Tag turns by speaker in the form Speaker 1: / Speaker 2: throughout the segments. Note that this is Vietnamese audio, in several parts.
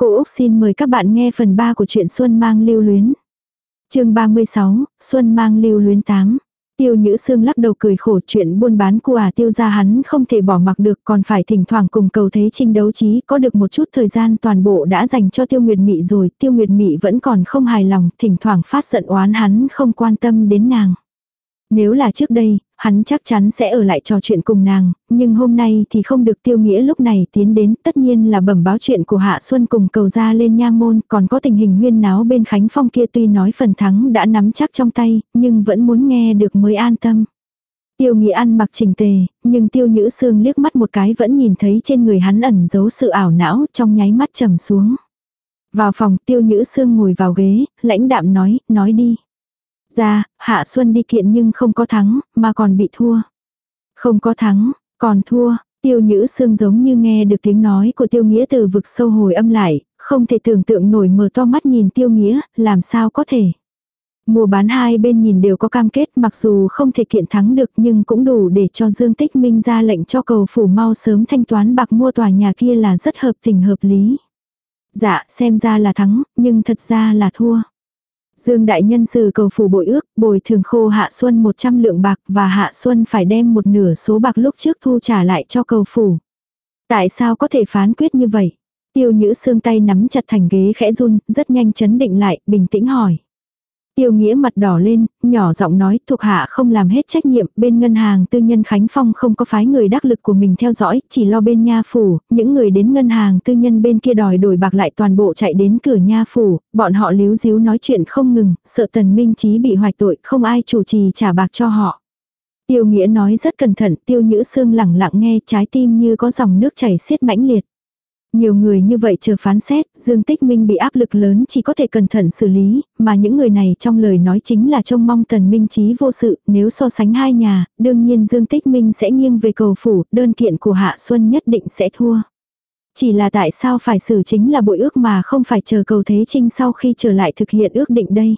Speaker 1: Cô Úc xin mời các bạn nghe phần 3 của truyện Xuân mang lưu luyến. chương 36, Xuân mang lưu luyến 8. Tiêu Nhữ Sương lắc đầu cười khổ chuyện buôn bán của à tiêu ra hắn không thể bỏ mặc được còn phải thỉnh thoảng cùng cầu thế trinh đấu trí có được một chút thời gian toàn bộ đã dành cho Tiêu Nguyệt Mị rồi Tiêu Nguyệt Mị vẫn còn không hài lòng thỉnh thoảng phát giận oán hắn không quan tâm đến nàng. Nếu là trước đây, hắn chắc chắn sẽ ở lại trò chuyện cùng nàng, nhưng hôm nay thì không được tiêu nghĩa lúc này tiến đến, tất nhiên là bẩm báo chuyện của Hạ Xuân cùng cầu ra lên nha môn, còn có tình hình huyên náo bên Khánh Phong kia tuy nói phần thắng đã nắm chắc trong tay, nhưng vẫn muốn nghe được mới an tâm. Tiêu nghĩa ăn mặc chỉnh tề, nhưng tiêu nhữ xương liếc mắt một cái vẫn nhìn thấy trên người hắn ẩn giấu sự ảo não trong nháy mắt trầm xuống. Vào phòng tiêu nhữ xương ngồi vào ghế, lãnh đạm nói, nói đi. Ra, Hạ Xuân đi kiện nhưng không có thắng, mà còn bị thua. Không có thắng, còn thua, tiêu nhữ xương giống như nghe được tiếng nói của tiêu nghĩa từ vực sâu hồi âm lại, không thể tưởng tượng nổi mở to mắt nhìn tiêu nghĩa, làm sao có thể. Mùa bán hai bên nhìn đều có cam kết mặc dù không thể kiện thắng được nhưng cũng đủ để cho Dương Tích Minh ra lệnh cho cầu phủ mau sớm thanh toán bạc mua tòa nhà kia là rất hợp tình hợp lý. Dạ, xem ra là thắng, nhưng thật ra là thua. Dương đại nhân sử cầu phủ bội ước, bồi thường khô Hạ Xuân 100 lượng bạc và Hạ Xuân phải đem một nửa số bạc lúc trước thu trả lại cho cầu phủ. Tại sao có thể phán quyết như vậy? Tiêu nhữ xương tay nắm chặt thành ghế khẽ run, rất nhanh chấn định lại, bình tĩnh hỏi. Tiêu nghĩa mặt đỏ lên, nhỏ giọng nói thuộc hạ không làm hết trách nhiệm, bên ngân hàng tư nhân Khánh Phong không có phái người đắc lực của mình theo dõi, chỉ lo bên nha phủ, những người đến ngân hàng tư nhân bên kia đòi đổi bạc lại toàn bộ chạy đến cửa nha phủ, bọn họ líu díu nói chuyện không ngừng, sợ tần minh trí bị hoài tội, không ai chủ trì trả bạc cho họ. Tiêu nghĩa nói rất cẩn thận, tiêu nhữ xương lẳng lặng nghe trái tim như có dòng nước chảy xiết mãnh liệt. Nhiều người như vậy chờ phán xét, Dương Tích Minh bị áp lực lớn chỉ có thể cẩn thận xử lý, mà những người này trong lời nói chính là trông mong Tần Minh trí vô sự, nếu so sánh hai nhà, đương nhiên Dương Tích Minh sẽ nghiêng về cầu phủ, đơn kiện của Hạ Xuân nhất định sẽ thua. Chỉ là tại sao phải xử chính là bội ước mà không phải chờ cầu Thế Trinh sau khi trở lại thực hiện ước định đây.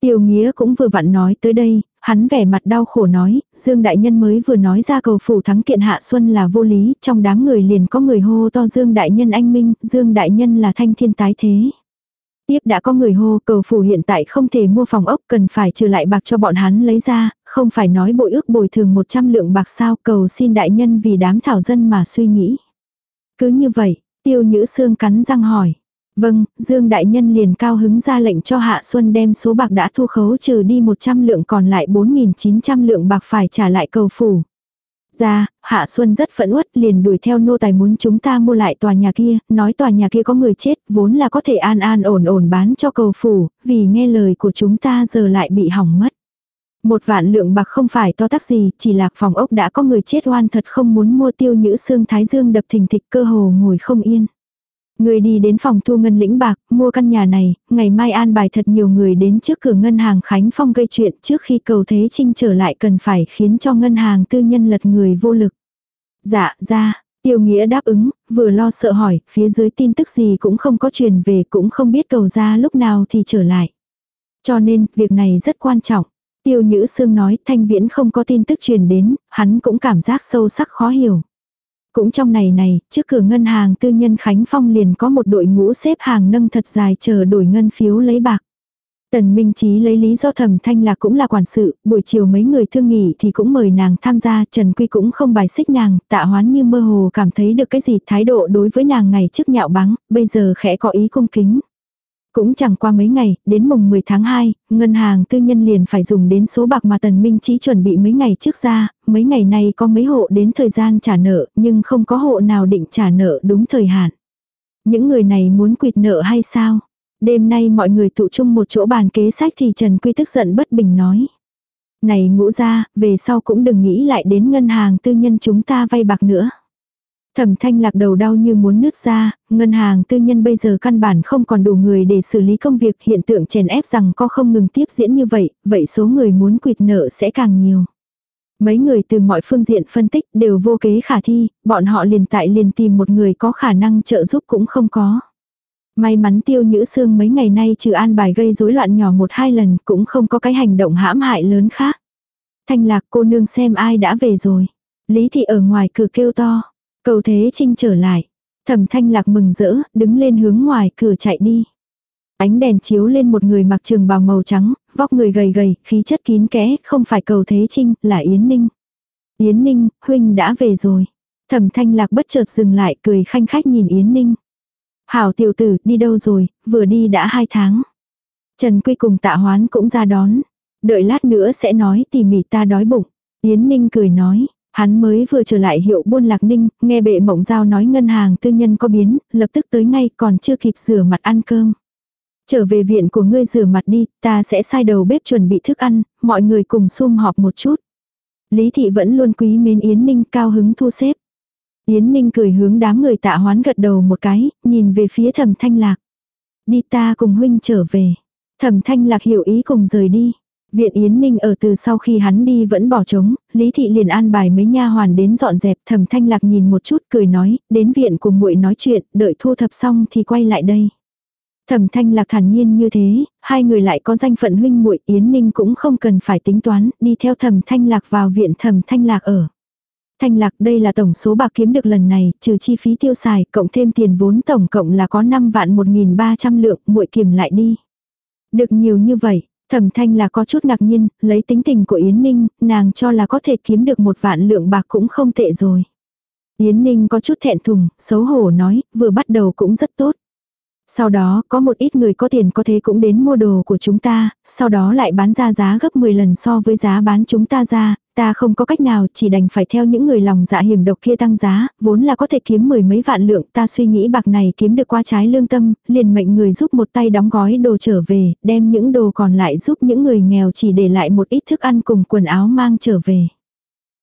Speaker 1: Tiêu Nghĩa cũng vừa vặn nói tới đây, hắn vẻ mặt đau khổ nói, Dương Đại Nhân mới vừa nói ra cầu phủ thắng kiện Hạ Xuân là vô lý, trong đám người liền có người hô to Dương Đại Nhân anh Minh, Dương Đại Nhân là thanh thiên tái thế. Tiếp đã có người hô cầu phủ hiện tại không thể mua phòng ốc cần phải trừ lại bạc cho bọn hắn lấy ra, không phải nói bội ước bồi thường 100 lượng bạc sao cầu xin đại nhân vì đám thảo dân mà suy nghĩ. Cứ như vậy, tiêu nhữ xương cắn răng hỏi. Vâng, Dương Đại Nhân liền cao hứng ra lệnh cho Hạ Xuân đem số bạc đã thu khấu trừ đi 100 lượng còn lại 4.900 lượng bạc phải trả lại cầu phủ. Ra, Hạ Xuân rất phẫn uất liền đuổi theo nô tài muốn chúng ta mua lại tòa nhà kia, nói tòa nhà kia có người chết, vốn là có thể an an ổn ổn bán cho cầu phủ, vì nghe lời của chúng ta giờ lại bị hỏng mất. Một vạn lượng bạc không phải to tác gì, chỉ là phòng ốc đã có người chết oan thật không muốn mua tiêu nhữ xương thái dương đập thình thịch cơ hồ ngồi không yên. Người đi đến phòng thu ngân lĩnh bạc, mua căn nhà này, ngày mai an bài thật nhiều người đến trước cửa ngân hàng Khánh Phong gây chuyện trước khi cầu thế trinh trở lại cần phải khiến cho ngân hàng tư nhân lật người vô lực. Dạ, ra, tiêu nghĩa đáp ứng, vừa lo sợ hỏi, phía dưới tin tức gì cũng không có truyền về cũng không biết cầu ra lúc nào thì trở lại. Cho nên, việc này rất quan trọng. Tiêu Nhữ Sương nói thanh viễn không có tin tức truyền đến, hắn cũng cảm giác sâu sắc khó hiểu. Cũng trong này này, trước cửa ngân hàng tư nhân Khánh Phong liền có một đội ngũ xếp hàng nâng thật dài chờ đổi ngân phiếu lấy bạc. Tần Minh Chí lấy lý do thẩm thanh là cũng là quản sự, buổi chiều mấy người thương nghỉ thì cũng mời nàng tham gia, Trần Quy cũng không bài xích nàng, tạ hoán như mơ hồ cảm thấy được cái gì thái độ đối với nàng ngày trước nhạo báng, bây giờ khẽ có ý cung kính. Cũng chẳng qua mấy ngày, đến mùng 10 tháng 2, ngân hàng tư nhân liền phải dùng đến số bạc mà Tần Minh Chí chuẩn bị mấy ngày trước ra, mấy ngày này có mấy hộ đến thời gian trả nợ, nhưng không có hộ nào định trả nợ đúng thời hạn. Những người này muốn quyệt nợ hay sao? Đêm nay mọi người tụ chung một chỗ bàn kế sách thì Trần Quy tức giận bất bình nói. Này ngũ ra, về sau cũng đừng nghĩ lại đến ngân hàng tư nhân chúng ta vay bạc nữa. Thẩm thanh lạc đầu đau như muốn nứt ra, ngân hàng tư nhân bây giờ căn bản không còn đủ người để xử lý công việc hiện tượng chèn ép rằng có không ngừng tiếp diễn như vậy, vậy số người muốn quyệt nợ sẽ càng nhiều. Mấy người từ mọi phương diện phân tích đều vô kế khả thi, bọn họ liền tại liền tìm một người có khả năng trợ giúp cũng không có. May mắn tiêu nhữ xương mấy ngày nay trừ an bài gây rối loạn nhỏ một hai lần cũng không có cái hành động hãm hại lớn khác. Thanh lạc cô nương xem ai đã về rồi. Lý thị ở ngoài cửa kêu to. Cầu Thế Trinh trở lại. Thẩm thanh lạc mừng rỡ, đứng lên hướng ngoài cửa chạy đi. Ánh đèn chiếu lên một người mặc trường bào màu trắng, vóc người gầy gầy, khí chất kín kẽ, không phải cầu thế trinh, là Yến Ninh. Yến Ninh, huynh đã về rồi. Thẩm thanh lạc bất chợt dừng lại cười khanh khách nhìn Yến Ninh. Hảo tiểu tử, đi đâu rồi, vừa đi đã hai tháng. Trần Quy cùng tạ hoán cũng ra đón. Đợi lát nữa sẽ nói tỉ mỉ ta đói bụng. Yến Ninh cười nói, hắn mới vừa trở lại hiệu buôn lạc ninh, nghe bệ mộng giao nói ngân hàng tư nhân có biến, lập tức tới ngay còn chưa kịp rửa mặt ăn cơm. Trở về viện của ngươi rửa mặt đi, ta sẽ sai đầu bếp chuẩn bị thức ăn, mọi người cùng sum họp một chút. Lý thị vẫn luôn quý mến Yến Ninh cao hứng thu xếp. Yến Ninh cười hướng đám người tạ hoán gật đầu một cái, nhìn về phía thẩm thanh lạc. Đi ta cùng huynh trở về. Thẩm thanh lạc hiểu ý cùng rời đi. Viện Yến Ninh ở từ sau khi hắn đi vẫn bỏ trống, Lý Thị liền an bài mấy nha hoàn đến dọn dẹp thẩm thanh lạc nhìn một chút cười nói, đến viện của muội nói chuyện, đợi thu thập xong thì quay lại đây. Thẩm thanh lạc thản nhiên như thế, hai người lại có danh phận huynh muội Yến Ninh cũng không cần phải tính toán, đi theo thẩm thanh lạc vào viện thẩm thanh lạc ở. Thanh lạc đây là tổng số bạc kiếm được lần này, trừ chi phí tiêu xài, cộng thêm tiền vốn tổng cộng là có 5 vạn 1.300 lượng, muội kiểm lại đi. Được nhiều như vậy, thẩm thanh là có chút ngạc nhiên, lấy tính tình của Yến Ninh, nàng cho là có thể kiếm được một vạn lượng bạc cũng không tệ rồi. Yến Ninh có chút thẹn thùng, xấu hổ nói, vừa bắt đầu cũng rất tốt. Sau đó, có một ít người có tiền có thế cũng đến mua đồ của chúng ta, sau đó lại bán ra giá gấp 10 lần so với giá bán chúng ta ra, ta không có cách nào chỉ đành phải theo những người lòng dạ hiểm độc kia tăng giá, vốn là có thể kiếm mười mấy vạn lượng, ta suy nghĩ bạc này kiếm được qua trái lương tâm, liền mệnh người giúp một tay đóng gói đồ trở về, đem những đồ còn lại giúp những người nghèo chỉ để lại một ít thức ăn cùng quần áo mang trở về.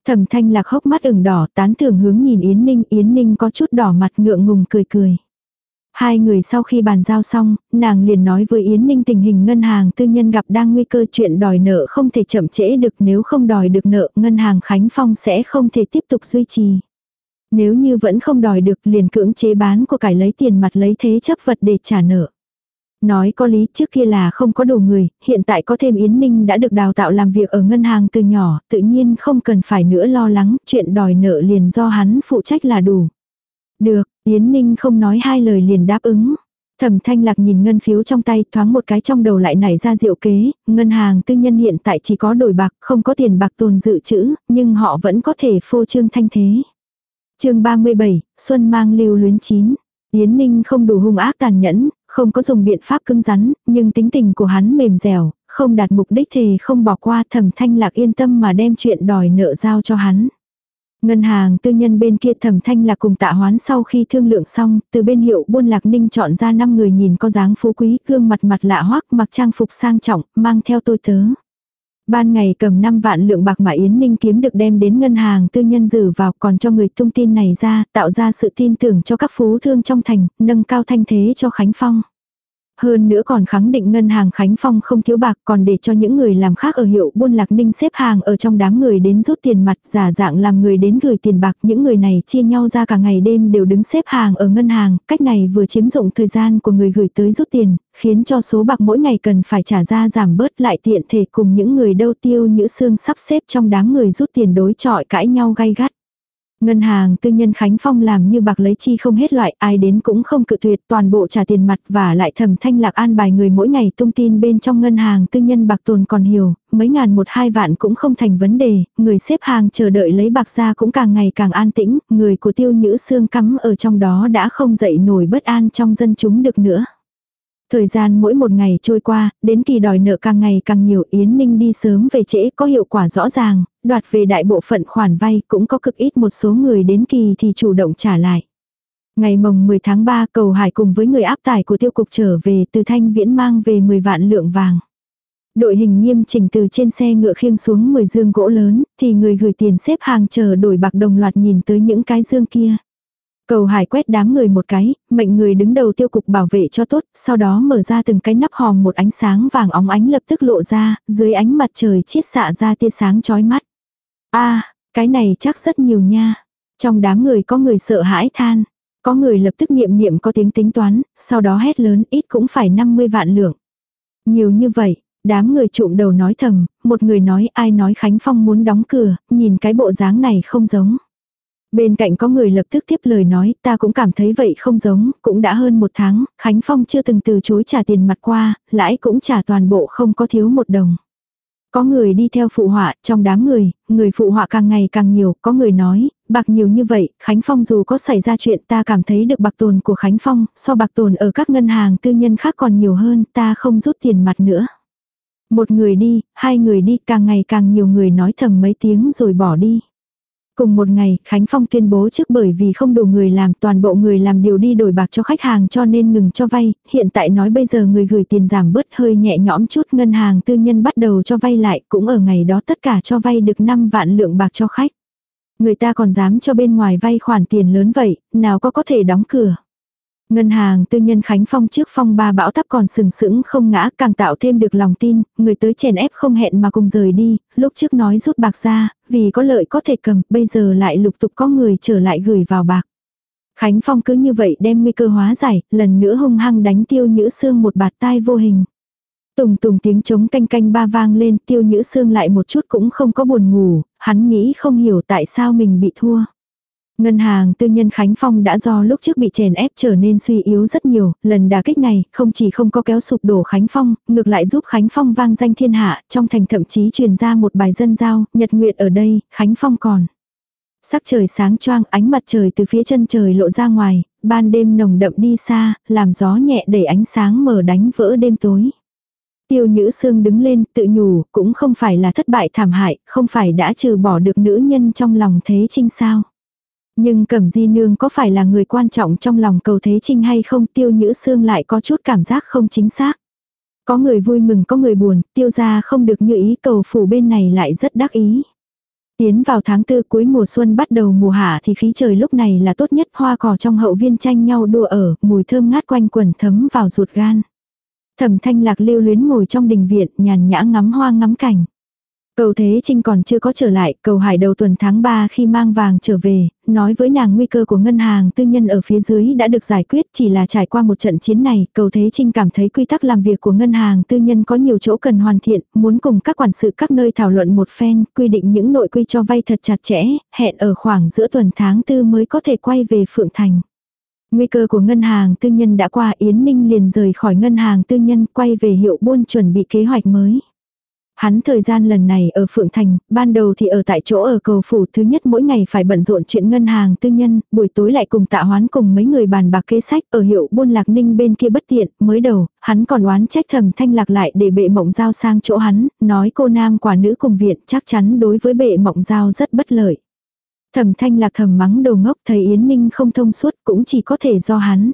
Speaker 1: Thẩm thanh lạc hốc mắt ửng đỏ tán thưởng hướng nhìn Yến Ninh, Yến Ninh có chút đỏ mặt ngượng ngùng cười cười. Hai người sau khi bàn giao xong, nàng liền nói với Yến Ninh tình hình ngân hàng tư nhân gặp đang nguy cơ chuyện đòi nợ không thể chậm trễ được nếu không đòi được nợ ngân hàng Khánh Phong sẽ không thể tiếp tục duy trì. Nếu như vẫn không đòi được liền cưỡng chế bán của cải lấy tiền mặt lấy thế chấp vật để trả nợ. Nói có lý trước kia là không có đủ người, hiện tại có thêm Yến Ninh đã được đào tạo làm việc ở ngân hàng từ nhỏ, tự nhiên không cần phải nữa lo lắng, chuyện đòi nợ liền do hắn phụ trách là đủ. Được, Yến Ninh không nói hai lời liền đáp ứng. Thẩm thanh lạc nhìn ngân phiếu trong tay thoáng một cái trong đầu lại nảy ra diệu kế, ngân hàng tư nhân hiện tại chỉ có đổi bạc, không có tiền bạc tồn dự trữ, nhưng họ vẫn có thể phô trương thanh thế. chương 37, Xuân mang lưu luyến chín. Yến Ninh không đủ hung ác tàn nhẫn, không có dùng biện pháp cứng rắn, nhưng tính tình của hắn mềm dẻo, không đạt mục đích thì không bỏ qua thẩm thanh lạc yên tâm mà đem chuyện đòi nợ giao cho hắn. Ngân hàng tư nhân bên kia thẩm thanh là cùng tạ hoán sau khi thương lượng xong, từ bên hiệu buôn lạc ninh chọn ra 5 người nhìn có dáng phú quý, gương mặt mặt lạ hoắc mặc trang phục sang trọng, mang theo tôi tớ. Ban ngày cầm 5 vạn lượng bạc mà Yến Ninh kiếm được đem đến ngân hàng tư nhân giữ vào còn cho người tung tin này ra, tạo ra sự tin tưởng cho các phú thương trong thành, nâng cao thanh thế cho Khánh Phong. Hơn nữa còn khẳng định ngân hàng Khánh Phong không thiếu bạc còn để cho những người làm khác ở hiệu buôn lạc ninh xếp hàng ở trong đám người đến rút tiền mặt giả dạng làm người đến gửi tiền bạc. Những người này chia nhau ra cả ngày đêm đều đứng xếp hàng ở ngân hàng. Cách này vừa chiếm dụng thời gian của người gửi tới rút tiền, khiến cho số bạc mỗi ngày cần phải trả ra giảm bớt lại tiện thể cùng những người đâu tiêu những xương sắp xếp trong đám người rút tiền đối chọi cãi nhau gay gắt. Ngân hàng tư nhân Khánh Phong làm như bạc lấy chi không hết loại, ai đến cũng không cự tuyệt, toàn bộ trả tiền mặt và lại thầm thanh lạc an bài người mỗi ngày tung tin bên trong ngân hàng tư nhân bạc tồn còn hiểu, mấy ngàn một hai vạn cũng không thành vấn đề, người xếp hàng chờ đợi lấy bạc ra cũng càng ngày càng an tĩnh, người của tiêu nhữ xương cắm ở trong đó đã không dậy nổi bất an trong dân chúng được nữa. Thời gian mỗi một ngày trôi qua, đến kỳ đòi nợ càng ngày càng nhiều Yến Ninh đi sớm về trễ có hiệu quả rõ ràng, đoạt về đại bộ phận khoản vay cũng có cực ít một số người đến kỳ thì chủ động trả lại. Ngày mồng 10 tháng 3 cầu hải cùng với người áp tải của tiêu cục trở về từ thanh viễn mang về 10 vạn lượng vàng. Đội hình nghiêm chỉnh từ trên xe ngựa khiêng xuống 10 dương gỗ lớn, thì người gửi tiền xếp hàng chờ đổi bạc đồng loạt nhìn tới những cái dương kia. Cầu hải quét đám người một cái, mệnh người đứng đầu tiêu cục bảo vệ cho tốt, sau đó mở ra từng cái nắp hòm một ánh sáng vàng óng ánh lập tức lộ ra, dưới ánh mặt trời chiết xạ ra tia sáng chói mắt. a cái này chắc rất nhiều nha. Trong đám người có người sợ hãi than. Có người lập tức niệm niệm có tiếng tính toán, sau đó hét lớn ít cũng phải 50 vạn lượng. Nhiều như vậy, đám người trụm đầu nói thầm, một người nói ai nói Khánh Phong muốn đóng cửa, nhìn cái bộ dáng này không giống. Bên cạnh có người lập tức tiếp lời nói, ta cũng cảm thấy vậy không giống, cũng đã hơn một tháng, Khánh Phong chưa từng từ chối trả tiền mặt qua, lãi cũng trả toàn bộ không có thiếu một đồng. Có người đi theo phụ họa, trong đám người, người phụ họa càng ngày càng nhiều, có người nói, bạc nhiều như vậy, Khánh Phong dù có xảy ra chuyện ta cảm thấy được bạc tồn của Khánh Phong, so bạc tồn ở các ngân hàng tư nhân khác còn nhiều hơn, ta không rút tiền mặt nữa. Một người đi, hai người đi, càng ngày càng nhiều người nói thầm mấy tiếng rồi bỏ đi. Cùng một ngày, Khánh Phong tuyên bố trước bởi vì không đủ người làm, toàn bộ người làm điều đi đổi bạc cho khách hàng cho nên ngừng cho vay, hiện tại nói bây giờ người gửi tiền giảm bớt hơi nhẹ nhõm chút ngân hàng tư nhân bắt đầu cho vay lại, cũng ở ngày đó tất cả cho vay được 5 vạn lượng bạc cho khách. Người ta còn dám cho bên ngoài vay khoản tiền lớn vậy, nào có có thể đóng cửa. Ngân hàng tư nhân Khánh Phong trước phong ba bão tắp còn sừng sững không ngã càng tạo thêm được lòng tin, người tới chèn ép không hẹn mà cùng rời đi, lúc trước nói rút bạc ra, vì có lợi có thể cầm, bây giờ lại lục tục có người trở lại gửi vào bạc. Khánh Phong cứ như vậy đem nguy cơ hóa giải, lần nữa hung hăng đánh tiêu nhữ xương một bạt tai vô hình. Tùng tùng tiếng trống canh canh ba vang lên tiêu nhữ xương lại một chút cũng không có buồn ngủ, hắn nghĩ không hiểu tại sao mình bị thua. Ngân hàng tư nhân Khánh Phong đã do lúc trước bị chèn ép trở nên suy yếu rất nhiều, lần đả kích này không chỉ không có kéo sụp đổ Khánh Phong, ngược lại giúp Khánh Phong vang danh thiên hạ, trong thành thậm chí truyền ra một bài dân giao, nhật nguyệt ở đây, Khánh Phong còn. Sắc trời sáng choang, ánh mặt trời từ phía chân trời lộ ra ngoài, ban đêm nồng đậm đi xa, làm gió nhẹ đẩy ánh sáng mở đánh vỡ đêm tối. Tiêu Nhữ Sương đứng lên, tự nhủ, cũng không phải là thất bại thảm hại, không phải đã trừ bỏ được nữ nhân trong lòng thế trinh sao. Nhưng Cẩm Di Nương có phải là người quan trọng trong lòng cầu Thế Trinh hay không Tiêu Nhữ xương lại có chút cảm giác không chính xác. Có người vui mừng có người buồn, tiêu ra không được như ý cầu phủ bên này lại rất đắc ý. Tiến vào tháng tư cuối mùa xuân bắt đầu mùa hạ thì khí trời lúc này là tốt nhất hoa cỏ trong hậu viên tranh nhau đua ở, mùi thơm ngát quanh quần thấm vào ruột gan. Thẩm thanh lạc lưu luyến ngồi trong đình viện nhàn nhã ngắm hoa ngắm cảnh. Cầu Thế Trinh còn chưa có trở lại, cầu hải đầu tuần tháng 3 khi mang vàng trở về, nói với nàng nguy cơ của ngân hàng tư nhân ở phía dưới đã được giải quyết chỉ là trải qua một trận chiến này, cầu Thế Trinh cảm thấy quy tắc làm việc của ngân hàng tư nhân có nhiều chỗ cần hoàn thiện, muốn cùng các quản sự các nơi thảo luận một phen, quy định những nội quy cho vay thật chặt chẽ, hẹn ở khoảng giữa tuần tháng tư mới có thể quay về Phượng Thành. Nguy cơ của ngân hàng tư nhân đã qua Yến Ninh liền rời khỏi ngân hàng tư nhân quay về hiệu buôn chuẩn bị kế hoạch mới. Hắn thời gian lần này ở Phượng Thành, ban đầu thì ở tại chỗ ở cầu phủ thứ nhất mỗi ngày phải bận rộn chuyện ngân hàng tư nhân, buổi tối lại cùng tạ hoán cùng mấy người bàn bạc kế sách ở hiệu buôn lạc ninh bên kia bất tiện, mới đầu, hắn còn oán trách thầm thanh lạc lại để bệ mộng giao sang chỗ hắn, nói cô nam quả nữ cùng viện chắc chắn đối với bệ mộng giao rất bất lợi. Thẩm thanh lạc thầm mắng đồ ngốc thấy Yến Ninh không thông suốt cũng chỉ có thể do hắn.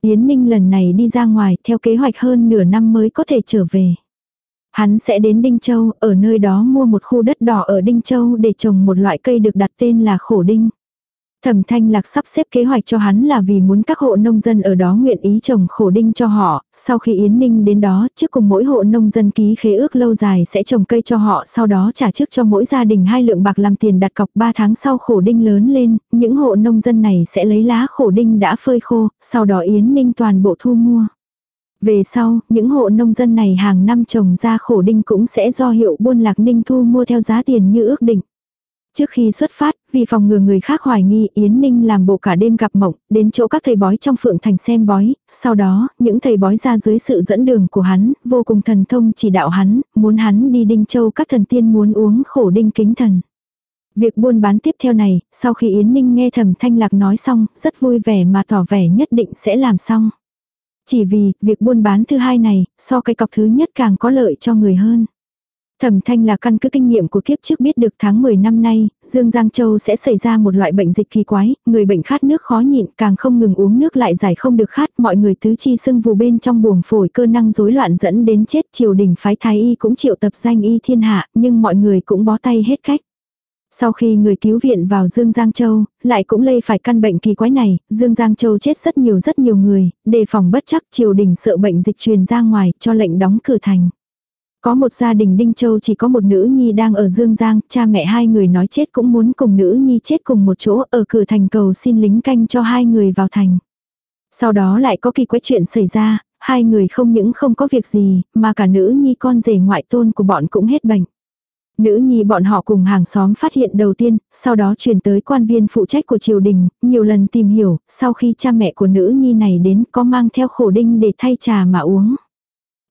Speaker 1: Yến Ninh lần này đi ra ngoài theo kế hoạch hơn nửa năm mới có thể trở về. Hắn sẽ đến Đinh Châu, ở nơi đó mua một khu đất đỏ ở Đinh Châu để trồng một loại cây được đặt tên là khổ đinh. Thẩm Thanh Lạc sắp xếp kế hoạch cho hắn là vì muốn các hộ nông dân ở đó nguyện ý trồng khổ đinh cho họ, sau khi Yến Ninh đến đó, trước cùng mỗi hộ nông dân ký khế ước lâu dài sẽ trồng cây cho họ, sau đó trả trước cho mỗi gia đình hai lượng bạc làm tiền đặt cọc 3 tháng sau khổ đinh lớn lên, những hộ nông dân này sẽ lấy lá khổ đinh đã phơi khô, sau đó Yến Ninh toàn bộ thu mua. Về sau, những hộ nông dân này hàng năm trồng ra khổ đinh cũng sẽ do hiệu buôn lạc ninh thu mua theo giá tiền như ước định. Trước khi xuất phát, vì phòng ngừa người khác hoài nghi Yến Ninh làm bộ cả đêm gặp mộng, đến chỗ các thầy bói trong phượng thành xem bói, sau đó, những thầy bói ra dưới sự dẫn đường của hắn, vô cùng thần thông chỉ đạo hắn, muốn hắn đi Đinh Châu các thần tiên muốn uống khổ đinh kính thần. Việc buôn bán tiếp theo này, sau khi Yến Ninh nghe thầm thanh lạc nói xong, rất vui vẻ mà tỏ vẻ nhất định sẽ làm xong. Chỉ vì, việc buôn bán thứ hai này, so cái cọc thứ nhất càng có lợi cho người hơn. Thẩm thanh là căn cứ kinh nghiệm của kiếp trước biết được tháng 10 năm nay, Dương Giang Châu sẽ xảy ra một loại bệnh dịch kỳ quái, người bệnh khát nước khó nhịn, càng không ngừng uống nước lại giải không được khát, mọi người tứ chi sưng vù bên trong buồng phổi cơ năng rối loạn dẫn đến chết, triều đình phái thái y cũng chịu tập danh y thiên hạ, nhưng mọi người cũng bó tay hết cách. Sau khi người cứu viện vào Dương Giang Châu, lại cũng lây phải căn bệnh kỳ quái này, Dương Giang Châu chết rất nhiều rất nhiều người, đề phòng bất chắc triều đình sợ bệnh dịch truyền ra ngoài, cho lệnh đóng cửa thành. Có một gia đình Đinh Châu chỉ có một nữ nhi đang ở Dương Giang, cha mẹ hai người nói chết cũng muốn cùng nữ nhi chết cùng một chỗ ở cửa thành cầu xin lính canh cho hai người vào thành. Sau đó lại có kỳ quái chuyện xảy ra, hai người không những không có việc gì, mà cả nữ nhi con rể ngoại tôn của bọn cũng hết bệnh. Nữ nhi bọn họ cùng hàng xóm phát hiện đầu tiên, sau đó truyền tới quan viên phụ trách của triều đình, nhiều lần tìm hiểu, sau khi cha mẹ của nữ nhi này đến có mang theo khổ đinh để thay trà mà uống.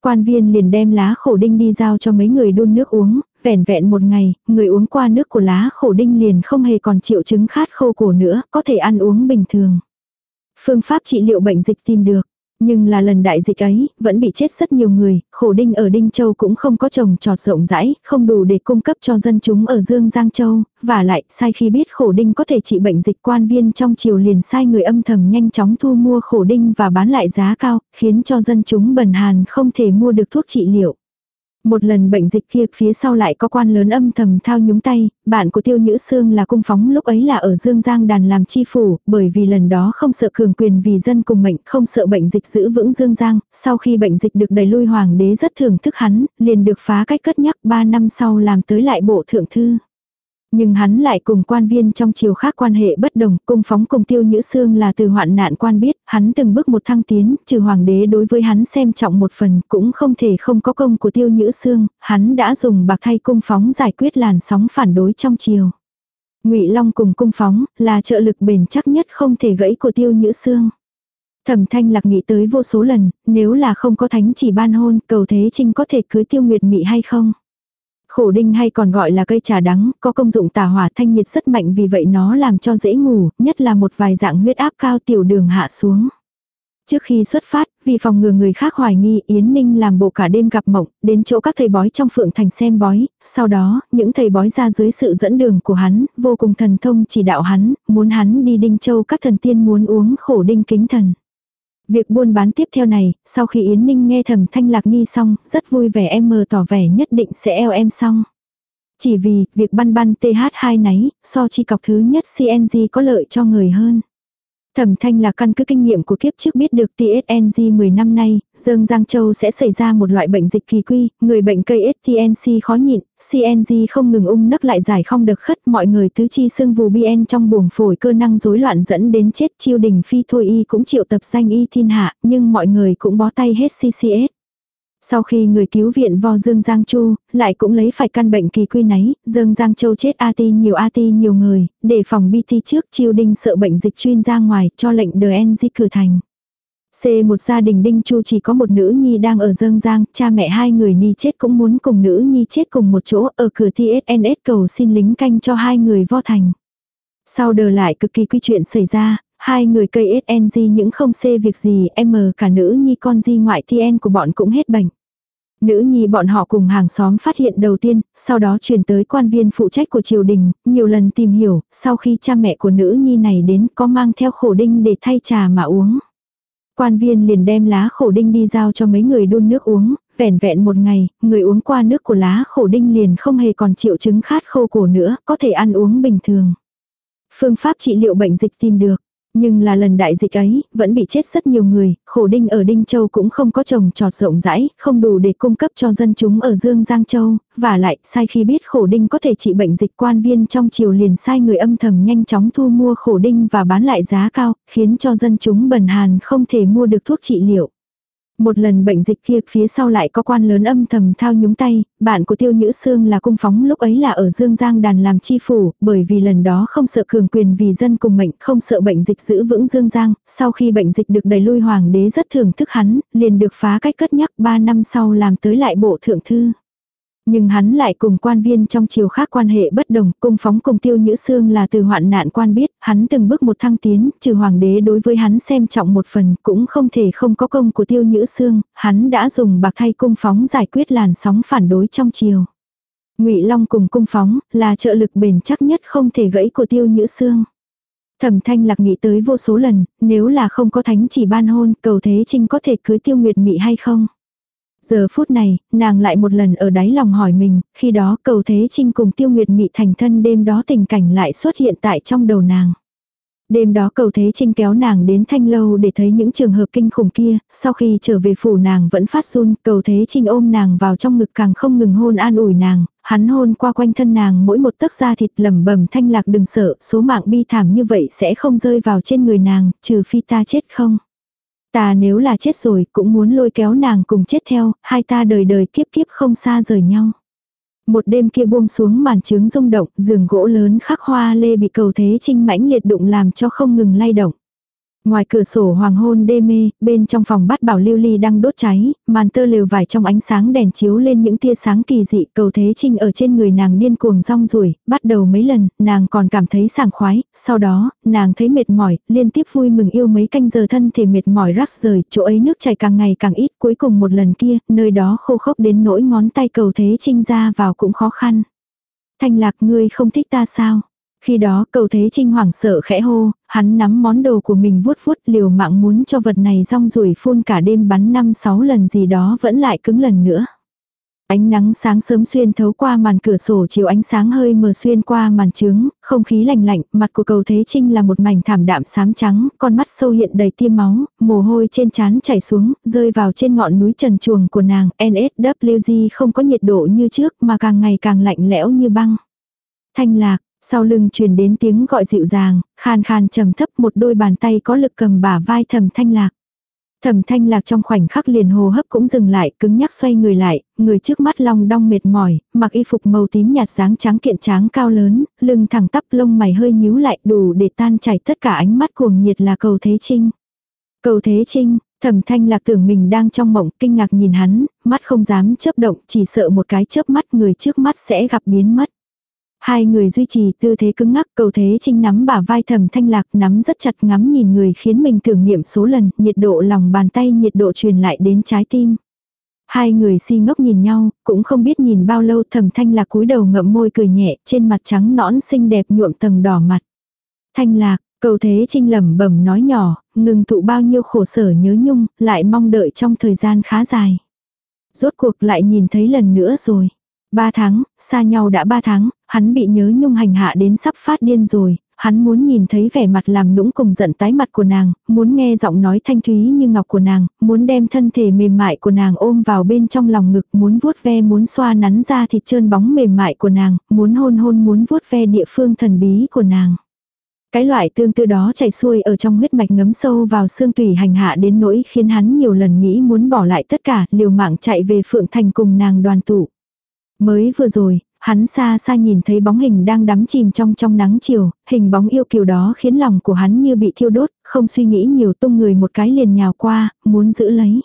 Speaker 1: Quan viên liền đem lá khổ đinh đi giao cho mấy người đun nước uống, vẻn vẹn một ngày, người uống qua nước của lá khổ đinh liền không hề còn triệu chứng khát khô cổ nữa, có thể ăn uống bình thường. Phương pháp trị liệu bệnh dịch tìm được. Nhưng là lần đại dịch ấy, vẫn bị chết rất nhiều người, khổ đinh ở Đinh Châu cũng không có trồng trọt rộng rãi, không đủ để cung cấp cho dân chúng ở Dương Giang Châu, và lại, sai khi biết khổ đinh có thể trị bệnh dịch quan viên trong triều liền sai người âm thầm nhanh chóng thu mua khổ đinh và bán lại giá cao, khiến cho dân chúng bần hàn không thể mua được thuốc trị liệu. Một lần bệnh dịch kia phía sau lại có quan lớn âm thầm thao nhúng tay, bạn của tiêu nhữ xương là cung phóng lúc ấy là ở Dương Giang đàn làm chi phủ, bởi vì lần đó không sợ cường quyền vì dân cùng mệnh, không sợ bệnh dịch giữ vững Dương Giang, sau khi bệnh dịch được đẩy lui hoàng đế rất thưởng thức hắn, liền được phá cách cất nhắc 3 năm sau làm tới lại bộ thượng thư. Nhưng hắn lại cùng quan viên trong triều khác quan hệ bất đồng, cung phóng cùng tiêu nhữ xương là từ hoạn nạn quan biết, hắn từng bước một thăng tiến, trừ hoàng đế đối với hắn xem trọng một phần, cũng không thể không có công của tiêu nhữ xương, hắn đã dùng bạc thay cung phóng giải quyết làn sóng phản đối trong triều. ngụy Long cùng cung phóng, là trợ lực bền chắc nhất không thể gãy của tiêu nhữ xương. Thẩm thanh lạc nghĩ tới vô số lần, nếu là không có thánh chỉ ban hôn, cầu thế trinh có thể cưới tiêu nguyệt mị hay không? Khổ đinh hay còn gọi là cây trà đắng, có công dụng tả hỏa thanh nhiệt rất mạnh vì vậy nó làm cho dễ ngủ, nhất là một vài dạng huyết áp cao tiểu đường hạ xuống. Trước khi xuất phát, vì phòng ngừa người khác hoài nghi Yến Ninh làm bộ cả đêm gặp mộng, đến chỗ các thầy bói trong phượng thành xem bói, sau đó, những thầy bói ra dưới sự dẫn đường của hắn, vô cùng thần thông chỉ đạo hắn, muốn hắn đi Đinh Châu các thần tiên muốn uống khổ đinh kính thần. Việc buôn bán tiếp theo này, sau khi Yến Ninh nghe thầm thanh lạc nghi xong, rất vui vẻ em mờ tỏ vẻ nhất định sẽ eo em xong. Chỉ vì, việc băn băn TH2 náy, so chi cọc thứ nhất CNG có lợi cho người hơn. Thẩm thanh là căn cứ kinh nghiệm của kiếp trước biết được TSNG 10 năm nay, Dương Giang Châu sẽ xảy ra một loại bệnh dịch kỳ quy, người bệnh cây STNC khó nhịn, CNG không ngừng ung nấc lại giải không được khất, mọi người tứ chi xương vù BN trong buồng phổi cơ năng rối loạn dẫn đến chết chiêu đình phi thôi y cũng chịu tập danh y thiên hạ, nhưng mọi người cũng bó tay hết CCS. Sau khi người cứu viện vo Dương Giang Chu, lại cũng lấy phải căn bệnh kỳ quy náy, Dương Giang Châu chết AT nhiều AT nhiều người, để phòng BT trước chiêu đinh sợ bệnh dịch chuyên ra ngoài cho lệnh DNG cử thành. C một gia đình Đinh Chu chỉ có một nữ nhi đang ở Dương Giang, cha mẹ hai người ni chết cũng muốn cùng nữ nhi chết cùng một chỗ ở cửa TSNS cầu xin lính canh cho hai người vo thành. Sau đờ lại cực kỳ quy chuyện xảy ra, hai người cây SNG những không xê việc gì, M cả nữ nhi con di ngoại TN của bọn cũng hết bệnh. Nữ nhi bọn họ cùng hàng xóm phát hiện đầu tiên, sau đó truyền tới quan viên phụ trách của triều đình, nhiều lần tìm hiểu, sau khi cha mẹ của nữ nhi này đến có mang theo khổ đinh để thay trà mà uống. Quan viên liền đem lá khổ đinh đi giao cho mấy người đun nước uống, vẻn vẹn một ngày, người uống qua nước của lá khổ đinh liền không hề còn triệu chứng khát khô cổ nữa, có thể ăn uống bình thường. Phương pháp trị liệu bệnh dịch tìm được. Nhưng là lần đại dịch ấy, vẫn bị chết rất nhiều người, khổ đinh ở Đinh Châu cũng không có trồng trọt rộng rãi, không đủ để cung cấp cho dân chúng ở Dương Giang Châu, và lại, sai khi biết khổ đinh có thể trị bệnh dịch quan viên trong triều liền sai người âm thầm nhanh chóng thu mua khổ đinh và bán lại giá cao, khiến cho dân chúng bần hàn không thể mua được thuốc trị liệu. Một lần bệnh dịch kia phía sau lại có quan lớn âm thầm thao nhúng tay, bạn của tiêu nhữ xương là cung phóng lúc ấy là ở Dương Giang đàn làm chi phủ, bởi vì lần đó không sợ cường quyền vì dân cùng mệnh, không sợ bệnh dịch giữ vững Dương Giang, sau khi bệnh dịch được đẩy lui hoàng đế rất thưởng thức hắn, liền được phá cách cất nhắc 3 năm sau làm tới lại bộ thượng thư. Nhưng hắn lại cùng quan viên trong triều khác quan hệ bất đồng, cung phóng cùng tiêu nhữ xương là từ hoạn nạn quan biết, hắn từng bước một thăng tiến, trừ hoàng đế đối với hắn xem trọng một phần, cũng không thể không có công của tiêu nhữ xương, hắn đã dùng bạc thay cung phóng giải quyết làn sóng phản đối trong triều. ngụy Long cùng cung phóng, là trợ lực bền chắc nhất không thể gãy của tiêu nhữ xương. Thẩm thanh lạc nghĩ tới vô số lần, nếu là không có thánh chỉ ban hôn, cầu thế trinh có thể cưới tiêu nguyệt mị hay không? Giờ phút này, nàng lại một lần ở đáy lòng hỏi mình, khi đó cầu thế trinh cùng tiêu nguyệt mị thành thân đêm đó tình cảnh lại xuất hiện tại trong đầu nàng. Đêm đó cầu thế trinh kéo nàng đến thanh lâu để thấy những trường hợp kinh khủng kia, sau khi trở về phủ nàng vẫn phát run, cầu thế trinh ôm nàng vào trong ngực càng không ngừng hôn an ủi nàng, hắn hôn qua quanh thân nàng mỗi một tấc da thịt lầm bầm thanh lạc đừng sợ, số mạng bi thảm như vậy sẽ không rơi vào trên người nàng, trừ phi ta chết không. Ta nếu là chết rồi cũng muốn lôi kéo nàng cùng chết theo, hai ta đời đời kiếp kiếp không xa rời nhau. Một đêm kia buông xuống màn trướng rung động, giường gỗ lớn khắc hoa lê bị cầu thế trinh mãnh liệt đụng làm cho không ngừng lay động. Ngoài cửa sổ hoàng hôn đê mê, bên trong phòng bắt bảo lưu ly đang đốt cháy, màn tơ lều vải trong ánh sáng đèn chiếu lên những tia sáng kỳ dị, cầu thế trinh ở trên người nàng điên cuồng rong ruổi, bắt đầu mấy lần, nàng còn cảm thấy sảng khoái, sau đó, nàng thấy mệt mỏi, liên tiếp vui mừng yêu mấy canh giờ thân thể mệt mỏi rắc rời, chỗ ấy nước chảy càng ngày càng ít, cuối cùng một lần kia, nơi đó khô khốc đến nỗi ngón tay cầu thế trinh ra vào cũng khó khăn. Thanh lạc ngươi không thích ta sao? Khi đó cầu thế trinh hoảng sợ khẽ hô, hắn nắm món đồ của mình vuốt vuốt liều mạng muốn cho vật này rong rủi phun cả đêm bắn năm sáu lần gì đó vẫn lại cứng lần nữa. Ánh nắng sáng sớm xuyên thấu qua màn cửa sổ chiếu ánh sáng hơi mờ xuyên qua màn trướng, không khí lạnh lạnh, mặt của cầu Thế Trinh là một mảnh thảm đạm xám trắng, con mắt sâu hiện đầy tiêm máu, mồ hôi trên trán chảy xuống, rơi vào trên ngọn núi trần chuồng của nàng, NSWG không có nhiệt độ như trước mà càng ngày càng lạnh lẽo như băng. Thanh lạc, sau lưng truyền đến tiếng gọi dịu dàng, khan khan trầm thấp một đôi bàn tay có lực cầm bả vai thầm thanh lạc. Thẩm thanh lạc trong khoảnh khắc liền hồ hấp cũng dừng lại, cứng nhắc xoay người lại, người trước mắt long đong mệt mỏi, mặc y phục màu tím nhạt dáng trắng kiện tráng cao lớn, lưng thẳng tắp lông mày hơi nhíu lại đủ để tan chảy tất cả ánh mắt cuồng nhiệt là cầu thế trinh. Cầu thế trinh, thẩm thanh lạc tưởng mình đang trong mộng, kinh ngạc nhìn hắn, mắt không dám chớp động, chỉ sợ một cái chớp mắt người trước mắt sẽ gặp biến mất. Hai người duy trì tư thế cứng ngắc cầu thế trinh nắm bả vai thầm thanh lạc nắm rất chặt ngắm nhìn người khiến mình tưởng niệm số lần, nhiệt độ lòng bàn tay nhiệt độ truyền lại đến trái tim. Hai người si ngốc nhìn nhau, cũng không biết nhìn bao lâu thầm thanh lạc cúi đầu ngậm môi cười nhẹ trên mặt trắng nõn xinh đẹp nhuộm tầng đỏ mặt. Thanh lạc, cầu thế trinh lẩm bẩm nói nhỏ, ngừng tụ bao nhiêu khổ sở nhớ nhung, lại mong đợi trong thời gian khá dài. Rốt cuộc lại nhìn thấy lần nữa rồi. Ba tháng, xa nhau đã ba tháng, hắn bị nhớ nhung hành hạ đến sắp phát điên rồi, hắn muốn nhìn thấy vẻ mặt làm nũng cùng giận tái mặt của nàng, muốn nghe giọng nói thanh thúy như ngọc của nàng, muốn đem thân thể mềm mại của nàng ôm vào bên trong lòng ngực, muốn vuốt ve muốn xoa nắn ra thịt trơn bóng mềm mại của nàng, muốn hôn hôn muốn vuốt ve địa phương thần bí của nàng. Cái loại tương tự đó chảy xuôi ở trong huyết mạch ngấm sâu vào xương tủy hành hạ đến nỗi khiến hắn nhiều lần nghĩ muốn bỏ lại tất cả, liều mạng chạy về Phượng Thành cùng nàng đoàn tụ. Mới vừa rồi, hắn xa xa nhìn thấy bóng hình đang đắm chìm trong trong nắng chiều, hình bóng yêu kiều đó khiến lòng của hắn như bị thiêu đốt, không suy nghĩ nhiều tung người một cái liền nhào qua, muốn giữ lấy.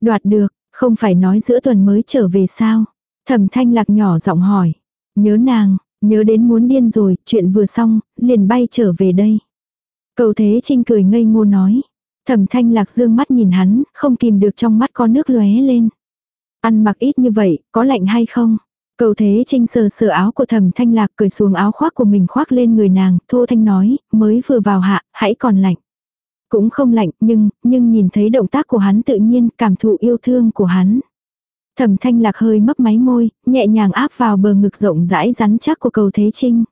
Speaker 1: Đoạt được, không phải nói giữa tuần mới trở về sao? Thẩm thanh lạc nhỏ giọng hỏi. Nhớ nàng, nhớ đến muốn điên rồi, chuyện vừa xong, liền bay trở về đây. Cầu thế trinh cười ngây ngô nói. Thẩm thanh lạc dương mắt nhìn hắn, không kìm được trong mắt có nước lóe lên. Ăn mặc ít như vậy, có lạnh hay không? Cầu thế trinh sờ sờ áo của thẩm thanh lạc cởi xuống áo khoác của mình khoác lên người nàng, thô thanh nói, mới vừa vào hạ, hãy còn lạnh. Cũng không lạnh, nhưng, nhưng nhìn thấy động tác của hắn tự nhiên, cảm thụ yêu thương của hắn. Thẩm thanh lạc hơi mấp máy môi, nhẹ nhàng áp vào bờ ngực rộng rãi rắn chắc của cầu thế trinh.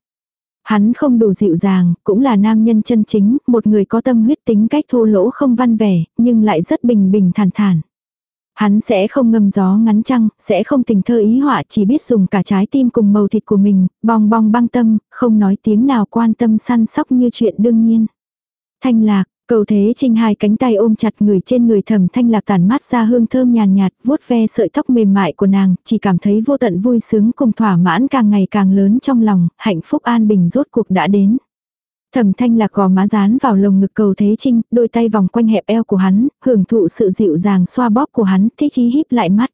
Speaker 1: Hắn không đủ dịu dàng, cũng là nam nhân chân chính, một người có tâm huyết tính cách thô lỗ không văn vẻ, nhưng lại rất bình bình thản thản. Hắn sẽ không ngâm gió ngắn trăng, sẽ không tình thơ ý họa chỉ biết dùng cả trái tim cùng màu thịt của mình, bong bong băng tâm, không nói tiếng nào quan tâm săn sóc như chuyện đương nhiên. Thanh lạc, cầu thế trinh hai cánh tay ôm chặt người trên người thầm thanh lạc tản mát ra hương thơm nhàn nhạt, vuốt ve sợi tóc mềm mại của nàng, chỉ cảm thấy vô tận vui sướng cùng thỏa mãn càng ngày càng lớn trong lòng, hạnh phúc an bình rốt cuộc đã đến. Thẩm thanh lạc gò má dán vào lồng ngực cầu thế trinh, đôi tay vòng quanh hẹp eo của hắn, hưởng thụ sự dịu dàng xoa bóp của hắn, thích chí híp lại mắt.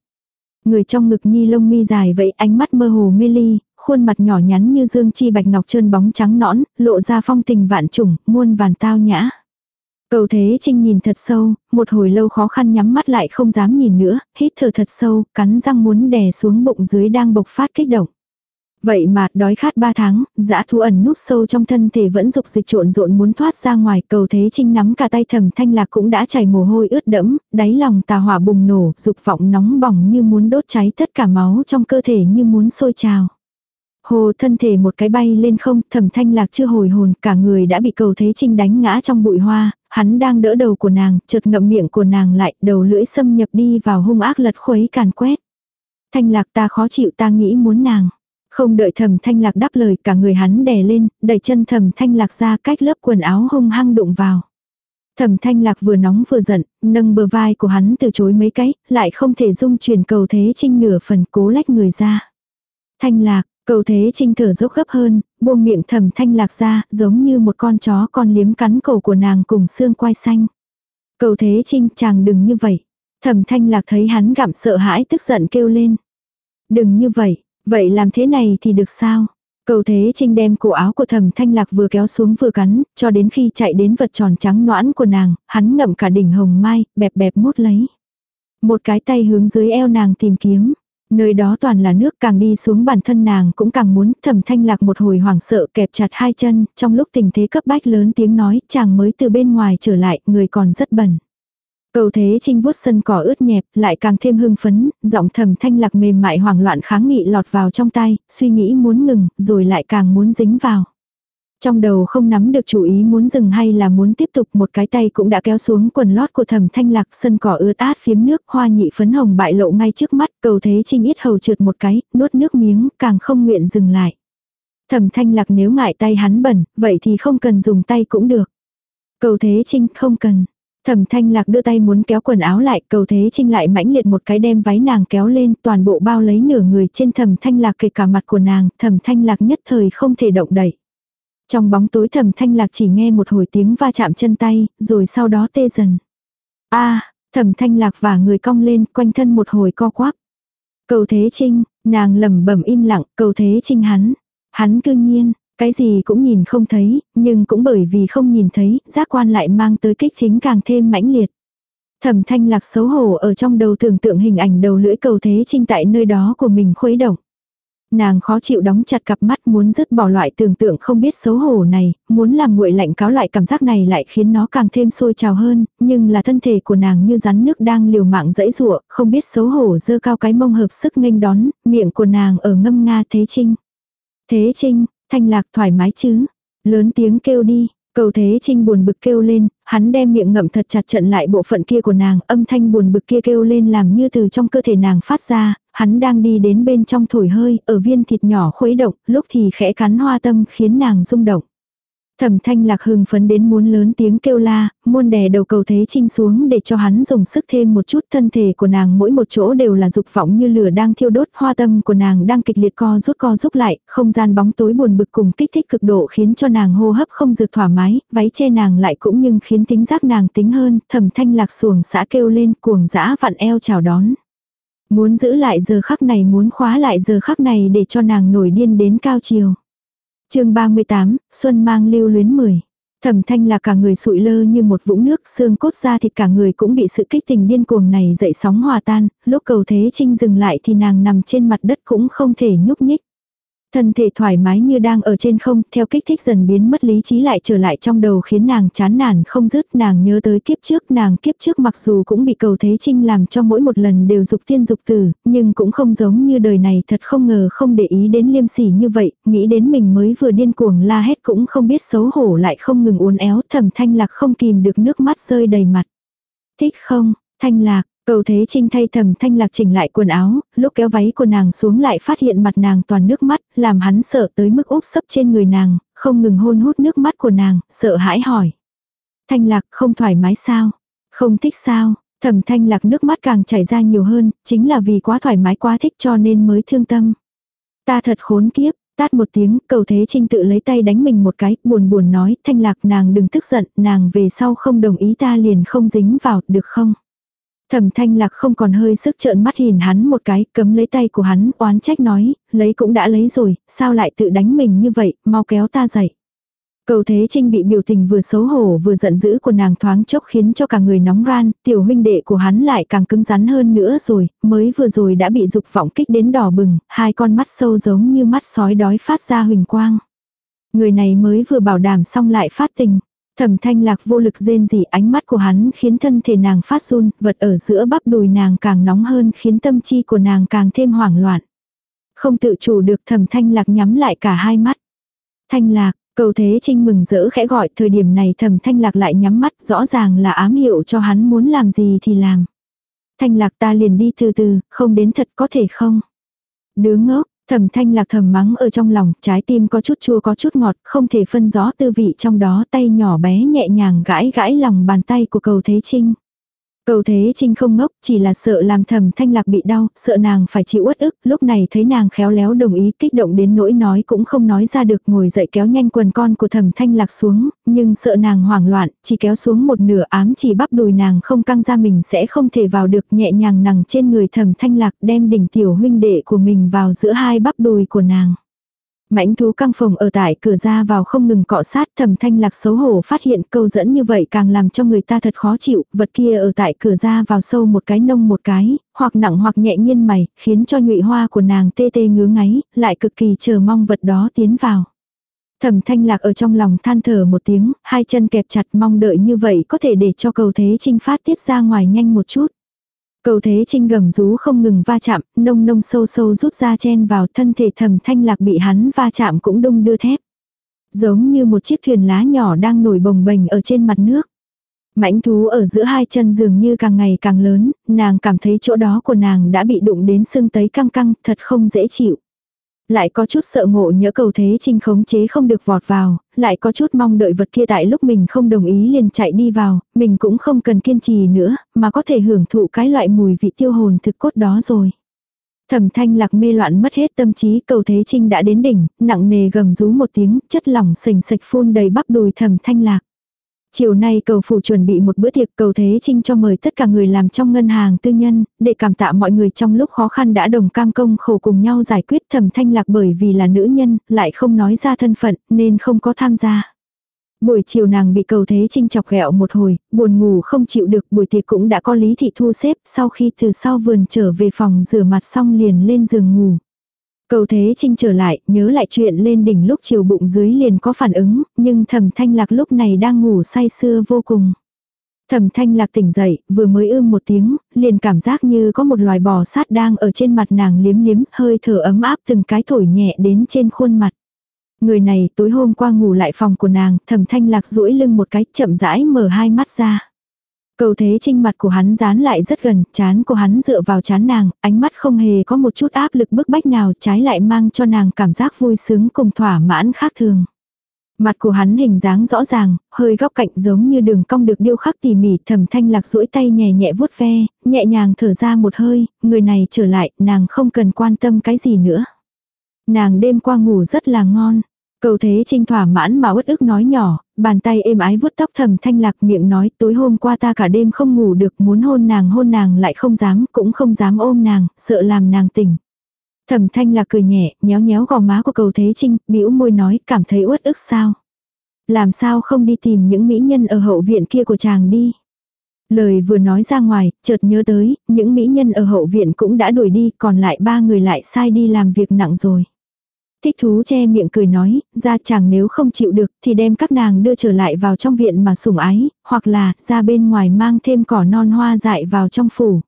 Speaker 1: Người trong ngực nhi lông mi dài vậy ánh mắt mơ hồ mê ly, khuôn mặt nhỏ nhắn như dương chi bạch ngọc trơn bóng trắng nõn, lộ ra phong tình vạn trùng, muôn vàn tao nhã. Cầu thế trinh nhìn thật sâu, một hồi lâu khó khăn nhắm mắt lại không dám nhìn nữa, hít thở thật sâu, cắn răng muốn đè xuống bụng dưới đang bộc phát kích động. Vậy mà đói khát ba tháng, dã thú ẩn núp sâu trong thân thể vẫn dục dịch trộn rộn muốn thoát ra ngoài cầu thế trinh nắm cả tay thầm thanh lạc cũng đã chảy mồ hôi ướt đẫm, đáy lòng tà hỏa bùng nổ, dục vọng nóng bỏng như muốn đốt cháy tất cả máu trong cơ thể như muốn sôi trào. Hồ thân thể một cái bay lên không, thầm thanh lạc chưa hồi hồn, cả người đã bị cầu thế trinh đánh ngã trong bụi hoa, hắn đang đỡ đầu của nàng, chợt ngậm miệng của nàng lại, đầu lưỡi xâm nhập đi vào hung ác lật khuấy càn quét. Thanh lạc ta khó chịu ta nghĩ muốn nàng. Không đợi thầm thanh lạc đáp lời cả người hắn đè lên, đẩy chân thầm thanh lạc ra cách lớp quần áo hung hăng đụng vào. Thẩm thanh lạc vừa nóng vừa giận, nâng bờ vai của hắn từ chối mấy cái, lại không thể dung chuyển cầu thế trinh nửa phần cố lách người ra. Thanh lạc, cầu thế trinh thở dốc gấp hơn, buông miệng thầm thanh lạc ra, giống như một con chó con liếm cắn cổ của nàng cùng xương quai xanh. Cầu thế trinh chàng đừng như vậy. Thẩm thanh lạc thấy hắn gặm sợ hãi tức giận kêu lên. Đừng như vậy, vậy làm thế này thì được sao? Cầu thế trinh đem cổ áo của thẩm thanh lạc vừa kéo xuống vừa cắn, cho đến khi chạy đến vật tròn trắng noãn của nàng, hắn ngậm cả đỉnh hồng mai, bẹp bẹp mút lấy. Một cái tay hướng dưới eo nàng tìm kiếm. Nơi đó toàn là nước càng đi xuống bản thân nàng cũng càng muốn thẩm thanh lạc một hồi hoảng sợ kẹp chặt hai chân, trong lúc tình thế cấp bách lớn tiếng nói chàng mới từ bên ngoài trở lại, người còn rất bẩn. Cầu thế trinh vuốt sân cỏ ướt nhẹp, lại càng thêm hưng phấn, giọng thầm thanh lạc mềm mại hoảng loạn kháng nghị lọt vào trong tay, suy nghĩ muốn ngừng, rồi lại càng muốn dính vào. Trong đầu không nắm được chủ ý muốn dừng hay là muốn tiếp tục một cái tay cũng đã kéo xuống quần lót của thầm thanh lạc sân cỏ ướt át phiếm nước hoa nhị phấn hồng bại lộ ngay trước mắt cầu thế trinh ít hầu trượt một cái, nuốt nước miếng, càng không nguyện dừng lại. Thầm thanh lạc nếu ngại tay hắn bẩn, vậy thì không cần dùng tay cũng được. Cầu thế trinh không cần. Thẩm thanh lạc đưa tay muốn kéo quần áo lại, cầu thế trinh lại mãnh liệt một cái đem váy nàng kéo lên, toàn bộ bao lấy nửa người trên thẩm thanh lạc kể cả mặt của nàng, thẩm thanh lạc nhất thời không thể động đậy. Trong bóng tối thẩm thanh lạc chỉ nghe một hồi tiếng va chạm chân tay, rồi sau đó tê dần. a thẩm thanh lạc và người cong lên, quanh thân một hồi co quắp. Cầu thế trinh, nàng lẩm bẩm im lặng, cầu thế trinh hắn. Hắn cư nhiên, cái gì cũng nhìn không thấy, nhưng cũng bởi vì không nhìn thấy, giác quan lại mang tới kích thính càng thêm mãnh liệt. Thẩm thanh lạc xấu hổ ở trong đầu tưởng tượng hình ảnh đầu lưỡi cầu thế trinh tại nơi đó của mình khuấy động. Nàng khó chịu đóng chặt cặp mắt muốn dứt bỏ loại tưởng tượng không biết xấu hổ này, muốn làm nguội lạnh cáo loại cảm giác này lại khiến nó càng thêm sôi trào hơn, nhưng là thân thể của nàng như rắn nước đang liều mạng dẫy rụa, không biết xấu hổ dơ cao cái mông hợp sức nghênh đón, miệng của nàng ở ngâm nga thế trinh. Thế trinh, thanh lạc thoải mái chứ. Lớn tiếng kêu đi, cầu thế trinh buồn bực kêu lên, hắn đem miệng ngậm thật chặt trận lại bộ phận kia của nàng, âm thanh buồn bực kia kêu lên làm như từ trong cơ thể nàng phát ra, hắn đang đi đến bên trong thổi hơi, ở viên thịt nhỏ khuấy động, lúc thì khẽ cắn hoa tâm khiến nàng rung động. Thẩm thanh lạc hưng phấn đến muốn lớn tiếng kêu la, muôn đè đầu cầu thế trinh xuống để cho hắn dùng sức thêm một chút. Thân thể của nàng mỗi một chỗ đều là dục vọng như lửa đang thiêu đốt hoa tâm của nàng đang kịch liệt co rút co rút lại, không gian bóng tối buồn bực cùng kích thích cực độ khiến cho nàng hô hấp không dược thoải mái, váy che nàng lại cũng nhưng khiến tính giác nàng tính hơn, thẩm thanh lạc xuồng xã kêu lên cuồng dã vặn eo chào đón. Muốn giữ lại giờ khắc này muốn khóa lại giờ khắc này để cho nàng nổi điên đến cao chiều chương 38, Xuân mang lưu luyến 10. Thẩm thanh là cả người sụi lơ như một vũng nước, xương cốt ra thịt cả người cũng bị sự kích tình điên cuồng này dậy sóng hòa tan, lúc cầu thế trinh dừng lại thì nàng nằm trên mặt đất cũng không thể nhúc nhích. Thân thể thoải mái như đang ở trên không, theo kích thích dần biến mất lý trí lại trở lại trong đầu khiến nàng chán nản không dứt. Nàng nhớ tới kiếp trước, nàng kiếp trước mặc dù cũng bị cầu thế trinh làm cho mỗi một lần đều dục tiên dục tử, nhưng cũng không giống như đời này thật không ngờ không để ý đến liêm sỉ như vậy, nghĩ đến mình mới vừa điên cuồng la hét cũng không biết xấu hổ lại không ngừng uốn éo thầm thanh lạc không kìm được nước mắt rơi đầy mặt. Thích không, thanh lạc, Cầu thế trinh thay thầm thanh lạc chỉnh lại quần áo, lúc kéo váy của nàng xuống lại phát hiện mặt nàng toàn nước mắt, làm hắn sợ tới mức úp sấp trên người nàng, không ngừng hôn hút nước mắt của nàng, sợ hãi hỏi. Thanh lạc không thoải mái sao? Không thích sao? Thầm thanh lạc nước mắt càng chảy ra nhiều hơn, chính là vì quá thoải mái quá thích cho nên mới thương tâm. Ta thật khốn kiếp, tát một tiếng, cầu thế trinh tự lấy tay đánh mình một cái, buồn buồn nói, thanh lạc nàng đừng tức giận, nàng về sau không đồng ý ta liền không dính vào, được không? Thẩm thanh lạc không còn hơi sức trợn mắt nhìn hắn một cái, cấm lấy tay của hắn, oán trách nói, lấy cũng đã lấy rồi, sao lại tự đánh mình như vậy, mau kéo ta dậy. Cầu Thế Trinh bị biểu tình vừa xấu hổ vừa giận dữ của nàng thoáng chốc khiến cho cả người nóng ran, tiểu huynh đệ của hắn lại càng cứng rắn hơn nữa rồi, mới vừa rồi đã bị dục vọng kích đến đỏ bừng, hai con mắt sâu giống như mắt sói đói phát ra huỳnh quang. Người này mới vừa bảo đảm xong lại phát tình. Thẩm thanh lạc vô lực rên rỉ ánh mắt của hắn khiến thân thể nàng phát run, vật ở giữa bắp đùi nàng càng nóng hơn khiến tâm chi của nàng càng thêm hoảng loạn. Không tự chủ được thẩm thanh lạc nhắm lại cả hai mắt. Thanh lạc, cầu thế trinh mừng rỡ khẽ gọi thời điểm này thẩm thanh lạc lại nhắm mắt rõ ràng là ám hiệu cho hắn muốn làm gì thì làm. Thanh lạc ta liền đi từ từ, không đến thật có thể không? Đứa ngốc, Thẩm thanh lạc thầm mắng ở trong lòng, trái tim có chút chua có chút ngọt, không thể phân rõ tư vị trong đó tay nhỏ bé nhẹ nhàng gãi gãi lòng bàn tay của cầu thế trinh. Cầu Thế Trinh không ngốc, chỉ là sợ làm thầm thanh lạc bị đau, sợ nàng phải chịu uất ức, lúc này thấy nàng khéo léo đồng ý kích động đến nỗi nói cũng không nói ra được ngồi dậy kéo nhanh quần con của thầm thanh lạc xuống, nhưng sợ nàng hoảng loạn, chỉ kéo xuống một nửa ám chỉ bắp đùi nàng không căng ra mình sẽ không thể vào được. Nhẹ nhàng nằng trên người thầm thanh lạc đem đỉnh tiểu huynh đệ của mình vào giữa hai bắp đùi của nàng. Mãnh thú căng phòng ở tại cửa ra vào không ngừng cọ sát thầm thanh lạc xấu hổ phát hiện câu dẫn như vậy càng làm cho người ta thật khó chịu, vật kia ở tại cửa ra vào sâu một cái nông một cái, hoặc nặng hoặc nhẹ nhiên mày, khiến cho nhụy hoa của nàng tê tê ngứa ngáy, lại cực kỳ chờ mong vật đó tiến vào. Thẩm thanh lạc ở trong lòng than thở một tiếng, hai chân kẹp chặt mong đợi như vậy có thể để cho cầu thế trinh phát tiết ra ngoài nhanh một chút. Cầu thế trinh gầm rú không ngừng va chạm, nông nông sâu sâu rút ra chen vào thân thể thầm thanh lạc bị hắn va chạm cũng đung đưa thép. Giống như một chiếc thuyền lá nhỏ đang nổi bồng bềnh ở trên mặt nước. Mãnh thú ở giữa hai chân dường như càng ngày càng lớn, nàng cảm thấy chỗ đó của nàng đã bị đụng đến sưng tấy căng căng, thật không dễ chịu. Lại có chút sợ ngộ nhỡ cầu thế trinh khống chế không được vọt vào, lại có chút mong đợi vật kia tại lúc mình không đồng ý liền chạy đi vào, mình cũng không cần kiên trì nữa, mà có thể hưởng thụ cái loại mùi vị tiêu hồn thực cốt đó rồi. Thẩm thanh lạc mê loạn mất hết tâm trí cầu thế trinh đã đến đỉnh, nặng nề gầm rú một tiếng, chất lỏng sình sạch phun đầy bắp đùi thẩm thanh lạc. Chiều nay cầu phủ chuẩn bị một bữa tiệc cầu Thế Trinh cho mời tất cả người làm trong ngân hàng tư nhân, để cảm tạ mọi người trong lúc khó khăn đã đồng cam công khổ cùng nhau giải quyết thẩm thanh lạc bởi vì là nữ nhân, lại không nói ra thân phận, nên không có tham gia. Buổi chiều nàng bị cầu Thế Trinh chọc ghẹo một hồi, buồn ngủ không chịu được, buổi tiệc cũng đã có Lý Thị thu xếp, sau khi từ sau vườn trở về phòng rửa mặt xong liền lên giường ngủ. Cầu Thế Trinh trở lại, nhớ lại chuyện lên đỉnh lúc chiều bụng dưới liền có phản ứng, nhưng thẩm thanh lạc lúc này đang ngủ say sưa vô cùng. Thẩm thanh lạc tỉnh dậy, vừa mới ưm một tiếng, liền cảm giác như có một loài bò sát đang ở trên mặt nàng liếm liếm, hơi thở ấm áp từng cái thổi nhẹ đến trên khuôn mặt. Người này tối hôm qua ngủ lại phòng của nàng, thẩm thanh lạc duỗi lưng một cái chậm rãi mở hai mắt ra. Cầu thế trinh mặt của hắn dán lại rất gần, chán của hắn dựa vào chán nàng, ánh mắt không hề có một chút áp lực bức bách nào trái lại mang cho nàng cảm giác vui sướng cùng thỏa mãn khác thường. Mặt của hắn hình dáng rõ ràng, hơi góc cạnh giống như đường cong được điêu khắc tỉ mỉ thầm thanh lạc duỗi tay nhẹ nhẹ vuốt ve, nhẹ nhàng thở ra một hơi, người này trở lại, nàng không cần quan tâm cái gì nữa. Nàng đêm qua ngủ rất là ngon, Cầu thế trinh thỏa mãn mà uất ức nói nhỏ, bàn tay êm ái vuốt tóc thầm thanh lạc miệng nói tối hôm qua ta cả đêm không ngủ được muốn hôn nàng hôn nàng lại không dám cũng không dám ôm nàng, sợ làm nàng tỉnh. Thẩm thanh lạc cười nhẹ, nhéo nhéo gò má của cầu thế trinh, bĩu môi nói cảm thấy uất ức sao. Làm sao không đi tìm những mỹ nhân ở hậu viện kia của chàng đi. Lời vừa nói ra ngoài, chợt nhớ tới, những mỹ nhân ở hậu viện cũng đã đuổi đi, còn lại ba người lại sai đi làm việc nặng rồi. Thích thú che miệng cười nói, ra chàng nếu không chịu được thì đem các nàng đưa trở lại vào trong viện mà sủng ái, hoặc là ra bên ngoài mang thêm cỏ non hoa dại vào trong phủ.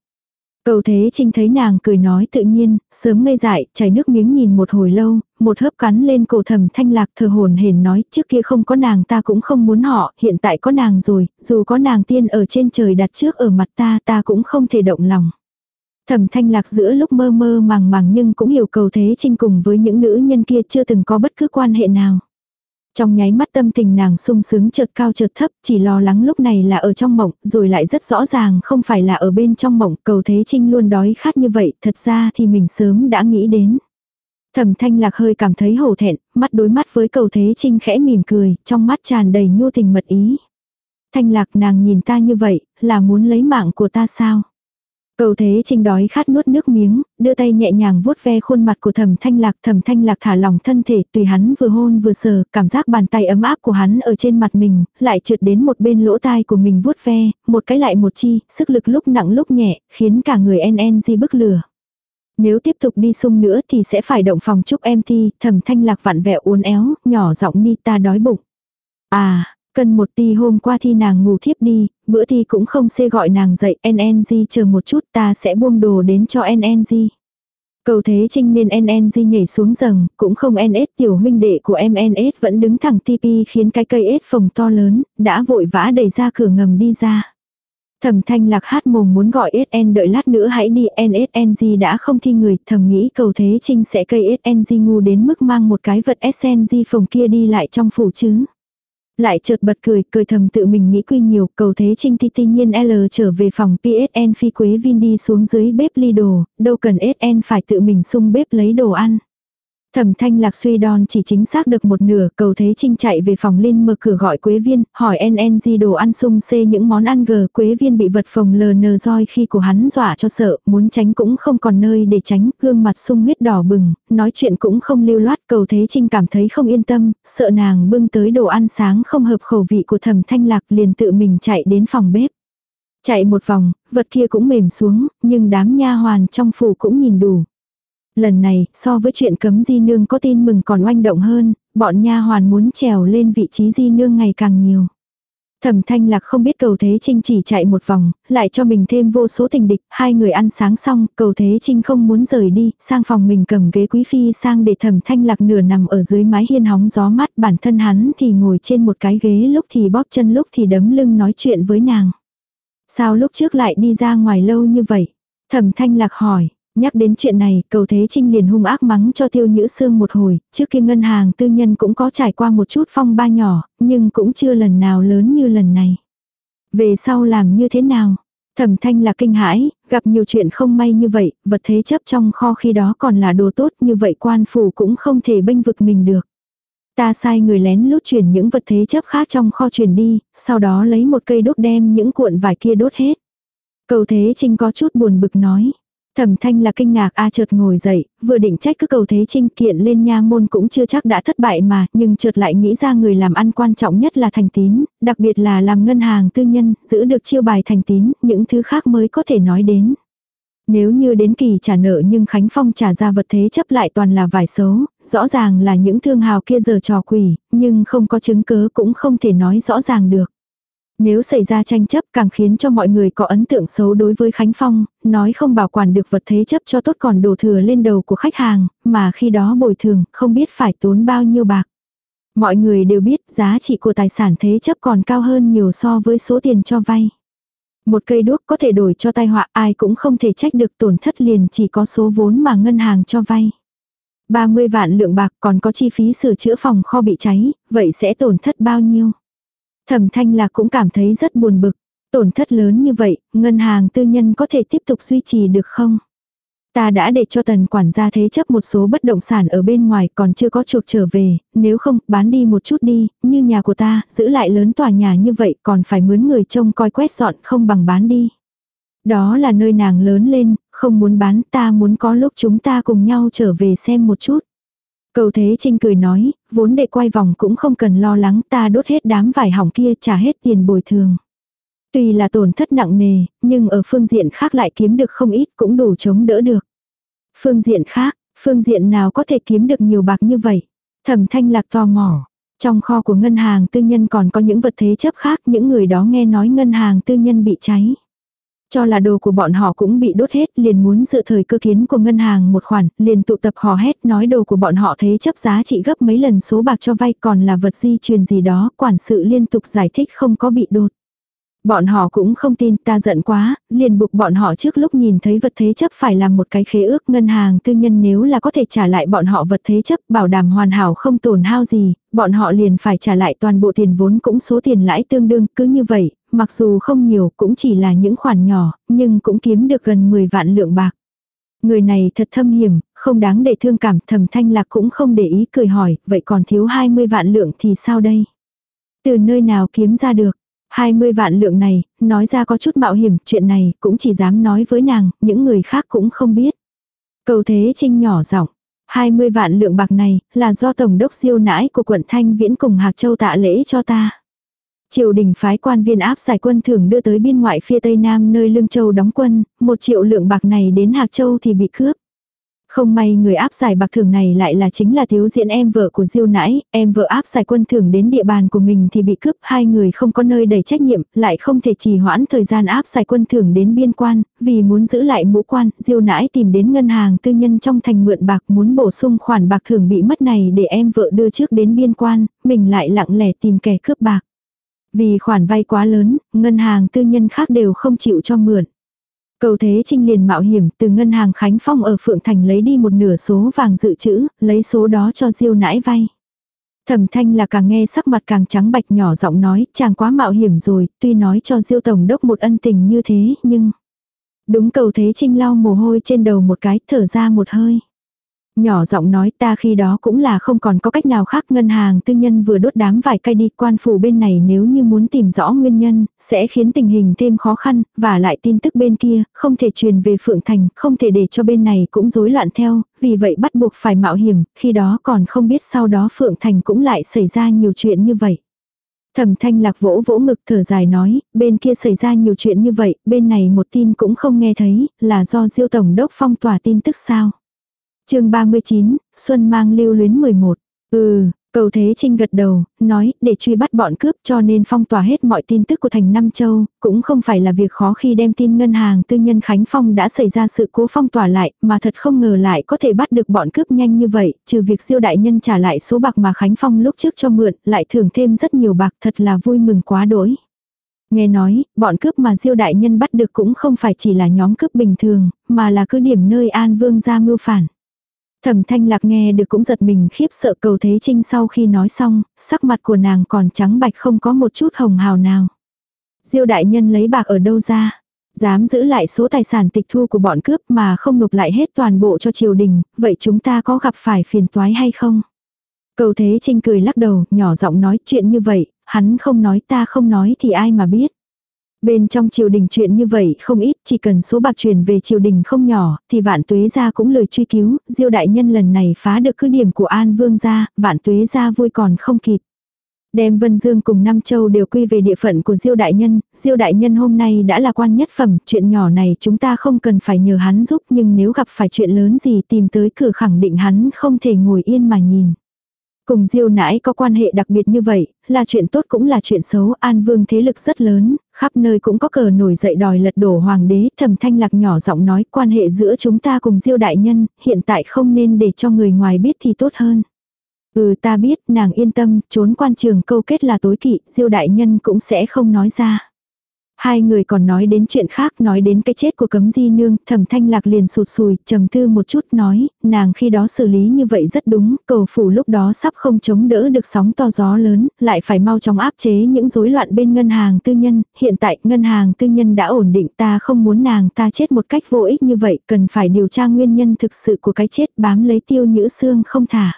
Speaker 1: Cầu thế trinh thấy nàng cười nói tự nhiên, sớm ngây dại, chảy nước miếng nhìn một hồi lâu, một hớp cắn lên cổ thầm thanh lạc thờ hồn hển nói trước kia không có nàng ta cũng không muốn họ, hiện tại có nàng rồi, dù có nàng tiên ở trên trời đặt trước ở mặt ta ta cũng không thể động lòng. Thẩm thanh lạc giữa lúc mơ mơ màng màng nhưng cũng hiểu cầu thế trinh cùng với những nữ nhân kia chưa từng có bất cứ quan hệ nào. Trong nháy mắt tâm tình nàng sung sướng chợt cao chợt thấp, chỉ lo lắng lúc này là ở trong mộng, rồi lại rất rõ ràng không phải là ở bên trong mộng, cầu thế trinh luôn đói khát như vậy, thật ra thì mình sớm đã nghĩ đến. Thẩm thanh lạc hơi cảm thấy hổ thẹn, mắt đối mắt với cầu thế trinh khẽ mỉm cười, trong mắt tràn đầy nhu tình mật ý. Thanh lạc nàng nhìn ta như vậy, là muốn lấy mạng của ta sao? Cầu thế trinh đói khát nuốt nước miếng, đưa tay nhẹ nhàng vuốt ve khuôn mặt của thẩm thanh lạc. Thẩm thanh lạc thả lòng thân thể tùy hắn vừa hôn vừa sờ, cảm giác bàn tay ấm áp của hắn ở trên mặt mình, lại trượt đến một bên lỗ tai của mình vuốt ve, một cái lại một chi, sức lực lúc nặng lúc nhẹ, khiến cả người NNG bức lửa. Nếu tiếp tục đi sung nữa thì sẽ phải động phòng chúc em thi, thẩm thanh lạc vặn vẹo uốn éo, nhỏ giọng ni ta đói bụng. À, Cân một ti hôm qua thi nàng ngủ thiếp đi, bữa thi cũng không xê gọi nàng dậy, NNG chờ một chút ta sẽ buông đồ đến cho NNG. Cầu thế trinh nên NNG nhảy xuống giường, cũng không NS tiểu huynh đệ của MNS vẫn đứng thẳng TP khiến cái cây S phồng to lớn, đã vội vã đẩy ra cửa ngầm đi ra. Thẩm thanh lạc hát mồm muốn gọi SN đợi lát nữa hãy đi NSNG đã không thi người, thầm nghĩ cầu thế trinh sẽ cây SNG ngu đến mức mang một cái vật SNG phồng kia đi lại trong phủ chứ. Lại chợt bật cười, cười thầm tự mình nghĩ quy nhiều, cầu thế trinh ti tuy nhiên L trở về phòng PSN phi quế Vin đi xuống dưới bếp ly đồ, đâu cần SN phải tự mình sung bếp lấy đồ ăn. Thẩm thanh lạc suy đòn chỉ chính xác được một nửa, cầu thế trinh chạy về phòng lên mở cửa gọi Quế Viên, hỏi NNG đồ ăn sung xê những món ăn gờ Quế Viên bị vật phòng lờ nờ roi khi của hắn dọa cho sợ, muốn tránh cũng không còn nơi để tránh, gương mặt sung huyết đỏ bừng, nói chuyện cũng không lưu loát, cầu thế trinh cảm thấy không yên tâm, sợ nàng bưng tới đồ ăn sáng không hợp khẩu vị của thẩm thanh lạc liền tự mình chạy đến phòng bếp. Chạy một vòng, vật kia cũng mềm xuống, nhưng đám nha hoàn trong phủ cũng nhìn đủ. Lần này, so với chuyện cấm di nương có tin mừng còn oanh động hơn, bọn nha hoàn muốn trèo lên vị trí di nương ngày càng nhiều. Thẩm thanh lạc không biết cầu thế trinh chỉ chạy một vòng, lại cho mình thêm vô số tình địch, hai người ăn sáng xong, cầu thế trinh không muốn rời đi, sang phòng mình cầm ghế quý phi sang để thẩm thanh lạc nửa nằm ở dưới mái hiên hóng gió mát, bản thân hắn thì ngồi trên một cái ghế lúc thì bóp chân lúc thì đấm lưng nói chuyện với nàng. Sao lúc trước lại đi ra ngoài lâu như vậy? Thẩm thanh lạc hỏi, Nhắc đến chuyện này, cầu thế trinh liền hung ác mắng cho tiêu nhữ xương một hồi, trước kia ngân hàng tư nhân cũng có trải qua một chút phong ba nhỏ, nhưng cũng chưa lần nào lớn như lần này. Về sau làm như thế nào? Thẩm thanh là kinh hãi, gặp nhiều chuyện không may như vậy, vật thế chấp trong kho khi đó còn là đồ tốt như vậy quan phủ cũng không thể bênh vực mình được. Ta sai người lén lút chuyển những vật thế chấp khác trong kho chuyển đi, sau đó lấy một cây đốt đem những cuộn vải kia đốt hết. Cầu thế trinh có chút buồn bực nói. Thẩm thanh là kinh ngạc a chợt ngồi dậy, vừa định trách cứ cầu thế trinh kiện lên nha môn cũng chưa chắc đã thất bại mà, nhưng chợt lại nghĩ ra người làm ăn quan trọng nhất là thành tín, đặc biệt là làm ngân hàng tư nhân, giữ được chiêu bài thành tín, những thứ khác mới có thể nói đến. Nếu như đến kỳ trả nợ nhưng Khánh Phong trả ra vật thế chấp lại toàn là vải xấu, rõ ràng là những thương hào kia giờ trò quỷ, nhưng không có chứng cứ cũng không thể nói rõ ràng được. Nếu xảy ra tranh chấp càng khiến cho mọi người có ấn tượng xấu đối với Khánh Phong, nói không bảo quản được vật thế chấp cho tốt còn đổ thừa lên đầu của khách hàng, mà khi đó bồi thường, không biết phải tốn bao nhiêu bạc. Mọi người đều biết giá trị của tài sản thế chấp còn cao hơn nhiều so với số tiền cho vay. Một cây đuốc có thể đổi cho tai họa ai cũng không thể trách được tổn thất liền chỉ có số vốn mà ngân hàng cho vay. 30 vạn lượng bạc còn có chi phí sửa chữa phòng kho bị cháy, vậy sẽ tổn thất bao nhiêu? Thẩm thanh lạc cũng cảm thấy rất buồn bực. Tổn thất lớn như vậy, ngân hàng tư nhân có thể tiếp tục duy trì được không? Ta đã để cho tần quản gia thế chấp một số bất động sản ở bên ngoài còn chưa có chuộc trở về, nếu không, bán đi một chút đi, như nhà của ta, giữ lại lớn tòa nhà như vậy còn phải mướn người trông coi quét dọn không bằng bán đi. Đó là nơi nàng lớn lên, không muốn bán ta muốn có lúc chúng ta cùng nhau trở về xem một chút. Cầu Thế Trinh cười nói, vốn để quay vòng cũng không cần lo lắng ta đốt hết đám vải hỏng kia trả hết tiền bồi thường. Tuy là tổn thất nặng nề, nhưng ở phương diện khác lại kiếm được không ít cũng đủ chống đỡ được. Phương diện khác, phương diện nào có thể kiếm được nhiều bạc như vậy? Thẩm thanh lạc tò mò. Trong kho của ngân hàng tư nhân còn có những vật thế chấp khác, những người đó nghe nói ngân hàng tư nhân bị cháy. Cho là đồ của bọn họ cũng bị đốt hết, liền muốn dự thời cơ kiến của ngân hàng một khoản, liền tụ tập hò hét nói đồ của bọn họ thế chấp giá trị gấp mấy lần số bạc cho vay còn là vật di truyền gì đó, quản sự liên tục giải thích không có bị đột. Bọn họ cũng không tin ta giận quá, liền buộc bọn họ trước lúc nhìn thấy vật thế chấp phải làm một cái khế ước ngân hàng tư nhân nếu là có thể trả lại bọn họ vật thế chấp bảo đảm hoàn hảo không tổn hao gì, bọn họ liền phải trả lại toàn bộ tiền vốn cũng số tiền lãi tương đương cứ như vậy, mặc dù không nhiều cũng chỉ là những khoản nhỏ, nhưng cũng kiếm được gần 10 vạn lượng bạc. Người này thật thâm hiểm, không đáng để thương cảm thầm thanh lạc cũng không để ý cười hỏi, vậy còn thiếu 20 vạn lượng thì sao đây? Từ nơi nào kiếm ra được? 20 vạn lượng này, nói ra có chút mạo hiểm, chuyện này cũng chỉ dám nói với nàng, những người khác cũng không biết. Cầu thế trinh nhỏ giọng 20 vạn lượng bạc này là do Tổng đốc siêu nãi của quận Thanh Viễn cùng Hạc Châu tạ lễ cho ta. Triều đình phái quan viên áp giải quân thưởng đưa tới biên ngoại phía tây nam nơi Lương Châu đóng quân, một triệu lượng bạc này đến Hạc Châu thì bị cướp. Không may người áp giải bạc thưởng này lại là chính là thiếu diện em vợ của Diêu Nãi, em vợ áp giải quân thưởng đến địa bàn của mình thì bị cướp, hai người không có nơi đầy trách nhiệm, lại không thể trì hoãn thời gian áp giải quân thưởng đến biên quan, vì muốn giữ lại mũ quan, Diêu Nãi tìm đến ngân hàng tư nhân trong thành mượn bạc muốn bổ sung khoản bạc thưởng bị mất này để em vợ đưa trước đến biên quan, mình lại lặng lẽ tìm kẻ cướp bạc. Vì khoản vay quá lớn, ngân hàng tư nhân khác đều không chịu cho mượn. Cầu Thế Trinh liền mạo hiểm từ ngân hàng Khánh Phong ở Phượng Thành lấy đi một nửa số vàng dự trữ, lấy số đó cho Diêu nãi vay. Thẩm thanh là càng nghe sắc mặt càng trắng bạch nhỏ giọng nói, chàng quá mạo hiểm rồi, tuy nói cho diêu tổng đốc một ân tình như thế, nhưng... Đúng cầu thế trinh lau mồ hôi trên đầu một cái, thở ra một hơi. Nhỏ giọng nói ta khi đó cũng là không còn có cách nào khác ngân hàng tư nhân vừa đốt đám vài cây đi quan phủ bên này nếu như muốn tìm rõ nguyên nhân, sẽ khiến tình hình thêm khó khăn, và lại tin tức bên kia, không thể truyền về Phượng Thành, không thể để cho bên này cũng rối loạn theo, vì vậy bắt buộc phải mạo hiểm, khi đó còn không biết sau đó Phượng Thành cũng lại xảy ra nhiều chuyện như vậy. Thẩm thanh lạc vỗ vỗ ngực thở dài nói, bên kia xảy ra nhiều chuyện như vậy, bên này một tin cũng không nghe thấy, là do diêu tổng đốc phong tỏa tin tức sao chương 39, Xuân mang lưu luyến 11. Ừ, cầu thế trinh gật đầu, nói, để truy bắt bọn cướp cho nên phong tỏa hết mọi tin tức của thành Nam Châu, cũng không phải là việc khó khi đem tin ngân hàng tư nhân Khánh Phong đã xảy ra sự cố phong tỏa lại, mà thật không ngờ lại có thể bắt được bọn cướp nhanh như vậy, trừ việc siêu đại nhân trả lại số bạc mà Khánh Phong lúc trước cho mượn, lại thưởng thêm rất nhiều bạc, thật là vui mừng quá đỗi. Nghe nói, bọn cướp mà diêu đại nhân bắt được cũng không phải chỉ là nhóm cướp bình thường, mà là cứ điểm nơi An Vương ra mưu phản. Thẩm thanh lạc nghe được cũng giật mình khiếp sợ cầu thế trinh sau khi nói xong, sắc mặt của nàng còn trắng bạch không có một chút hồng hào nào. Diêu đại nhân lấy bạc ở đâu ra? Dám giữ lại số tài sản tịch thu của bọn cướp mà không nộp lại hết toàn bộ cho triều đình, vậy chúng ta có gặp phải phiền toái hay không? Cầu thế trinh cười lắc đầu, nhỏ giọng nói chuyện như vậy, hắn không nói ta không nói thì ai mà biết. Bên trong triều đình chuyện như vậy không ít, chỉ cần số bạc truyền về triều đình không nhỏ, thì vạn tuế gia cũng lời truy cứu, diêu đại nhân lần này phá được cứ điểm của An Vương gia, vạn tuế gia vui còn không kịp. Đem Vân Dương cùng Nam Châu đều quy về địa phận của Diêu Đại Nhân, Diêu Đại Nhân hôm nay đã là quan nhất phẩm, chuyện nhỏ này chúng ta không cần phải nhờ hắn giúp nhưng nếu gặp phải chuyện lớn gì tìm tới cửa khẳng định hắn không thể ngồi yên mà nhìn. Cùng diêu nãi có quan hệ đặc biệt như vậy, là chuyện tốt cũng là chuyện xấu, an vương thế lực rất lớn, khắp nơi cũng có cờ nổi dậy đòi lật đổ hoàng đế, thầm thanh lạc nhỏ giọng nói quan hệ giữa chúng ta cùng diêu đại nhân, hiện tại không nên để cho người ngoài biết thì tốt hơn. Ừ ta biết, nàng yên tâm, trốn quan trường câu kết là tối kỵ, diêu đại nhân cũng sẽ không nói ra. Hai người còn nói đến chuyện khác, nói đến cái chết của cấm di nương, thẩm thanh lạc liền sụt sùi, trầm tư một chút nói, nàng khi đó xử lý như vậy rất đúng, cầu phủ lúc đó sắp không chống đỡ được sóng to gió lớn, lại phải mau chóng áp chế những rối loạn bên ngân hàng tư nhân, hiện tại ngân hàng tư nhân đã ổn định ta không muốn nàng ta chết một cách vô ích như vậy, cần phải điều tra nguyên nhân thực sự của cái chết bám lấy tiêu nhữ xương không thả.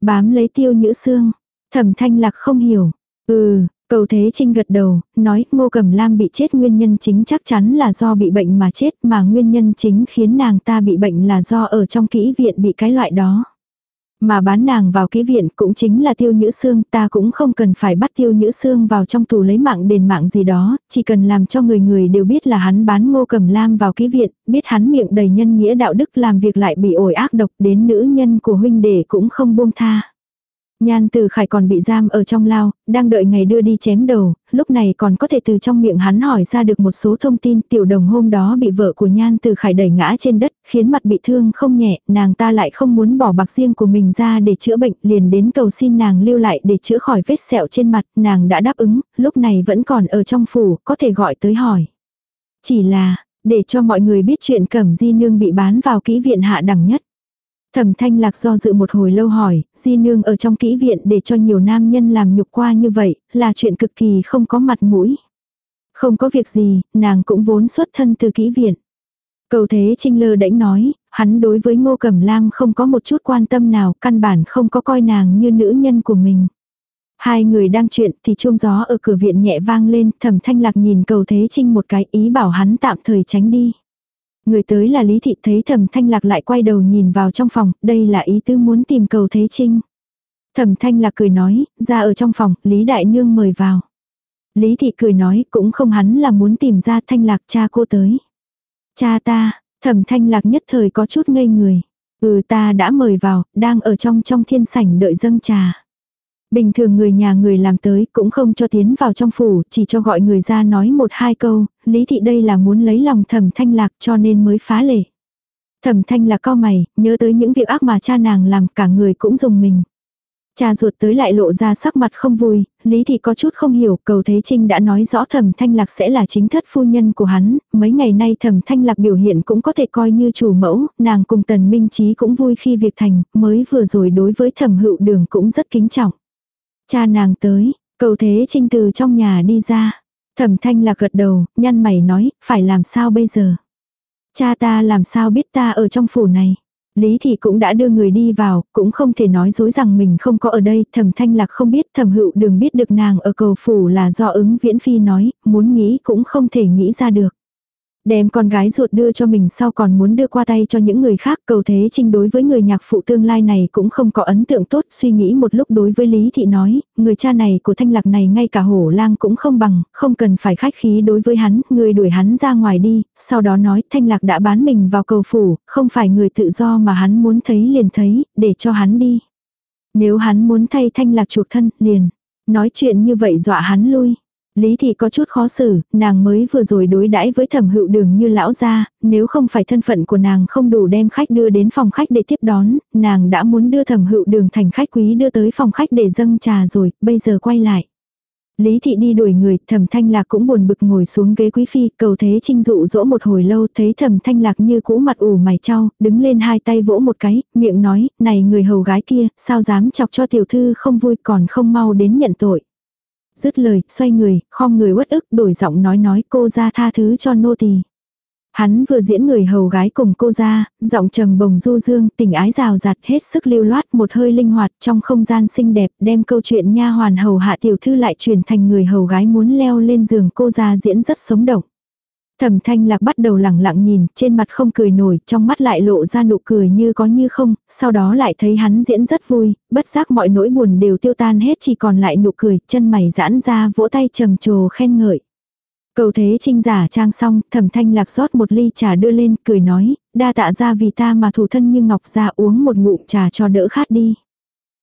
Speaker 1: Bám lấy tiêu nhữ xương, thẩm thanh lạc không hiểu, ừ, Cầu Thế Trinh gật đầu, nói Ngô Cẩm Lam bị chết nguyên nhân chính chắc chắn là do bị bệnh mà chết mà nguyên nhân chính khiến nàng ta bị bệnh là do ở trong kỹ viện bị cái loại đó. Mà bán nàng vào kỹ viện cũng chính là tiêu nhữ xương, ta cũng không cần phải bắt tiêu nhữ xương vào trong tù lấy mạng đền mạng gì đó, chỉ cần làm cho người người đều biết là hắn bán ngô cầm lam vào kỹ viện, biết hắn miệng đầy nhân nghĩa đạo đức làm việc lại bị ổi ác độc đến nữ nhân của huynh đệ cũng không buông tha. Nhan từ khải còn bị giam ở trong lao, đang đợi ngày đưa đi chém đầu, lúc này còn có thể từ trong miệng hắn hỏi ra được một số thông tin tiểu đồng hôm đó bị vợ của nhan từ khải đẩy ngã trên đất, khiến mặt bị thương không nhẹ, nàng ta lại không muốn bỏ bạc riêng của mình ra để chữa bệnh, liền đến cầu xin nàng lưu lại để chữa khỏi vết sẹo trên mặt, nàng đã đáp ứng, lúc này vẫn còn ở trong phủ, có thể gọi tới hỏi. Chỉ là, để cho mọi người biết chuyện cẩm di nương bị bán vào kỹ viện hạ đẳng nhất. Thẩm thanh lạc do dự một hồi lâu hỏi, di nương ở trong kỹ viện để cho nhiều nam nhân làm nhục qua như vậy, là chuyện cực kỳ không có mặt mũi. Không có việc gì, nàng cũng vốn xuất thân từ kỹ viện. Cầu thế trinh lơ đễnh nói, hắn đối với ngô cẩm lang không có một chút quan tâm nào, căn bản không có coi nàng như nữ nhân của mình. Hai người đang chuyện thì chuông gió ở cửa viện nhẹ vang lên, thẩm thanh lạc nhìn cầu thế trinh một cái ý bảo hắn tạm thời tránh đi. Người tới là Lý Thị thấy thẩm thanh lạc lại quay đầu nhìn vào trong phòng, đây là ý tứ muốn tìm cầu Thế Trinh. Thẩm thanh lạc cười nói, ra ở trong phòng, Lý Đại Nương mời vào. Lý Thị cười nói, cũng không hắn là muốn tìm ra thanh lạc cha cô tới. Cha ta, thẩm thanh lạc nhất thời có chút ngây người. Ừ ta đã mời vào, đang ở trong trong thiên sảnh đợi dâng trà. Bình thường người nhà người làm tới cũng không cho tiến vào trong phủ, chỉ cho gọi người ra nói một hai câu, lý thị đây là muốn lấy lòng thẩm thanh lạc cho nên mới phá lệ. Thẩm thanh lạc cao mày, nhớ tới những việc ác mà cha nàng làm cả người cũng dùng mình. Cha ruột tới lại lộ ra sắc mặt không vui, Lý Thị có chút không hiểu, cầu Thế Trinh đã nói rõ thẩm thanh lạc sẽ là chính thất phu nhân của hắn, mấy ngày nay thẩm thanh lạc biểu hiện cũng có thể coi như chủ mẫu, nàng cùng tần minh trí cũng vui khi việc thành, mới vừa rồi đối với thẩm hữu đường cũng rất kính trọng. Cha nàng tới, cầu thế trinh từ trong nhà đi ra. Thẩm thanh lạc gật đầu, nhăn mày nói, phải làm sao bây giờ? Cha ta làm sao biết ta ở trong phủ này? Lý thị cũng đã đưa người đi vào, cũng không thể nói dối rằng mình không có ở đây, thẩm thanh lạc không biết, thẩm hữu đường biết được nàng ở cầu phủ là do ứng viễn phi nói, muốn nghĩ cũng không thể nghĩ ra được. Đem con gái ruột đưa cho mình sau còn muốn đưa qua tay cho những người khác cầu thế trinh đối với người nhạc phụ tương lai này cũng không có ấn tượng tốt suy nghĩ một lúc đối với Lý Thị nói, người cha này của thanh lạc này ngay cả hổ lang cũng không bằng, không cần phải khách khí đối với hắn, người đuổi hắn ra ngoài đi, sau đó nói thanh lạc đã bán mình vào cầu phủ, không phải người tự do mà hắn muốn thấy liền thấy, để cho hắn đi. Nếu hắn muốn thay thanh lạc chuộc thân, liền. Nói chuyện như vậy dọa hắn lui. Lý thị có chút khó xử, nàng mới vừa rồi đối đãi với thẩm hữu đường như lão gia, nếu không phải thân phận của nàng không đủ đem khách đưa đến phòng khách để tiếp đón, nàng đã muốn đưa thẩm hữu đường thành khách quý đưa tới phòng khách để dâng trà rồi, bây giờ quay lại. Lý thị đi đuổi người, thẩm thanh lạc cũng buồn bực ngồi xuống ghế quý phi, cầu thế trinh dụ dỗ một hồi lâu, thấy thẩm thanh lạc như cũ mặt ủ mày trao, đứng lên hai tay vỗ một cái, miệng nói, này người hầu gái kia, sao dám chọc cho tiểu thư không vui còn không mau đến nhận tội. Dứt lời, xoay người, khom người uất ức, đổi giọng nói nói cô ra tha thứ cho nô tỳ. Hắn vừa diễn người hầu gái cùng cô ra, giọng trầm bồng du dương, tình ái rào rạt hết sức lưu loát một hơi linh hoạt trong không gian xinh đẹp đem câu chuyện nha hoàn hầu hạ tiểu thư lại chuyển thành người hầu gái muốn leo lên giường cô ra diễn rất sống động. Thẩm thanh lạc bắt đầu lẳng lặng nhìn, trên mặt không cười nổi, trong mắt lại lộ ra nụ cười như có như không, sau đó lại thấy hắn diễn rất vui, bất giác mọi nỗi buồn đều tiêu tan hết chỉ còn lại nụ cười, chân mày giãn ra vỗ tay trầm trồ khen ngợi. Cầu thế trinh giả trang xong, thẩm thanh lạc rót một ly trà đưa lên, cười nói, đa tạ ra vì ta mà thủ thân như ngọc ra uống một ngụm trà cho đỡ khát đi.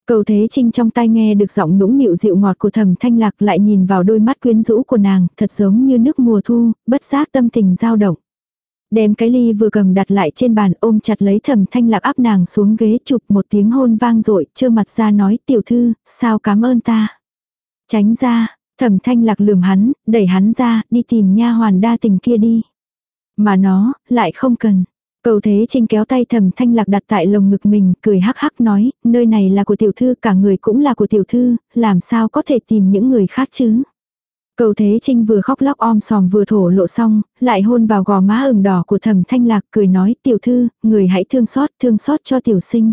Speaker 1: Cầu Thế Trinh trong tai nghe được giọng nũng nịu dịu ngọt của Thẩm Thanh Lạc lại nhìn vào đôi mắt quyến rũ của nàng, thật giống như nước mùa thu, bất giác tâm tình dao động. Đem cái ly vừa cầm đặt lại trên bàn ôm chặt lấy Thẩm Thanh Lạc áp nàng xuống ghế chụp một tiếng hôn vang dội trơ mặt ra nói tiểu thư, sao cảm ơn ta. Tránh ra, Thẩm Thanh Lạc lườm hắn, đẩy hắn ra, đi tìm nha hoàn đa tình kia đi. Mà nó, lại không cần. Cầu thế trinh kéo tay thầm thanh lạc đặt tại lồng ngực mình, cười hắc hắc nói, nơi này là của tiểu thư, cả người cũng là của tiểu thư, làm sao có thể tìm những người khác chứ. Cầu thế trinh vừa khóc lóc om sòm vừa thổ lộ xong, lại hôn vào gò má ửng đỏ của thầm thanh lạc cười nói tiểu thư, người hãy thương xót, thương xót cho tiểu sinh.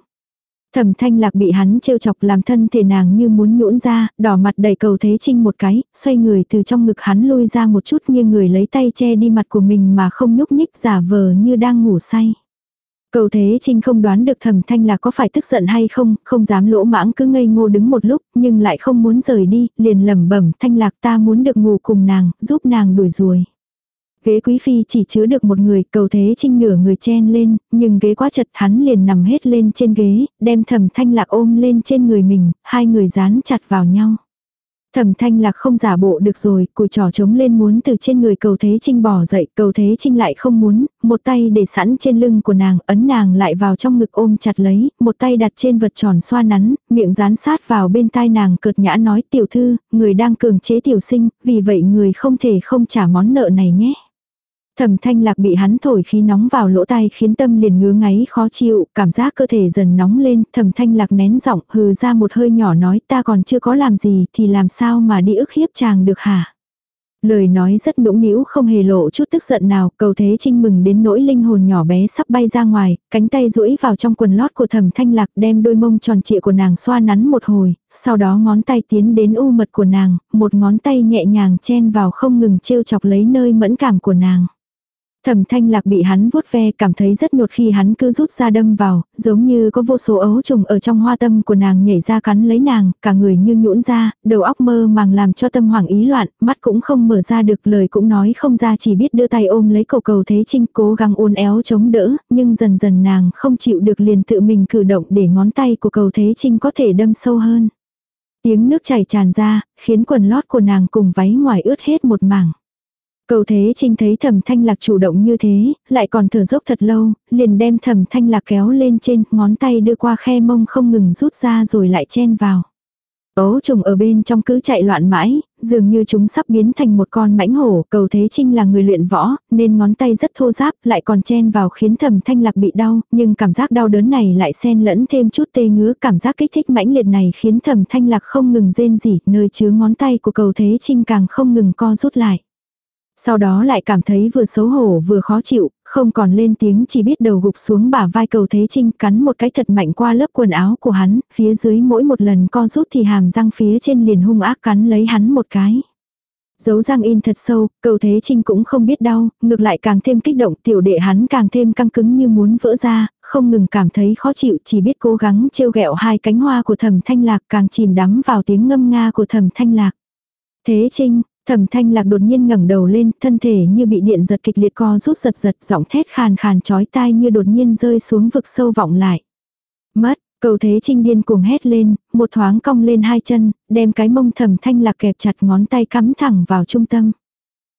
Speaker 1: Thẩm thanh lạc bị hắn trêu chọc làm thân thể nàng như muốn nhũn ra, đỏ mặt đẩy cầu thế trinh một cái, xoay người từ trong ngực hắn lui ra một chút như người lấy tay che đi mặt của mình mà không nhúc nhích giả vờ như đang ngủ say. Cầu thế trinh không đoán được thẩm thanh là có phải tức giận hay không, không dám lỗ mãng cứ ngây ngô đứng một lúc, nhưng lại không muốn rời đi, liền lẩm bẩm thanh lạc ta muốn được ngủ cùng nàng, giúp nàng đuổi ruồi. Ghế quý phi chỉ chứa được một người, cầu thế trinh nửa người chen lên, nhưng ghế quá chật hắn liền nằm hết lên trên ghế, đem thẩm thanh lạc ôm lên trên người mình, hai người dán chặt vào nhau. Thẩm thanh lạc không giả bộ được rồi, cùi trò trống lên muốn từ trên người cầu thế trinh bỏ dậy, cầu thế trinh lại không muốn, một tay để sẵn trên lưng của nàng, ấn nàng lại vào trong ngực ôm chặt lấy, một tay đặt trên vật tròn xoa nắn, miệng dán sát vào bên tai nàng cợt nhã nói tiểu thư, người đang cường chế tiểu sinh, vì vậy người không thể không trả món nợ này nhé. Thẩm thanh lạc bị hắn thổi khí nóng vào lỗ tai khiến tâm liền ngứa ngáy khó chịu, cảm giác cơ thể dần nóng lên, thẩm thanh lạc nén giọng hừ ra một hơi nhỏ nói ta còn chưa có làm gì thì làm sao mà đi ức hiếp chàng được hả. Lời nói rất nũng nĩu không hề lộ chút tức giận nào, cầu thế trinh mừng đến nỗi linh hồn nhỏ bé sắp bay ra ngoài, cánh tay duỗi vào trong quần lót của thẩm thanh lạc đem đôi mông tròn trịa của nàng xoa nắn một hồi, sau đó ngón tay tiến đến u mật của nàng, một ngón tay nhẹ nhàng chen vào không ngừng trêu chọc lấy nơi mẫn cảm của nàng. Thẩm thanh lạc bị hắn vuốt ve cảm thấy rất nhột khi hắn cứ rút ra đâm vào, giống như có vô số ấu trùng ở trong hoa tâm của nàng nhảy ra cắn lấy nàng, cả người như nhũn ra, đầu óc mơ màng làm cho tâm hoảng ý loạn, mắt cũng không mở ra được lời cũng nói không ra chỉ biết đưa tay ôm lấy cầu cầu thế trinh cố gắng uốn éo chống đỡ, nhưng dần dần nàng không chịu được liền tự mình cử động để ngón tay của cầu thế trinh có thể đâm sâu hơn. Tiếng nước chảy tràn ra, khiến quần lót của nàng cùng váy ngoài ướt hết một mảng. Cầu thế trinh thấy thẩm thanh lạc chủ động như thế, lại còn thở dốc thật lâu, liền đem thẩm thanh lạc kéo lên trên, ngón tay đưa qua khe mông không ngừng rút ra rồi lại chen vào. Ấu trùng ở bên trong cứ chạy loạn mãi, dường như chúng sắp biến thành một con mãnh hổ, cầu thế trinh là người luyện võ, nên ngón tay rất thô ráp, lại còn chen vào khiến thẩm thanh lạc bị đau, nhưng cảm giác đau đớn này lại xen lẫn thêm chút tê ngứa, cảm giác kích thích mãnh liệt này khiến thẩm thanh lạc không ngừng rên rỉ, nơi chứa ngón tay của cầu thế trinh càng không ngừng co rút lại. Sau đó lại cảm thấy vừa xấu hổ vừa khó chịu, không còn lên tiếng chỉ biết đầu gục xuống bả vai cầu thế trinh cắn một cái thật mạnh qua lớp quần áo của hắn, phía dưới mỗi một lần co rút thì hàm răng phía trên liền hung ác cắn lấy hắn một cái. Dấu răng in thật sâu, cầu thế trinh cũng không biết đau, ngược lại càng thêm kích động tiểu đệ hắn càng thêm căng cứng như muốn vỡ ra, không ngừng cảm thấy khó chịu chỉ biết cố gắng trêu ghẹo hai cánh hoa của thẩm thanh lạc càng chìm đắm vào tiếng ngâm nga của thẩm thanh lạc. Thế trinh, Thẩm thanh lạc đột nhiên ngẩng đầu lên, thân thể như bị điện giật kịch liệt co rút giật giật, giọng thét khàn khàn chói tai như đột nhiên rơi xuống vực sâu vọng lại. Mất, cầu thế trinh điên cuồng hét lên, một thoáng cong lên hai chân, đem cái mông thẩm thanh lạc kẹp chặt ngón tay cắm thẳng vào trung tâm.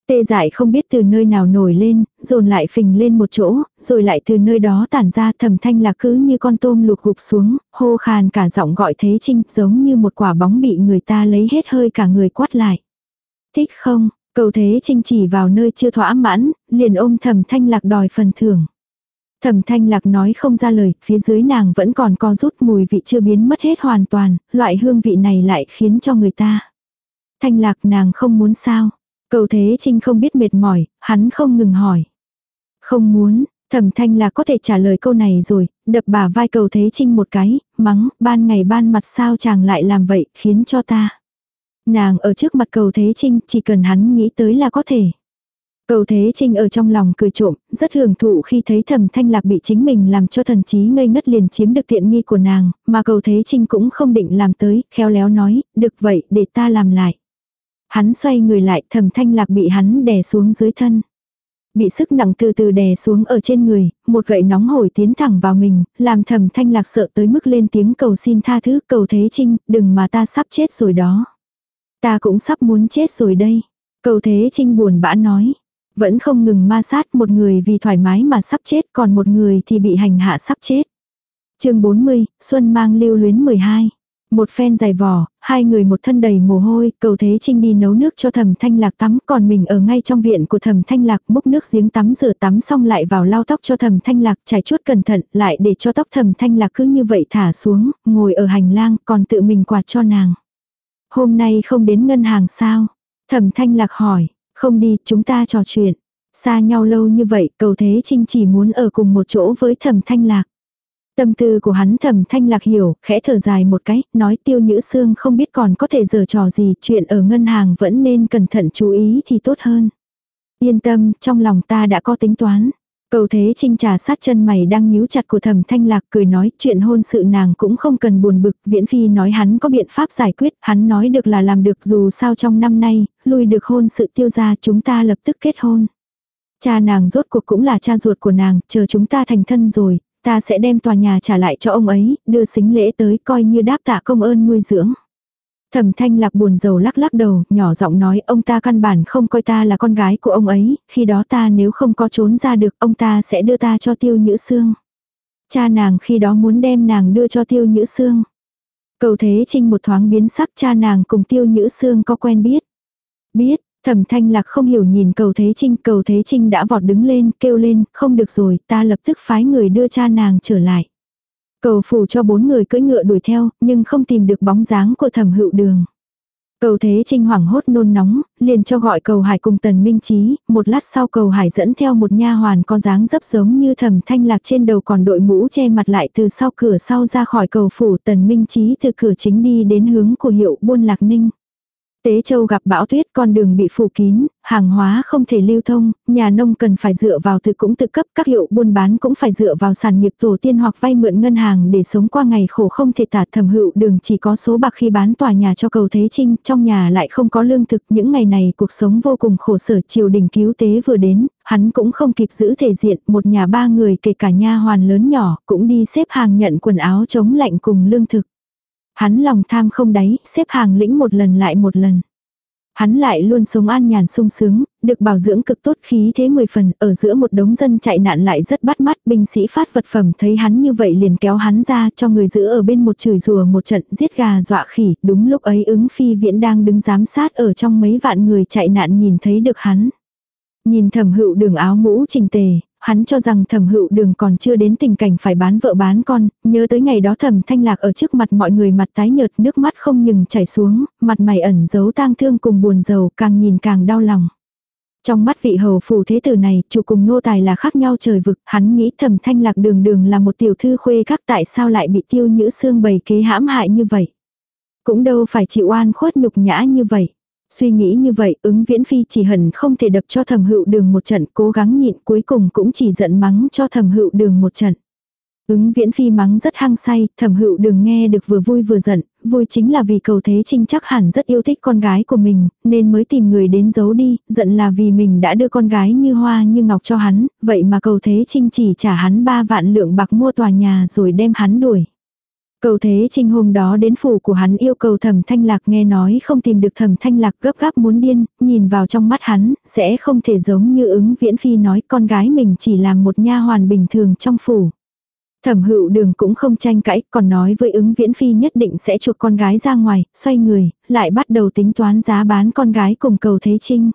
Speaker 1: Tê dại không biết từ nơi nào nổi lên, dồn lại phình lên một chỗ, rồi lại từ nơi đó tản ra thẩm thanh lạc cứ như con tôm lục gục xuống, hô khàn cả giọng gọi thế trinh giống như một quả bóng bị người ta lấy hết hơi cả người quát lại. Thích không, cầu thế trinh chỉ vào nơi chưa thỏa mãn, liền ôm thẩm thanh lạc đòi phần thưởng. Thẩm thanh lạc nói không ra lời, phía dưới nàng vẫn còn co rút mùi vị chưa biến mất hết hoàn toàn, loại hương vị này lại khiến cho người ta. Thanh lạc nàng không muốn sao. Cầu thế trinh không biết mệt mỏi, hắn không ngừng hỏi. Không muốn, thẩm thanh lạc có thể trả lời câu này rồi, đập bà vai cầu thế trinh một cái, mắng, ban ngày ban mặt sao chàng lại làm vậy, khiến cho ta. Nàng ở trước mặt cầu Thế Trinh, chỉ cần hắn nghĩ tới là có thể. Cầu Thế Trinh ở trong lòng cười trộm, rất hưởng thụ khi thấy thẩm thanh lạc bị chính mình làm cho thần trí ngây ngất liền chiếm được tiện nghi của nàng, mà cầu Thế Trinh cũng không định làm tới, khéo léo nói, được vậy, để ta làm lại. Hắn xoay người lại, thẩm thanh lạc bị hắn đè xuống dưới thân. Bị sức nặng từ từ đè xuống ở trên người, một gậy nóng hổi tiến thẳng vào mình, làm thẩm thanh lạc sợ tới mức lên tiếng cầu xin tha thứ cầu Thế Trinh, đừng mà ta sắp chết rồi đó. Ta cũng sắp muốn chết rồi đây. Cầu Thế Trinh buồn bã nói. Vẫn không ngừng ma sát một người vì thoải mái mà sắp chết còn một người thì bị hành hạ sắp chết. chương 40, Xuân mang lưu luyến 12. Một phen dài vỏ, hai người một thân đầy mồ hôi, cầu thế trinh đi nấu nước cho thầm thanh lạc tắm, còn mình ở ngay trong viện của thầm thanh lạc múc nước giếng tắm rửa tắm xong lại vào lau tóc cho thầm thanh lạc, trải chuốt cẩn thận, lại để cho tóc thầm thanh lạc cứ như vậy thả xuống, ngồi ở hành lang, còn tự mình quạt cho nàng. Hôm nay không đến ngân hàng sao? Thẩm thanh lạc hỏi, không đi, chúng ta trò chuyện. Xa nhau lâu như vậy, cầu thế trinh chỉ muốn ở cùng một chỗ với thẩm thanh lạc. Tâm tư của hắn thẩm thanh lạc hiểu, khẽ thở dài một cái, nói tiêu nhữ xương không biết còn có thể giờ trò gì, chuyện ở ngân hàng vẫn nên cẩn thận chú ý thì tốt hơn. Yên tâm, trong lòng ta đã có tính toán. Cầu thế trinh trà sát chân mày đang nhíu chặt của thẩm thanh lạc cười nói chuyện hôn sự nàng cũng không cần buồn bực. Viễn phi nói hắn có biện pháp giải quyết, hắn nói được là làm được dù sao trong năm nay, lui được hôn sự tiêu ra chúng ta lập tức kết hôn. Cha nàng rốt cuộc cũng là cha ruột của nàng, chờ chúng ta thành thân rồi, ta sẽ đem tòa nhà trả lại cho ông ấy, đưa xính lễ tới coi như đáp tạ công ơn nuôi dưỡng. Thẩm thanh lạc buồn rầu lắc lắc đầu, nhỏ giọng nói ông ta căn bản không coi ta là con gái của ông ấy, khi đó ta nếu không có trốn ra được ông ta sẽ đưa ta cho tiêu nhữ xương. Cha nàng khi đó muốn đem nàng đưa cho tiêu nhữ xương. Cầu thế trinh một thoáng biến sắc cha nàng cùng tiêu nhữ xương có quen biết. Biết, thẩm thanh lạc không hiểu nhìn cầu thế trinh, cầu thế trinh đã vọt đứng lên, kêu lên, không được rồi, ta lập tức phái người đưa cha nàng trở lại. Cầu phủ cho bốn người cưỡi ngựa đuổi theo, nhưng không tìm được bóng dáng của thẩm hữu đường. Cầu thế trinh hoảng hốt nôn nóng, liền cho gọi cầu hải cùng tần minh trí, một lát sau cầu hải dẫn theo một nha hoàn có dáng dấp giống như thẩm thanh lạc trên đầu còn đội mũ che mặt lại từ sau cửa sau ra khỏi cầu phủ tần minh trí từ cửa chính đi đến hướng của hiệu buôn lạc ninh. Tế Châu gặp bão tuyết con đường bị phủ kín, hàng hóa không thể lưu thông, nhà nông cần phải dựa vào tự cũng tự cấp, các hiệu buôn bán cũng phải dựa vào sản nghiệp tổ tiên hoặc vay mượn ngân hàng để sống qua ngày khổ không thể tả thẩm hữu đường chỉ có số bạc khi bán tòa nhà cho cầu Thế Trinh, trong nhà lại không có lương thực, những ngày này cuộc sống vô cùng khổ sở triều đình cứu tế vừa đến, hắn cũng không kịp giữ thể diện, một nhà ba người kể cả nha hoàn lớn nhỏ cũng đi xếp hàng nhận quần áo chống lạnh cùng lương thực. Hắn lòng tham không đáy, xếp hàng lĩnh một lần lại một lần. Hắn lại luôn sống an nhàn sung sướng, được bảo dưỡng cực tốt khí thế mười phần, ở giữa một đống dân chạy nạn lại rất bắt mắt, binh sĩ phát vật phẩm thấy hắn như vậy liền kéo hắn ra cho người giữ ở bên một chửi rùa một trận giết gà dọa khỉ, đúng lúc ấy ứng phi viễn đang đứng giám sát ở trong mấy vạn người chạy nạn nhìn thấy được hắn. Nhìn thẩm hữu đường áo mũ trình tề, hắn cho rằng thẩm hữu đường còn chưa đến tình cảnh phải bán vợ bán con, nhớ tới ngày đó thẩm thanh lạc ở trước mặt mọi người mặt tái nhợt nước mắt không ngừng chảy xuống, mặt mày ẩn giấu tang thương cùng buồn giàu càng nhìn càng đau lòng. Trong mắt vị hầu phù thế tử này, chủ cùng nô tài là khác nhau trời vực, hắn nghĩ thẩm thanh lạc đường đường là một tiểu thư khuê các tại sao lại bị tiêu nhữ xương bầy kế hãm hại như vậy. Cũng đâu phải chịu oan khuất nhục nhã như vậy. Suy nghĩ như vậy, ứng viễn phi chỉ hận không thể đập cho thầm hữu đường một trận, cố gắng nhịn cuối cùng cũng chỉ giận mắng cho thầm hữu đường một trận. Ứng viễn phi mắng rất hăng say, thầm hữu đường nghe được vừa vui vừa giận, vui chính là vì cầu thế trinh chắc hẳn rất yêu thích con gái của mình, nên mới tìm người đến giấu đi, giận là vì mình đã đưa con gái như hoa như ngọc cho hắn, vậy mà cầu thế trinh chỉ trả hắn ba vạn lượng bạc mua tòa nhà rồi đem hắn đuổi. Cầu thế trinh hôm đó đến phủ của hắn yêu cầu thẩm thanh lạc nghe nói không tìm được thẩm thanh lạc gấp gáp muốn điên, nhìn vào trong mắt hắn, sẽ không thể giống như ứng viễn phi nói con gái mình chỉ là một nha hoàn bình thường trong phủ. Thẩm hữu đường cũng không tranh cãi, còn nói với ứng viễn phi nhất định sẽ chuộc con gái ra ngoài, xoay người, lại bắt đầu tính toán giá bán con gái cùng cầu thế trinh.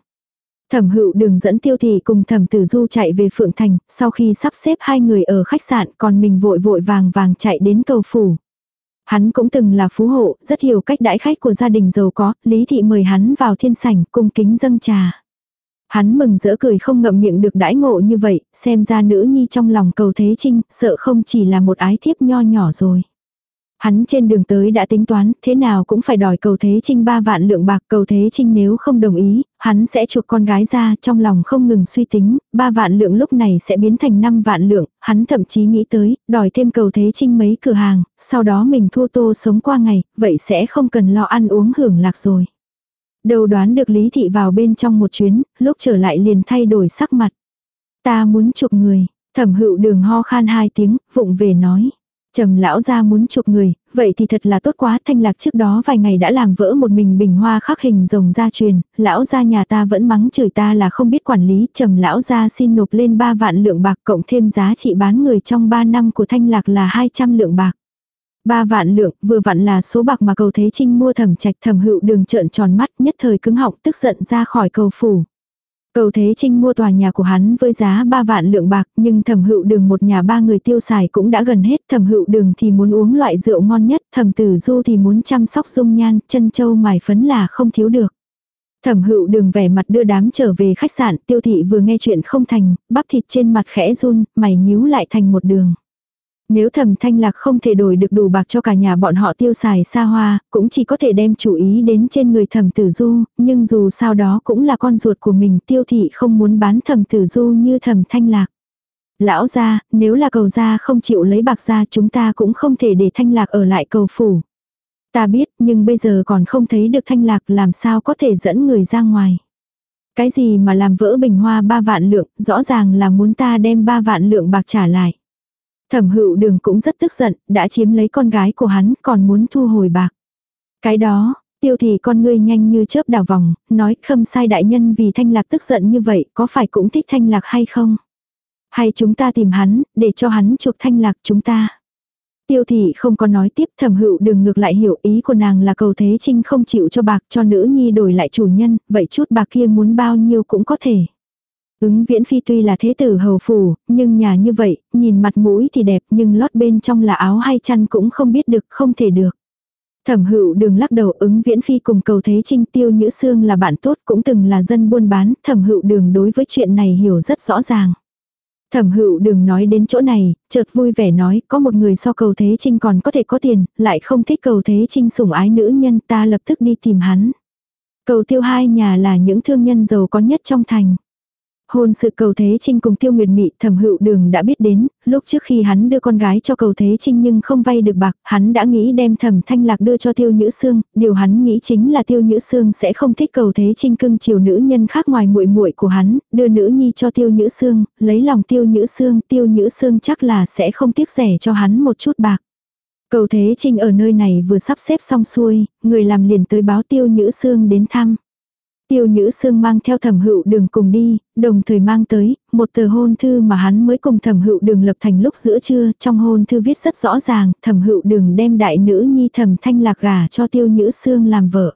Speaker 1: Thẩm hữu đường dẫn tiêu thị cùng thẩm tử du chạy về Phượng Thành, sau khi sắp xếp hai người ở khách sạn còn mình vội vội vàng vàng chạy đến cầu phủ. Hắn cũng từng là phú hộ, rất hiểu cách đãi khách của gia đình giàu có, Lý Thị mời hắn vào thiên sảnh cung kính dâng trà. Hắn mừng rỡ cười không ngậm miệng được đãi ngộ như vậy, xem ra nữ nhi trong lòng cầu thế trinh, sợ không chỉ là một ái thiếp nho nhỏ rồi. Hắn trên đường tới đã tính toán, thế nào cũng phải đòi cầu thế trinh ba vạn lượng bạc. Cầu thế trinh nếu không đồng ý, hắn sẽ chuộc con gái ra trong lòng không ngừng suy tính, ba vạn lượng lúc này sẽ biến thành năm vạn lượng. Hắn thậm chí nghĩ tới, đòi thêm cầu thế trinh mấy cửa hàng, sau đó mình thua tô sống qua ngày, vậy sẽ không cần lo ăn uống hưởng lạc rồi. Đầu đoán được Lý Thị vào bên trong một chuyến, lúc trở lại liền thay đổi sắc mặt. Ta muốn chuộc người, thẩm hữu đường ho khan hai tiếng, vụng về nói. Trầm lão ra muốn chụp người, vậy thì thật là tốt quá, thanh lạc trước đó vài ngày đã làm vỡ một mình bình hoa khắc hình rồng gia truyền, lão gia nhà ta vẫn mắng chửi ta là không biết quản lý, trầm lão gia xin nộp lên 3 vạn lượng bạc cộng thêm giá trị bán người trong 3 năm của thanh lạc là 200 lượng bạc. Ba vạn lượng, vừa vặn là số bạc mà cầu thế trinh mua thẩm trạch thẩm hữu đường trợn tròn mắt nhất thời cứng họng tức giận ra khỏi cầu phủ. Cầu Thế Trinh mua tòa nhà của hắn với giá 3 vạn lượng bạc, nhưng thẩm hữu đường một nhà ba người tiêu xài cũng đã gần hết. Thẩm hữu đường thì muốn uống loại rượu ngon nhất, thẩm tử du thì muốn chăm sóc dung nhan, chân châu mài phấn là không thiếu được. Thẩm hữu đường vẻ mặt đưa đám trở về khách sạn, tiêu thị vừa nghe chuyện không thành, bắp thịt trên mặt khẽ run, mày nhíu lại thành một đường. Nếu thẩm thanh lạc không thể đổi được đủ bạc cho cả nhà bọn họ tiêu xài xa hoa, cũng chỉ có thể đem chủ ý đến trên người thẩm tử du, nhưng dù sao đó cũng là con ruột của mình tiêu thị không muốn bán thẩm tử du như thẩm thanh lạc. Lão gia, nếu là cầu gia không chịu lấy bạc ra chúng ta cũng không thể để thanh lạc ở lại cầu phủ. Ta biết nhưng bây giờ còn không thấy được thanh lạc làm sao có thể dẫn người ra ngoài. Cái gì mà làm vỡ bình hoa ba vạn lượng, rõ ràng là muốn ta đem ba vạn lượng bạc trả lại. Thẩm hữu đường cũng rất tức giận, đã chiếm lấy con gái của hắn, còn muốn thu hồi bạc. Cái đó, tiêu thì con ngươi nhanh như chớp đảo vòng, nói khâm sai đại nhân vì thanh lạc tức giận như vậy, có phải cũng thích thanh lạc hay không? Hay chúng ta tìm hắn, để cho hắn chuộc thanh lạc chúng ta? Tiêu thị không có nói tiếp thẩm hữu đường ngược lại hiểu ý của nàng là cầu thế trinh không chịu cho bạc cho nữ nhi đổi lại chủ nhân, vậy chút bạc kia muốn bao nhiêu cũng có thể. Ứng viễn phi tuy là thế tử hầu phủ, nhưng nhà như vậy, nhìn mặt mũi thì đẹp nhưng lót bên trong là áo hay chăn cũng không biết được, không thể được. Thẩm hữu đường lắc đầu ứng viễn phi cùng cầu thế trinh tiêu nhữ xương là bạn tốt cũng từng là dân buôn bán, thẩm hữu đường đối với chuyện này hiểu rất rõ ràng. Thẩm hữu đường nói đến chỗ này, chợt vui vẻ nói có một người so cầu thế trinh còn có thể có tiền, lại không thích cầu thế trinh sủng ái nữ nhân ta lập tức đi tìm hắn. Cầu tiêu hai nhà là những thương nhân giàu có nhất trong thành. Hôn sự cầu Thế Trinh cùng Tiêu Nguyệt Mị thẩm hữu đường đã biết đến, lúc trước khi hắn đưa con gái cho cầu Thế Trinh nhưng không vay được bạc, hắn đã nghĩ đem thẩm thanh lạc đưa cho Tiêu Nhữ Sương, điều hắn nghĩ chính là Tiêu Nhữ Sương sẽ không thích cầu Thế Trinh cưng chiều nữ nhân khác ngoài muội muội của hắn, đưa nữ nhi cho Tiêu Nhữ Sương, lấy lòng Tiêu Nhữ Sương, Tiêu Nhữ Sương chắc là sẽ không tiếc rẻ cho hắn một chút bạc. Cầu Thế Trinh ở nơi này vừa sắp xếp xong xuôi, người làm liền tới báo Tiêu Nhữ Sương đến thăm. Tiêu Nhữ Sương mang theo thẩm hữu đường cùng đi, đồng thời mang tới, một tờ hôn thư mà hắn mới cùng thẩm hữu đường lập thành lúc giữa trưa, trong hôn thư viết rất rõ ràng, thẩm hữu đường đem đại nữ nhi thẩm thanh lạc gả cho Tiêu Nhữ Sương làm vợ.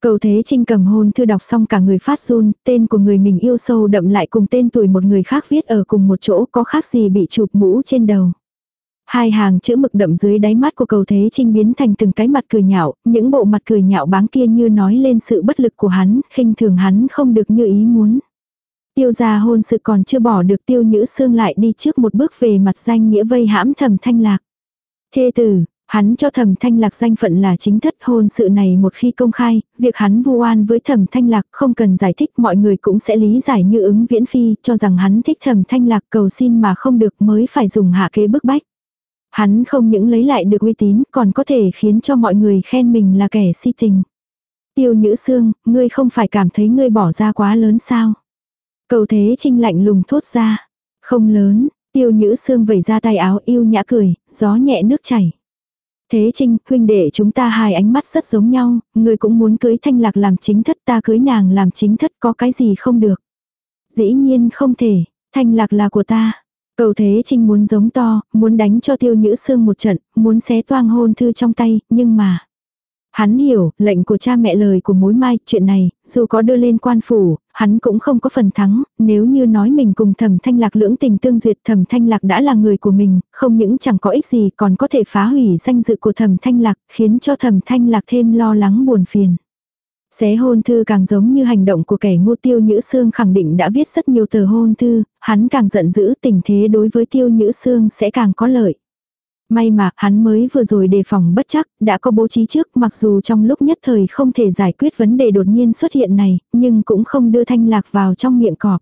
Speaker 1: Cầu Thế Trinh cầm hôn thư đọc xong cả người phát run, tên của người mình yêu sâu đậm lại cùng tên tuổi một người khác viết ở cùng một chỗ có khác gì bị chụp mũ trên đầu. Hai hàng chữ mực đậm dưới đáy mắt của cầu thế trinh biến thành từng cái mặt cười nhạo, những bộ mặt cười nhạo báng kia như nói lên sự bất lực của hắn, khinh thường hắn không được như ý muốn. Tiêu gia hôn sự còn chưa bỏ được tiêu nhữ xương lại đi trước một bước về mặt danh nghĩa vây hãm thầm thanh lạc. Thê tử, Hắn cho thẩm thanh lạc danh phận là chính thất hôn sự này một khi công khai, việc hắn vu oan với thẩm thanh lạc không cần giải thích mọi người cũng sẽ lý giải như ứng viễn phi cho rằng hắn thích thẩm thanh lạc cầu xin mà không được mới phải dùng hạ kế bức bách. Hắn không những lấy lại được uy tín còn có thể khiến cho mọi người khen mình là kẻ si tình. Tiêu Nhữ Sương, ngươi không phải cảm thấy ngươi bỏ ra quá lớn sao? Cầu thế trinh lạnh lùng thốt ra. Không lớn, tiêu Nhữ Sương vẩy ra tay áo yêu nhã cười, gió nhẹ nước chảy. Thế Trinh, huynh đệ chúng ta hai ánh mắt rất giống nhau, ngươi cũng muốn cưới thanh lạc làm chính thất ta cưới nàng làm chính thất có cái gì không được. Dĩ nhiên không thể, thanh lạc là của ta. Cầu Thế Trinh muốn giống to, muốn đánh cho tiêu nhữ xương một trận, muốn xé toang hôn thư trong tay, nhưng mà... Hắn hiểu, lệnh của cha mẹ lời của mối mai, chuyện này, dù có đưa lên quan phủ, hắn cũng không có phần thắng, nếu như nói mình cùng thẩm thanh lạc lưỡng tình tương duyệt thẩm thanh lạc đã là người của mình, không những chẳng có ích gì còn có thể phá hủy danh dự của thẩm thanh lạc, khiến cho thẩm thanh lạc thêm lo lắng buồn phiền. Xé hôn thư càng giống như hành động của kẻ ngu tiêu nhữ xương khẳng định đã viết rất nhiều tờ hôn thư, hắn càng giận dữ tình thế đối với tiêu nhữ xương sẽ càng có lợi. May mà hắn mới vừa rồi đề phòng bất chắc, đã có bố trí trước mặc dù trong lúc nhất thời không thể giải quyết vấn đề đột nhiên xuất hiện này, nhưng cũng không đưa thanh lạc vào trong miệng cọp.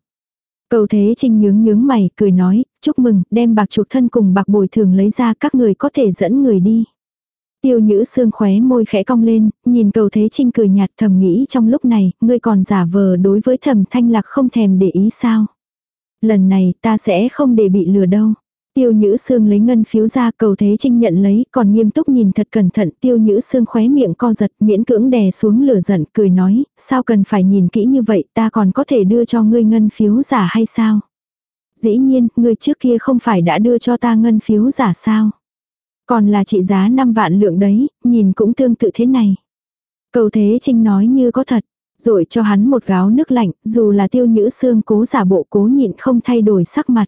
Speaker 1: Cầu thế trinh nhướng nhướng mày, cười nói, chúc mừng, đem bạc chuộc thân cùng bạc bồi thường lấy ra các người có thể dẫn người đi. Tiêu nhữ xương khóe môi khẽ cong lên, nhìn cầu thế trinh cười nhạt thầm nghĩ trong lúc này, ngươi còn giả vờ đối với thầm thanh lạc không thèm để ý sao. Lần này ta sẽ không để bị lừa đâu. Tiêu Nhữ Sương lấy ngân phiếu ra cầu Thế Trinh nhận lấy còn nghiêm túc nhìn thật cẩn thận Tiêu Nhữ Sương khóe miệng co giật miễn cưỡng đè xuống lửa giận cười nói sao cần phải nhìn kỹ như vậy ta còn có thể đưa cho ngươi ngân phiếu giả hay sao? Dĩ nhiên, ngươi trước kia không phải đã đưa cho ta ngân phiếu giả sao? Còn là trị giá 5 vạn lượng đấy, nhìn cũng tương tự thế này. Cầu Thế Trinh nói như có thật, rồi cho hắn một gáo nước lạnh, dù là tiêu nhữ xương cố giả bộ cố nhịn không thay đổi sắc mặt.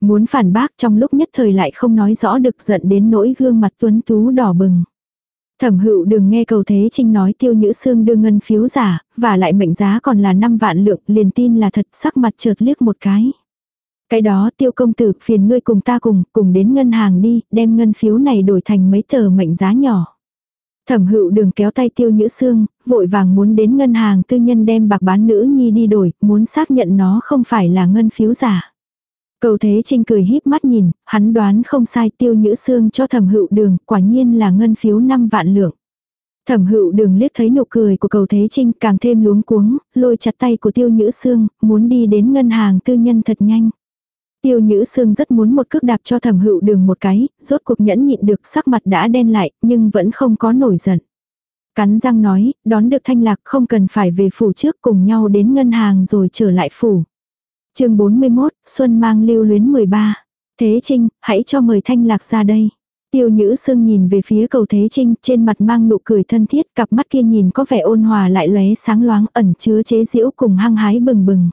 Speaker 1: Muốn phản bác trong lúc nhất thời lại không nói rõ được giận đến nỗi gương mặt tuấn tú đỏ bừng. Thẩm hữu đừng nghe cầu thế trinh nói tiêu nhữ xương đưa ngân phiếu giả, và lại mệnh giá còn là 5 vạn lượng, liền tin là thật sắc mặt chợt liếc một cái. Cái đó tiêu công tử phiền ngươi cùng ta cùng, cùng đến ngân hàng đi, đem ngân phiếu này đổi thành mấy tờ mệnh giá nhỏ. Thẩm hữu đường kéo tay tiêu nhữ xương, vội vàng muốn đến ngân hàng tư nhân đem bạc bán nữ nhi đi đổi, muốn xác nhận nó không phải là ngân phiếu giả. Cầu thế trinh cười híp mắt nhìn, hắn đoán không sai tiêu nhữ xương cho thẩm hữu đường, quả nhiên là ngân phiếu 5 vạn lượng. Thẩm hữu đường liếc thấy nụ cười của cầu thế trinh càng thêm luống cuống, lôi chặt tay của tiêu nhữ xương, muốn đi đến ngân hàng tư nhân thật nhanh. Tiêu Nhữ Sương rất muốn một cước đạp cho thẩm hữu đường một cái, rốt cuộc nhẫn nhịn được sắc mặt đã đen lại, nhưng vẫn không có nổi giận. Cắn răng nói, đón được thanh lạc không cần phải về phủ trước cùng nhau đến ngân hàng rồi trở lại phủ. chương 41, Xuân mang lưu luyến 13. Thế Trinh, hãy cho mời thanh lạc ra đây. Tiêu Nhữ Sương nhìn về phía cầu Thế Trinh, trên mặt mang nụ cười thân thiết, cặp mắt kia nhìn có vẻ ôn hòa lại lóe sáng loáng ẩn chứa chế giễu cùng hăng hái bừng bừng.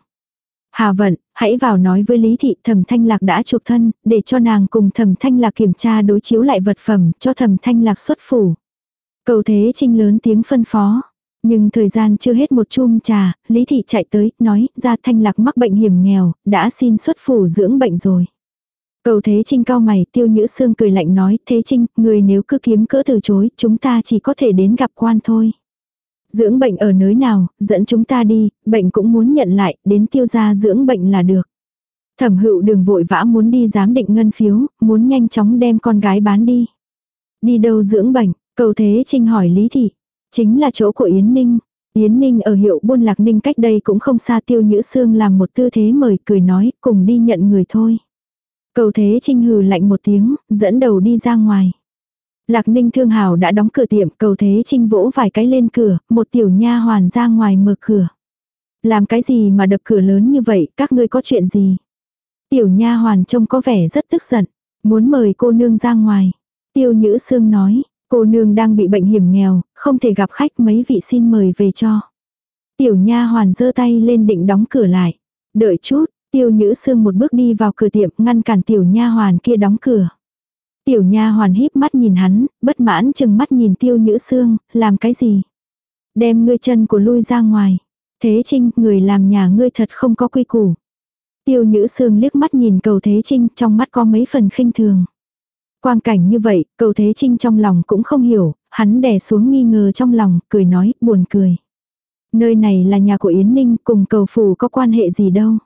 Speaker 1: Hà vận, hãy vào nói với Lý Thị thẩm thanh lạc đã chụp thân, để cho nàng cùng thẩm thanh lạc kiểm tra đối chiếu lại vật phẩm, cho thẩm thanh lạc xuất phủ. Cầu thế trinh lớn tiếng phân phó. Nhưng thời gian chưa hết một chum trà, Lý Thị chạy tới, nói, ra thanh lạc mắc bệnh hiểm nghèo, đã xin xuất phủ dưỡng bệnh rồi. Cầu Thế Trinh cao mày, tiêu nhữ xương cười lạnh nói, Thế Trinh, người nếu cứ kiếm cỡ từ chối, chúng ta chỉ có thể đến gặp quan thôi. Dưỡng bệnh ở nơi nào, dẫn chúng ta đi, bệnh cũng muốn nhận lại, đến tiêu gia dưỡng bệnh là được. Thẩm hữu đường vội vã muốn đi giám định ngân phiếu, muốn nhanh chóng đem con gái bán đi. Đi đâu dưỡng bệnh, cầu thế trinh hỏi Lý Thị. Chính là chỗ của Yến Ninh. Yến Ninh ở hiệu buôn lạc ninh cách đây cũng không xa tiêu nhữ xương làm một tư thế mời cười nói cùng đi nhận người thôi. Cầu thế trinh hừ lạnh một tiếng, dẫn đầu đi ra ngoài. Lạc Ninh Thương Hào đã đóng cửa tiệm, cầu thế trinh vỗ vài cái lên cửa, một tiểu nha hoàn ra ngoài mở cửa. Làm cái gì mà đập cửa lớn như vậy, các ngươi có chuyện gì? Tiểu nha hoàn trông có vẻ rất tức giận, muốn mời cô nương ra ngoài. Tiêu Nhữ Sương nói, cô nương đang bị bệnh hiểm nghèo, không thể gặp khách mấy vị xin mời về cho. Tiểu nha hoàn giơ tay lên định đóng cửa lại. Đợi chút, Tiêu Nhữ Sương một bước đi vào cửa tiệm ngăn cản tiểu nha hoàn kia đóng cửa. Tiểu nha hoàn híp mắt nhìn hắn, bất mãn chừng mắt nhìn Tiêu Nhữ Sương, làm cái gì? Đem ngươi chân của lui ra ngoài. Thế Trinh, người làm nhà ngươi thật không có quy củ. Tiêu Nhữ Sương liếc mắt nhìn cầu Thế Trinh trong mắt có mấy phần khinh thường. Quang cảnh như vậy, cầu Thế Trinh trong lòng cũng không hiểu, hắn đè xuống nghi ngờ trong lòng, cười nói, buồn cười. Nơi này là nhà của Yến Ninh, cùng cầu phủ có quan hệ gì đâu.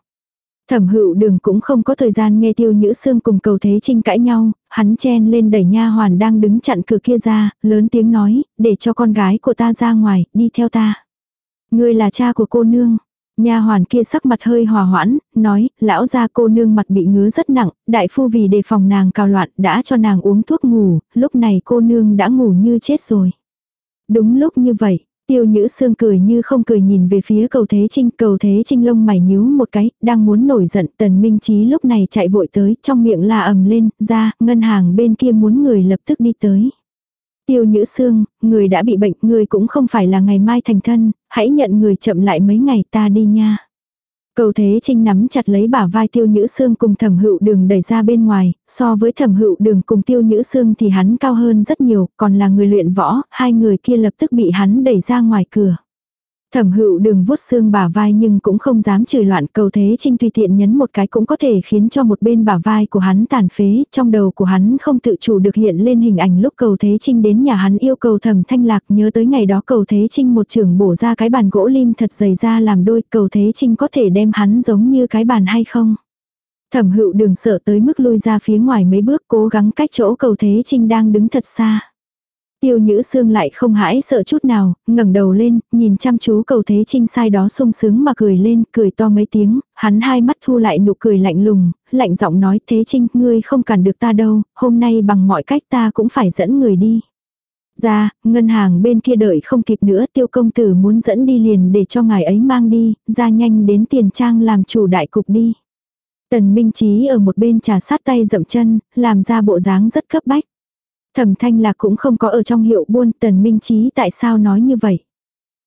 Speaker 1: Thẩm hữu đường cũng không có thời gian nghe tiêu nhữ xương cùng cầu thế trinh cãi nhau, hắn chen lên đẩy nha hoàn đang đứng chặn cửa kia ra, lớn tiếng nói, để cho con gái của ta ra ngoài, đi theo ta. Ngươi là cha của cô nương. Nha hoàn kia sắc mặt hơi hòa hoãn, nói, lão gia cô nương mặt bị ngứa rất nặng, đại phu vì đề phòng nàng cao loạn đã cho nàng uống thuốc ngủ, lúc này cô nương đã ngủ như chết rồi. Đúng lúc như vậy, Tiêu Nhữ Sương cười như không cười nhìn về phía cầu Thế Trinh, cầu Thế Trinh lông mày nhíu một cái, đang muốn nổi giận, Tần Minh Chí lúc này chạy vội tới, trong miệng la ầm lên, ra, ngân hàng bên kia muốn người lập tức đi tới. Tiêu Nhữ Sương, người đã bị bệnh, người cũng không phải là ngày mai thành thân, hãy nhận người chậm lại mấy ngày ta đi nha. Cầu Thế Trinh nắm chặt lấy bả vai Tiêu Nhữ Sương cùng Thẩm Hữu Đường đẩy ra bên ngoài, so với Thẩm Hữu Đường cùng Tiêu Nhữ Sương thì hắn cao hơn rất nhiều, còn là người luyện võ, hai người kia lập tức bị hắn đẩy ra ngoài cửa. Thẩm hữu đường vuốt xương bả vai nhưng cũng không dám chửi loạn cầu thế trinh tùy tiện nhấn một cái cũng có thể khiến cho một bên bả vai của hắn tàn phế, trong đầu của hắn không tự chủ được hiện lên hình ảnh lúc cầu thế trinh đến nhà hắn yêu cầu thẩm thanh lạc nhớ tới ngày đó cầu thế trinh một trưởng bổ ra cái bàn gỗ lim thật dày ra làm đôi cầu thế trinh có thể đem hắn giống như cái bàn hay không. Thẩm hữu đường sợ tới mức lui ra phía ngoài mấy bước cố gắng cách chỗ cầu thế trinh đang đứng thật xa. Tiêu Nhữ Sương lại không hãi sợ chút nào, ngẩng đầu lên, nhìn chăm chú cầu thế trinh sai đó sung sướng mà cười lên, cười to mấy tiếng, hắn hai mắt thu lại nụ cười lạnh lùng, lạnh giọng nói thế trinh, ngươi không cản được ta đâu, hôm nay bằng mọi cách ta cũng phải dẫn người đi. Ra, ngân hàng bên kia đợi không kịp nữa tiêu công tử muốn dẫn đi liền để cho ngài ấy mang đi, ra nhanh đến tiền trang làm chủ đại cục đi. Tần Minh Trí ở một bên trà sát tay dậm chân, làm ra bộ dáng rất cấp bách. Thẩm thanh lạc cũng không có ở trong hiệu buôn tần minh trí tại sao nói như vậy.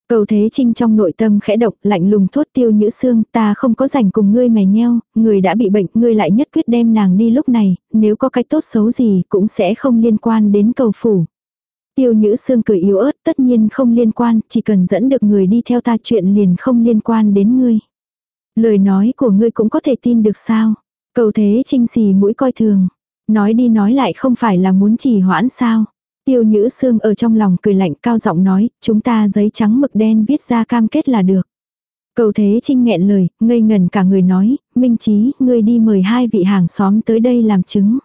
Speaker 1: Cầu thế trinh trong nội tâm khẽ độc lạnh lùng thốt tiêu nhữ xương ta không có rảnh cùng ngươi mè nheo, người đã bị bệnh ngươi lại nhất quyết đem nàng đi lúc này, nếu có cái tốt xấu gì cũng sẽ không liên quan đến cầu phủ. Tiêu nhữ xương cười yếu ớt tất nhiên không liên quan, chỉ cần dẫn được người đi theo ta chuyện liền không liên quan đến ngươi. Lời nói của ngươi cũng có thể tin được sao. Cầu thế trinh xì mũi coi thường. Nói đi nói lại không phải là muốn trì hoãn sao. Tiêu Nhữ Sương ở trong lòng cười lạnh cao giọng nói, chúng ta giấy trắng mực đen viết ra cam kết là được. Cầu Thế Trinh nghẹn lời, ngây ngần cả người nói, Minh Chí, ngươi đi mời hai vị hàng xóm tới đây làm chứng.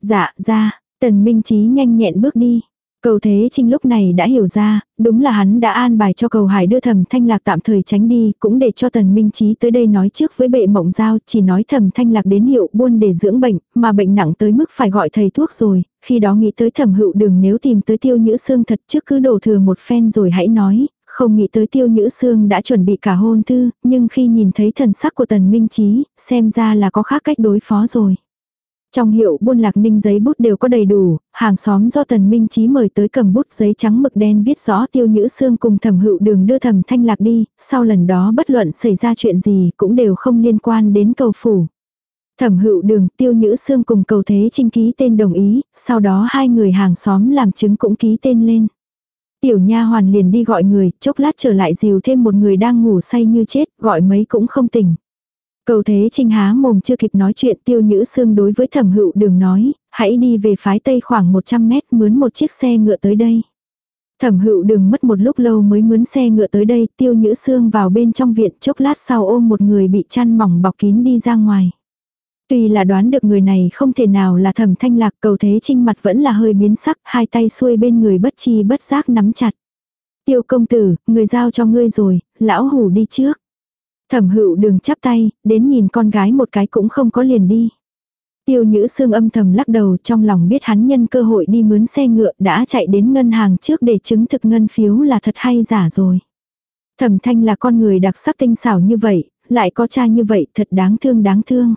Speaker 1: Dạ, ra, Tần Minh Chí nhanh nhẹn bước đi. Cầu Thế Trinh lúc này đã hiểu ra, đúng là hắn đã an bài cho cầu hải đưa thẩm thanh lạc tạm thời tránh đi, cũng để cho tần minh trí tới đây nói trước với bệ mộng giao, chỉ nói thẩm thanh lạc đến hiệu buôn để dưỡng bệnh, mà bệnh nặng tới mức phải gọi thầy thuốc rồi, khi đó nghĩ tới thẩm hữu đường nếu tìm tới tiêu nhữ xương thật trước cứ đổ thừa một phen rồi hãy nói, không nghĩ tới tiêu nhữ xương đã chuẩn bị cả hôn thư, nhưng khi nhìn thấy thần sắc của tần minh trí, xem ra là có khác cách đối phó rồi. Trong hiệu buôn lạc ninh giấy bút đều có đầy đủ, hàng xóm do tần minh trí mời tới cầm bút giấy trắng mực đen viết rõ tiêu nhữ xương cùng thẩm hữu đường đưa thẩm thanh lạc đi, sau lần đó bất luận xảy ra chuyện gì cũng đều không liên quan đến cầu phủ. Thẩm hữu đường tiêu nhữ xương cùng cầu thế trinh ký tên đồng ý, sau đó hai người hàng xóm làm chứng cũng ký tên lên. Tiểu nha hoàn liền đi gọi người, chốc lát trở lại dìu thêm một người đang ngủ say như chết, gọi mấy cũng không tỉnh. Cầu thế trinh há mồm chưa kịp nói chuyện tiêu nhữ xương đối với thẩm hữu đường nói, hãy đi về phái tây khoảng 100 mét mướn một chiếc xe ngựa tới đây. Thẩm hữu đường mất một lúc lâu mới mướn xe ngựa tới đây, tiêu nhữ xương vào bên trong viện chốc lát sau ôm một người bị chăn mỏng bọc kín đi ra ngoài. Tuy là đoán được người này không thể nào là thẩm thanh lạc cầu thế trinh mặt vẫn là hơi biến sắc, hai tay xuôi bên người bất chi bất giác nắm chặt. Tiêu công tử, người giao cho ngươi rồi, lão hủ đi trước. Thẩm hữu đường chắp tay, đến nhìn con gái một cái cũng không có liền đi. Tiêu nhữ xương âm thầm lắc đầu trong lòng biết hắn nhân cơ hội đi mướn xe ngựa đã chạy đến ngân hàng trước để chứng thực ngân phiếu là thật hay giả rồi. Thẩm thanh là con người đặc sắc tinh xảo như vậy, lại có cha như vậy thật đáng thương đáng thương.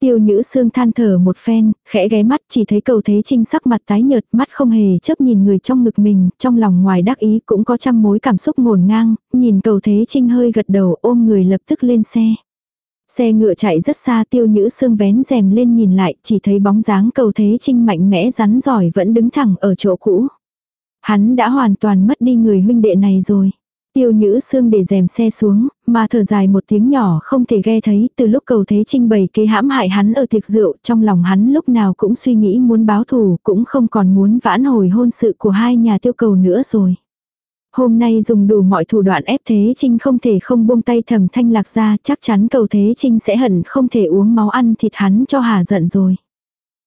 Speaker 1: Tiêu nhữ xương than thở một phen, khẽ ghé mắt chỉ thấy cầu thế trinh sắc mặt tái nhợt mắt không hề chấp nhìn người trong ngực mình, trong lòng ngoài đắc ý cũng có trăm mối cảm xúc ngổn ngang, nhìn cầu thế trinh hơi gật đầu ôm người lập tức lên xe. Xe ngựa chạy rất xa tiêu nhữ xương vén rèm lên nhìn lại chỉ thấy bóng dáng cầu thế trinh mạnh mẽ rắn giỏi vẫn đứng thẳng ở chỗ cũ. Hắn đã hoàn toàn mất đi người huynh đệ này rồi. Tiêu nhữ xương để rèm xe xuống, mà thở dài một tiếng nhỏ không thể ghe thấy từ lúc cầu thế trinh bày kế hãm hại hắn ở tiệc rượu trong lòng hắn lúc nào cũng suy nghĩ muốn báo thù cũng không còn muốn vãn hồi hôn sự của hai nhà tiêu cầu nữa rồi. Hôm nay dùng đủ mọi thủ đoạn ép Thế Trinh không thể không buông tay thầm thanh lạc ra chắc chắn cầu Thế Trinh sẽ hận không thể uống máu ăn thịt hắn cho hà giận rồi.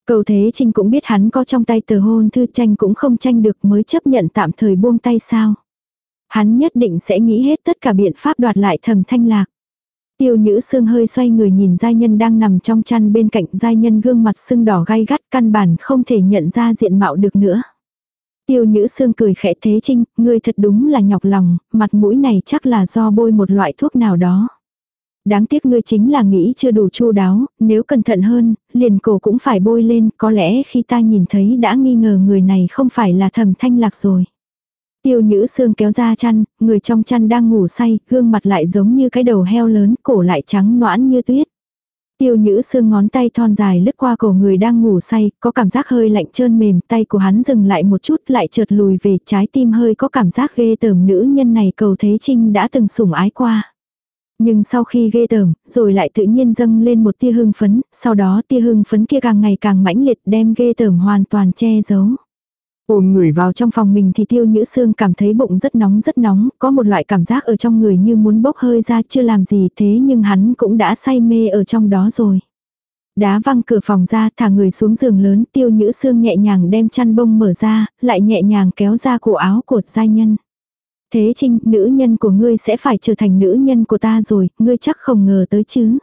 Speaker 1: Cầu Thế Trinh cũng biết hắn có trong tay tờ hôn thư tranh cũng không tranh được mới chấp nhận tạm thời buông tay sao. Hắn nhất định sẽ nghĩ hết tất cả biện pháp đoạt lại thầm thanh lạc. Tiêu nhữ sương hơi xoay người nhìn giai nhân đang nằm trong chăn bên cạnh giai nhân gương mặt sưng đỏ gai gắt căn bản không thể nhận ra diện mạo được nữa. Tiêu nhữ sương cười khẽ thế trinh, ngươi thật đúng là nhọc lòng, mặt mũi này chắc là do bôi một loại thuốc nào đó. Đáng tiếc ngươi chính là nghĩ chưa đủ chu đáo, nếu cẩn thận hơn, liền cổ cũng phải bôi lên, có lẽ khi ta nhìn thấy đã nghi ngờ người này không phải là thầm thanh lạc rồi. Tiêu nhữ xương kéo ra chăn, người trong chăn đang ngủ say, gương mặt lại giống như cái đầu heo lớn, cổ lại trắng noãn như tuyết. Tiêu nhữ xương ngón tay thon dài lướt qua cổ người đang ngủ say, có cảm giác hơi lạnh trơn mềm, tay của hắn dừng lại một chút lại trượt lùi về trái tim hơi có cảm giác ghê tởm nữ nhân này cầu thế trinh đã từng sủng ái qua. Nhưng sau khi ghê tởm, rồi lại tự nhiên dâng lên một tia hưng phấn, sau đó tia hưng phấn kia càng ngày càng mãnh liệt đem ghê tởm hoàn toàn che giấu. Ôm người vào trong phòng mình thì tiêu nhữ xương cảm thấy bụng rất nóng rất nóng, có một loại cảm giác ở trong người như muốn bốc hơi ra chưa làm gì thế nhưng hắn cũng đã say mê ở trong đó rồi. Đá văng cửa phòng ra thả người xuống giường lớn tiêu nhữ xương nhẹ nhàng đem chăn bông mở ra, lại nhẹ nhàng kéo ra cổ áo của giai nhân. Thế trinh, nữ nhân của ngươi sẽ phải trở thành nữ nhân của ta rồi, ngươi chắc không ngờ tới chứ.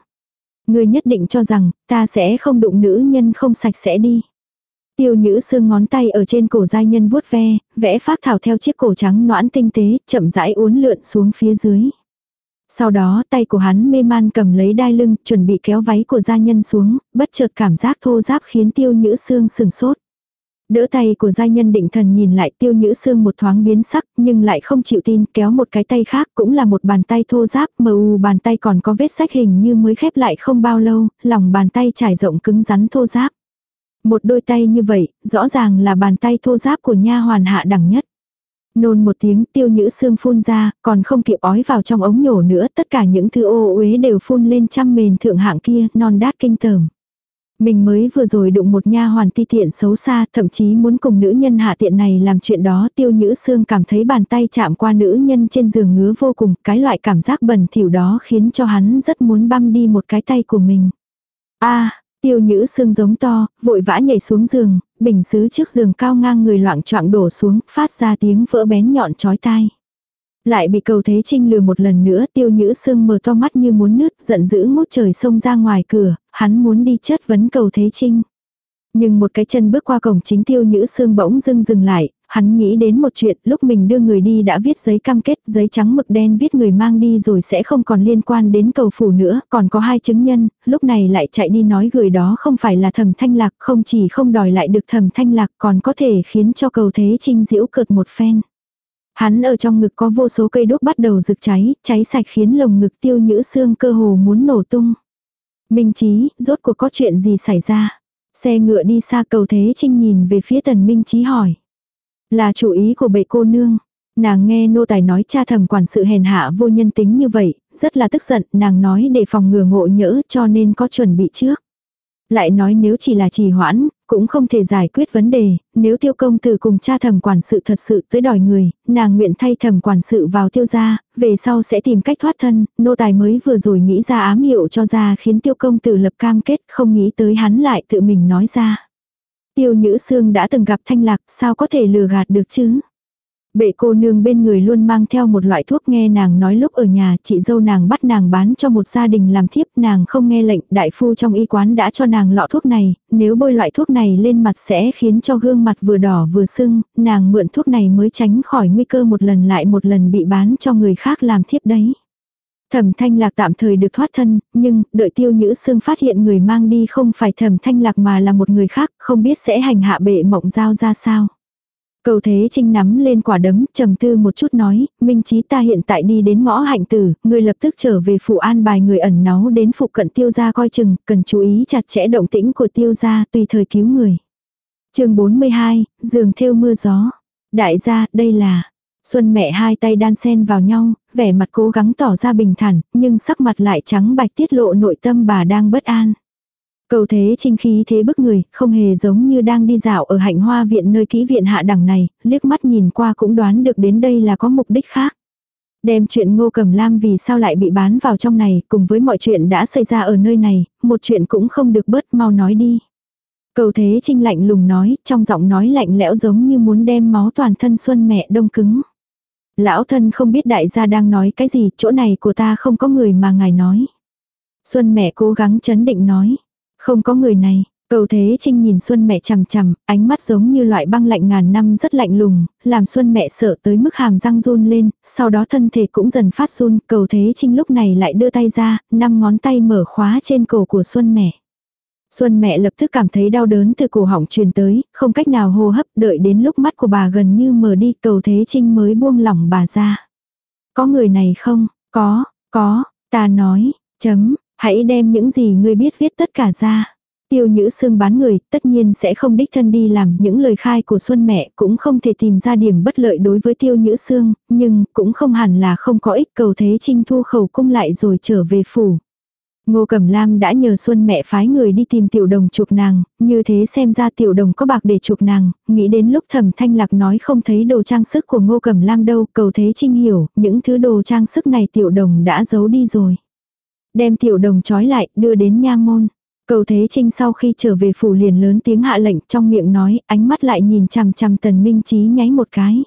Speaker 1: Ngươi nhất định cho rằng, ta sẽ không đụng nữ nhân không sạch sẽ đi. Tiêu nhữ xương ngón tay ở trên cổ giai nhân vuốt ve, vẽ phát thảo theo chiếc cổ trắng noãn tinh tế, chậm rãi uốn lượn xuống phía dưới. Sau đó tay của hắn mê man cầm lấy đai lưng, chuẩn bị kéo váy của gia nhân xuống, bất chợt cảm giác thô giáp khiến tiêu nhữ xương sừng sốt. Đỡ tay của gia nhân định thần nhìn lại tiêu nhữ xương một thoáng biến sắc nhưng lại không chịu tin kéo một cái tay khác cũng là một bàn tay thô giáp mờ u bàn tay còn có vết sách hình như mới khép lại không bao lâu, lòng bàn tay trải rộng cứng rắn thô giáp. Một đôi tay như vậy, rõ ràng là bàn tay thô giáp của nha hoàn hạ đẳng nhất. Nôn một tiếng tiêu nhữ xương phun ra, còn không kịp ói vào trong ống nhổ nữa, tất cả những thứ ô uế đều phun lên trăm mền thượng hạng kia, non đát kinh tởm. Mình mới vừa rồi đụng một nha hoàn ti tiện xấu xa, thậm chí muốn cùng nữ nhân hạ tiện này làm chuyện đó, tiêu nhữ xương cảm thấy bàn tay chạm qua nữ nhân trên giường ngứa vô cùng, cái loại cảm giác bẩn thỉu đó khiến cho hắn rất muốn băm đi một cái tay của mình. a Tiêu nhữ xương giống to, vội vã nhảy xuống giường, bình xứ trước giường cao ngang người loạn choạng đổ xuống, phát ra tiếng vỡ bén nhọn chói tai. Lại bị cầu thế trinh lừa một lần nữa tiêu nhữ sương mở to mắt như muốn nứt giận dữ ngút trời xông ra ngoài cửa, hắn muốn đi chất vấn cầu thế trinh. Nhưng một cái chân bước qua cổng chính tiêu nhữ sương bỗng dưng dừng lại, hắn nghĩ đến một chuyện lúc mình đưa người đi đã viết giấy cam kết, giấy trắng mực đen viết người mang đi rồi sẽ không còn liên quan đến cầu phủ nữa, còn có hai chứng nhân, lúc này lại chạy đi nói người đó không phải là thẩm thanh lạc, không chỉ không đòi lại được thẩm thanh lạc còn có thể khiến cho cầu thế trinh diễu cợt một phen. Hắn ở trong ngực có vô số cây đốt bắt đầu rực cháy, cháy sạch khiến lồng ngực tiêu nhữ xương cơ hồ muốn nổ tung. Minh Chí, rốt cuộc có chuyện gì xảy ra? Xe ngựa đi xa cầu thế trinh nhìn về phía tần Minh Chí hỏi. Là chủ ý của bệ cô nương. Nàng nghe nô tài nói cha thầm quản sự hèn hạ vô nhân tính như vậy, rất là tức giận, nàng nói để phòng ngừa ngộ nhỡ cho nên có chuẩn bị trước. Lại nói nếu chỉ là trì hoãn, cũng không thể giải quyết vấn đề, nếu tiêu công tử cùng cha thẩm quản sự thật sự tới đòi người, nàng nguyện thay thẩm quản sự vào tiêu gia, về sau sẽ tìm cách thoát thân, nô tài mới vừa rồi nghĩ ra ám hiệu cho ra khiến tiêu công tử lập cam kết không nghĩ tới hắn lại tự mình nói ra. Tiêu Nhữ Sương đã từng gặp Thanh Lạc, sao có thể lừa gạt được chứ? Bệ cô nương bên người luôn mang theo một loại thuốc nghe nàng nói lúc ở nhà chị dâu nàng bắt nàng bán cho một gia đình làm thiếp nàng không nghe lệnh đại phu trong y quán đã cho nàng lọ thuốc này, nếu bôi loại thuốc này lên mặt sẽ khiến cho gương mặt vừa đỏ vừa sưng, nàng mượn thuốc này mới tránh khỏi nguy cơ một lần lại một lần bị bán cho người khác làm thiếp đấy. Thẩm thanh lạc tạm thời được thoát thân, nhưng đợi tiêu nhữ xương phát hiện người mang đi không phải thẩm thanh lạc mà là một người khác, không biết sẽ hành hạ bệ mộng giao ra sao. Cầu thế trinh nắm lên quả đấm, trầm tư một chút nói, minh trí ta hiện tại đi đến ngõ hạnh tử, người lập tức trở về phụ an bài người ẩn náu đến phụ cận tiêu gia coi chừng, cần chú ý chặt chẽ động tĩnh của tiêu gia tùy thời cứu người. chương 42, giường thêu mưa gió. Đại gia, đây là, Xuân mẹ hai tay đan sen vào nhau, vẻ mặt cố gắng tỏ ra bình thản, nhưng sắc mặt lại trắng bạch tiết lộ nội tâm bà đang bất an. Cầu thế trinh khí thế bức người, không hề giống như đang đi dạo ở hạnh hoa viện nơi kỹ viện hạ đẳng này, liếc mắt nhìn qua cũng đoán được đến đây là có mục đích khác. Đem chuyện ngô cầm lam vì sao lại bị bán vào trong này, cùng với mọi chuyện đã xảy ra ở nơi này, một chuyện cũng không được bớt mau nói đi. Cầu thế trinh lạnh lùng nói, trong giọng nói lạnh lẽo giống như muốn đem máu toàn thân xuân mẹ đông cứng. Lão thân không biết đại gia đang nói cái gì, chỗ này của ta không có người mà ngài nói. Xuân mẹ cố gắng chấn định nói. Không có người này. Cầu Thế Trinh nhìn Xuân mẹ chằm chằm, ánh mắt giống như loại băng lạnh ngàn năm rất lạnh lùng, làm Xuân mẹ sợ tới mức hàm răng run lên, sau đó thân thể cũng dần phát run, Cầu Thế Trinh lúc này lại đưa tay ra, năm ngón tay mở khóa trên cổ của Xuân mẹ. Xuân mẹ lập tức cảm thấy đau đớn từ cổ họng truyền tới, không cách nào hô hấp, đợi đến lúc mắt của bà gần như mở đi, Cầu Thế Trinh mới buông lỏng bà ra. Có người này không? Có, có, ta nói, chấm, Hãy đem những gì ngươi biết viết tất cả ra. Tiêu Nhữ Sương bán người, tất nhiên sẽ không đích thân đi làm những lời khai của Xuân mẹ cũng không thể tìm ra điểm bất lợi đối với Tiêu Nhữ Sương, nhưng cũng không hẳn là không có ích cầu thế trinh thu khẩu cung lại rồi trở về phủ. Ngô Cẩm Lam đã nhờ Xuân mẹ phái người đi tìm tiểu đồng chụp nàng, như thế xem ra tiểu đồng có bạc để chụp nàng, nghĩ đến lúc thẩm thanh lạc nói không thấy đồ trang sức của Ngô Cẩm Lam đâu, cầu thế trinh hiểu, những thứ đồ trang sức này tiểu đồng đã giấu đi rồi. Đem tiểu đồng trói lại, đưa đến nha môn. Cầu Thế Trinh sau khi trở về phủ liền lớn tiếng hạ lệnh trong miệng nói, ánh mắt lại nhìn chằm chằm Tần Minh trí nháy một cái.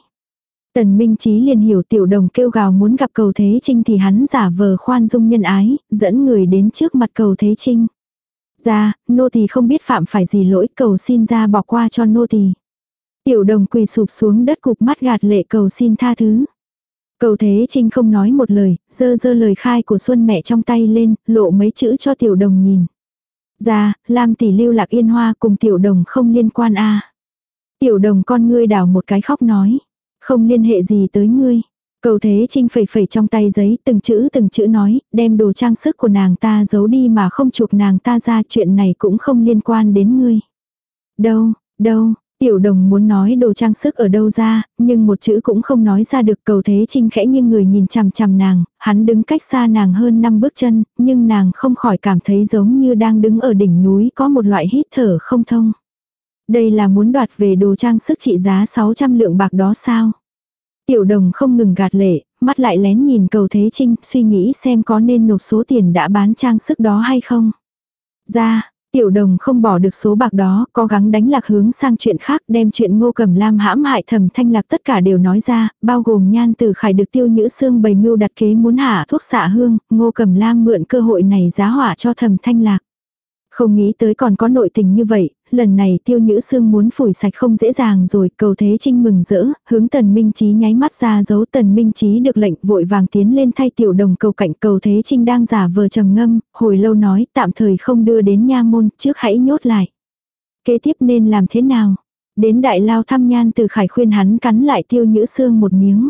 Speaker 1: Tần Minh Chí liền hiểu tiểu đồng kêu gào muốn gặp cầu Thế Trinh thì hắn giả vờ khoan dung nhân ái, dẫn người đến trước mặt cầu Thế Trinh. Ra, nô tỳ không biết phạm phải gì lỗi cầu xin ra bỏ qua cho nô tỳ. Tiểu đồng quỳ sụp xuống đất cục mắt gạt lệ cầu xin tha thứ. Cầu Thế Trinh không nói một lời, dơ dơ lời khai của Xuân mẹ trong tay lên, lộ mấy chữ cho tiểu đồng nhìn. Ra, Lam tỷ lưu lạc yên hoa cùng tiểu đồng không liên quan a Tiểu đồng con ngươi đảo một cái khóc nói. Không liên hệ gì tới ngươi. Cầu Thế Trinh phẩy phẩy trong tay giấy từng chữ từng chữ nói, đem đồ trang sức của nàng ta giấu đi mà không chụp nàng ta ra chuyện này cũng không liên quan đến ngươi. Đâu, đâu, Tiểu đồng muốn nói đồ trang sức ở đâu ra, nhưng một chữ cũng không nói ra được cầu thế trinh khẽ nghiêng người nhìn chằm chằm nàng, hắn đứng cách xa nàng hơn năm bước chân, nhưng nàng không khỏi cảm thấy giống như đang đứng ở đỉnh núi có một loại hít thở không thông. Đây là muốn đoạt về đồ trang sức trị giá 600 lượng bạc đó sao? Tiểu đồng không ngừng gạt lệ, mắt lại lén nhìn cầu thế trinh, suy nghĩ xem có nên nộp số tiền đã bán trang sức đó hay không. Ra, Tiểu đồng không bỏ được số bạc đó, cố gắng đánh lạc hướng sang chuyện khác, đem chuyện ngô cầm lam hãm hại thầm thanh lạc tất cả đều nói ra, bao gồm nhan từ khải được tiêu nhữ xương bày mưu đặt kế muốn hạ thuốc xạ hương, ngô cầm lam mượn cơ hội này giá hỏa cho thầm thanh lạc. Không nghĩ tới còn có nội tình như vậy, lần này tiêu nhữ xương muốn phủi sạch không dễ dàng rồi, cầu thế trinh mừng rỡ, hướng tần minh trí nháy mắt ra giấu tần minh trí được lệnh vội vàng tiến lên thay tiểu đồng cầu cạnh cầu thế trinh đang giả vờ trầm ngâm, hồi lâu nói tạm thời không đưa đến nha môn, trước hãy nhốt lại. Kế tiếp nên làm thế nào? Đến đại lao thăm nhan từ khải khuyên hắn cắn lại tiêu nhữ xương một miếng.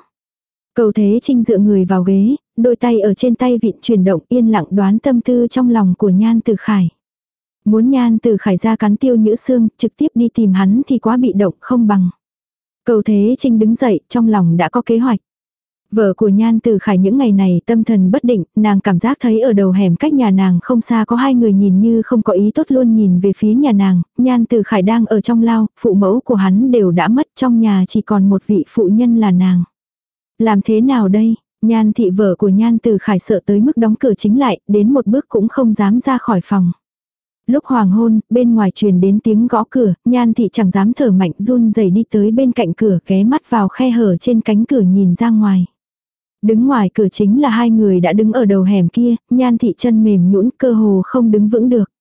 Speaker 1: Cầu thế trinh dựa người vào ghế, đôi tay ở trên tay vịn chuyển động yên lặng đoán tâm tư trong lòng của nhan từ khải. Muốn nhan từ khải ra cắn tiêu nhữ xương, trực tiếp đi tìm hắn thì quá bị động không bằng. Cầu thế trinh đứng dậy, trong lòng đã có kế hoạch. Vợ của Nhan Từ Khải những ngày này tâm thần bất định, nàng cảm giác thấy ở đầu hẻm cách nhà nàng không xa có hai người nhìn như không có ý tốt luôn nhìn về phía nhà nàng, Nhan Từ Khải đang ở trong lao, phụ mẫu của hắn đều đã mất trong nhà chỉ còn một vị phụ nhân là nàng. Làm thế nào đây? Nhan thị vợ của Nhan Từ Khải sợ tới mức đóng cửa chính lại, đến một bước cũng không dám ra khỏi phòng. Lúc hoàng hôn, bên ngoài truyền đến tiếng gõ cửa, nhan thị chẳng dám thở mạnh run rẩy đi tới bên cạnh cửa ghé mắt vào khe hở trên cánh cửa nhìn ra ngoài. Đứng ngoài cửa chính là hai người đã đứng ở đầu hẻm kia, nhan thị chân mềm nhũn cơ hồ không đứng vững được.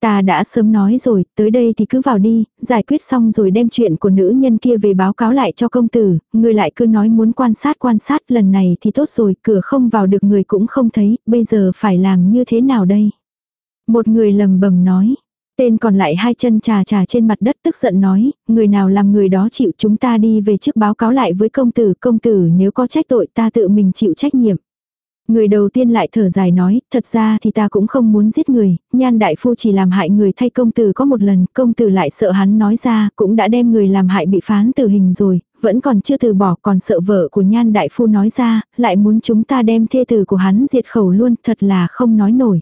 Speaker 1: Ta đã sớm nói rồi, tới đây thì cứ vào đi, giải quyết xong rồi đem chuyện của nữ nhân kia về báo cáo lại cho công tử, người lại cứ nói muốn quan sát quan sát lần này thì tốt rồi, cửa không vào được người cũng không thấy, bây giờ phải làm như thế nào đây? Một người lầm bầm nói, tên còn lại hai chân trà trà trên mặt đất tức giận nói, người nào làm người đó chịu chúng ta đi về trước báo cáo lại với công tử, công tử nếu có trách tội ta tự mình chịu trách nhiệm. Người đầu tiên lại thở dài nói, thật ra thì ta cũng không muốn giết người, nhan đại phu chỉ làm hại người thay công tử có một lần, công tử lại sợ hắn nói ra, cũng đã đem người làm hại bị phán tử hình rồi, vẫn còn chưa từ bỏ, còn sợ vợ của nhan đại phu nói ra, lại muốn chúng ta đem thê tử của hắn diệt khẩu luôn, thật là không nói nổi.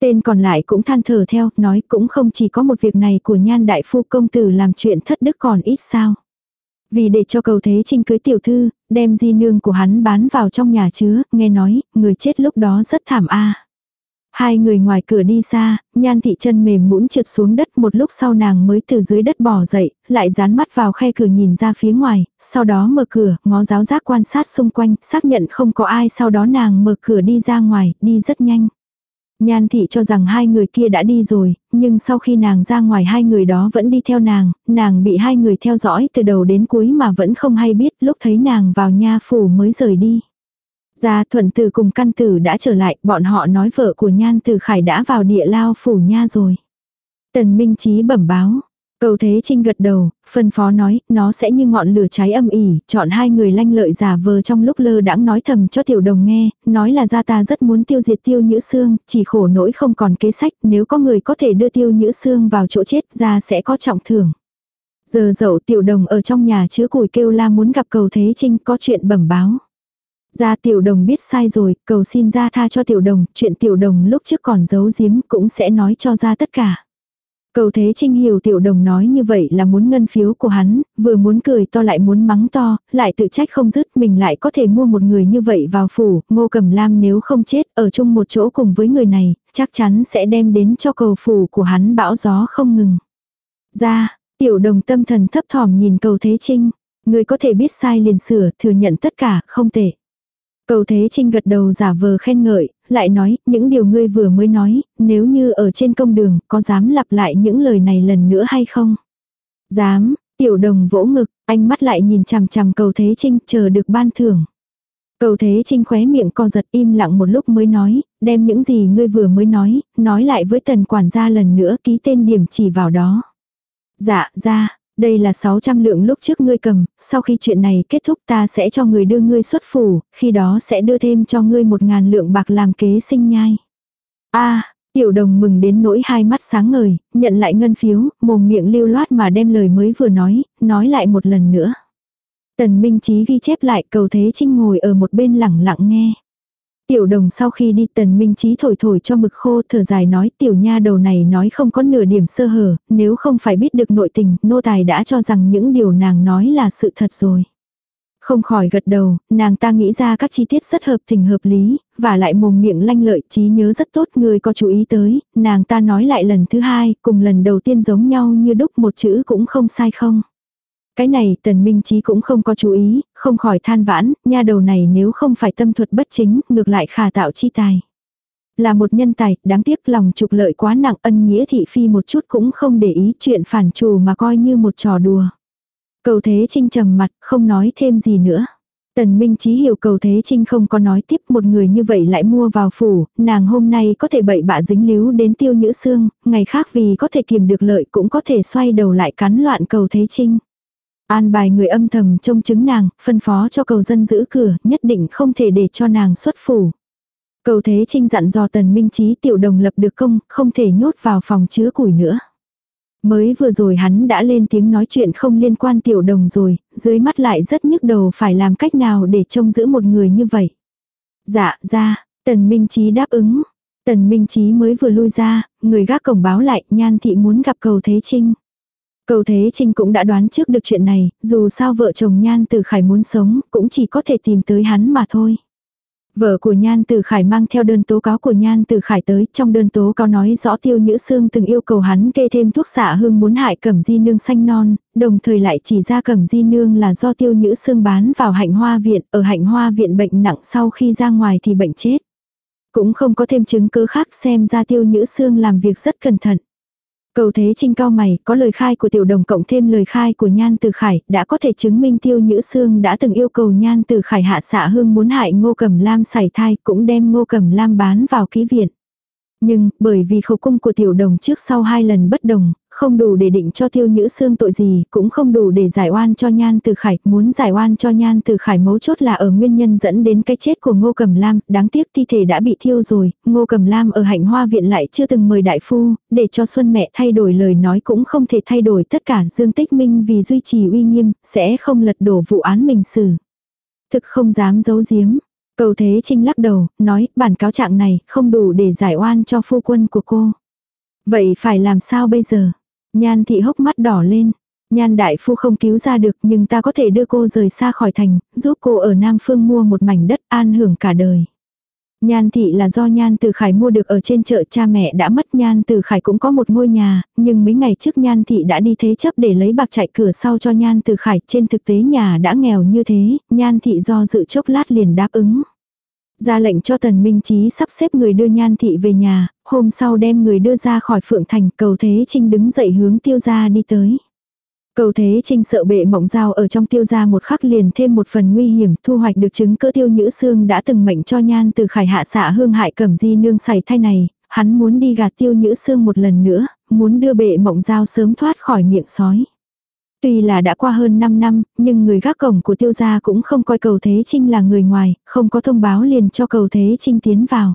Speaker 1: Tên còn lại cũng than thở theo, nói cũng không chỉ có một việc này của nhan đại phu công tử làm chuyện thất đức còn ít sao. Vì để cho cầu thế trinh cưới tiểu thư, đem di nương của hắn bán vào trong nhà chứa, nghe nói, người chết lúc đó rất thảm a. Hai người ngoài cửa đi xa, nhan thị chân mềm mũn trượt xuống đất một lúc sau nàng mới từ dưới đất bỏ dậy, lại dán mắt vào khe cửa nhìn ra phía ngoài, sau đó mở cửa, ngó giáo giác quan sát xung quanh, xác nhận không có ai sau đó nàng mở cửa đi ra ngoài, đi rất nhanh. Nhan thị cho rằng hai người kia đã đi rồi, nhưng sau khi nàng ra ngoài hai người đó vẫn đi theo nàng, nàng bị hai người theo dõi từ đầu đến cuối mà vẫn không hay biết lúc thấy nàng vào nha phủ mới rời đi. Gia thuận tử cùng căn tử đã trở lại, bọn họ nói vợ của nhan tử khải đã vào địa lao phủ nha rồi. Tần Minh Chí bẩm báo, Cầu Thế Trinh gật đầu, phân phó nói, nó sẽ như ngọn lửa cháy âm ỉ, chọn hai người lanh lợi giả vờ trong lúc lơ đãng nói thầm cho tiểu đồng nghe, nói là gia ta rất muốn tiêu diệt tiêu nhữ xương, chỉ khổ nỗi không còn kế sách, nếu có người có thể đưa tiêu nhữ xương vào chỗ chết ra sẽ có trọng thưởng. Giờ dậu tiểu đồng ở trong nhà chứa củi kêu la muốn gặp cầu Thế Trinh có chuyện bẩm báo. Gia tiểu đồng biết sai rồi, cầu xin gia tha cho tiểu đồng, chuyện tiểu đồng lúc trước còn giấu giếm cũng sẽ nói cho ra tất cả. Cầu Thế Trinh hiểu tiểu đồng nói như vậy là muốn ngân phiếu của hắn, vừa muốn cười to lại muốn mắng to, lại tự trách không dứt mình lại có thể mua một người như vậy vào phủ, ngô cầm lam nếu không chết ở chung một chỗ cùng với người này, chắc chắn sẽ đem đến cho cầu phủ của hắn bão gió không ngừng. Ra, tiểu đồng tâm thần thấp thỏm nhìn cầu Thế Trinh, người có thể biết sai liền sửa, thừa nhận tất cả, không tệ. Cầu Thế Trinh gật đầu giả vờ khen ngợi, lại nói, những điều ngươi vừa mới nói, nếu như ở trên công đường, có dám lặp lại những lời này lần nữa hay không? Dám, tiểu đồng vỗ ngực, ánh mắt lại nhìn chằm chằm cầu Thế Trinh chờ được ban thưởng. Cầu Thế Trinh khóe miệng co giật im lặng một lúc mới nói, đem những gì ngươi vừa mới nói, nói lại với tần quản gia lần nữa ký tên điểm chỉ vào đó. Dạ, ra, đây là 600 lượng lúc trước ngươi cầm, sau khi chuyện này kết thúc ta sẽ cho người đưa ngươi xuất phủ, khi đó sẽ đưa thêm cho ngươi một ngàn lượng bạc làm kế sinh nhai. a tiểu đồng mừng đến nỗi hai mắt sáng ngời, nhận lại ngân phiếu, mồm miệng lưu loát mà đem lời mới vừa nói, nói lại một lần nữa. Tần Minh Chí ghi chép lại cầu thế trinh ngồi ở một bên lẳng lặng nghe. Tiểu đồng sau khi đi tần minh trí thổi thổi cho mực khô thở dài nói tiểu nha đầu này nói không có nửa điểm sơ hở, nếu không phải biết được nội tình, nô tài đã cho rằng những điều nàng nói là sự thật rồi. Không khỏi gật đầu, nàng ta nghĩ ra các chi tiết rất hợp tình hợp lý, và lại mồm miệng lanh lợi trí nhớ rất tốt người có chú ý tới, nàng ta nói lại lần thứ hai, cùng lần đầu tiên giống nhau như đúc một chữ cũng không sai không. Cái này tần minh trí cũng không có chú ý, không khỏi than vãn, nha đầu này nếu không phải tâm thuật bất chính, ngược lại khả tạo chi tài. Là một nhân tài, đáng tiếc lòng trục lợi quá nặng ân nghĩa thị phi một chút cũng không để ý chuyện phản trù mà coi như một trò đùa. Cầu Thế Trinh trầm mặt, không nói thêm gì nữa. Tần Minh Chí hiểu cầu Thế Trinh không có nói tiếp một người như vậy lại mua vào phủ, nàng hôm nay có thể bậy bạ dính líu đến tiêu nhữ xương, ngày khác vì có thể kiềm được lợi cũng có thể xoay đầu lại cắn loạn cầu Thế Trinh. An bài người âm thầm trông chứng nàng, phân phó cho cầu dân giữ cửa, nhất định không thể để cho nàng xuất phủ. Cầu thế trinh dặn dò tần minh trí tiểu đồng lập được công, không thể nhốt vào phòng chứa củi nữa. Mới vừa rồi hắn đã lên tiếng nói chuyện không liên quan tiểu đồng rồi, dưới mắt lại rất nhức đầu phải làm cách nào để trông giữ một người như vậy. Dạ, ra, tần minh trí đáp ứng. Tần minh trí mới vừa lui ra, người gác cổng báo lại, nhan thị muốn gặp cầu thế trinh. Cầu Thế Trinh cũng đã đoán trước được chuyện này, dù sao vợ chồng Nhan Tử Khải muốn sống, cũng chỉ có thể tìm tới hắn mà thôi. Vợ của Nhan Tử Khải mang theo đơn tố cáo của Nhan Tử Khải tới, trong đơn tố cáo nói rõ Tiêu Nhữ Sương từng yêu cầu hắn kê thêm thuốc xạ hương muốn hại Cẩm Di Nương xanh non, đồng thời lại chỉ ra Cẩm Di Nương là do Tiêu Nhữ Sương bán vào hạnh hoa viện, ở hạnh hoa viện bệnh nặng sau khi ra ngoài thì bệnh chết. Cũng không có thêm chứng cứ khác xem ra Tiêu Nhữ Sương làm việc rất cẩn thận. Cầu thế trinh cao mày, có lời khai của tiểu đồng cộng thêm lời khai của Nhan Từ Khải, đã có thể chứng minh Tiêu Nhữ Sương đã từng yêu cầu Nhan Từ Khải hạ xạ hương muốn hại Ngô Cẩm Lam sảy thai, cũng đem Ngô Cẩm Lam bán vào ký viện. Nhưng, bởi vì khẩu cung của tiểu đồng trước sau hai lần bất đồng, không đủ để định cho tiêu nhữ xương tội gì, cũng không đủ để giải oan cho nhan từ khải. Muốn giải oan cho nhan từ khải mấu chốt là ở nguyên nhân dẫn đến cái chết của ngô cầm lam, đáng tiếc thi thể đã bị thiêu rồi, ngô cầm lam ở hạnh hoa viện lại chưa từng mời đại phu, để cho xuân mẹ thay đổi lời nói cũng không thể thay đổi tất cả dương tích minh vì duy trì uy nghiêm, sẽ không lật đổ vụ án mình xử. Thực không dám giấu giếm, Cầu Thế Trinh lắc đầu, nói, bản cáo trạng này không đủ để giải oan cho phu quân của cô. Vậy phải làm sao bây giờ? Nhan thị hốc mắt đỏ lên. Nhan đại phu không cứu ra được nhưng ta có thể đưa cô rời xa khỏi thành, giúp cô ở Nam Phương mua một mảnh đất an hưởng cả đời. Nhan thị là do Nhan Từ Khải mua được ở trên chợ cha mẹ đã mất Nhan Từ Khải cũng có một ngôi nhà, nhưng mấy ngày trước Nhan thị đã đi thế chấp để lấy bạc chạy cửa sau cho Nhan Từ Khải, trên thực tế nhà đã nghèo như thế, Nhan thị do dự chốc lát liền đáp ứng. Ra lệnh cho Tần Minh Chí sắp xếp người đưa Nhan thị về nhà, hôm sau đem người đưa ra khỏi Phượng Thành, cầu Thế Trinh đứng dậy hướng tiêu gia đi tới. Cầu Thế Trinh sợ bệ mộng dao ở trong tiêu gia một khắc liền thêm một phần nguy hiểm, thu hoạch được chứng cơ tiêu nhữ xương đã từng mệnh cho nhan từ khải hạ xạ hương hại cẩm di nương xài thay này, hắn muốn đi gạt tiêu nhữ xương một lần nữa, muốn đưa bệ mộng dao sớm thoát khỏi miệng sói. Tuy là đã qua hơn 5 năm, nhưng người gác cổng của tiêu gia cũng không coi cầu Thế Trinh là người ngoài, không có thông báo liền cho cầu Thế Trinh tiến vào.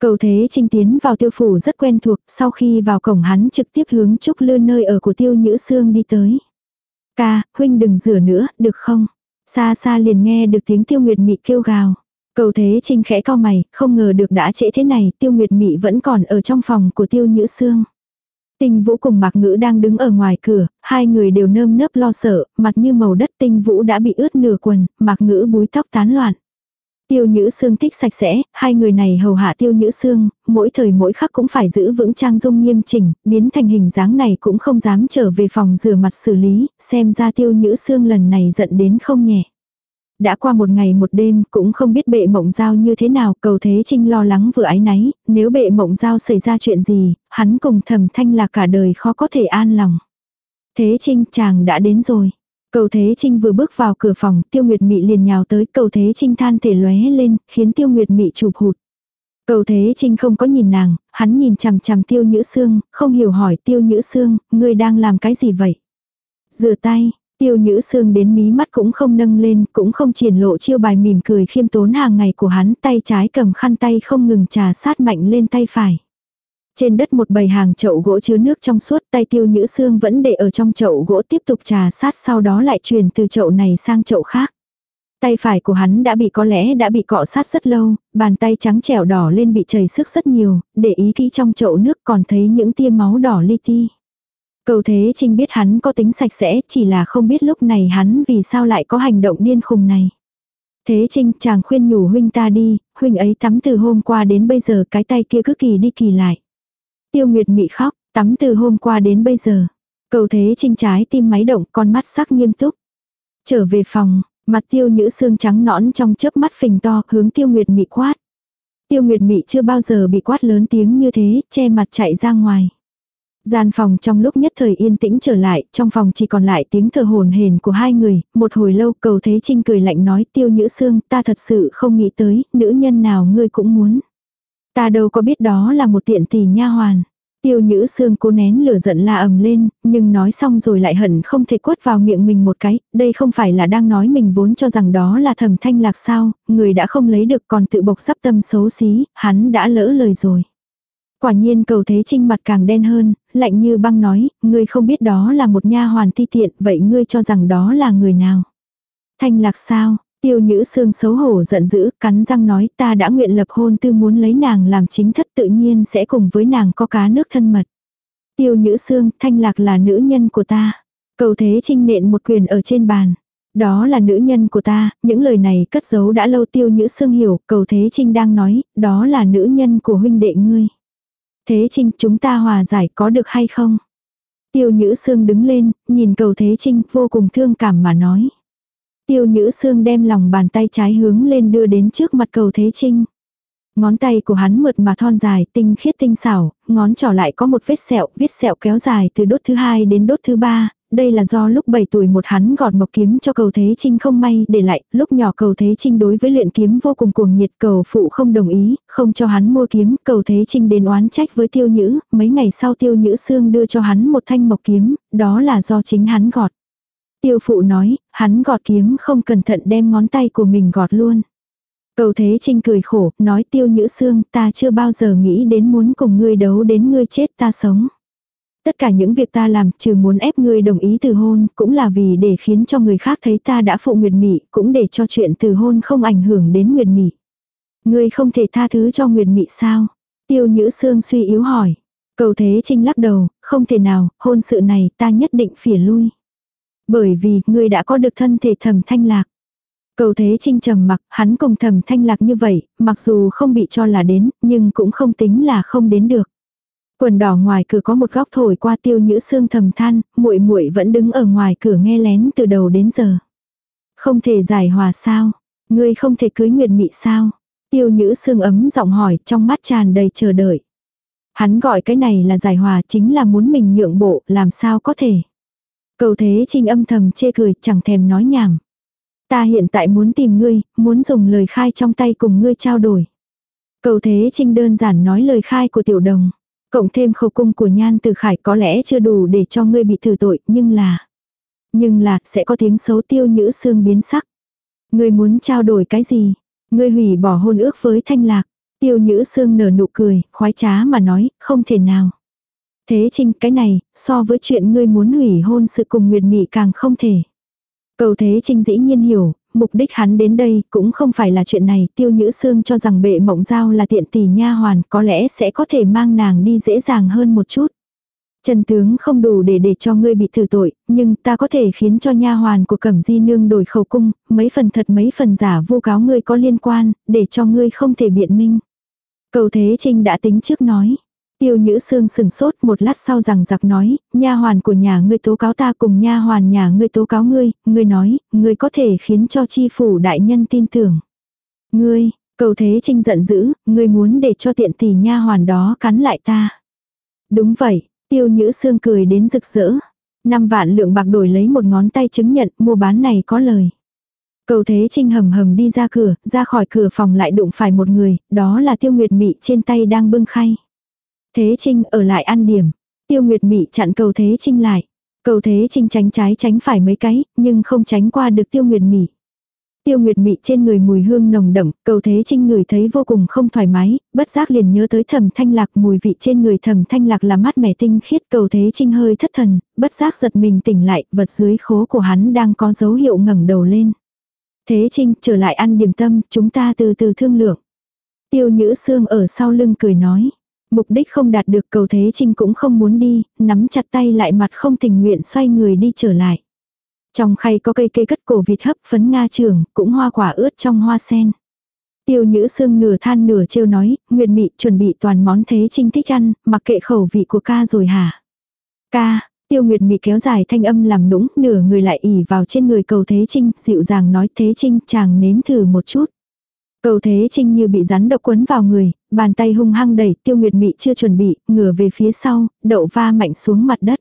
Speaker 1: Cầu Thế Trinh tiến vào tiêu phủ rất quen thuộc, sau khi vào cổng hắn trực tiếp hướng Trúc Lư nơi ở của tiêu nhữ xương đi tới. Ca, huynh đừng rửa nữa, được không? Xa xa liền nghe được tiếng tiêu nguyệt mị kêu gào. Cầu Thế Trinh khẽ cao mày, không ngờ được đã trễ thế này, tiêu nguyệt mị vẫn còn ở trong phòng của tiêu nhữ xương. Tinh Vũ cùng Mạc Ngữ đang đứng ở ngoài cửa, hai người đều nơm nớp lo sợ, mặt như màu đất Tinh Vũ đã bị ướt nửa quần, Mạc Ngữ búi tóc tán loạn. Tiêu Nhữ Sương thích sạch sẽ, hai người này hầu hạ Tiêu Nhữ Sương, mỗi thời mỗi khắc cũng phải giữ vững trang dung nghiêm chỉnh, biến thành hình dáng này cũng không dám trở về phòng rửa mặt xử lý, xem ra Tiêu Nhữ Sương lần này giận đến không nhẹ. Đã qua một ngày một đêm, cũng không biết bệ mộng giao như thế nào, cầu thế trinh lo lắng vừa ái náy, nếu bệ mộng giao xảy ra chuyện gì, hắn cùng thẩm thanh là cả đời khó có thể an lòng. Thế trinh chàng đã đến rồi. Cầu Thế Trinh vừa bước vào cửa phòng, Tiêu Nguyệt Mị liền nhào tới, Cầu Thế Trinh than thể lóe lên, khiến Tiêu Nguyệt Mị chụp hụt. Cầu Thế Trinh không có nhìn nàng, hắn nhìn chằm chằm Tiêu Nhữ Sương, không hiểu hỏi Tiêu Nhữ Sương, ngươi đang làm cái gì vậy? Rửa tay, Tiêu Nhữ Sương đến mí mắt cũng không nâng lên, cũng không triển lộ chiêu bài mỉm cười khiêm tốn hàng ngày của hắn, tay trái cầm khăn tay không ngừng trà sát mạnh lên tay phải. Trên đất một bầy hàng chậu gỗ chứa nước trong suốt tay tiêu nhữ xương vẫn để ở trong chậu gỗ tiếp tục trà sát sau đó lại truyền từ chậu này sang chậu khác. Tay phải của hắn đã bị có lẽ đã bị cọ sát rất lâu, bàn tay trắng trẻo đỏ lên bị chảy sức rất nhiều, để ý kỹ trong chậu nước còn thấy những tia máu đỏ li ti. Cầu thế trinh biết hắn có tính sạch sẽ chỉ là không biết lúc này hắn vì sao lại có hành động điên khùng này. Thế trinh chàng khuyên nhủ huynh ta đi, huynh ấy tắm từ hôm qua đến bây giờ cái tay kia cứ kỳ đi kỳ lại. Tiêu Nguyệt mị khóc, tắm từ hôm qua đến bây giờ. Cầu thế trinh trái tim máy động con mắt sắc nghiêm túc. Trở về phòng, mặt tiêu nhữ xương trắng nõn trong chớp mắt phình to hướng tiêu nguyệt mị quát. Tiêu nguyệt mị chưa bao giờ bị quát lớn tiếng như thế, che mặt chạy ra ngoài. Gian phòng trong lúc nhất thời yên tĩnh trở lại, trong phòng chỉ còn lại tiếng thở hồn hền của hai người, một hồi lâu cầu thế trinh cười lạnh nói tiêu nhữ xương ta thật sự không nghĩ tới, nữ nhân nào ngươi cũng muốn. Ta đâu có biết đó là một tiện tỷ nha hoàn. Tiêu nhữ xương cố nén lửa giận la ầm lên, nhưng nói xong rồi lại hận không thể quất vào miệng mình một cái, đây không phải là đang nói mình vốn cho rằng đó là thầm thanh lạc sao, người đã không lấy được còn tự bộc sắp tâm xấu xí, hắn đã lỡ lời rồi. Quả nhiên cầu thế trinh mặt càng đen hơn, lạnh như băng nói, ngươi không biết đó là một nha hoàn ti tiện, vậy ngươi cho rằng đó là người nào? Thanh lạc sao, Tiêu Nhữ Sương xấu hổ giận dữ, cắn răng nói ta đã nguyện lập hôn tư muốn lấy nàng làm chính thất tự nhiên sẽ cùng với nàng có cá nước thân mật. Tiêu Nhữ Sương, thanh lạc là nữ nhân của ta. Cầu thế trinh nện một quyền ở trên bàn. Đó là nữ nhân của ta, những lời này cất giấu đã lâu tiêu nhữ xương hiểu, cầu Thế Trinh đang nói, đó là nữ nhân của huynh đệ ngươi. Thế Trinh, chúng ta hòa giải có được hay không? Tiêu Nhữ Sương đứng lên, nhìn cầu Thế Trinh vô cùng thương cảm mà nói. Tiêu Nhữ Sương đem lòng bàn tay trái hướng lên đưa đến trước mặt cầu Thế Trinh. Ngón tay của hắn mượt mà thon dài, tinh khiết tinh xảo, ngón trỏ lại có một vết sẹo, vết sẹo kéo dài từ đốt thứ hai đến đốt thứ ba, đây là do lúc 7 tuổi một hắn gọt mộc kiếm cho cầu Thế Trinh không may để lại, lúc nhỏ cầu Thế Trinh đối với luyện kiếm vô cùng cuồng nhiệt cầu phụ không đồng ý, không cho hắn mua kiếm, cầu Thế Trinh đến oán trách với tiêu nhữ, mấy ngày sau tiêu nhữ xương đưa cho hắn một thanh mộc kiếm, đó là do chính hắn gọt. Tiêu phụ nói, hắn gọt kiếm không cẩn thận đem ngón tay của mình gọt luôn. Cầu Thế Trinh cười khổ, nói tiêu nhữ xương, ta chưa bao giờ nghĩ đến muốn cùng ngươi đấu đến ngươi chết ta sống. Tất cả những việc ta làm trừ muốn ép ngươi đồng ý từ hôn, cũng là vì để khiến cho người khác thấy ta đã phụ Nguyệt Mị, cũng để cho chuyện từ hôn không ảnh hưởng đến Nguyệt Mị. Ngươi không thể tha thứ cho Nguyệt Mị sao? Tiêu Nhữ Sương suy yếu hỏi. Cầu Thế Trinh lắc đầu, không thể nào, hôn sự này ta nhất định phỉa lui. Bởi vì, ngươi đã có được thân thể thầm thanh lạc. Cầu Thế Trinh trầm mặc, hắn cùng thầm thanh lạc như vậy, mặc dù không bị cho là đến, nhưng cũng không tính là không đến được. Quần đỏ ngoài cửa có một góc thổi qua tiêu nhữ xương thầm than, muội muội vẫn đứng ở ngoài cửa nghe lén từ đầu đến giờ. Không thể giải hòa sao? Ngươi không thể cưới nguyệt mị sao? Tiêu nhữ xương ấm giọng hỏi trong mắt tràn đầy chờ đợi. Hắn gọi cái này là giải hòa chính là muốn mình nhượng bộ, làm sao có thể. Cầu thế trinh âm thầm chê cười, chẳng thèm nói nhảm. Ta hiện tại muốn tìm ngươi, muốn dùng lời khai trong tay cùng ngươi trao đổi. Cầu thế trinh đơn giản nói lời khai của tiểu đồng. Cộng thêm khẩu cung của nhan từ khải có lẽ chưa đủ để cho ngươi bị thử tội, nhưng là... Nhưng là, sẽ có tiếng xấu tiêu nhữ xương biến sắc. Ngươi muốn trao đổi cái gì? Ngươi hủy bỏ hôn ước với thanh lạc. Tiêu nhữ xương nở nụ cười, khoái trá mà nói, không thể nào. Thế trinh cái này, so với chuyện ngươi muốn hủy hôn sự cùng Nguyệt Mị càng không thể. Cầu Thế Trinh dĩ nhiên hiểu, mục đích hắn đến đây cũng không phải là chuyện này, tiêu nhữ xương cho rằng bệ mộng giao là tiện tỷ nha hoàn, có lẽ sẽ có thể mang nàng đi dễ dàng hơn một chút. Trần tướng không đủ để để cho ngươi bị thử tội, nhưng ta có thể khiến cho nha hoàn của Cẩm Di nương đổi khẩu cung, mấy phần thật mấy phần giả vu cáo ngươi có liên quan, để cho ngươi không thể biện minh. Cầu Thế Trinh đã tính trước nói. Tiêu Nhữ Sương sừng sốt một lát sau rằng giặc nói, nha hoàn của nhà ngươi tố cáo ta cùng nha hoàn nhà ngươi tố cáo ngươi, ngươi nói, ngươi có thể khiến cho chi phủ đại nhân tin tưởng. Ngươi, cầu thế trinh giận dữ, ngươi muốn để cho tiện tỷ nha hoàn đó cắn lại ta. Đúng vậy, tiêu nhữ Sương cười đến rực rỡ. Năm vạn lượng bạc đổi lấy một ngón tay chứng nhận mua bán này có lời. Cầu Thế Trinh hầm hầm đi ra cửa, ra khỏi cửa phòng lại đụng phải một người, đó là Tiêu Nguyệt Mị trên tay đang bưng khay. Thế Trinh ở lại ăn điểm. Tiêu Nguyệt Mị chặn cầu Thế Trinh lại. Cầu Thế Trinh tránh trái tránh phải mấy cái, nhưng không tránh qua được Tiêu Nguyệt Mị. Tiêu Nguyệt Mị trên người mùi hương nồng đậm, cầu Thế Trinh ngửi thấy vô cùng không thoải mái, bất giác liền nhớ tới thẩm thanh lạc mùi vị trên người thẩm thanh lạc là mát mẻ tinh khiết cầu Thế Trinh hơi thất thần, bất giác giật mình tỉnh lại, vật dưới khố của hắn đang có dấu hiệu ngẩng đầu lên. Thế Trinh trở lại ăn điểm tâm, chúng ta từ từ thương lượng. Tiêu Nhữ Sương ở sau lưng cười nói. Mục đích không đạt được cầu thế trinh cũng không muốn đi, nắm chặt tay lại mặt không tình nguyện xoay người đi trở lại. Trong khay có cây cây cất cổ vịt hấp phấn nga trường, cũng hoa quả ướt trong hoa sen. Tiêu nhữ sương nửa than nửa trêu nói, Nguyệt Mị chuẩn bị toàn món thế trinh thích ăn, mặc kệ khẩu vị của ca rồi hả? Ca, tiêu Nguyệt Mị kéo dài thanh âm làm nũng, nửa người lại ỉ vào trên người cầu thế trinh, dịu dàng nói thế trinh chàng nếm thử một chút. Cầu thế trinh như bị rắn độc quấn vào người, bàn tay hung hăng đẩy tiêu nguyệt mị chưa chuẩn bị, ngửa về phía sau, đậu va mạnh xuống mặt đất.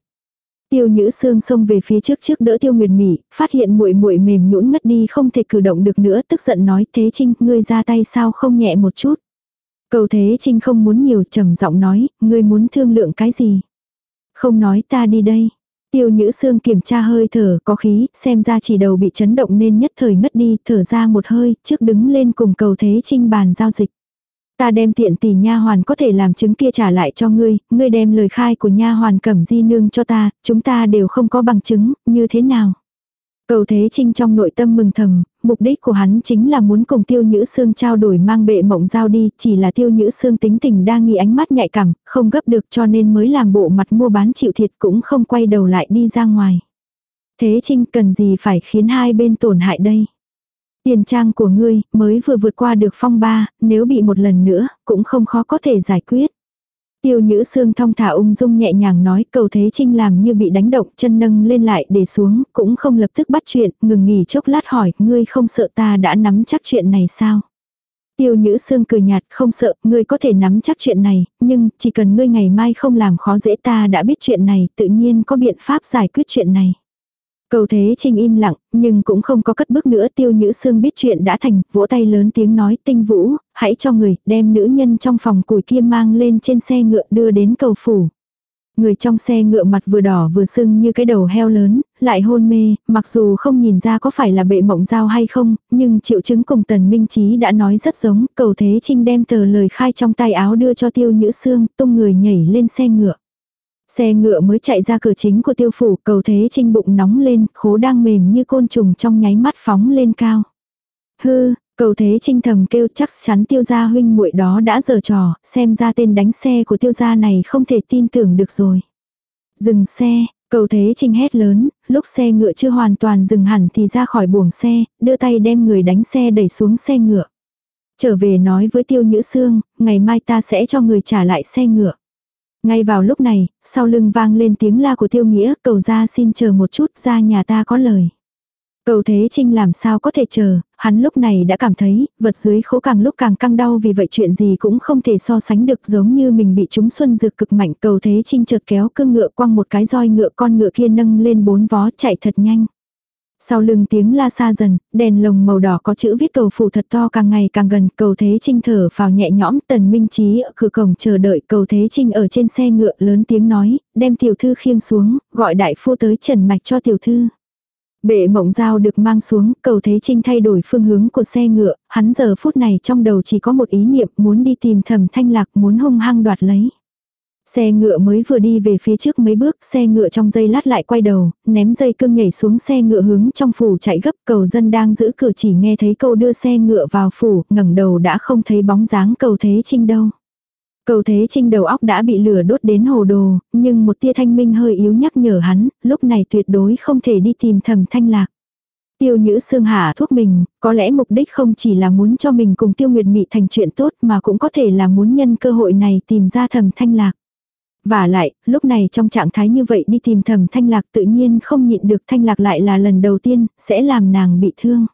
Speaker 1: Tiêu Nhữ Sương xông về phía trước trước đỡ Tiêu Nguyệt Mị, phát hiện muội muội mềm nhũn ngất đi không thể cử động được nữa, tức giận nói: "Thế Trinh, ngươi ra tay sao không nhẹ một chút?" Cầu Thế Trinh không muốn nhiều, trầm giọng nói: "Ngươi muốn thương lượng cái gì?" "Không nói ta đi đây." Tiêu Nhữ Sương kiểm tra hơi thở có khí, xem ra chỉ đầu bị chấn động nên nhất thời ngất đi, thở ra một hơi, trước đứng lên cùng cầu thế trinh bàn giao dịch. Ta đem tiện tỷ nha hoàn có thể làm chứng kia trả lại cho ngươi, ngươi đem lời khai của nha hoàn cẩm di nương cho ta, chúng ta đều không có bằng chứng, như thế nào? Cầu Thế Trinh trong nội tâm mừng thầm, mục đích của hắn chính là muốn cùng Tiêu Nhữ xương trao đổi mang bệ mộng giao đi, chỉ là Tiêu Nhữ xương tính tình đang nghi ánh mắt nhạy cảm, không gấp được cho nên mới làm bộ mặt mua bán chịu thiệt cũng không quay đầu lại đi ra ngoài. Thế Trinh cần gì phải khiến hai bên tổn hại đây? Tiền trang của ngươi mới vừa vượt qua được phong ba, nếu bị một lần nữa, cũng không khó có thể giải quyết. Tiêu Nhữ Sương thong thả ung dung nhẹ nhàng nói cầu Thế Trinh làm như bị đánh động chân nâng lên lại để xuống, cũng không lập tức bắt chuyện, ngừng nghỉ chốc lát hỏi, ngươi không sợ ta đã nắm chắc chuyện này sao? Tiêu Nhữ Sương cười nhạt, không sợ, ngươi có thể nắm chắc chuyện này, nhưng chỉ cần ngươi ngày mai không làm khó dễ ta đã biết chuyện này, tự nhiên có biện pháp giải quyết chuyện này. Cầu thế trinh im lặng, nhưng cũng không có cất bước nữa tiêu nhữ xương biết chuyện đã thành, vỗ tay lớn tiếng nói tinh vũ, hãy cho người, đem nữ nhân trong phòng củi kia mang lên trên xe ngựa đưa đến cầu phủ. Người trong xe ngựa mặt vừa đỏ vừa sưng như cái đầu heo lớn, lại hôn mê, mặc dù không nhìn ra có phải là bệ mộng dao hay không, nhưng triệu chứng cùng tần minh trí đã nói rất giống, cầu thế trinh đem tờ lời khai trong tay áo đưa cho tiêu nhữ xương, tung người nhảy lên xe ngựa. Xe ngựa mới chạy ra cửa chính của tiêu phủ, cầu thế trinh bụng nóng lên, khố đang mềm như côn trùng trong nháy mắt phóng lên cao. Hư, cầu thế trinh thầm kêu chắc chắn tiêu gia huynh muội đó đã giở trò, xem ra tên đánh xe của tiêu gia này không thể tin tưởng được rồi. Dừng xe, cầu thế trinh hét lớn, lúc xe ngựa chưa hoàn toàn dừng hẳn thì ra khỏi buồng xe, đưa tay đem người đánh xe đẩy xuống xe ngựa. Trở về nói với tiêu nhữ xương, ngày mai ta sẽ cho người trả lại xe ngựa. Ngay vào lúc này, sau lưng vang lên tiếng la của tiêu nghĩa, cầu ra xin chờ một chút ra nhà ta có lời. Cầu thế trinh làm sao có thể chờ, hắn lúc này đã cảm thấy, vật dưới khố càng lúc càng căng đau vì vậy chuyện gì cũng không thể so sánh được giống như mình bị trúng xuân dược cực mạnh. Cầu thế trinh chợt kéo cương ngựa quăng một cái roi ngựa con ngựa kia nâng lên bốn vó chạy thật nhanh. Sau lưng tiếng la xa dần, đèn lồng màu đỏ có chữ viết cầu phủ thật to càng ngày càng gần, cầu thế trinh thở vào nhẹ nhõm, tần minh trí ở cửa cổng chờ đợi, cầu thế trinh ở trên xe ngựa lớn tiếng nói, đem tiểu thư khiêng xuống, gọi đại phu tới trần mạch cho tiểu thư. Bệ mộng dao được mang xuống, cầu thế trinh thay đổi phương hướng của xe ngựa, hắn giờ phút này trong đầu chỉ có một ý niệm muốn đi tìm thầm thanh lạc muốn hung hăng đoạt lấy. Xe ngựa mới vừa đi về phía trước mấy bước, xe ngựa trong dây lát lại quay đầu, ném dây cương nhảy xuống xe ngựa hướng trong phủ chạy gấp cầu dân đang giữ cửa chỉ nghe thấy câu đưa xe ngựa vào phủ, ngẩng đầu đã không thấy bóng dáng cầu thế trinh đâu. Cầu thế trinh đầu óc đã bị lửa đốt đến hồ đồ, nhưng một tia thanh minh hơi yếu nhắc nhở hắn, lúc này tuyệt đối không thể đi tìm thầm thanh lạc. Tiêu Nhữ Sương hạ thuốc mình, có lẽ mục đích không chỉ là muốn cho mình cùng Tiêu Nguyệt Mị thành chuyện tốt mà cũng có thể là muốn nhân cơ hội này tìm ra thầm thanh lạc. Và lại, lúc này trong trạng thái như vậy đi tìm thầm thanh lạc tự nhiên không nhịn được thanh lạc lại là lần đầu tiên, sẽ làm nàng bị thương.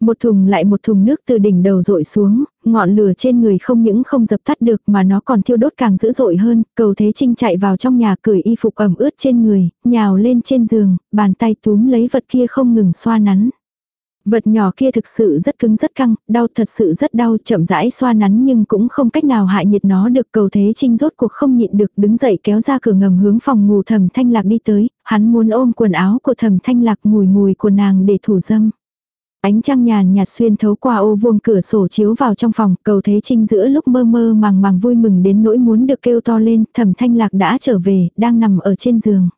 Speaker 1: Một thùng lại một thùng nước từ đỉnh đầu rội xuống, ngọn lửa trên người không những không dập tắt được mà nó còn thiêu đốt càng dữ dội hơn, cầu thế trinh chạy vào trong nhà cởi y phục ẩm ướt trên người, nhào lên trên giường, bàn tay túm lấy vật kia không ngừng xoa nắn. Vật nhỏ kia thực sự rất cứng rất căng, đau thật sự rất đau, chậm rãi xoa nắn nhưng cũng không cách nào hại nhiệt nó được cầu thế trinh rốt cuộc không nhịn được đứng dậy kéo ra cửa ngầm hướng phòng ngủ thầm thanh lạc đi tới, hắn muốn ôm quần áo của thầm thanh lạc mùi mùi của nàng để thủ dâm. Ánh trăng nhàn nhạt xuyên thấu qua ô vuông cửa sổ chiếu vào trong phòng, cầu thế trinh giữa lúc mơ mơ màng màng vui mừng đến nỗi muốn được kêu to lên, thầm thanh lạc đã trở về, đang nằm ở trên giường.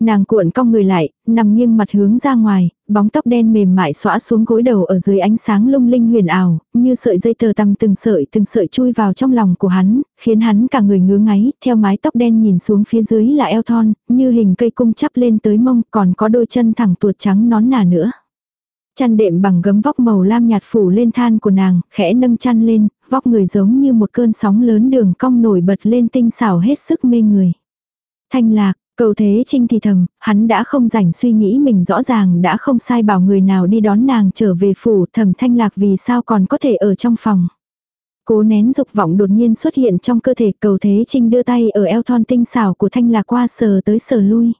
Speaker 1: Nàng cuộn cong người lại, nằm nghiêng mặt hướng ra ngoài, bóng tóc đen mềm mại xõa xuống gối đầu ở dưới ánh sáng lung linh huyền ảo, như sợi dây tờ tăm từng sợi từng sợi chui vào trong lòng của hắn, khiến hắn cả người ngứa ngáy, theo mái tóc đen nhìn xuống phía dưới là eo thon, như hình cây cung chắp lên tới mông, còn có đôi chân thẳng tuột trắng nón nà nữa. Chăn đệm bằng gấm vóc màu lam nhạt phủ lên than của nàng, khẽ nâng chăn lên, vóc người giống như một cơn sóng lớn đường cong nổi bật lên tinh xảo hết sức mê người. Thanh lạc, Cầu thế trinh thì thầm, hắn đã không rảnh suy nghĩ mình rõ ràng đã không sai bảo người nào đi đón nàng trở về phủ thầm thanh lạc vì sao còn có thể ở trong phòng. Cố nén dục vọng đột nhiên xuất hiện trong cơ thể cầu thế trinh đưa tay ở eo thon tinh xảo của thanh lạc qua sờ tới sờ lui.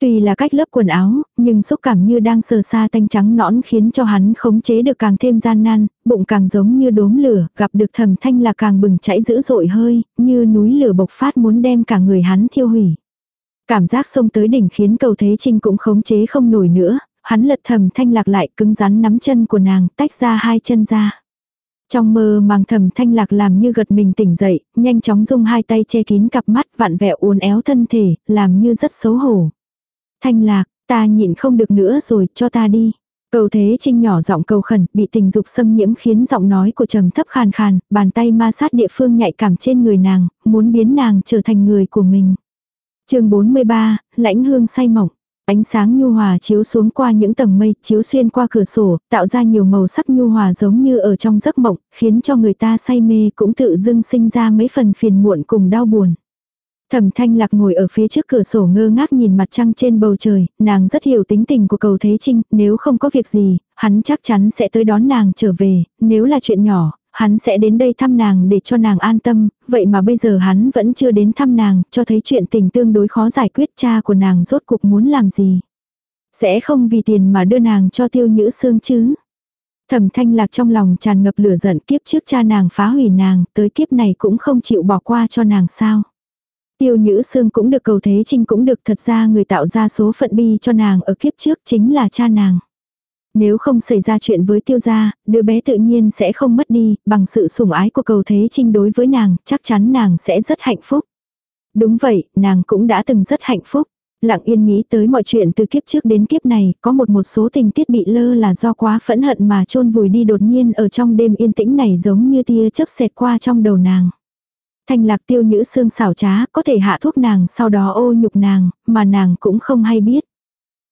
Speaker 1: Tuy là cách lớp quần áo, nhưng xúc cảm như đang sờ xa tanh trắng nõn khiến cho hắn khống chế được càng thêm gian nan, bụng càng giống như đốm lửa, gặp được thầm thanh là càng bừng cháy dữ dội hơi, như núi lửa bộc phát muốn đem cả người hắn thiêu hủy. Cảm giác sông tới đỉnh khiến cầu thế trinh cũng khống chế không nổi nữa, hắn lật thầm thanh lạc lại cứng rắn nắm chân của nàng, tách ra hai chân ra. Trong mơ màng thầm thanh lạc làm như gật mình tỉnh dậy, nhanh chóng dùng hai tay che kín cặp mắt vặn vẹo uốn éo thân thể, làm như rất xấu hổ. Thanh lạc, ta nhịn không được nữa rồi, cho ta đi. Cầu thế trinh nhỏ giọng cầu khẩn, bị tình dục xâm nhiễm khiến giọng nói của trầm thấp khàn khàn, bàn tay ma sát địa phương nhạy cảm trên người nàng, muốn biến nàng trở thành người của mình chương 43, lãnh hương say mộng. Ánh sáng nhu hòa chiếu xuống qua những tầng mây, chiếu xuyên qua cửa sổ, tạo ra nhiều màu sắc nhu hòa giống như ở trong giấc mộng, khiến cho người ta say mê cũng tự dưng sinh ra mấy phần phiền muộn cùng đau buồn. Thẩm thanh lạc ngồi ở phía trước cửa sổ ngơ ngác nhìn mặt trăng trên bầu trời, nàng rất hiểu tính tình của cầu Thế Trinh, nếu không có việc gì, hắn chắc chắn sẽ tới đón nàng trở về, nếu là chuyện nhỏ, hắn sẽ đến đây thăm nàng để cho nàng an tâm, vậy mà bây giờ hắn vẫn chưa đến thăm nàng, cho thấy chuyện tình tương đối khó giải quyết cha của nàng rốt cuộc muốn làm gì. Sẽ không vì tiền mà đưa nàng cho tiêu nhữ xương chứ. Thẩm thanh lạc trong lòng tràn ngập lửa giận kiếp trước cha nàng phá hủy nàng, tới kiếp này cũng không chịu bỏ qua cho nàng sao. Tiêu Nhữ Sương cũng được cầu thế trinh cũng được thật ra người tạo ra số phận bi cho nàng ở kiếp trước chính là cha nàng. Nếu không xảy ra chuyện với tiêu gia, đứa bé tự nhiên sẽ không mất đi, bằng sự sủng ái của cầu thế trinh đối với nàng, chắc chắn nàng sẽ rất hạnh phúc. Đúng vậy, nàng cũng đã từng rất hạnh phúc. Lặng yên nghĩ tới mọi chuyện từ kiếp trước đến kiếp này, có một một số tình tiết bị lơ là do quá phẫn hận mà chôn vùi đi đột nhiên ở trong đêm yên tĩnh này giống như tia chớp xẹt qua trong đầu nàng. Thanh lạc tiêu nhữ xương xảo trá, có thể hạ thuốc nàng sau đó ô nhục nàng, mà nàng cũng không hay biết.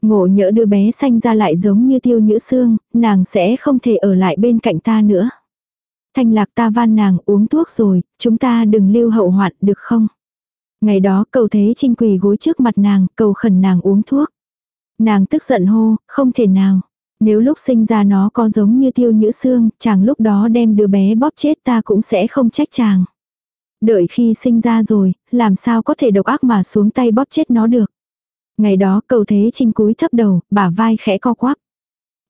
Speaker 1: Ngộ nhỡ đứa bé sanh ra lại giống như tiêu nhữ xương, nàng sẽ không thể ở lại bên cạnh ta nữa. Thanh lạc ta van nàng uống thuốc rồi, chúng ta đừng lưu hậu hoạn được không? Ngày đó cầu thế trinh quỳ gối trước mặt nàng, cầu khẩn nàng uống thuốc. Nàng tức giận hô, không thể nào. Nếu lúc sinh ra nó có giống như tiêu nhữ xương, chàng lúc đó đem đứa bé bóp chết ta cũng sẽ không trách chàng. Đợi khi sinh ra rồi, làm sao có thể độc ác mà xuống tay bóp chết nó được. Ngày đó cầu thế trinh cúi thấp đầu, bả vai khẽ co quắp.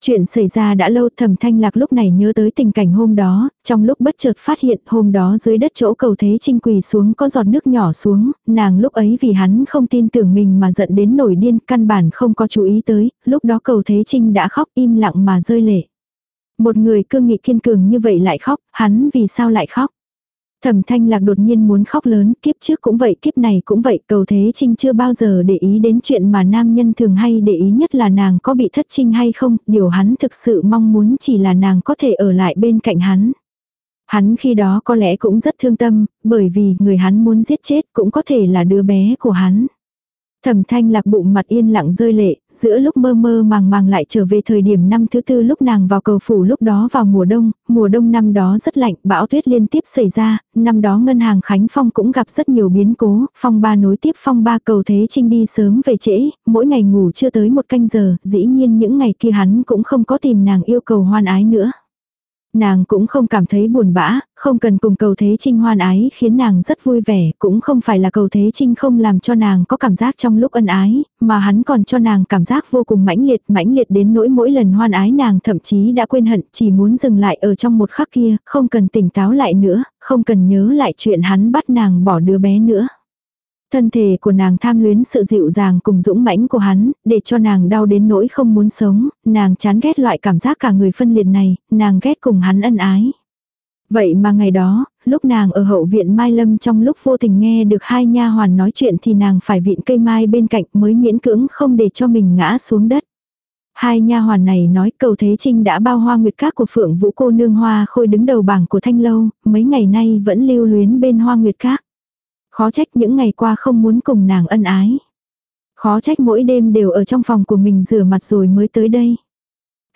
Speaker 1: Chuyện xảy ra đã lâu thầm thanh lạc lúc này nhớ tới tình cảnh hôm đó, trong lúc bất chợt phát hiện hôm đó dưới đất chỗ cầu thế trinh quỳ xuống có giọt nước nhỏ xuống, nàng lúc ấy vì hắn không tin tưởng mình mà giận đến nổi điên căn bản không có chú ý tới, lúc đó cầu thế trinh đã khóc im lặng mà rơi lệ. Một người cương nghị kiên cường như vậy lại khóc, hắn vì sao lại khóc? Thẩm thanh lạc đột nhiên muốn khóc lớn, kiếp trước cũng vậy, kiếp này cũng vậy, cầu thế trinh chưa bao giờ để ý đến chuyện mà nam nhân thường hay để ý nhất là nàng có bị thất trinh hay không, điều hắn thực sự mong muốn chỉ là nàng có thể ở lại bên cạnh hắn. Hắn khi đó có lẽ cũng rất thương tâm, bởi vì người hắn muốn giết chết cũng có thể là đứa bé của hắn. Thẩm thanh lạc bụng mặt yên lặng rơi lệ, giữa lúc mơ mơ màng màng lại trở về thời điểm năm thứ tư lúc nàng vào cầu phủ lúc đó vào mùa đông, mùa đông năm đó rất lạnh, bão tuyết liên tiếp xảy ra, năm đó ngân hàng Khánh Phong cũng gặp rất nhiều biến cố, phong ba nối tiếp phong ba cầu thế trinh đi sớm về trễ, mỗi ngày ngủ chưa tới một canh giờ, dĩ nhiên những ngày kia hắn cũng không có tìm nàng yêu cầu hoan ái nữa. Nàng cũng không cảm thấy buồn bã, không cần cùng cầu thế trinh hoan ái khiến nàng rất vui vẻ, cũng không phải là cầu thế trinh không làm cho nàng có cảm giác trong lúc ân ái, mà hắn còn cho nàng cảm giác vô cùng mãnh liệt, mãnh liệt đến nỗi mỗi lần hoan ái nàng thậm chí đã quên hận, chỉ muốn dừng lại ở trong một khắc kia, không cần tỉnh táo lại nữa, không cần nhớ lại chuyện hắn bắt nàng bỏ đứa bé nữa. Thân thể của nàng tham luyến sự dịu dàng cùng dũng mãnh của hắn, để cho nàng đau đến nỗi không muốn sống, nàng chán ghét loại cảm giác cả người phân liệt này, nàng ghét cùng hắn ân ái. Vậy mà ngày đó, lúc nàng ở hậu viện Mai Lâm trong lúc vô tình nghe được hai nha hoàn nói chuyện thì nàng phải vịn cây mai bên cạnh mới miễn cưỡng không để cho mình ngã xuống đất. Hai nha hoàn này nói cầu Thế Trinh đã bao hoa nguyệt các của Phượng Vũ cô nương hoa khôi đứng đầu bảng của Thanh Lâu, mấy ngày nay vẫn lưu luyến bên hoa nguyệt các. Khó trách những ngày qua không muốn cùng nàng ân ái. Khó trách mỗi đêm đều ở trong phòng của mình rửa mặt rồi mới tới đây.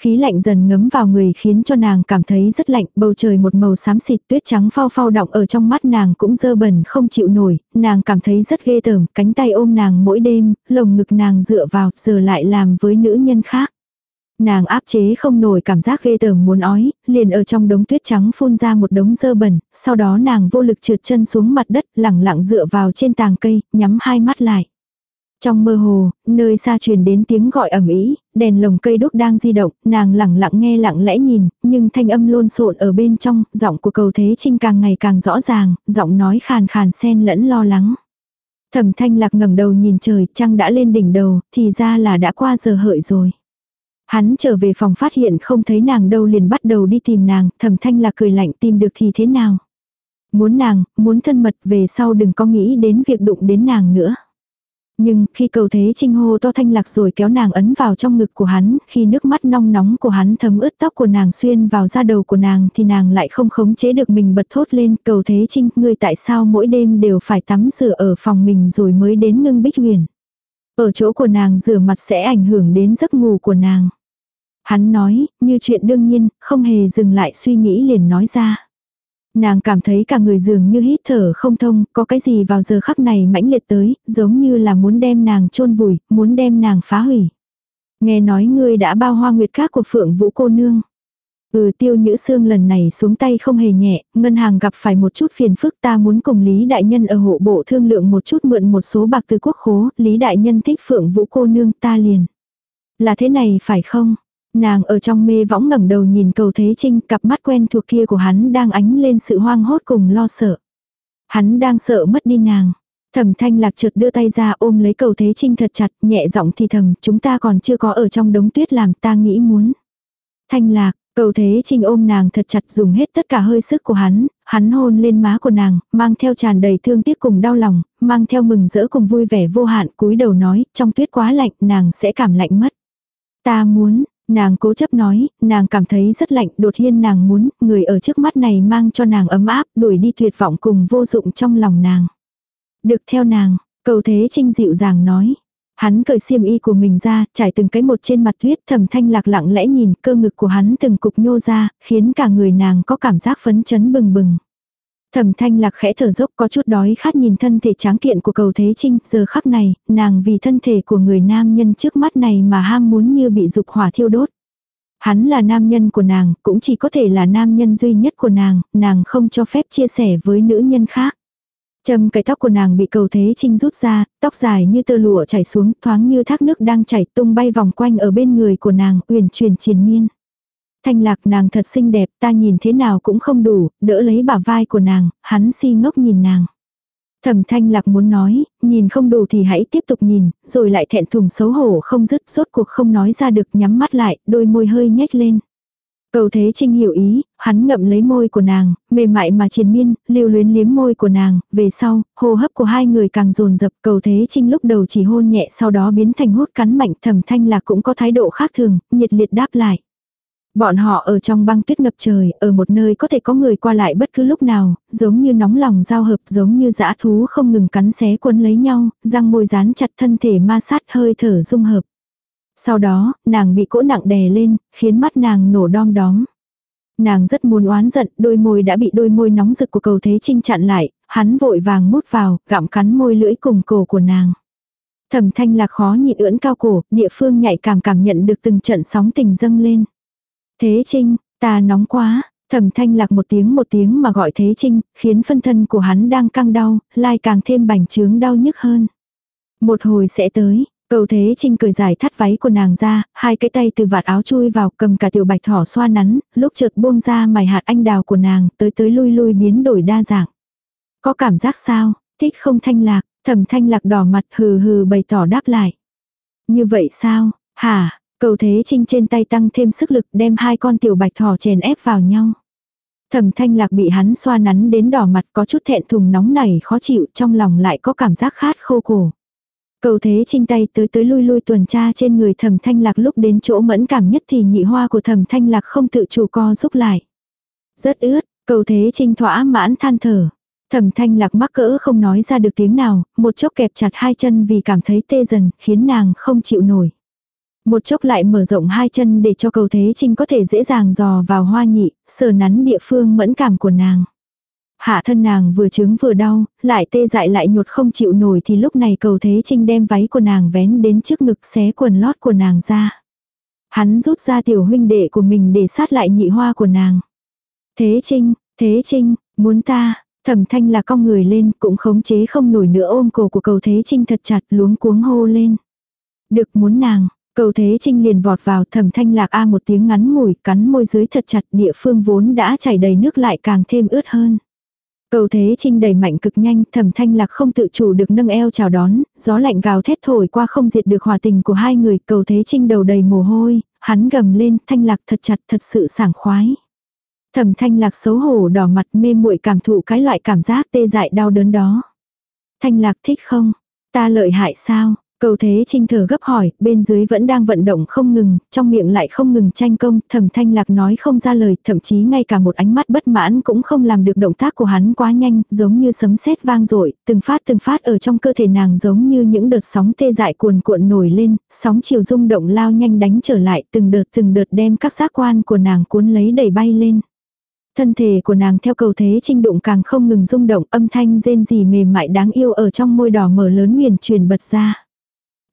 Speaker 1: Khí lạnh dần ngấm vào người khiến cho nàng cảm thấy rất lạnh, bầu trời một màu xám xịt tuyết trắng phao phao động ở trong mắt nàng cũng dơ bẩn không chịu nổi, nàng cảm thấy rất ghê tởm, cánh tay ôm nàng mỗi đêm, lồng ngực nàng dựa vào, giờ lại làm với nữ nhân khác. Nàng áp chế không nổi cảm giác ghê tởm muốn ói, liền ở trong đống tuyết trắng phun ra một đống dơ bẩn, sau đó nàng vô lực trượt chân xuống mặt đất, lẳng lặng dựa vào trên tàng cây, nhắm hai mắt lại. Trong mơ hồ, nơi xa truyền đến tiếng gọi ầm ĩ, đèn lồng cây đúc đang di động, nàng lẳng lặng nghe lặng lẽ nhìn, nhưng thanh âm lôn xộn ở bên trong, giọng của cầu thế trinh càng ngày càng rõ ràng, giọng nói khàn khàn xen lẫn lo lắng. Thẩm thanh lạc ngẩng đầu nhìn trời, trăng đã lên đỉnh đầu, thì ra là đã qua giờ hợi rồi. Hắn trở về phòng phát hiện không thấy nàng đâu liền bắt đầu đi tìm nàng, thẩm thanh là cười lạnh tìm được thì thế nào. Muốn nàng, muốn thân mật về sau đừng có nghĩ đến việc đụng đến nàng nữa. Nhưng khi cầu thế trinh hô to thanh lạc rồi kéo nàng ấn vào trong ngực của hắn, khi nước mắt nong nóng của hắn thấm ướt tóc của nàng xuyên vào da đầu của nàng thì nàng lại không khống chế được mình bật thốt lên cầu thế trinh ngươi tại sao mỗi đêm đều phải tắm rửa ở phòng mình rồi mới đến ngưng bích huyền. Ở chỗ của nàng rửa mặt sẽ ảnh hưởng đến giấc ngủ của nàng. Hắn nói, như chuyện đương nhiên, không hề dừng lại suy nghĩ liền nói ra. Nàng cảm thấy cả người dường như hít thở không thông, có cái gì vào giờ khắc này mãnh liệt tới, giống như là muốn đem nàng chôn vùi, muốn đem nàng phá hủy. Nghe nói ngươi đã bao hoa nguyệt các của phượng vũ cô nương. Ừ tiêu nhữ xương lần này xuống tay không hề nhẹ, ngân hàng gặp phải một chút phiền phức ta muốn cùng Lý Đại Nhân ở hộ bộ thương lượng một chút mượn một số bạc từ quốc khố, Lý Đại Nhân thích phượng vũ cô nương ta liền. Là thế này phải không? Nàng ở trong mê võng ngẩng đầu nhìn cầu thế trinh, cặp mắt quen thuộc kia của hắn đang ánh lên sự hoang hốt cùng lo sợ. Hắn đang sợ mất đi nàng. Thẩm thanh lạc trượt đưa tay ra ôm lấy cầu thế trinh thật chặt, nhẹ giọng thì thầm, chúng ta còn chưa có ở trong đống tuyết làm ta nghĩ muốn. Thanh lạc, cầu thế trinh ôm nàng thật chặt dùng hết tất cả hơi sức của hắn, hắn hôn lên má của nàng, mang theo tràn đầy thương tiếc cùng đau lòng, mang theo mừng rỡ cùng vui vẻ vô hạn cúi đầu nói, trong tuyết quá lạnh, nàng sẽ cảm lạnh mất. Ta muốn, Nàng cố chấp nói, nàng cảm thấy rất lạnh, đột nhiên nàng muốn, người ở trước mắt này mang cho nàng ấm áp, đuổi đi tuyệt vọng cùng vô dụng trong lòng nàng. Được theo nàng, cầu thế trinh dịu dàng nói. Hắn cởi xiêm y của mình ra, trải từng cái một trên mặt tuyết thầm thanh lạc lặng lẽ nhìn cơ ngực của hắn từng cục nhô ra, khiến cả người nàng có cảm giác phấn chấn bừng bừng. Thẩm thanh lạc khẽ thở dốc có chút đói khát nhìn thân thể tráng kiện của cầu thế trinh, giờ khắc này, nàng vì thân thể của người nam nhân trước mắt này mà ham muốn như bị dục hỏa thiêu đốt. Hắn là nam nhân của nàng, cũng chỉ có thể là nam nhân duy nhất của nàng, nàng không cho phép chia sẻ với nữ nhân khác. Châm cái tóc của nàng bị cầu thế trinh rút ra, tóc dài như tơ lụa chảy xuống, thoáng như thác nước đang chảy tung bay vòng quanh ở bên người của nàng, uyển chuyển triền miên. Thanh lạc nàng thật xinh đẹp, ta nhìn thế nào cũng không đủ, đỡ lấy bả vai của nàng, hắn si ngốc nhìn nàng. Thẩm thanh lạc muốn nói, nhìn không đủ thì hãy tiếp tục nhìn, rồi lại thẹn thùng xấu hổ không dứt, rốt cuộc không nói ra được nhắm mắt lại, đôi môi hơi nhếch lên. Cầu thế trinh hiểu ý, hắn ngậm lấy môi của nàng, mềm mại mà triền miên, lưu luyến liếm môi của nàng, về sau, hô hấp của hai người càng dồn dập cầu thế trinh lúc đầu chỉ hôn nhẹ sau đó biến thành hút cắn mạnh thẩm thanh lạc cũng có thái độ khác thường, nhiệt liệt đáp lại. Bọn họ ở trong băng tuyết ngập trời, ở một nơi có thể có người qua lại bất cứ lúc nào, giống như nóng lòng giao hợp, giống như dã thú không ngừng cắn xé quấn lấy nhau, răng môi dán chặt thân thể ma sát hơi thở dung hợp. Sau đó, nàng bị cỗ nặng đè lên, khiến mắt nàng nổ đom đóm. Nàng rất muốn oán giận, đôi môi đã bị đôi môi nóng rực của cầu thế trinh chặn lại, hắn vội vàng mút vào, gặm cắn môi lưỡi cùng cổ của nàng. Thẩm thanh lạc khó nhịn ưỡn cao cổ, địa phương nhạy cảm cảm nhận được từng trận sóng tình dâng lên. Thế Trinh, ta nóng quá, thẩm thanh lạc một tiếng một tiếng mà gọi Thế Trinh, khiến phân thân của hắn đang căng đau, lai càng thêm bành trướng đau nhức hơn. Một hồi sẽ tới, cầu Thế Trinh cười giải thắt váy của nàng ra, hai cái tay từ vạt áo chui vào cầm cả tiểu bạch thỏ xoa nắn, lúc chợt buông ra mài hạt anh đào của nàng, tới tới lui lui biến đổi đa dạng. Có cảm giác sao, thích không thanh lạc, thẩm thanh lạc đỏ mặt hừ hừ bày tỏ đáp lại. Như vậy sao, hả, Cầu thế trinh trên tay tăng thêm sức lực đem hai con tiểu bạch thỏ chèn ép vào nhau. Thẩm thanh lạc bị hắn xoa nắn đến đỏ mặt có chút thẹn thùng nóng nảy khó chịu trong lòng lại có cảm giác khát khô cổ. Cầu thế trinh tay tới tới lui lui tuần tra trên người thẩm thanh lạc lúc đến chỗ mẫn cảm nhất thì nhị hoa của thẩm thanh lạc không tự chủ co giúp lại. Rất ướt, cầu thế trinh thỏa mãn than thở. Thẩm thanh lạc mắc cỡ không nói ra được tiếng nào, một chốc kẹp chặt hai chân vì cảm thấy tê dần, khiến nàng không chịu nổi. Một chốc lại mở rộng hai chân để cho cầu thế trinh có thể dễ dàng dò vào hoa nhị, sờ nắn địa phương mẫn cảm của nàng. Hạ thân nàng vừa trướng vừa đau, lại tê dại lại nhột không chịu nổi thì lúc này cầu thế trinh đem váy của nàng vén đến trước ngực xé quần lót của nàng ra. Hắn rút ra tiểu huynh đệ của mình để sát lại nhị hoa của nàng. Thế trinh, thế trinh, muốn ta, thẩm thanh là cong người lên cũng khống chế không nổi nữa ôm cổ của cầu thế trinh thật chặt luống cuống hô lên. Được muốn nàng, Cầu thế trinh liền vọt vào thẩm thanh lạc a một tiếng ngắn ngủi cắn môi dưới thật chặt địa phương vốn đã chảy đầy nước lại càng thêm ướt hơn. Cầu thế trinh đẩy mạnh cực nhanh thẩm thanh lạc không tự chủ được nâng eo chào đón, gió lạnh gào thét thổi qua không diệt được hòa tình của hai người cầu thế trinh đầu đầy mồ hôi, hắn gầm lên thanh lạc thật chặt thật sự sảng khoái. Thẩm thanh lạc xấu hổ đỏ mặt mê muội cảm thụ cái loại cảm giác tê dại đau đớn đó. Thanh lạc thích không? Ta lợi hại sao? Cầu thế trinh thở gấp hỏi, bên dưới vẫn đang vận động không ngừng, trong miệng lại không ngừng tranh công, thẩm thanh lạc nói không ra lời, thậm chí ngay cả một ánh mắt bất mãn cũng không làm được động tác của hắn quá nhanh, giống như sấm sét vang dội từng phát từng phát ở trong cơ thể nàng giống như những đợt sóng tê dại cuồn cuộn nổi lên, sóng chiều rung động lao nhanh đánh trở lại, từng đợt từng đợt đem các giác quan của nàng cuốn lấy đẩy bay lên. Thân thể của nàng theo cầu thế trinh đụng càng không ngừng rung động âm thanh rên rỉ mềm mại đáng yêu ở trong môi đỏ mở lớn nguyền truyền bật ra.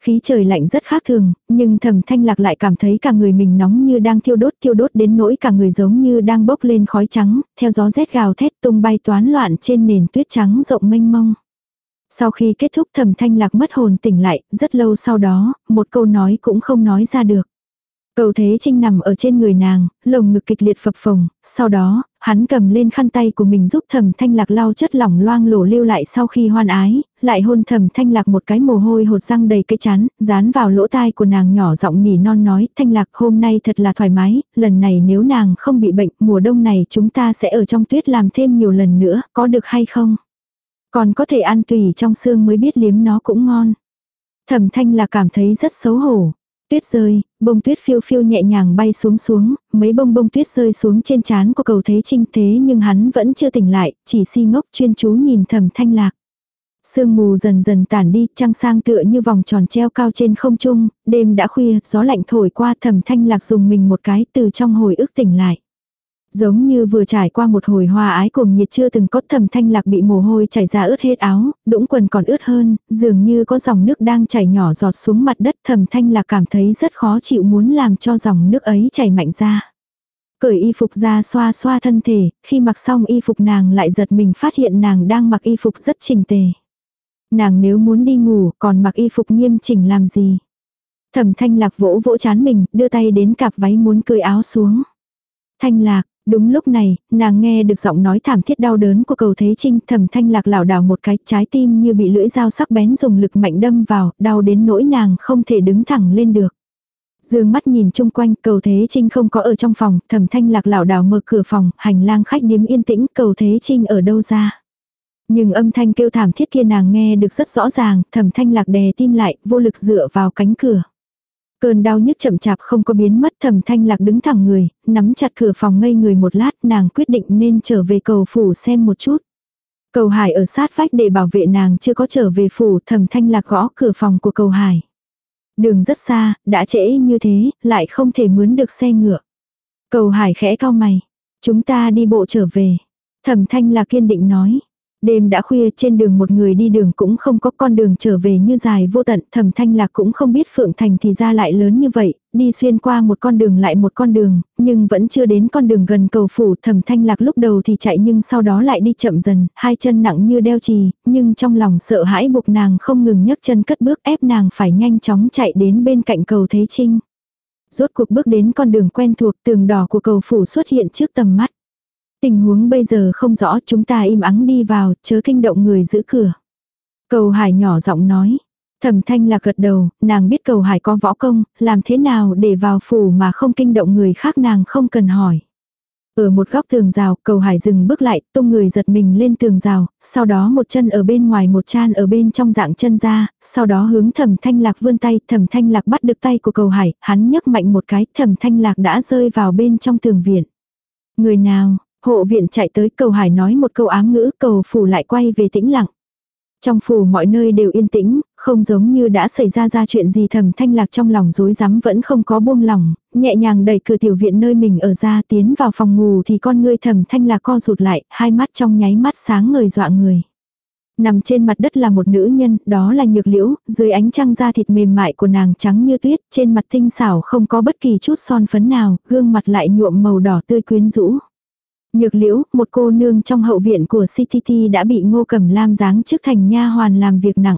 Speaker 1: Khí trời lạnh rất khác thường, nhưng thầm thanh lạc lại cảm thấy cả người mình nóng như đang thiêu đốt thiêu đốt đến nỗi cả người giống như đang bốc lên khói trắng, theo gió rét gào thét tung bay toán loạn trên nền tuyết trắng rộng mênh mông. Sau khi kết thúc thầm thanh lạc mất hồn tỉnh lại, rất lâu sau đó, một câu nói cũng không nói ra được. Cầu Thế Trinh nằm ở trên người nàng, lồng ngực kịch liệt phập phồng, sau đó, hắn cầm lên khăn tay của mình giúp thẩm thanh lạc lau chất lỏng loang lổ lưu lại sau khi hoan ái, lại hôn thẩm thanh lạc một cái mồ hôi hột răng đầy cái chán, dán vào lỗ tai của nàng nhỏ giọng nỉ non nói, thanh lạc hôm nay thật là thoải mái, lần này nếu nàng không bị bệnh, mùa đông này chúng ta sẽ ở trong tuyết làm thêm nhiều lần nữa, có được hay không? Còn có thể ăn tùy trong xương mới biết liếm nó cũng ngon. Thẩm thanh lạc cảm thấy rất xấu hổ. Tuyết rơi, bông tuyết phiêu phiêu nhẹ nhàng bay xuống xuống, mấy bông bông tuyết rơi xuống trên trán của cầu thế trinh thế nhưng hắn vẫn chưa tỉnh lại, chỉ si ngốc chuyên chú nhìn thầm thanh lạc. Sương mù dần dần tản đi, trăng sang tựa như vòng tròn treo cao trên không trung, đêm đã khuya, gió lạnh thổi qua thầm thanh lạc dùng mình một cái từ trong hồi ức tỉnh lại. Giống như vừa trải qua một hồi hoa ái cùng nhiệt chưa từng có thầm thanh lạc bị mồ hôi chảy ra ướt hết áo, đũng quần còn ướt hơn, dường như có dòng nước đang chảy nhỏ giọt xuống mặt đất thầm thanh lạc cảm thấy rất khó chịu muốn làm cho dòng nước ấy chảy mạnh ra. Cởi y phục ra xoa xoa thân thể, khi mặc xong y phục nàng lại giật mình phát hiện nàng đang mặc y phục rất chỉnh tề. Nàng nếu muốn đi ngủ còn mặc y phục nghiêm chỉnh làm gì. Thẩm thanh lạc vỗ vỗ chán mình, đưa tay đến cặp váy muốn cởi áo xuống. Thanh lạc, Đúng lúc này, nàng nghe được giọng nói thảm thiết đau đớn của cầu thế trinh thầm thanh lạc lảo đảo một cái trái tim như bị lưỡi dao sắc bén dùng lực mạnh đâm vào, đau đến nỗi nàng không thể đứng thẳng lên được. Dương mắt nhìn chung quanh, cầu thế trinh không có ở trong phòng, thầm thanh lạc lảo đảo mở cửa phòng, hành lang khách điếm yên tĩnh, cầu thế trinh ở đâu ra. Nhưng âm thanh kêu thảm thiết kia nàng nghe được rất rõ ràng, thầm thanh lạc đè tim lại, vô lực dựa vào cánh cửa. Cơn đau nhức chậm chạp không có biến mất thầm thanh lạc đứng thẳng người, nắm chặt cửa phòng ngây người một lát nàng quyết định nên trở về cầu phủ xem một chút. Cầu hải ở sát vách để bảo vệ nàng chưa có trở về phủ thầm thanh lạc gõ cửa phòng của cầu hải. Đường rất xa, đã trễ như thế, lại không thể mướn được xe ngựa. Cầu hải khẽ cao mày. Chúng ta đi bộ trở về. Thẩm thanh là kiên định nói. Đêm đã khuya trên đường một người đi đường cũng không có con đường trở về như dài vô tận, thẩm thanh lạc cũng không biết Phượng Thành thì ra lại lớn như vậy, đi xuyên qua một con đường lại một con đường, nhưng vẫn chưa đến con đường gần cầu phủ, thẩm thanh lạc lúc đầu thì chạy nhưng sau đó lại đi chậm dần, hai chân nặng như đeo trì, nhưng trong lòng sợ hãi buộc nàng không ngừng nhấc chân cất bước ép nàng phải nhanh chóng chạy đến bên cạnh cầu Thế Trinh. Rốt cuộc bước đến con đường quen thuộc tường đỏ của cầu phủ xuất hiện trước tầm mắt. Tình huống bây giờ không rõ chúng ta im ắng đi vào, chớ kinh động người giữ cửa. Cầu hải nhỏ giọng nói. Thẩm thanh là gật đầu, nàng biết cầu hải có võ công, làm thế nào để vào phủ mà không kinh động người khác nàng không cần hỏi. Ở một góc tường rào, cầu hải dừng bước lại, tung người giật mình lên tường rào, sau đó một chân ở bên ngoài một chan ở bên trong dạng chân ra, sau đó hướng thẩm thanh lạc vươn tay, thẩm thanh lạc bắt được tay của cầu hải, hắn nhấc mạnh một cái, thẩm thanh lạc đã rơi vào bên trong tường viện. Người nào, Hộ viện chạy tới cầu hải nói một câu ám ngữ cầu phủ lại quay về tĩnh lặng. Trong phủ mọi nơi đều yên tĩnh, không giống như đã xảy ra ra chuyện gì thầm thanh lạc trong lòng rối rắm vẫn không có buông lòng, nhẹ nhàng đẩy cửa tiểu viện nơi mình ở ra tiến vào phòng ngủ thì con ngươi thầm thanh lạc co rụt lại, hai mắt trong nháy mắt sáng ngời dọa người. Nằm trên mặt đất là một nữ nhân, đó là nhược liễu, dưới ánh trăng da thịt mềm mại của nàng trắng như tuyết, trên mặt tinh xảo không có bất kỳ chút son phấn nào, gương mặt lại nhuộm màu đỏ tươi quyến rũ. Nhược liễu, một cô nương trong hậu viện của CTT đã bị ngô cẩm lam giáng trước thành nha hoàn làm việc nặng.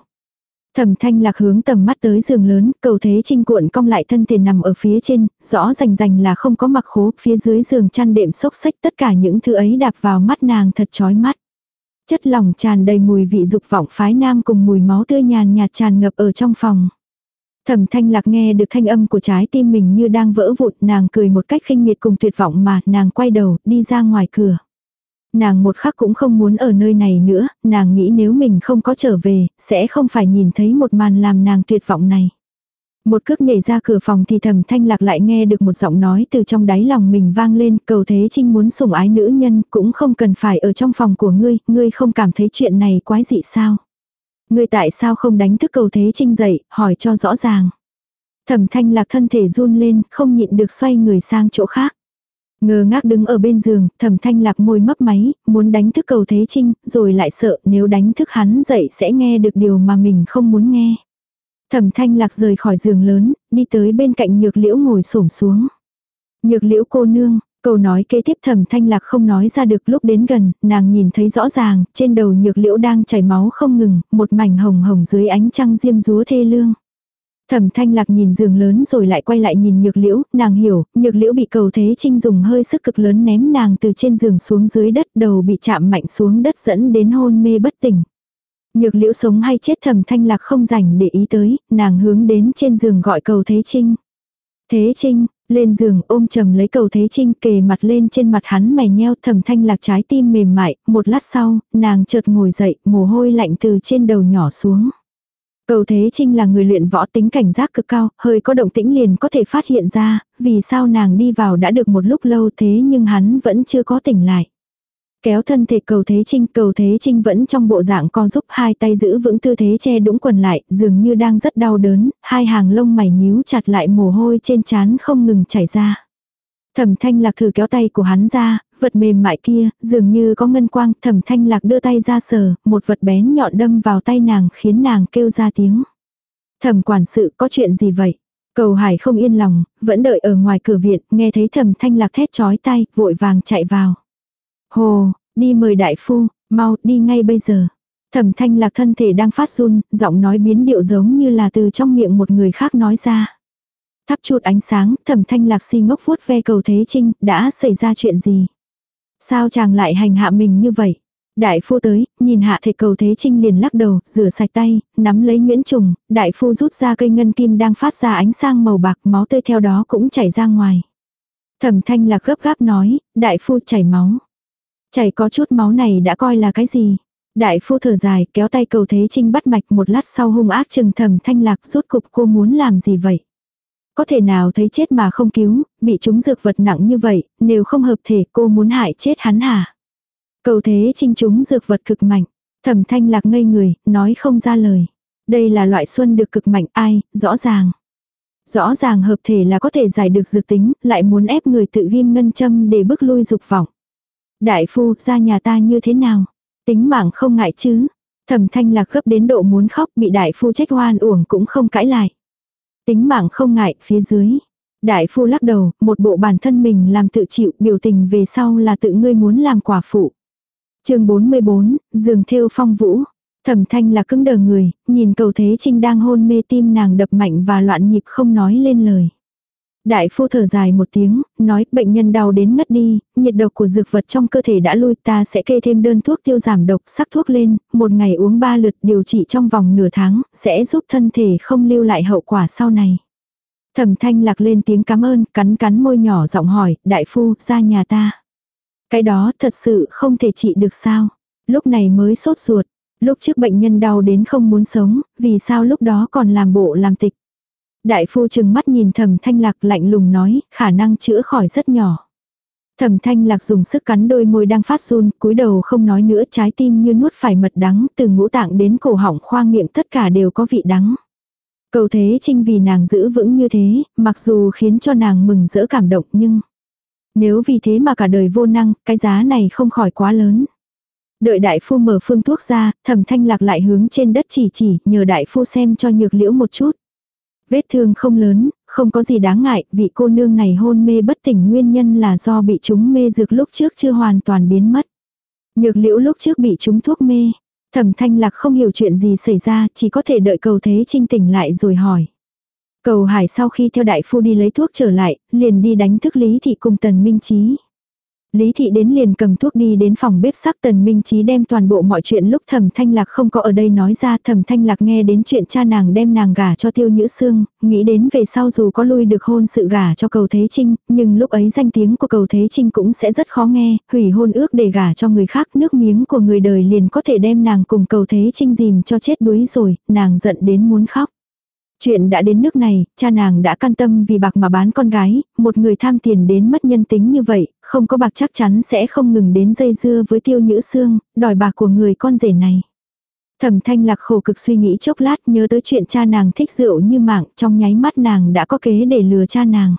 Speaker 1: Thẩm thanh lạc hướng tầm mắt tới giường lớn, cầu thế trinh cuộn cong lại thân thể nằm ở phía trên, rõ rành rành là không có mặc khố, phía dưới giường chăn đệm xốc xách tất cả những thứ ấy đạp vào mắt nàng thật chói mắt. Chất lỏng tràn đầy mùi vị dục vọng phái nam cùng mùi máu tươi nhàn nhạt tràn ngập ở trong phòng. Thẩm thanh lạc nghe được thanh âm của trái tim mình như đang vỡ vụn, nàng cười một cách khinh miệt cùng tuyệt vọng mà nàng quay đầu, đi ra ngoài cửa. Nàng một khắc cũng không muốn ở nơi này nữa, nàng nghĩ nếu mình không có trở về, sẽ không phải nhìn thấy một màn làm nàng tuyệt vọng này. Một cước nhảy ra cửa phòng thì thầm thanh lạc lại nghe được một giọng nói từ trong đáy lòng mình vang lên, cầu thế trinh muốn sủng ái nữ nhân cũng không cần phải ở trong phòng của ngươi, ngươi không cảm thấy chuyện này quái dị sao người tại sao không đánh thức cầu thế trinh dậy, hỏi cho rõ ràng. Thẩm thanh lạc thân thể run lên, không nhịn được xoay người sang chỗ khác. Ngơ ngác đứng ở bên giường, thẩm thanh lạc môi mấp máy, muốn đánh thức cầu thế trinh, rồi lại sợ nếu đánh thức hắn dậy sẽ nghe được điều mà mình không muốn nghe. Thẩm thanh lạc rời khỏi giường lớn, đi tới bên cạnh nhược liễu ngồi xổm xuống. Nhược liễu cô nương, câu nói kế tiếp thẩm thanh lạc không nói ra được lúc đến gần, nàng nhìn thấy rõ ràng, trên đầu nhược liễu đang chảy máu không ngừng, một mảnh hồng hồng dưới ánh trăng diêm rúa thê lương. Thẩm thanh lạc nhìn giường lớn rồi lại quay lại nhìn nhược liễu, nàng hiểu, nhược liễu bị cầu thế trinh dùng hơi sức cực lớn ném nàng từ trên giường xuống dưới đất đầu bị chạm mạnh xuống đất dẫn đến hôn mê bất tỉnh. Nhược liễu sống hay chết thẩm thanh lạc không rảnh để ý tới, nàng hướng đến trên giường gọi cầu Thế Trinh. Thế Trinh, lên giường ôm chầm lấy cầu Thế Trinh kề mặt lên trên mặt hắn mày nheo thầm thanh lạc trái tim mềm mại, một lát sau, nàng chợt ngồi dậy, mồ hôi lạnh từ trên đầu nhỏ xuống. Cầu Thế Trinh là người luyện võ tính cảnh giác cực cao, hơi có động tĩnh liền có thể phát hiện ra, vì sao nàng đi vào đã được một lúc lâu thế nhưng hắn vẫn chưa có tỉnh lại. Kéo thân thể cầu thế trinh, cầu thế trinh vẫn trong bộ dạng co giúp hai tay giữ vững tư thế che đũng quần lại, dường như đang rất đau đớn, hai hàng lông mày nhíu chặt lại mồ hôi trên trán không ngừng chảy ra. Thẩm thanh lạc thử kéo tay của hắn ra, vật mềm mại kia, dường như có ngân quang, thẩm thanh lạc đưa tay ra sờ, một vật bén nhọn đâm vào tay nàng khiến nàng kêu ra tiếng. Thẩm quản sự có chuyện gì vậy? Cầu hải không yên lòng, vẫn đợi ở ngoài cửa viện, nghe thấy thẩm thanh lạc thét chói tay, vội vàng chạy vào. Hồ, đi mời đại phu, mau, đi ngay bây giờ. Thẩm thanh lạc thân thể đang phát run, giọng nói biến điệu giống như là từ trong miệng một người khác nói ra. Thắp chuột ánh sáng, thẩm thanh lạc si ngốc vuốt ve cầu thế trinh, đã xảy ra chuyện gì? Sao chàng lại hành hạ mình như vậy? Đại phu tới, nhìn hạ thể cầu thế trinh liền lắc đầu, rửa sạch tay, nắm lấy nguyễn trùng, đại phu rút ra cây ngân kim đang phát ra ánh sang màu bạc, máu tươi theo đó cũng chảy ra ngoài. Thẩm thanh lạc gấp gáp nói, đại phu chảy máu. Chảy có chút máu này đã coi là cái gì? Đại phu thở dài, kéo tay cầu thế trinh bắt mạch một lát sau hung ác trừng thầm thanh lạc rốt cục cô muốn làm gì vậy? Có thể nào thấy chết mà không cứu, bị chúng dược vật nặng như vậy, nếu không hợp thể cô muốn hại chết hắn hả? Cầu thế trinh chúng dược vật cực mạnh. Thẩm thanh lạc ngây người, nói không ra lời. Đây là loại xuân được cực mạnh ai, rõ ràng. Rõ ràng hợp thể là có thể giải được dược tính, lại muốn ép người tự ghim ngân châm để bức lui dục vọng. Đại phu, ra nhà ta như thế nào? Tính mạng không ngại chứ? Thẩm thanh lạc gấp đến độ muốn khóc bị đại phu trách hoan uổng cũng không cãi lại. Tính mạng không ngại, phía dưới. Đại phu lắc đầu, một bộ bản thân mình làm tự chịu, biểu tình về sau là tự ngươi muốn làm quả phụ. chương 44, giường thêu phong vũ. Thẩm thanh là cứng đờ người, nhìn cầu thế trinh đang hôn mê tim nàng đập mạnh và loạn nhịp không nói lên lời. Đại phu thở dài một tiếng, nói bệnh nhân đau đến ngất đi, nhiệt độc của dược vật trong cơ thể đã lui ta sẽ kê thêm đơn thuốc tiêu giảm độc sắc thuốc lên, một ngày uống ba lượt điều trị trong vòng nửa tháng, sẽ giúp thân thể không lưu lại hậu quả sau này. Thẩm thanh lạc lên tiếng cảm ơn, cắn cắn môi nhỏ giọng hỏi, đại phu, ra nhà ta. Cái đó thật sự không thể trị được sao. Lúc này mới sốt ruột, lúc trước bệnh nhân đau đến không muốn sống, vì sao lúc đó còn làm bộ làm tịch. Đại phu chừng mắt nhìn thẩm thanh lạc lạnh lùng nói, khả năng chữa khỏi rất nhỏ. Thẩm thanh lạc dùng sức cắn đôi môi đang phát run, cúi đầu không nói nữa trái tim như nuốt phải mật đắng, từ ngũ tạng đến cổ họng khoang miệng tất cả đều có vị đắng. Cầu thế trinh vì nàng giữ vững như thế, mặc dù khiến cho nàng mừng rỡ cảm động nhưng... Nếu vì thế mà cả đời vô năng, cái giá này không khỏi quá lớn. Đợi đại phu mở phương thuốc ra, thẩm thanh lạc lại hướng trên đất chỉ chỉ, nhờ đại phu xem cho nhược liễu một chút. Vết thương không lớn, không có gì đáng ngại, vị cô nương này hôn mê bất tỉnh nguyên nhân là do bị chúng mê dược lúc trước chưa hoàn toàn biến mất. Nhược liễu lúc trước bị chúng thuốc mê. Thẩm thanh lạc không hiểu chuyện gì xảy ra, chỉ có thể đợi cầu thế trinh tỉnh lại rồi hỏi. Cầu hải sau khi theo đại phu đi lấy thuốc trở lại, liền đi đánh thức lý thị cùng tần minh trí. Lý thị đến liền cầm thuốc đi đến phòng bếp sắc tần minh trí đem toàn bộ mọi chuyện lúc thẩm thanh lạc không có ở đây nói ra thẩm thanh lạc nghe đến chuyện cha nàng đem nàng gả cho tiêu nhữ xương, nghĩ đến về sau dù có lui được hôn sự gả cho cầu thế trinh, nhưng lúc ấy danh tiếng của cầu thế trinh cũng sẽ rất khó nghe, hủy hôn ước để gả cho người khác nước miếng của người đời liền có thể đem nàng cùng cầu thế trinh dìm cho chết đuối rồi, nàng giận đến muốn khóc. Chuyện đã đến nước này, cha nàng đã can tâm vì bạc mà bán con gái, một người tham tiền đến mất nhân tính như vậy, không có bạc chắc chắn sẽ không ngừng đến dây dưa với tiêu nhữ xương, đòi bạc của người con rể này. Thẩm thanh lạc khổ cực suy nghĩ chốc lát nhớ tới chuyện cha nàng thích rượu như mạng, trong nháy mắt nàng đã có kế để lừa cha nàng.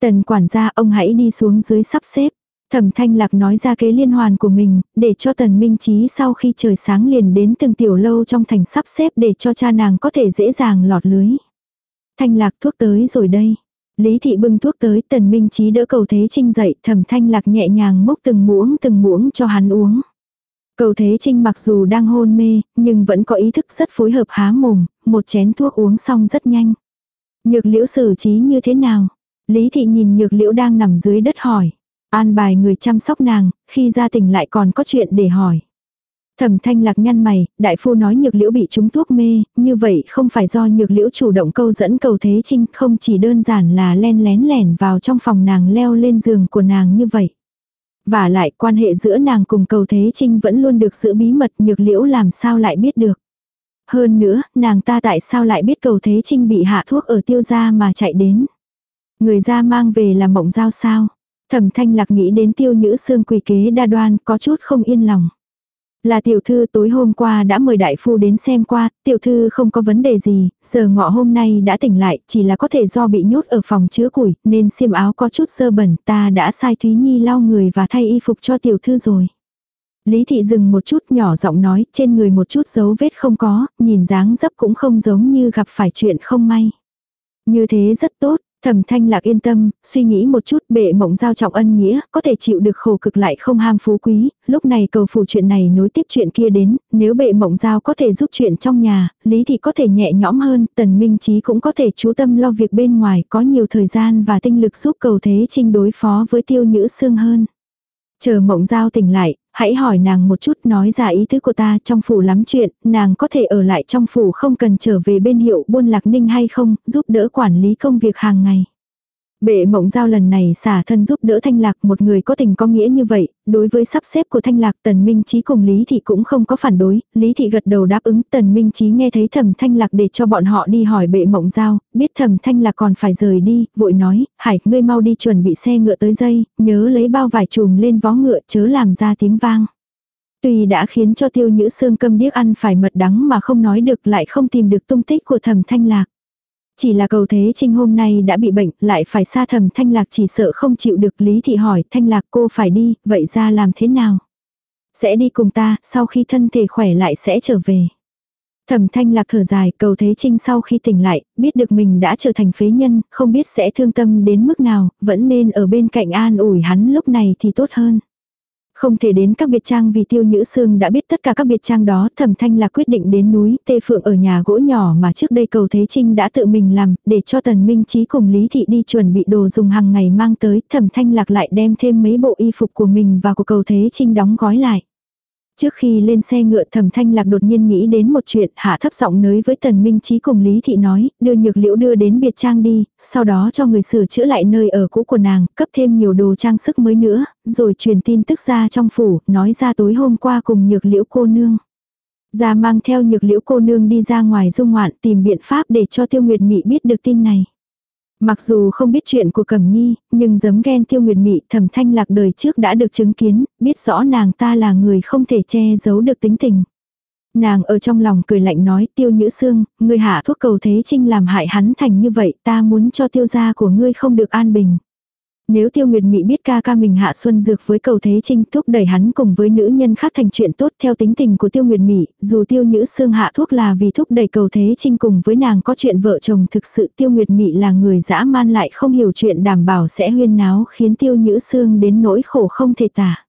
Speaker 1: Tần quản gia ông hãy đi xuống dưới sắp xếp. Thẩm thanh lạc nói ra kế liên hoàn của mình, để cho tần minh trí sau khi trời sáng liền đến từng tiểu lâu trong thành sắp xếp để cho cha nàng có thể dễ dàng lọt lưới. Thanh lạc thuốc tới rồi đây. Lý thị bưng thuốc tới tần minh trí đỡ cầu thế trinh dậy thẩm thanh lạc nhẹ nhàng múc từng muỗng từng muỗng cho hắn uống. Cầu thế trinh mặc dù đang hôn mê, nhưng vẫn có ý thức rất phối hợp há mồm, một chén thuốc uống xong rất nhanh. Nhược liễu xử trí như thế nào? Lý thị nhìn nhược liễu đang nằm dưới đất hỏi. An bài người chăm sóc nàng, khi ra tỉnh lại còn có chuyện để hỏi. Thẩm thanh lạc nhăn mày, đại phu nói nhược liễu bị trúng thuốc mê, như vậy không phải do nhược liễu chủ động câu dẫn cầu thế trinh, không chỉ đơn giản là len lén lẻn vào trong phòng nàng leo lên giường của nàng như vậy. Và lại quan hệ giữa nàng cùng cầu thế trinh vẫn luôn được giữ bí mật nhược liễu làm sao lại biết được. Hơn nữa, nàng ta tại sao lại biết cầu thế trinh bị hạ thuốc ở tiêu gia mà chạy đến. Người ra mang về là mộng giao sao. Thẩm thanh lạc nghĩ đến tiêu nhữ xương quỳ kế đa đoan có chút không yên lòng. Là tiểu thư tối hôm qua đã mời đại phu đến xem qua, tiểu thư không có vấn đề gì, giờ ngọ hôm nay đã tỉnh lại, chỉ là có thể do bị nhốt ở phòng chứa củi, nên xiêm áo có chút sơ bẩn, ta đã sai Thúy Nhi lau người và thay y phục cho tiểu thư rồi. Lý thị dừng một chút nhỏ giọng nói, trên người một chút dấu vết không có, nhìn dáng dấp cũng không giống như gặp phải chuyện không may. Như thế rất tốt, Thẩm thanh lạc yên tâm, suy nghĩ một chút bệ mộng giao trọng ân nghĩa, có thể chịu được khổ cực lại không ham phú quý, lúc này cầu phủ chuyện này nối tiếp chuyện kia đến, nếu bệ mộng giao có thể giúp chuyện trong nhà, lý thì có thể nhẹ nhõm hơn, tần minh trí cũng có thể chú tâm lo việc bên ngoài, có nhiều thời gian và tinh lực giúp cầu thế trinh đối phó với tiêu nhữ xương hơn. Chờ mộng giao tỉnh lại, hãy hỏi nàng một chút nói ra ý tứ của ta trong phủ lắm chuyện, nàng có thể ở lại trong phủ không cần trở về bên hiệu buôn lạc ninh hay không, giúp đỡ quản lý công việc hàng ngày. Bệ mộng giao lần này xả thân giúp đỡ thanh lạc một người có tình có nghĩa như vậy, đối với sắp xếp của thanh lạc tần minh trí cùng Lý Thị cũng không có phản đối, Lý Thị gật đầu đáp ứng tần minh trí nghe thấy thẩm thanh lạc để cho bọn họ đi hỏi bệ mộng giao, biết thẩm thanh lạc còn phải rời đi, vội nói, hải ngươi mau đi chuẩn bị xe ngựa tới dây, nhớ lấy bao vải chùm lên vó ngựa chớ làm ra tiếng vang. Tuy đã khiến cho tiêu nhữ xương câm điếc ăn phải mật đắng mà không nói được lại không tìm được tung tích của thẩm thanh lạc. Chỉ là cầu thế trinh hôm nay đã bị bệnh, lại phải xa thầm thanh lạc chỉ sợ không chịu được lý thị hỏi thanh lạc cô phải đi, vậy ra làm thế nào? Sẽ đi cùng ta, sau khi thân thể khỏe lại sẽ trở về. Thẩm thanh lạc thở dài, cầu thế trinh sau khi tỉnh lại, biết được mình đã trở thành phế nhân, không biết sẽ thương tâm đến mức nào, vẫn nên ở bên cạnh an ủi hắn lúc này thì tốt hơn. Không thể đến các biệt trang vì tiêu nhữ sương đã biết tất cả các biệt trang đó, thẩm thanh là quyết định đến núi tê phượng ở nhà gỗ nhỏ mà trước đây cầu Thế Trinh đã tự mình làm, để cho tần minh trí cùng Lý Thị đi chuẩn bị đồ dùng hàng ngày mang tới thẩm thanh lạc lại đem thêm mấy bộ y phục của mình và của cầu Thế Trinh đóng gói lại. Trước khi lên xe ngựa thẩm thanh lạc đột nhiên nghĩ đến một chuyện hạ thấp giọng nới với tần minh trí cùng Lý Thị nói, đưa nhược liễu đưa đến biệt trang đi, sau đó cho người sửa chữa lại nơi ở cũ của nàng, cấp thêm nhiều đồ trang sức mới nữa, rồi truyền tin tức ra trong phủ, nói ra tối hôm qua cùng nhược liễu cô nương. Ra mang theo nhược liễu cô nương đi ra ngoài dung ngoạn tìm biện pháp để cho tiêu nguyệt mị biết được tin này. Mặc dù không biết chuyện của Cẩm Nhi, nhưng giấm ghen tiêu nguyệt mị thẩm thanh lạc đời trước đã được chứng kiến, biết rõ nàng ta là người không thể che giấu được tính tình. Nàng ở trong lòng cười lạnh nói tiêu nhữ xương, ngươi hạ thuốc cầu thế trinh làm hại hắn thành như vậy ta muốn cho tiêu gia của ngươi không được an bình. Nếu tiêu nguyệt mị biết ca ca mình hạ xuân dược với cầu thế trinh thúc đẩy hắn cùng với nữ nhân khác thành chuyện tốt theo tính tình của tiêu nguyệt mị, dù tiêu nhữ xương hạ thuốc là vì thúc đẩy cầu thế trinh cùng với nàng có chuyện vợ chồng thực sự tiêu nguyệt mị là người dã man lại không hiểu chuyện đảm bảo sẽ huyên náo khiến tiêu nhữ xương đến nỗi khổ không thể tả.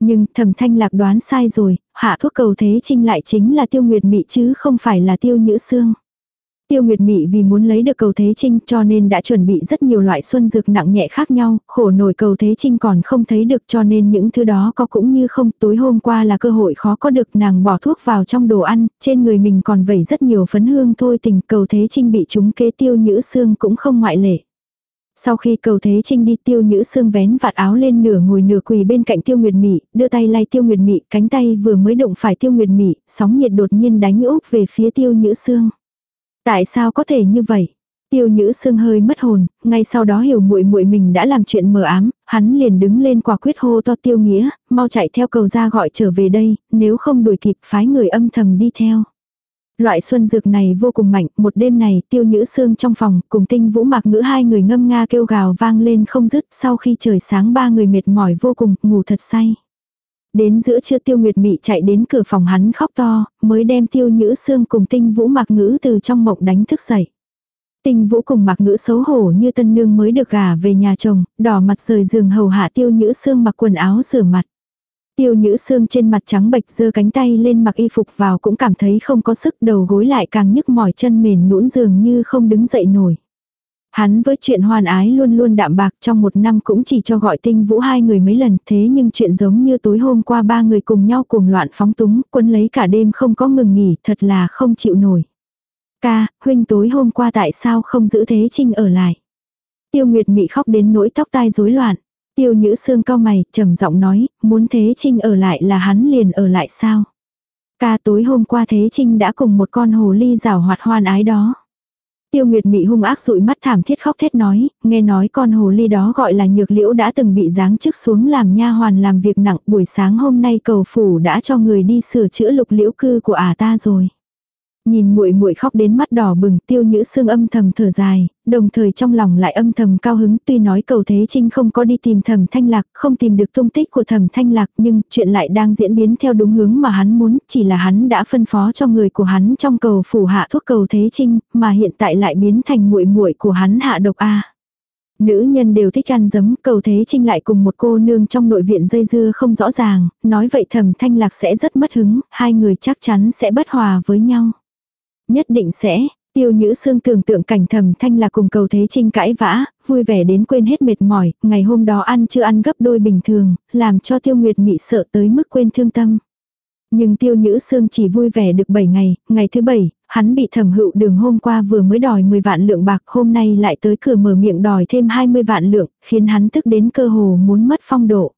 Speaker 1: Nhưng thẩm thanh lạc đoán sai rồi, hạ thuốc cầu thế trinh lại chính là tiêu nguyệt mị chứ không phải là tiêu nhữ xương. Tiêu Nguyệt Mị vì muốn lấy được cầu Thế Trinh cho nên đã chuẩn bị rất nhiều loại xuân dược nặng nhẹ khác nhau, khổ nổi cầu Thế Trinh còn không thấy được cho nên những thứ đó có cũng như không. Tối hôm qua là cơ hội khó có được nàng bỏ thuốc vào trong đồ ăn, trên người mình còn vẩy rất nhiều phấn hương thôi tình cầu Thế Trinh bị chúng kế tiêu nhữ xương cũng không ngoại lệ. Sau khi cầu thế trinh đi tiêu nhữ xương vén vạt áo lên nửa ngồi nửa quỳ bên cạnh tiêu nguyệt mị, đưa tay lay tiêu nguyệt mị, cánh tay vừa mới đụng phải tiêu nguyệt mị, sóng nhiệt đột nhiên đánh úp về phía tiêu nhữ xương. Tại sao có thể như vậy? Tiêu Nhữ Sương hơi mất hồn, ngay sau đó hiểu muội muội mình đã làm chuyện mờ ám, hắn liền đứng lên quả quyết hô to Tiêu Nghĩa, mau chạy theo cầu ra gọi trở về đây, nếu không đuổi kịp phái người âm thầm đi theo. Loại xuân dược này vô cùng mạnh, một đêm này tiêu nhữ xương trong phòng, cùng tinh vũ mạc ngữ hai người ngâm nga kêu gào vang lên không dứt, sau khi trời sáng ba người mệt mỏi vô cùng, ngủ thật say. Đến giữa trưa tiêu nguyệt mị chạy đến cửa phòng hắn khóc to, mới đem tiêu nhữ xương cùng tinh vũ mạc ngữ từ trong mộng đánh thức dậy. Tinh vũ cùng mặc ngữ xấu hổ như tân nương mới được gả về nhà chồng, đỏ mặt rời giường hầu hạ tiêu nhữ xương mặc quần áo rửa mặt. Tiêu nhữ xương trên mặt trắng bệch giơ cánh tay lên mặc y phục vào cũng cảm thấy không có sức đầu gối lại càng nhức mỏi chân mềm nũn giường như không đứng dậy nổi. Hắn với chuyện hoàn ái luôn luôn đạm bạc trong một năm cũng chỉ cho gọi tinh vũ hai người mấy lần thế nhưng chuyện giống như tối hôm qua ba người cùng nhau cuồng loạn phóng túng quân lấy cả đêm không có ngừng nghỉ thật là không chịu nổi. Ca, huynh tối hôm qua tại sao không giữ thế trinh ở lại. Tiêu Nguyệt Mị khóc đến nỗi tóc tai rối loạn. Tiêu Nhữ Sương cao mày, trầm giọng nói, muốn Thế Trinh ở lại là hắn liền ở lại sao? Ca tối hôm qua Thế Trinh đã cùng một con hồ ly rào hoạt hoan ái đó. Tiêu Nguyệt Mị hung ác dụi mắt thảm thiết khóc thét nói, nghe nói con hồ ly đó gọi là nhược liễu đã từng bị giáng chức xuống làm nha hoàn làm việc nặng, buổi sáng hôm nay cầu phủ đã cho người đi sửa chữa lục liễu cư của ả ta rồi. Nhìn muội muội khóc đến mắt đỏ bừng, Tiêu Nhữ Sương âm thầm thở dài, đồng thời trong lòng lại âm thầm cao hứng, tuy nói Cầu Thế Trinh không có đi tìm Thẩm Thanh Lạc, không tìm được tung tích của Thẩm Thanh Lạc, nhưng chuyện lại đang diễn biến theo đúng hướng mà hắn muốn, chỉ là hắn đã phân phó cho người của hắn trong cầu phủ hạ thuốc Cầu Thế Trinh, mà hiện tại lại biến thành muội muội của hắn hạ độc a. Nữ nhân đều thích ăn dấm cầu thế trinh lại cùng một cô nương trong nội viện dây dưa không rõ ràng, nói vậy thẩm thanh lạc sẽ rất mất hứng, hai người chắc chắn sẽ bất hòa với nhau. Nhất định sẽ, tiêu nhữ xương tưởng tượng cảnh thầm thanh là cùng cầu thế trinh cãi vã, vui vẻ đến quên hết mệt mỏi, ngày hôm đó ăn chưa ăn gấp đôi bình thường, làm cho tiêu nguyệt mị sợ tới mức quên thương tâm. Nhưng tiêu nhữ xương chỉ vui vẻ được 7 ngày, ngày thứ 7, hắn bị thẩm hữu đường hôm qua vừa mới đòi 10 vạn lượng bạc, hôm nay lại tới cửa mở miệng đòi thêm 20 vạn lượng, khiến hắn tức đến cơ hồ muốn mất phong độ.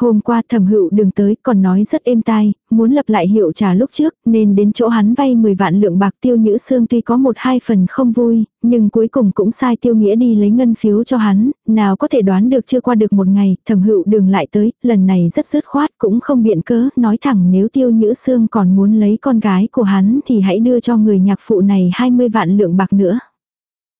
Speaker 1: Hôm qua thẩm hữu đường tới còn nói rất êm tai, muốn lập lại hiệu trả lúc trước nên đến chỗ hắn vay 10 vạn lượng bạc tiêu nhữ xương tuy có một hai phần không vui, nhưng cuối cùng cũng sai tiêu nghĩa đi lấy ngân phiếu cho hắn, nào có thể đoán được chưa qua được một ngày, thẩm hữu đường lại tới, lần này rất dứt khoát cũng không biện cớ, nói thẳng nếu tiêu nhữ xương còn muốn lấy con gái của hắn thì hãy đưa cho người nhạc phụ này 20 vạn lượng bạc nữa.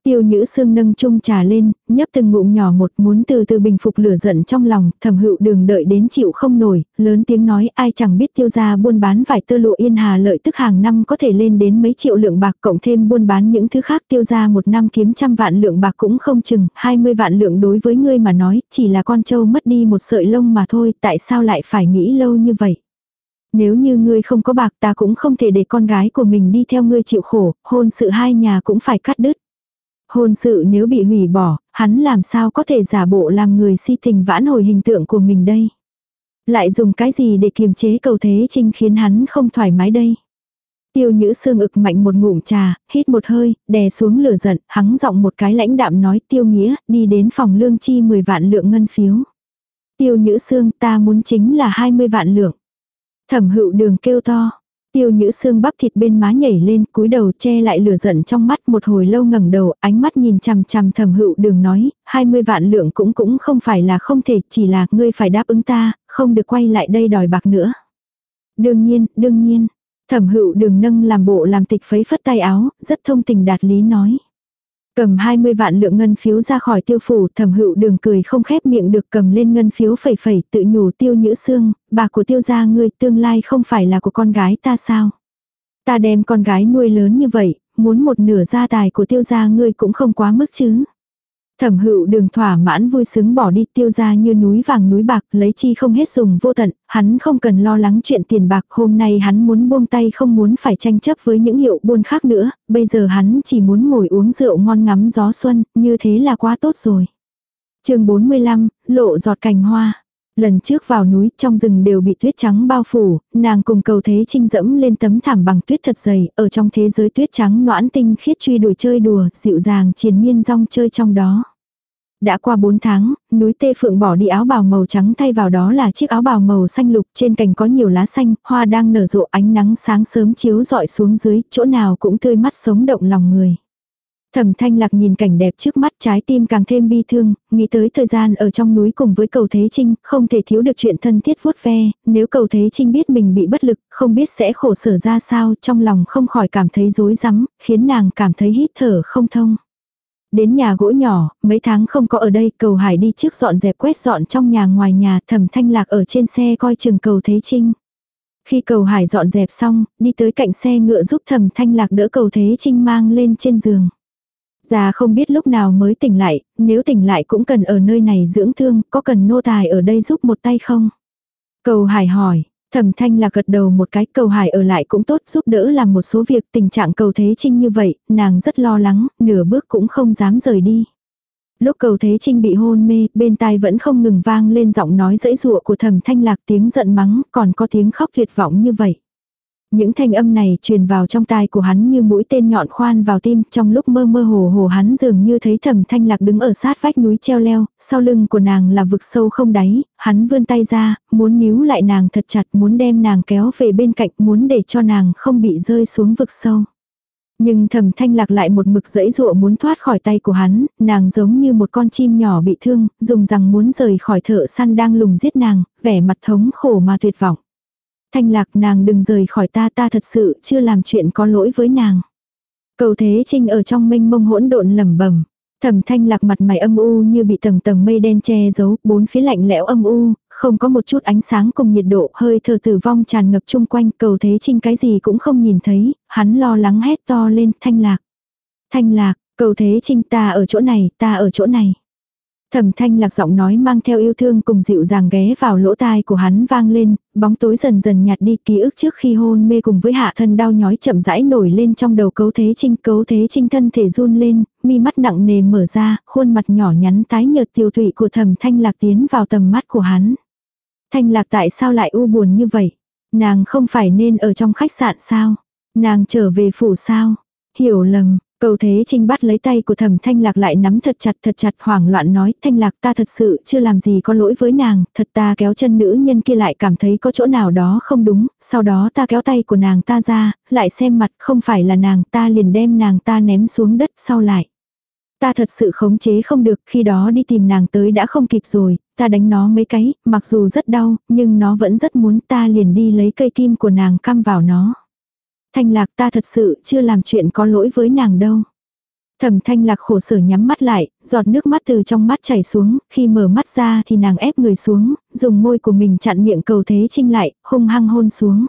Speaker 1: Tiêu Nhữ Sương nâng chung trà lên, nhấp từng ngụm nhỏ một muốn từ từ bình phục lửa giận trong lòng, thẩm hữu đường đợi đến chịu không nổi, lớn tiếng nói ai chẳng biết tiêu gia buôn bán vải tơ lụa yên hà lợi tức hàng năm có thể lên đến mấy triệu lượng bạc cộng thêm buôn bán những thứ khác tiêu gia một năm kiếm trăm vạn lượng bạc cũng không chừng, 20 vạn lượng đối với ngươi mà nói, chỉ là con trâu mất đi một sợi lông mà thôi, tại sao lại phải nghĩ lâu như vậy? Nếu như ngươi không có bạc ta cũng không thể để con gái của mình đi theo ngươi chịu khổ, hôn sự hai nhà cũng phải cắt đứt. Hôn sự nếu bị hủy bỏ, hắn làm sao có thể giả bộ làm người si tình vãn hồi hình tượng của mình đây. Lại dùng cái gì để kiềm chế cầu thế trinh khiến hắn không thoải mái đây. Tiêu nhữ sương ực mạnh một ngụm trà, hít một hơi, đè xuống lửa giận, hắng giọng một cái lãnh đạm nói tiêu nghĩa, đi đến phòng lương chi 10 vạn lượng ngân phiếu. Tiêu nhữ sương ta muốn chính là 20 vạn lượng. Thẩm hữu đường kêu to, Tiêu nhữ xương bắp thịt bên má nhảy lên, cúi đầu che lại lửa giận trong mắt một hồi lâu ngẩng đầu, ánh mắt nhìn chằm chằm thẩm hữu đường nói, 20 vạn lượng cũng cũng không phải là không thể, chỉ là ngươi phải đáp ứng ta, không được quay lại đây đòi bạc nữa. Đương nhiên, đương nhiên. Thẩm hữu đường nâng làm bộ làm tịch phấy phất tay áo, rất thông tình đạt lý nói. Cầm 20 vạn lượng ngân phiếu ra khỏi tiêu phủ, thẩm hữu đường cười không khép miệng được cầm lên ngân phiếu phẩy phẩy tự nhủ tiêu nhữ xương, bà của tiêu gia ngươi tương lai không phải là của con gái ta sao. Ta đem con gái nuôi lớn như vậy, muốn một nửa gia tài của tiêu gia ngươi cũng không quá mức chứ. Thẩm hữu đường thỏa mãn vui sướng bỏ đi tiêu ra như núi vàng núi bạc, lấy chi không hết dùng vô tận, hắn không cần lo lắng chuyện tiền bạc, hôm nay hắn muốn buông tay không muốn phải tranh chấp với những hiệu buôn khác nữa, bây giờ hắn chỉ muốn ngồi uống rượu ngon ngắm gió xuân, như thế là quá tốt rồi. chương 45, lộ giọt cành hoa. Lần trước vào núi trong rừng đều bị tuyết trắng bao phủ, nàng cùng cầu thế trinh dẫm lên tấm thảm bằng tuyết thật dày, ở trong thế giới tuyết trắng noãn tinh khiết truy đuổi chơi đùa, dịu dàng triền miên rong chơi trong đó. Đã qua 4 tháng, núi Tê Phượng bỏ đi áo bào màu trắng thay vào đó là chiếc áo bào màu xanh lục, trên cành có nhiều lá xanh, hoa đang nở rộ ánh nắng sáng sớm chiếu rọi xuống dưới, chỗ nào cũng tươi mắt sống động lòng người. Thẩm thanh lạc nhìn cảnh đẹp trước mắt trái tim càng thêm bi thương, nghĩ tới thời gian ở trong núi cùng với cầu Thế Trinh, không thể thiếu được chuyện thân thiết vuốt ve, nếu cầu Thế Trinh biết mình bị bất lực, không biết sẽ khổ sở ra sao, trong lòng không khỏi cảm thấy rối rắm, khiến nàng cảm thấy hít thở không thông. Đến nhà gỗ nhỏ, mấy tháng không có ở đây, cầu hải đi trước dọn dẹp quét dọn trong nhà ngoài nhà, thẩm thanh lạc ở trên xe coi chừng cầu Thế Trinh. Khi cầu hải dọn dẹp xong, đi tới cạnh xe ngựa giúp thẩm thanh lạc đỡ cầu Thế Trinh mang lên trên giường. Già không biết lúc nào mới tỉnh lại, nếu tỉnh lại cũng cần ở nơi này dưỡng thương, có cần nô tài ở đây giúp một tay không? Cầu hải hỏi, thẩm thanh là gật đầu một cái cầu hải ở lại cũng tốt giúp đỡ làm một số việc tình trạng cầu thế trinh như vậy, nàng rất lo lắng, nửa bước cũng không dám rời đi. Lúc cầu thế trinh bị hôn mê, bên tai vẫn không ngừng vang lên giọng nói dãy dụa của thẩm thanh lạc tiếng giận mắng, còn có tiếng khóc tuyệt vọng như vậy. Những thanh âm này truyền vào trong tai của hắn như mũi tên nhọn khoan vào tim, trong lúc mơ mơ hồ hồ hắn dường như thấy thẩm thanh lạc đứng ở sát vách núi treo leo, sau lưng của nàng là vực sâu không đáy, hắn vươn tay ra, muốn níu lại nàng thật chặt, muốn đem nàng kéo về bên cạnh, muốn để cho nàng không bị rơi xuống vực sâu. Nhưng thẩm thanh lạc lại một mực dẫy dụa muốn thoát khỏi tay của hắn, nàng giống như một con chim nhỏ bị thương, dùng rằng muốn rời khỏi thợ săn đang lùng giết nàng, vẻ mặt thống khổ mà tuyệt vọng. Thanh lạc nàng đừng rời khỏi ta ta thật sự chưa làm chuyện có lỗi với nàng. Cầu thế trinh ở trong mênh mông hỗn độn lẩm bẩm Thẩm thanh lạc mặt mày âm u như bị tầng tầng mây đen che giấu, bốn phía lạnh lẽo âm u, không có một chút ánh sáng cùng nhiệt độ, hơi thở tử vong tràn ngập chung quanh, cầu thế trinh cái gì cũng không nhìn thấy, hắn lo lắng hét to lên, thanh lạc. Thanh lạc, cầu thế trinh ta ở chỗ này, ta ở chỗ này. Thẩm thanh lạc giọng nói mang theo yêu thương cùng dịu dàng ghé vào lỗ tai của hắn vang lên, bóng tối dần dần nhạt đi ký ức trước khi hôn mê cùng với hạ thân đau nhói chậm rãi nổi lên trong đầu cấu thế trinh. Cấu thế trinh thân thể run lên, mi mắt nặng nề mở ra, khuôn mặt nhỏ nhắn tái nhợt tiêu tụy của thẩm thanh lạc tiến vào tầm mắt của hắn. Thanh lạc tại sao lại u buồn như vậy? Nàng không phải nên ở trong khách sạn sao? Nàng trở về phủ sao? Hiểu lầm, Cầu thế trinh bắt lấy tay của thẩm thanh lạc lại nắm thật chặt thật chặt hoảng loạn nói thanh lạc ta thật sự chưa làm gì có lỗi với nàng, thật ta kéo chân nữ nhân kia lại cảm thấy có chỗ nào đó không đúng, sau đó ta kéo tay của nàng ta ra, lại xem mặt không phải là nàng ta liền đem nàng ta ném xuống đất sau lại. Ta thật sự khống chế không được khi đó đi tìm nàng tới đã không kịp rồi, ta đánh nó mấy cái, mặc dù rất đau, nhưng nó vẫn rất muốn ta liền đi lấy cây kim của nàng căm vào nó. Thanh lạc ta thật sự chưa làm chuyện có lỗi với nàng đâu. Thẩm thanh lạc khổ sở nhắm mắt lại, giọt nước mắt từ trong mắt chảy xuống, khi mở mắt ra thì nàng ép người xuống, dùng môi của mình chặn miệng cầu thế trinh lại, hung hăng hôn xuống.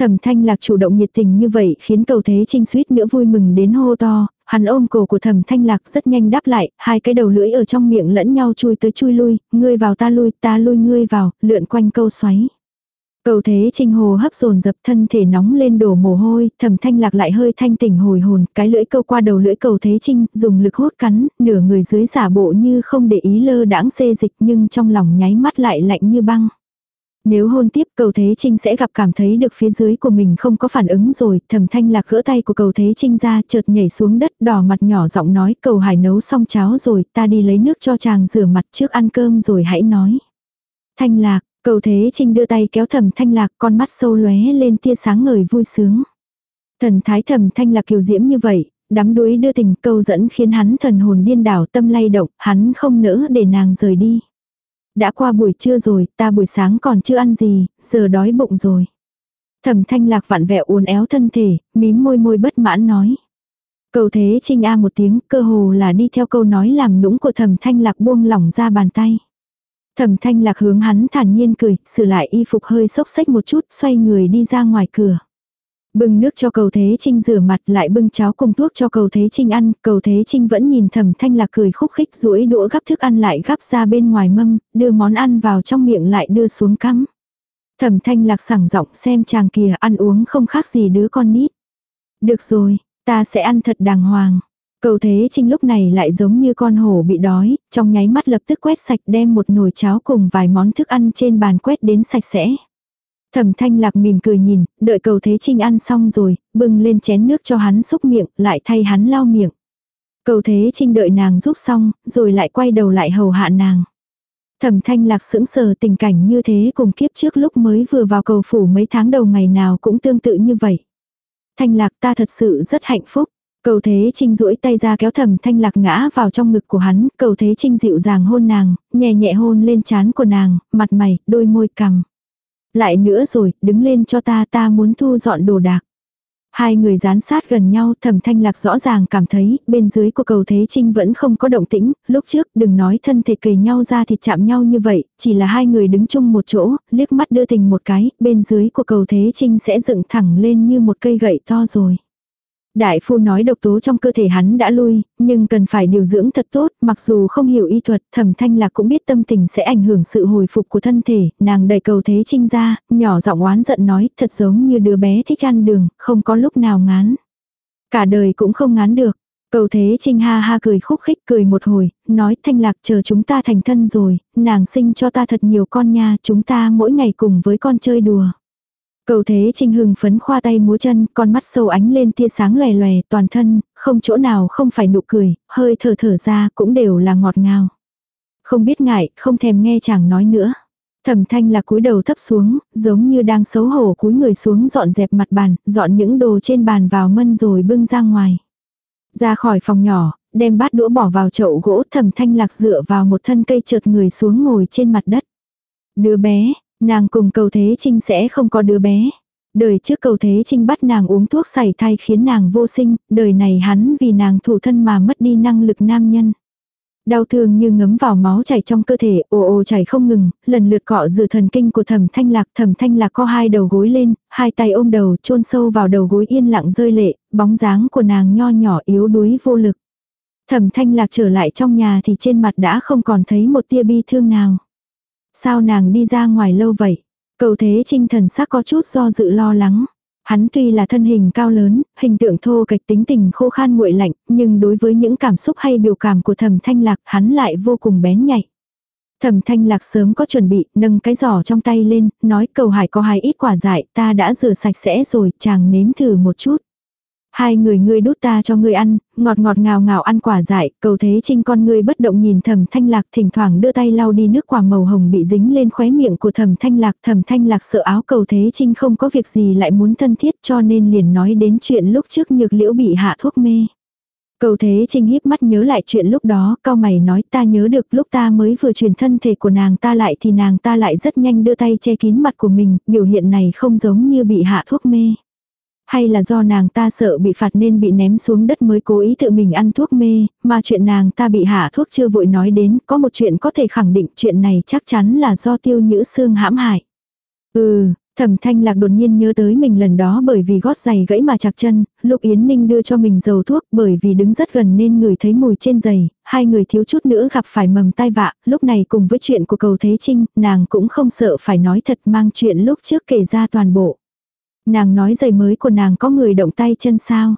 Speaker 1: Thẩm thanh lạc chủ động nhiệt tình như vậy khiến cầu thế trinh suýt nữa vui mừng đến hô to, hắn ôm cổ của thẩm thanh lạc rất nhanh đáp lại, hai cái đầu lưỡi ở trong miệng lẫn nhau chui tới chui lui, ngươi vào ta lui, ta lui ngươi vào, lượn quanh câu xoáy. Cầu thế trinh hồ hấp dồn dập thân thể nóng lên đổ mồ hôi, thẩm thanh lạc lại hơi thanh tỉnh hồi hồn, cái lưỡi câu qua đầu lưỡi cầu thế trinh, dùng lực hút cắn, nửa người dưới giả bộ như không để ý lơ đãng xê dịch nhưng trong lòng nháy mắt lại lạnh như băng. Nếu hôn tiếp cầu thế trinh sẽ gặp cảm thấy được phía dưới của mình không có phản ứng rồi, thẩm thanh lạc gỡ tay của cầu thế trinh ra chợt nhảy xuống đất đỏ mặt nhỏ giọng nói cầu hải nấu xong cháo rồi ta đi lấy nước cho chàng rửa mặt trước ăn cơm rồi hãy nói. Thanh lạc, Cầu thế trinh đưa tay kéo thẩm thanh lạc con mắt sâu lóe lên tia sáng ngời vui sướng. Thần thái thẩm thanh lạc kiều diễm như vậy, đắm đuối đưa tình câu dẫn khiến hắn thần hồn điên đảo tâm lay động, hắn không nỡ để nàng rời đi. Đã qua buổi trưa rồi, ta buổi sáng còn chưa ăn gì, giờ đói bụng rồi. Thẩm thanh lạc vặn vẹo uốn éo thân thể, mím môi môi bất mãn nói. Cầu thế trinh a một tiếng, cơ hồ là đi theo câu nói làm nũng của thẩm thanh lạc buông lỏng ra bàn tay. Thẩm thanh lạc hướng hắn thản nhiên cười, sửa lại y phục hơi xốc xách một chút, xoay người đi ra ngoài cửa. Bưng nước cho cầu Thế Trinh rửa mặt lại bưng cháo cùng thuốc cho cầu Thế Trinh ăn, cầu Thế Trinh vẫn nhìn thẩm thanh lạc cười khúc khích rũi đũa gắp thức ăn lại gắp ra bên ngoài mâm, đưa món ăn vào trong miệng lại đưa xuống cắm. Thẩm thanh lạc sảng giọng xem chàng kìa ăn uống không khác gì đứa con nít. Được rồi, ta sẽ ăn thật đàng hoàng. Cầu Thế Trinh lúc này lại giống như con hổ bị đói, trong nháy mắt lập tức quét sạch đem một nồi cháo cùng vài món thức ăn trên bàn quét đến sạch sẽ. Thẩm thanh lạc mỉm cười nhìn, đợi cầu Thế Trinh ăn xong rồi, bưng lên chén nước cho hắn xúc miệng, lại thay hắn lau miệng. Cầu Thế Trinh đợi nàng giúp xong, rồi lại quay đầu lại hầu hạ nàng. Thẩm thanh lạc sững sờ tình cảnh như thế cùng kiếp trước lúc mới vừa vào cầu phủ mấy tháng đầu ngày nào cũng tương tự như vậy. Thanh lạc ta thật sự rất hạnh phúc. Cầu Thế Trinh duỗi tay ra kéo thẩm thanh lạc ngã vào trong ngực của hắn, cầu Thế Trinh dịu dàng hôn nàng, nhẹ nhẹ hôn lên trán của nàng, mặt mày, đôi môi cằm. Lại nữa rồi, đứng lên cho ta ta muốn thu dọn đồ đạc. Hai người dán sát gần nhau thẩm thanh lạc rõ ràng cảm thấy bên dưới của cầu Thế Trinh vẫn không có động tĩnh, lúc trước đừng nói thân thể kề nhau ra thịt chạm nhau như vậy, chỉ là hai người đứng chung một chỗ, liếc mắt đưa tình một cái, bên dưới của cầu Thế Trinh sẽ dựng thẳng lên như một cây gậy to rồi. Đại phu nói độc tố trong cơ thể hắn đã lui, nhưng cần phải điều dưỡng thật tốt, mặc dù không hiểu y thuật, thẩm thanh lạc cũng biết tâm tình sẽ ảnh hưởng sự hồi phục của thân thể, nàng đầy cầu thế trinh ra, nhỏ giọng oán giận nói, thật giống như đứa bé thích ăn đường, không có lúc nào ngán. Cả đời cũng không ngán được. Cầu thế trinh ha ha cười khúc khích cười một hồi, nói thanh lạc chờ chúng ta thành thân rồi, nàng sinh cho ta thật nhiều con nha, chúng ta mỗi ngày cùng với con chơi đùa. Cầu thế trinh hưng phấn khoa tay múa chân, con mắt sâu ánh lên tia sáng lòe lòe, toàn thân, không chỗ nào không phải nụ cười, hơi thở thở ra cũng đều là ngọt ngào. Không biết ngại, không thèm nghe chàng nói nữa. Thẩm thanh là cúi đầu thấp xuống, giống như đang xấu hổ cúi người xuống dọn dẹp mặt bàn, dọn những đồ trên bàn vào mân rồi bưng ra ngoài. Ra khỏi phòng nhỏ, đem bát đũa bỏ vào chậu gỗ thẩm thanh lạc dựa vào một thân cây trượt người xuống ngồi trên mặt đất. Đứa bé, Nàng cùng cầu thế trinh sẽ không có đứa bé. Đời trước cầu thế trinh bắt nàng uống thuốc sảy thai khiến nàng vô sinh, đời này hắn vì nàng thủ thân mà mất đi năng lực nam nhân. Đau thương như ngấm vào máu chảy trong cơ thể, ồ ồ chảy không ngừng, lần lượt cọ rửa thần kinh của thẩm thanh lạc. Thẩm thanh lạc co hai đầu gối lên, hai tay ôm đầu, chôn sâu vào đầu gối yên lặng rơi lệ, bóng dáng của nàng nho nhỏ yếu đuối vô lực. Thẩm thanh lạc trở lại trong nhà thì trên mặt đã không còn thấy một tia bi thương nào. Sao nàng đi ra ngoài lâu vậy? Cầu thế trinh thần sắc có chút do dự lo lắng. Hắn tuy là thân hình cao lớn, hình tượng thô kịch tính tình khô khan nguội lạnh, nhưng đối với những cảm xúc hay biểu cảm của thẩm thanh lạc hắn lại vô cùng bén nhạy. Thẩm thanh lạc sớm có chuẩn bị, nâng cái giỏ trong tay lên, nói cầu hải có hai ít quả dại, ta đã rửa sạch sẽ rồi, chàng nếm thử một chút. Hai người ngươi đút ta cho ngươi ăn, ngọt ngọt ngào ngào ăn quả dại, cầu thế trinh con ngươi bất động nhìn thầm thanh lạc thỉnh thoảng đưa tay lau đi nước quả màu hồng bị dính lên khóe miệng của thầm thanh lạc. Thầm thanh lạc sợ áo cầu thế trinh không có việc gì lại muốn thân thiết cho nên liền nói đến chuyện lúc trước nhược liễu bị hạ thuốc mê. Cầu thế trinh híp mắt nhớ lại chuyện lúc đó, cao mày nói ta nhớ được lúc ta mới vừa truyền thân thể của nàng ta lại thì nàng ta lại rất nhanh đưa tay che kín mặt của mình, biểu hiện này không giống như bị hạ thuốc mê. Hay là do nàng ta sợ bị phạt nên bị ném xuống đất mới cố ý tự mình ăn thuốc mê, mà chuyện nàng ta bị hạ thuốc chưa vội nói đến, có một chuyện có thể khẳng định chuyện này chắc chắn là do tiêu nhữ xương hãm hại. Ừ, Thẩm thanh lạc đột nhiên nhớ tới mình lần đó bởi vì gót giày gãy mà chặt chân, lục Yến Ninh đưa cho mình dầu thuốc bởi vì đứng rất gần nên người thấy mùi trên giày, hai người thiếu chút nữa gặp phải mầm tai vạ, lúc này cùng với chuyện của cầu Thế Trinh, nàng cũng không sợ phải nói thật mang chuyện lúc trước kể ra toàn bộ. Nàng nói giày mới của nàng có người động tay chân sao.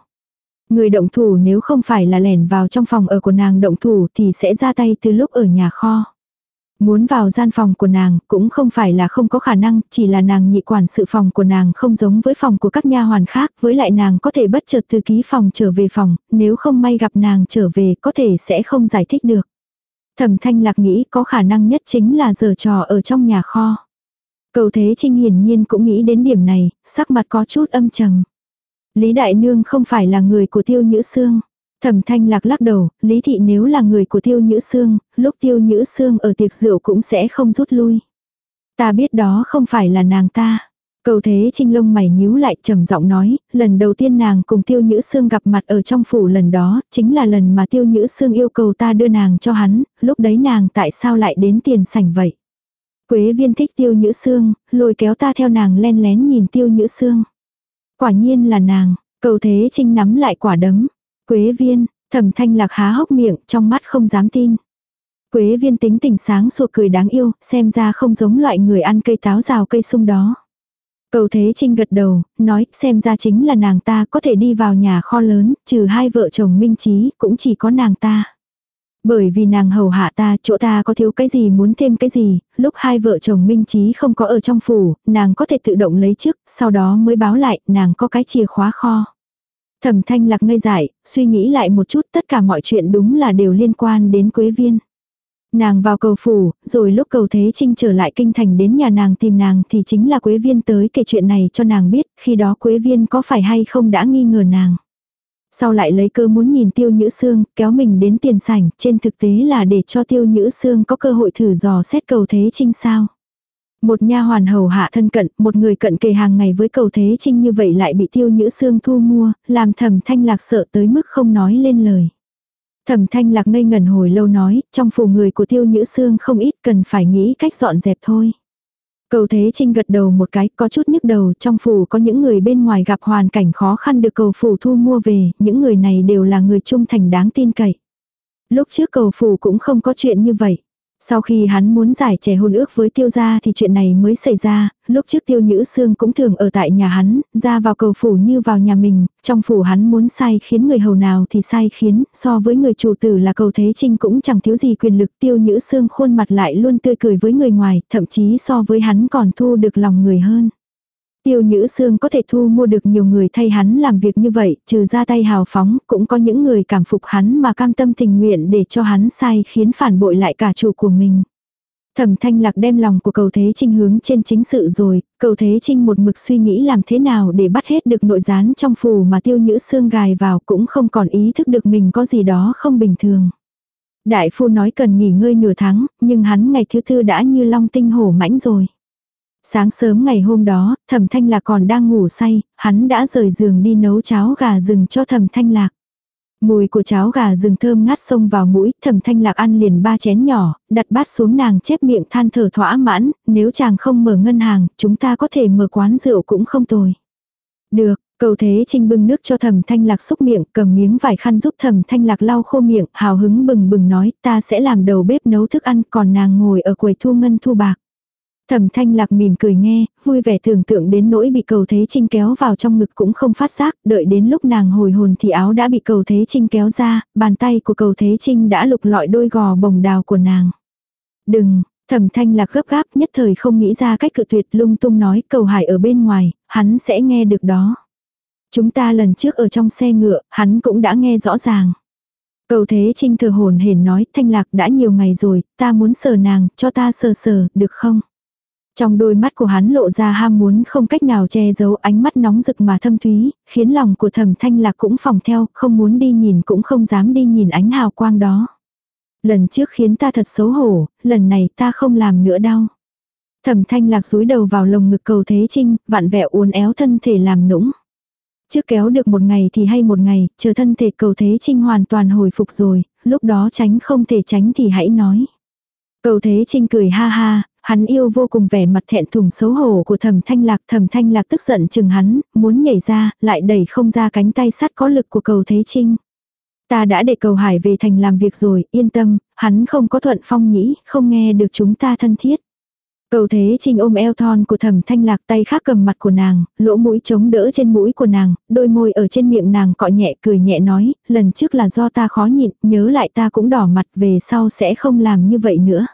Speaker 1: Người động thủ nếu không phải là lẻn vào trong phòng ở của nàng động thủ thì sẽ ra tay từ lúc ở nhà kho. Muốn vào gian phòng của nàng cũng không phải là không có khả năng, chỉ là nàng nhị quản sự phòng của nàng không giống với phòng của các nha hoàn khác, với lại nàng có thể bất chợt từ ký phòng trở về phòng, nếu không may gặp nàng trở về có thể sẽ không giải thích được. Thẩm thanh lạc nghĩ có khả năng nhất chính là giờ trò ở trong nhà kho. Cầu Thế Trinh hiển nhiên cũng nghĩ đến điểm này, sắc mặt có chút âm trầm. Lý Đại Nương không phải là người của Tiêu Nhữ Sương. Thẩm Thanh Lạc lắc đầu, Lý Thị nếu là người của Tiêu Nhữ Sương, lúc Tiêu Nhữ Sương ở tiệc rượu cũng sẽ không rút lui. Ta biết đó không phải là nàng ta. Cầu Thế Trinh lông mày nhíu lại trầm giọng nói, lần đầu tiên nàng cùng Tiêu Nhữ Sương gặp mặt ở trong phủ lần đó, chính là lần mà Tiêu Nhữ Sương yêu cầu ta đưa nàng cho hắn, lúc đấy nàng tại sao lại đến tiền sảnh vậy. Quế viên thích tiêu nhữ xương, lôi kéo ta theo nàng len lén nhìn tiêu nhữ xương. Quả nhiên là nàng, cầu thế trinh nắm lại quả đấm. Quế viên, thẩm thanh lạc há hốc miệng, trong mắt không dám tin. Quế viên tính tình sáng sủa cười đáng yêu, xem ra không giống loại người ăn cây táo rào cây sung đó. Cầu Thế Trinh gật đầu, nói xem ra chính là nàng ta có thể đi vào nhà kho lớn, trừ hai vợ chồng minh trí, cũng chỉ có nàng ta. Bởi vì nàng hầu hạ ta, chỗ ta có thiếu cái gì muốn thêm cái gì, lúc hai vợ chồng minh trí không có ở trong phủ, nàng có thể tự động lấy trước, sau đó mới báo lại, nàng có cái chìa khóa kho. Thẩm thanh lạc ngây dại, suy nghĩ lại một chút tất cả mọi chuyện đúng là đều liên quan đến quế viên. Nàng vào cầu phủ, rồi lúc cầu Thế Trinh trở lại kinh thành đến nhà nàng tìm nàng thì chính là Quế Viên tới kể chuyện này cho nàng biết, khi đó Quế Viên có phải hay không đã nghi ngờ nàng. Sau lại lấy cơ muốn nhìn Tiêu Nhữ xương kéo mình đến tiền sảnh, trên thực tế là để cho Tiêu Nhữ xương có cơ hội thử dò xét cầu Thế Trinh sao. Một nha hoàn hầu hạ thân cận, một người cận kề hàng ngày với cầu Thế Trinh như vậy lại bị Tiêu Nhữ xương thu mua, làm thầm thanh lạc sợ tới mức không nói lên lời. Thẩm thanh lạc ngây ngẩn hồi lâu nói, trong phủ người của tiêu nhữ xương không ít cần phải nghĩ cách dọn dẹp thôi. Cầu Thế Trinh gật đầu một cái, có chút nhức đầu, trong phủ có những người bên ngoài gặp hoàn cảnh khó khăn được cầu phủ thu mua về, những người này đều là người trung thành đáng tin cậy. Lúc trước cầu phủ cũng không có chuyện như vậy. Sau khi hắn muốn giải trẻ hôn ước với tiêu gia thì chuyện này mới xảy ra, lúc trước tiêu nhữ xương cũng thường ở tại nhà hắn, ra vào cầu phủ như vào nhà mình, trong phủ hắn muốn sai khiến người hầu nào thì sai khiến, so với người chủ tử là cầu thế trinh cũng chẳng thiếu gì quyền lực. Tiêu nhữ xương khuôn mặt lại luôn tươi cười với người ngoài, thậm chí so với hắn còn thu được lòng người hơn. Tiêu Nhữ Sương có thể thu mua được nhiều người thay hắn làm việc như vậy, trừ ra tay hào phóng, cũng có những người cảm phục hắn mà cam tâm tình nguyện để cho hắn sai khiến phản bội lại cả chủ của mình. Thẩm thanh lạc đem lòng của cầu thế trinh hướng trên chính sự rồi, cầu thế trinh một mực suy nghĩ làm thế nào để bắt hết được nội gián trong phù mà tiêu nhữ xương gài vào cũng không còn ý thức được mình có gì đó không bình thường. Đại phu nói cần nghỉ ngơi nửa tháng, nhưng hắn ngày thứ tư đã như long tinh hổ mãnh rồi. Sáng sớm ngày hôm đó, thẩm thanh lạc còn đang ngủ say, hắn đã rời giường đi nấu cháo gà rừng cho thẩm thanh lạc. Mùi của cháo gà rừng thơm ngát xông vào mũi, thẩm thanh lạc ăn liền ba chén nhỏ, đặt bát xuống nàng chép miệng than thở thỏa mãn, nếu chàng không mở ngân hàng, chúng ta có thể mở quán rượu cũng không tồi. Được, cầu thế trinh bưng nước cho thẩm thanh lạc xúc miệng, cầm miếng vải khăn giúp thẩm thanh lạc lau khô miệng, hào hứng bừng bừng nói, ta sẽ làm đầu bếp nấu thức ăn, còn nàng ngồi ở quầy thu ngân thu bạc. Thẩm thanh lạc mỉm cười nghe, vui vẻ tưởng tượng đến nỗi bị cầu thế trinh kéo vào trong ngực cũng không phát giác, đợi đến lúc nàng hồi hồn thì áo đã bị cầu thế trinh kéo ra, bàn tay của cầu thế trinh đã lục lọi đôi gò bồng đào của nàng. Đừng, thẩm thanh lạc gấp gáp nhất thời không nghĩ ra cách cự tuyệt lung tung nói cầu hải ở bên ngoài, hắn sẽ nghe được đó. Chúng ta lần trước ở trong xe ngựa, hắn cũng đã nghe rõ ràng. Cầu thế trinh thờ hồn hển nói thanh lạc đã nhiều ngày rồi, ta muốn sờ nàng, cho ta sờ sờ, được không? Trong đôi mắt của hắn lộ ra ham muốn không cách nào che giấu ánh mắt nóng rực mà thâm thúy, khiến lòng của thẩm thanh lạc cũng phòng theo, không muốn đi nhìn cũng không dám đi nhìn ánh hào quang đó. Lần trước khiến ta thật xấu hổ, lần này ta không làm nữa đâu. Thẩm thanh lạc rúi đầu vào lồng ngực cầu thế trinh, vạn vẹo uốn éo thân thể làm nũng. Trước kéo được một ngày thì hay một ngày, chờ thân thể cầu thế trinh hoàn toàn hồi phục rồi, lúc đó tránh không thể tránh thì hãy nói. Cầu thế trinh cười ha ha, Hắn yêu vô cùng vẻ mặt thẹn thùng xấu hổ của thẩm thanh lạc. Thẩm thanh lạc tức giận chừng hắn, muốn nhảy ra, lại đẩy không ra cánh tay sắt có lực của cầu Thế Trinh. Ta đã để cầu hải về thành làm việc rồi, yên tâm, hắn không có thuận phong nhĩ, không nghe được chúng ta thân thiết. Cầu thế trinh ôm eo thon của thẩm thanh lạc tay khác cầm mặt của nàng, lỗ mũi chống đỡ trên mũi của nàng, đôi môi ở trên miệng nàng cọ nhẹ cười nhẹ nói, lần trước là do ta khó nhịn, nhớ lại ta cũng đỏ mặt về sau sẽ không làm như vậy nữa.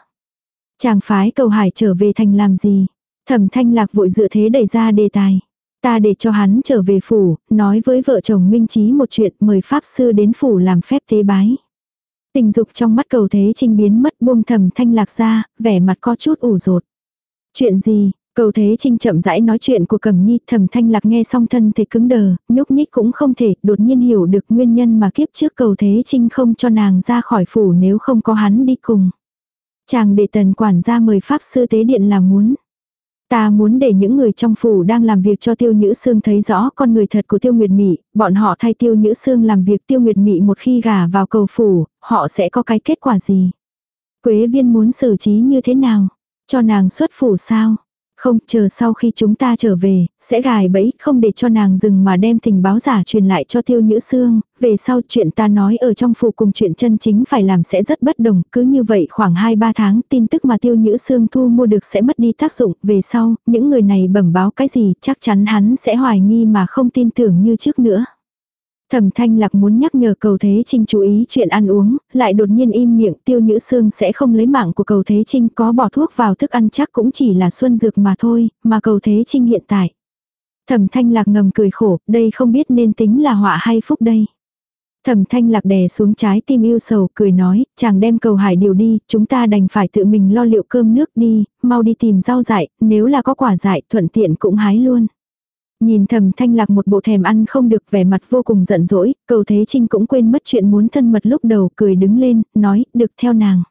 Speaker 1: Chàng phái cầu hải trở về thành làm gì? Thẩm thanh lạc vội dựa thế đẩy ra đề tài. Ta để cho hắn trở về phủ, nói với vợ chồng Minh Trí một chuyện mời Pháp Sư đến phủ làm phép tế bái. Tình dục trong mắt cầu thế trinh biến mất buông thầm thanh lạc ra, vẻ mặt có chút ủ rột. Chuyện gì? Cầu thế trinh chậm rãi nói chuyện của cẩm nhi thầm thanh lạc nghe xong thân thể cứng đờ, nhúc nhích cũng không thể, đột nhiên hiểu được nguyên nhân mà kiếp trước cầu thế trinh không cho nàng ra khỏi phủ nếu không có hắn đi cùng. Chàng để tần quản gia mời pháp sư tế điện là muốn. Ta muốn để những người trong phủ đang làm việc cho Tiêu Nhữ Sương thấy rõ con người thật của Tiêu Nguyệt Mị, bọn họ thay Tiêu Nhữ Sương làm việc Tiêu Nguyệt Mị một khi gả vào cầu phủ, họ sẽ có cái kết quả gì? Quế viên muốn xử trí như thế nào? Cho nàng xuất phủ sao? Không, chờ sau khi chúng ta trở về, sẽ gài bẫy, không để cho nàng dừng mà đem tình báo giả truyền lại cho tiêu nhữ xương, về sau chuyện ta nói ở trong phủ cùng chuyện chân chính phải làm sẽ rất bất đồng, cứ như vậy khoảng 2-3 tháng tin tức mà tiêu nhữ xương thu mua được sẽ mất đi tác dụng, về sau, những người này bẩm báo cái gì chắc chắn hắn sẽ hoài nghi mà không tin tưởng như trước nữa. Thẩm thanh lạc muốn nhắc nhở cầu thế trinh chú ý chuyện ăn uống, lại đột nhiên im miệng tiêu nhữ xương sẽ không lấy mạng của cầu thế trinh có bỏ thuốc vào thức ăn chắc cũng chỉ là xuân dược mà thôi, mà cầu thế trinh hiện tại. Thẩm thanh lạc ngầm cười khổ, đây không biết nên tính là họa hay phúc đây. Thẩm thanh lạc đè xuống trái tim yêu sầu, cười nói, chàng đem cầu hải điều đi, chúng ta đành phải tự mình lo liệu cơm nước đi, mau đi tìm rau dại, nếu là có quả dại thuận tiện cũng hái luôn. Nhìn thầm thanh lạc một bộ thèm ăn không được vẻ mặt vô cùng giận dỗi, cầu thế trinh cũng quên mất chuyện muốn thân mật lúc đầu cười đứng lên, nói, được theo nàng.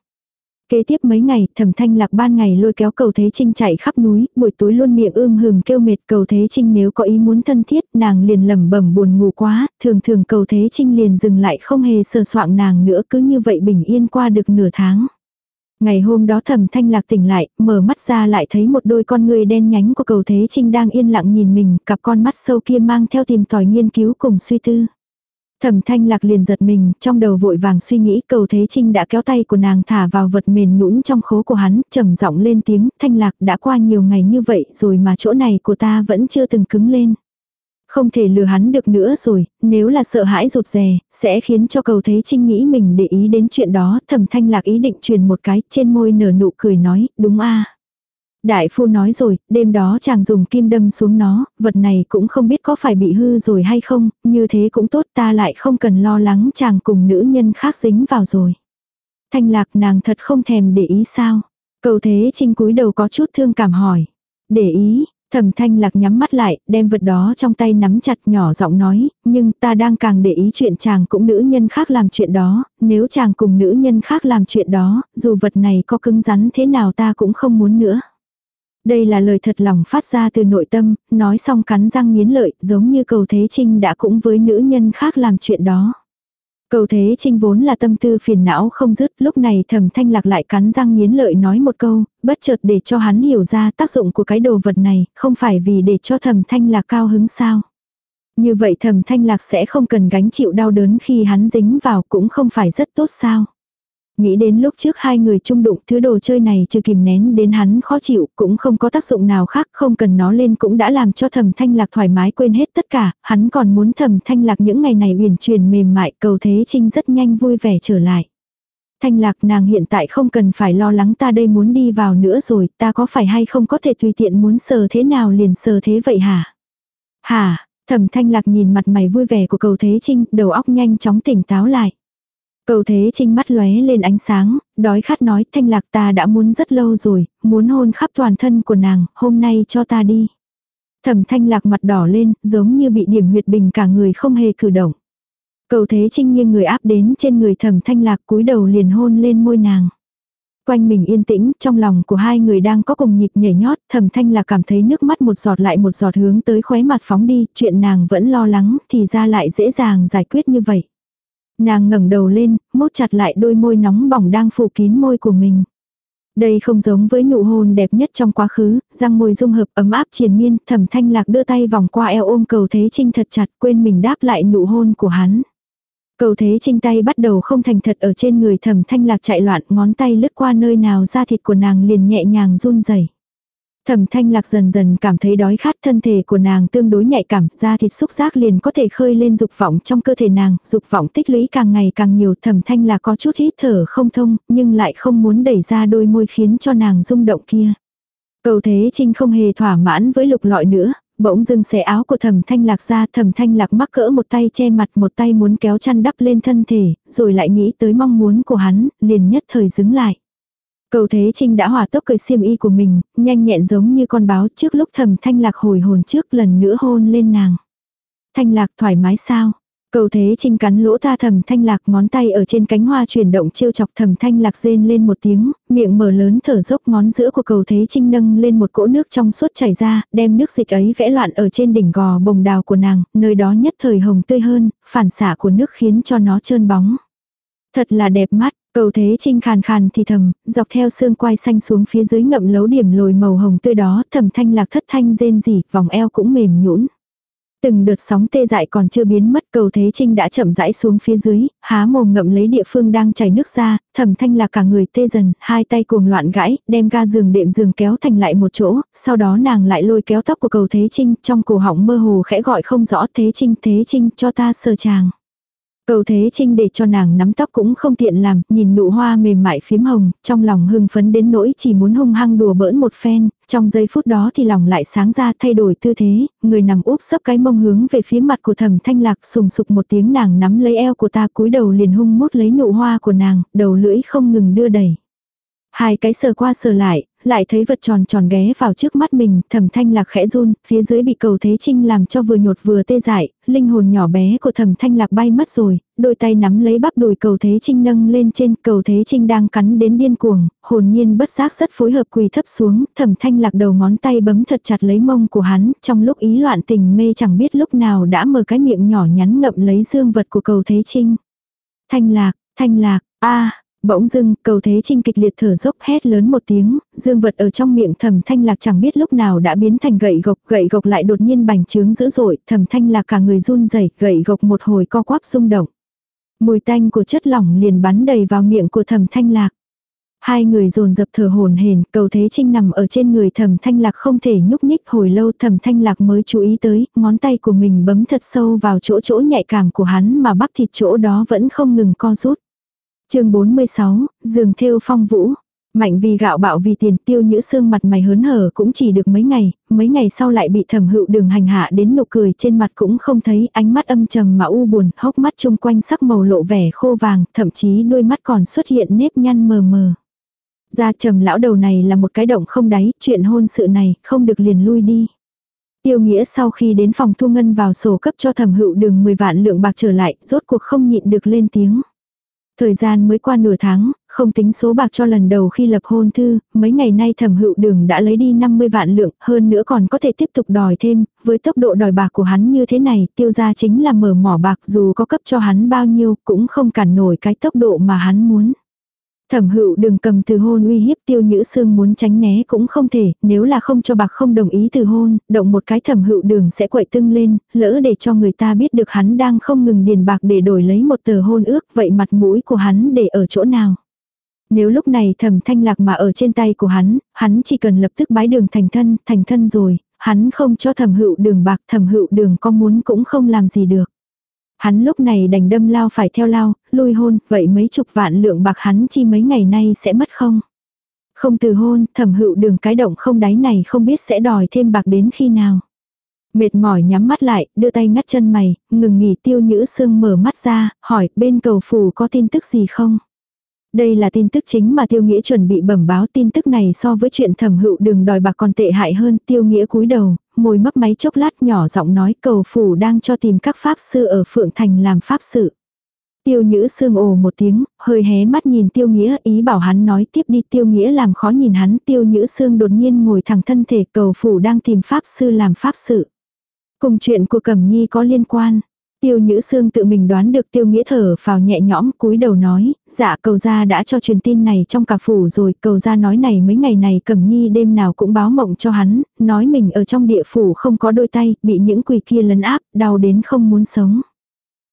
Speaker 1: Kế tiếp mấy ngày, thẩm thanh lạc ban ngày lôi kéo cầu thế trinh chạy khắp núi, buổi tối luôn miệng ưm hừm kêu mệt cầu thế trinh nếu có ý muốn thân thiết, nàng liền lẩm bẩm buồn ngủ quá, thường thường cầu thế trinh liền dừng lại không hề sờ soạng nàng nữa cứ như vậy bình yên qua được nửa tháng. Ngày hôm đó thẩm thanh lạc tỉnh lại, mở mắt ra lại thấy một đôi con người đen nhánh của cầu thế trinh đang yên lặng nhìn mình, cặp con mắt sâu kia mang theo tìm tòi nghiên cứu cùng suy tư. Thẩm thanh lạc liền giật mình, trong đầu vội vàng suy nghĩ cầu thế trinh đã kéo tay của nàng thả vào vật mềm nũng trong khố của hắn, trầm giọng lên tiếng, thanh lạc đã qua nhiều ngày như vậy rồi mà chỗ này của ta vẫn chưa từng cứng lên. Không thể lừa hắn được nữa rồi, nếu là sợ hãi rụt rè, sẽ khiến cho cầu thế trinh nghĩ mình để ý đến chuyện đó, thẩm thanh lạc ý định truyền một cái, trên môi nở nụ cười nói, đúng a Đại phu nói rồi, đêm đó chàng dùng kim đâm xuống nó, vật này cũng không biết có phải bị hư rồi hay không, như thế cũng tốt ta lại không cần lo lắng chàng cùng nữ nhân khác dính vào rồi. Thanh lạc nàng thật không thèm để ý sao. Cầu thế trinh cúi đầu có chút thương cảm hỏi. Để ý, Thẩm thanh lạc nhắm mắt lại, đem vật đó trong tay nắm chặt nhỏ giọng nói, nhưng ta đang càng để ý chuyện chàng cũng nữ nhân khác làm chuyện đó, nếu chàng cùng nữ nhân khác làm chuyện đó, dù vật này có cứng rắn thế nào ta cũng không muốn nữa. Đây là lời thật lòng phát ra từ nội tâm, nói xong cắn răng nghiến lợi, giống như cầu thế trinh đã cũng với nữ nhân khác làm chuyện đó. Cầu thế trinh vốn là tâm tư phiền não không dứt, lúc này thẩm thanh lạc lại cắn răng nghiến lợi nói một câu, bất chợt để cho hắn hiểu ra tác dụng của cái đồ vật này, không phải vì để cho thẩm thanh lạc cao hứng sao. Như vậy thẩm thanh lạc sẽ không cần gánh chịu đau đớn khi hắn dính vào cũng không phải rất tốt sao. Nghĩ đến lúc trước hai người chung đụng thứ đồ chơi này chưa kìm nén đến hắn khó chịu cũng không có tác dụng nào khác không cần nó lên cũng đã làm cho thầm thanh lạc thoải mái quên hết tất cả, hắn còn muốn thầm thanh lạc những ngày này uyển chuyển mềm mại cầu thế trinh rất nhanh vui vẻ trở lại. Thanh lạc nàng hiện tại không cần phải lo lắng ta đây muốn đi vào nữa rồi, ta có phải hay không có thể tùy tiện muốn sờ thế nào liền sờ thế vậy hả? Hả, thầm thanh lạc nhìn mặt mày vui vẻ của cầu thế trinh, đầu óc nhanh chóng tỉnh táo lại. Cầu thế trinh mắt lóe lên ánh sáng, đói khát nói thanh lạc ta đã muốn rất lâu rồi, muốn hôn khắp toàn thân của nàng, hôm nay cho ta đi. Thẩm thanh lạc mặt đỏ lên, giống như bị điểm huyệt bình cả người không hề cử động. Cầu thế trinh nghiêng người áp đến trên người thẩm thanh lạc cúi đầu liền hôn lên môi nàng. Quanh mình yên tĩnh, trong lòng của hai người đang có cùng nhịp nhảy nhót, thẩm thanh là cảm thấy nước mắt một giọt lại một giọt hướng tới khóe mặt phóng đi, chuyện nàng vẫn lo lắng, thì ra lại dễ dàng giải quyết như vậy. Nàng ngẩng đầu lên, mốt chặt lại đôi môi nóng bỏng đang phủ kín môi của mình. Đây không giống với nụ hôn đẹp nhất trong quá khứ, răng môi dung hợp ấm áp triền miên, thẩm thanh lạc đưa tay vòng qua eo ôm cầu thế trinh thật chặt quên mình đáp lại nụ hôn của hắn. Cầu thế trinh tay bắt đầu không thành thật ở trên người thẩm thanh lạc chạy loạn ngón tay lướt qua nơi nào da thịt của nàng liền nhẹ nhàng run rẩy Thẩm thanh lạc dần dần cảm thấy đói khát thân thể của nàng tương đối nhạy cảm, da thịt xúc giác liền có thể khơi lên dục vọng trong cơ thể nàng, dục vọng tích lũy càng ngày càng nhiều thẩm thanh lạc có chút hít thở không thông, nhưng lại không muốn đẩy ra đôi môi khiến cho nàng rung động kia. Cầu thế trinh không hề thỏa mãn với lục lọi nữa, bỗng dưng xẻ áo của thẩm thanh lạc ra thẩm thanh lạc mắc cỡ một tay che mặt một tay muốn kéo chăn đắp lên thân thể, rồi lại nghĩ tới mong muốn của hắn, liền nhất thời dứng lại. Cầu Thế Trinh đã hòa tốc cười xiêm y của mình, nhanh nhẹn giống như con báo trước lúc thầm thanh lạc hồi hồn trước lần nữa hôn lên nàng. Thanh lạc thoải mái sao? Cầu Thế Trinh cắn lỗ ta thầm thanh lạc ngón tay ở trên cánh hoa chuyển động chiêu chọc thầm thanh lạc rên lên một tiếng, miệng mở lớn thở dốc ngón giữa của cầu Thế Trinh nâng lên một cỗ nước trong suốt chảy ra, đem nước dịch ấy vẽ loạn ở trên đỉnh gò bồng đào của nàng, nơi đó nhất thời hồng tươi hơn, phản xạ của nước khiến cho nó trơn bóng. Thật là đẹp mắt, Cầu thế trinh khàn khàn thì thầm, dọc theo xương quai xanh xuống phía dưới ngậm lấu điểm lồi màu hồng tươi đó, thầm thanh lạc thất thanh rên rỉ, vòng eo cũng mềm nhũn. Từng đợt sóng tê dại còn chưa biến mất cầu thế trinh đã chậm rãi xuống phía dưới, há mồm ngậm lấy địa phương đang chảy nước ra, thẩm thanh là cả người tê dần, hai tay cuồng loạn gãi, đem ga giường đệm giường kéo thành lại một chỗ, sau đó nàng lại lôi kéo tóc của cầu thế trinh, trong cổ họng mơ hồ khẽ gọi không rõ thế trinh thế trinh cho ta sờ chàng. Cầu Thế Trinh để cho nàng nắm tóc cũng không tiện làm, nhìn nụ hoa mềm mại phím hồng, trong lòng hưng phấn đến nỗi chỉ muốn hung hăng đùa bỡn một phen, trong giây phút đó thì lòng lại sáng ra thay đổi tư thế, người nằm úp sấp cái mông hướng về phía mặt của thẩm thanh lạc sùng sục một tiếng nàng nắm lấy eo của ta cúi đầu liền hung mút lấy nụ hoa của nàng, đầu lưỡi không ngừng đưa đẩy. Hai cái sờ qua sờ lại, lại thấy vật tròn tròn ghé vào trước mắt mình, thẩm thanh lạc khẽ run, phía dưới bị cầu thế trinh làm cho vừa nhột vừa tê dại, linh hồn nhỏ bé của thẩm thanh lạc bay mất rồi, đôi tay nắm lấy bắp đùi cầu thế trinh nâng lên trên, cầu thế trinh đang cắn đến điên cuồng, hồn nhiên bất giác rất phối hợp quỳ thấp xuống, thẩm thanh lạc đầu ngón tay bấm thật chặt lấy mông của hắn, trong lúc ý loạn tình mê chẳng biết lúc nào đã mở cái miệng nhỏ nhắn ngậm lấy dương vật của cầu thế trinh. Thanh lạc, thanh lạc, a Bỗng dưng, cầu thế trinh kịch liệt thở dốc hét lớn một tiếng, dương vật ở trong miệng thầm thanh lạc chẳng biết lúc nào đã biến thành gậy gộc, gậy gộc lại đột nhiên bành trướng dữ dội, thầm thanh lạc cả người run rẩy gậy gộc một hồi co quắp rung động. Mùi tanh của chất lỏng liền bắn đầy vào miệng của thầm thanh lạc. Hai người dồn dập thở hồn hển, cầu thế trinh nằm ở trên người thầm thanh lạc không thể nhúc nhích hồi lâu thầm thanh lạc mới chú ý tới, ngón tay của mình bấm thật sâu vào chỗ chỗ nhạy cảm của hắn mà bắp thịt chỗ đó vẫn không ngừng co rút chương 46, giường thêu phong vũ. Mạnh vì gạo bạo vì tiền tiêu nhữ xương mặt mày hớn hở cũng chỉ được mấy ngày, mấy ngày sau lại bị thẩm hữu đường hành hạ đến nụ cười trên mặt cũng không thấy ánh mắt âm trầm mà u buồn, hốc mắt chung quanh sắc màu lộ vẻ khô vàng, thậm chí đôi mắt còn xuất hiện nếp nhăn mờ mờ. Ra trầm lão đầu này là một cái động không đáy, chuyện hôn sự này không được liền lui đi. Tiêu nghĩa sau khi đến phòng thu ngân vào sổ cấp cho thẩm hữu đường 10 vạn lượng bạc trở lại, rốt cuộc không nhịn được lên tiếng. Thời gian mới qua nửa tháng, không tính số bạc cho lần đầu khi lập hôn thư, mấy ngày nay thẩm hữu đường đã lấy đi 50 vạn lượng, hơn nữa còn có thể tiếp tục đòi thêm, với tốc độ đòi bạc của hắn như thế này, tiêu ra chính là mở mỏ bạc dù có cấp cho hắn bao nhiêu cũng không cản nổi cái tốc độ mà hắn muốn. Thẩm hữu đừng cầm từ hôn uy hiếp tiêu nhữ xương muốn tránh né cũng không thể, nếu là không cho bạc không đồng ý từ hôn, động một cái thẩm hữu đường sẽ quậy tưng lên, lỡ để cho người ta biết được hắn đang không ngừng điền bạc để đổi lấy một tờ hôn ước, vậy mặt mũi của hắn để ở chỗ nào. Nếu lúc này thẩm thanh lạc mà ở trên tay của hắn, hắn chỉ cần lập tức bái đường thành thân, thành thân rồi, hắn không cho thẩm hữu đường bạc, thẩm hữu đường có muốn cũng không làm gì được. Hắn lúc này đành đâm lao phải theo lao, lui hôn, vậy mấy chục vạn lượng bạc hắn chi mấy ngày nay sẽ mất không? Không từ hôn, thẩm hữu đường cái động không đáy này không biết sẽ đòi thêm bạc đến khi nào. Mệt mỏi nhắm mắt lại, đưa tay ngắt chân mày, ngừng nghỉ tiêu nhữ sương mở mắt ra, hỏi bên cầu phủ có tin tức gì không? Đây là tin tức chính mà Tiêu Nghĩa chuẩn bị bẩm báo tin tức này so với chuyện thẩm hữu đường đòi bạc còn tệ hại hơn. Tiêu Nghĩa cúi đầu, môi mấp máy chốc lát nhỏ giọng nói cầu phủ đang cho tìm các pháp sư ở Phượng Thành làm pháp sự. Tiêu Nhữ sương ồ một tiếng, hơi hé mắt nhìn Tiêu Nghĩa ý bảo hắn nói tiếp đi Tiêu Nghĩa làm khó nhìn hắn Tiêu Nhữ sương đột nhiên ngồi thẳng thân thể cầu phủ đang tìm pháp sư làm pháp sự. Cùng chuyện của Cẩm Nhi có liên quan. Tiêu Nhữ Sương tự mình đoán được Tiêu Nghĩa thở vào nhẹ nhõm cúi đầu nói, dạ cầu gia đã cho truyền tin này trong cả phủ rồi, cầu gia nói này mấy ngày này Cẩm Nhi đêm nào cũng báo mộng cho hắn, nói mình ở trong địa phủ không có đôi tay, bị những quỷ kia lấn áp, đau đến không muốn sống.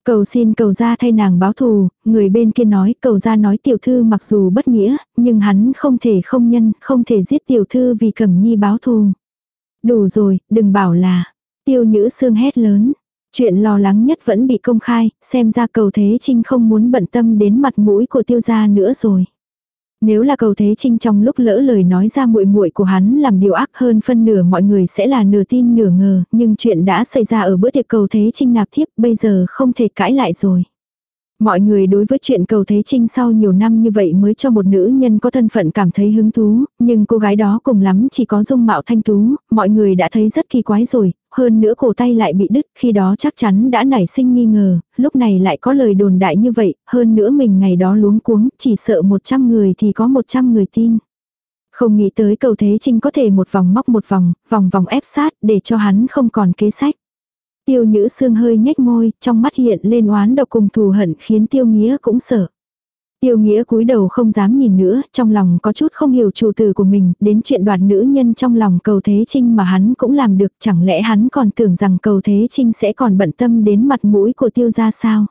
Speaker 1: Cầu xin cầu gia thay nàng báo thù, người bên kia nói cầu gia nói tiểu thư mặc dù bất nghĩa, nhưng hắn không thể không nhân, không thể giết tiểu thư vì Cẩm Nhi báo thù. Đủ rồi, đừng bảo là, tiêu nhữ Sương hét lớn. Chuyện lo lắng nhất vẫn bị công khai, xem ra cầu thế trinh không muốn bận tâm đến mặt mũi của tiêu gia nữa rồi. Nếu là cầu thế trinh trong lúc lỡ lời nói ra muội muội của hắn làm điều ác hơn phân nửa mọi người sẽ là nửa tin nửa ngờ, nhưng chuyện đã xảy ra ở bữa tiệc cầu thế trinh nạp thiếp bây giờ không thể cãi lại rồi. Mọi người đối với chuyện cầu Thế Trinh sau nhiều năm như vậy mới cho một nữ nhân có thân phận cảm thấy hứng thú, nhưng cô gái đó cùng lắm chỉ có dung mạo thanh tú, mọi người đã thấy rất kỳ quái rồi, hơn nữa cổ tay lại bị đứt, khi đó chắc chắn đã nảy sinh nghi ngờ, lúc này lại có lời đồn đại như vậy, hơn nữa mình ngày đó luống cuống, chỉ sợ 100 người thì có 100 người tin. Không nghĩ tới cầu Thế Trinh có thể một vòng móc một vòng, vòng vòng ép sát để cho hắn không còn kế sách. Tiêu nhữ xương hơi nhếch môi, trong mắt hiện lên oán độc cùng thù hận khiến tiêu nghĩa cũng sợ. Tiêu nghĩa cúi đầu không dám nhìn nữa, trong lòng có chút không hiểu chủ tử của mình, đến chuyện đoạt nữ nhân trong lòng cầu thế trinh mà hắn cũng làm được, chẳng lẽ hắn còn tưởng rằng cầu thế trinh sẽ còn bận tâm đến mặt mũi của tiêu gia sao.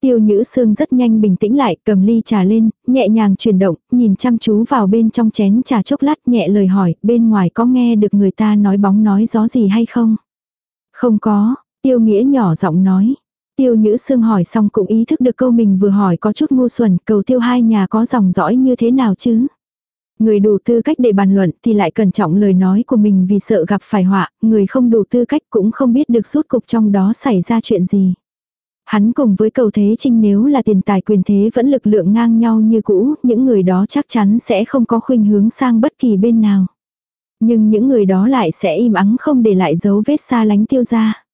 Speaker 1: Tiêu Nhữ Sương rất nhanh bình tĩnh lại, cầm ly trà lên, nhẹ nhàng chuyển động, nhìn chăm chú vào bên trong chén trà chốc lát nhẹ lời hỏi, bên ngoài có nghe được người ta nói bóng nói gió gì hay không? Không có, Tiêu Nghĩa nhỏ giọng nói. Tiêu Nhữ Sương hỏi xong cũng ý thức được câu mình vừa hỏi có chút ngu xuẩn, cầu tiêu hai nhà có dòng dõi như thế nào chứ? Người đủ tư cách để bàn luận thì lại cẩn trọng lời nói của mình vì sợ gặp phải họa, người không đủ tư cách cũng không biết được rút cục trong đó xảy ra chuyện gì. Hắn cùng với cầu thế trinh nếu là tiền tài quyền thế vẫn lực lượng ngang nhau như cũ, những người đó chắc chắn sẽ không có khuynh hướng sang bất kỳ bên nào. Nhưng những người đó lại sẽ im ắng không để lại dấu vết xa lánh tiêu ra.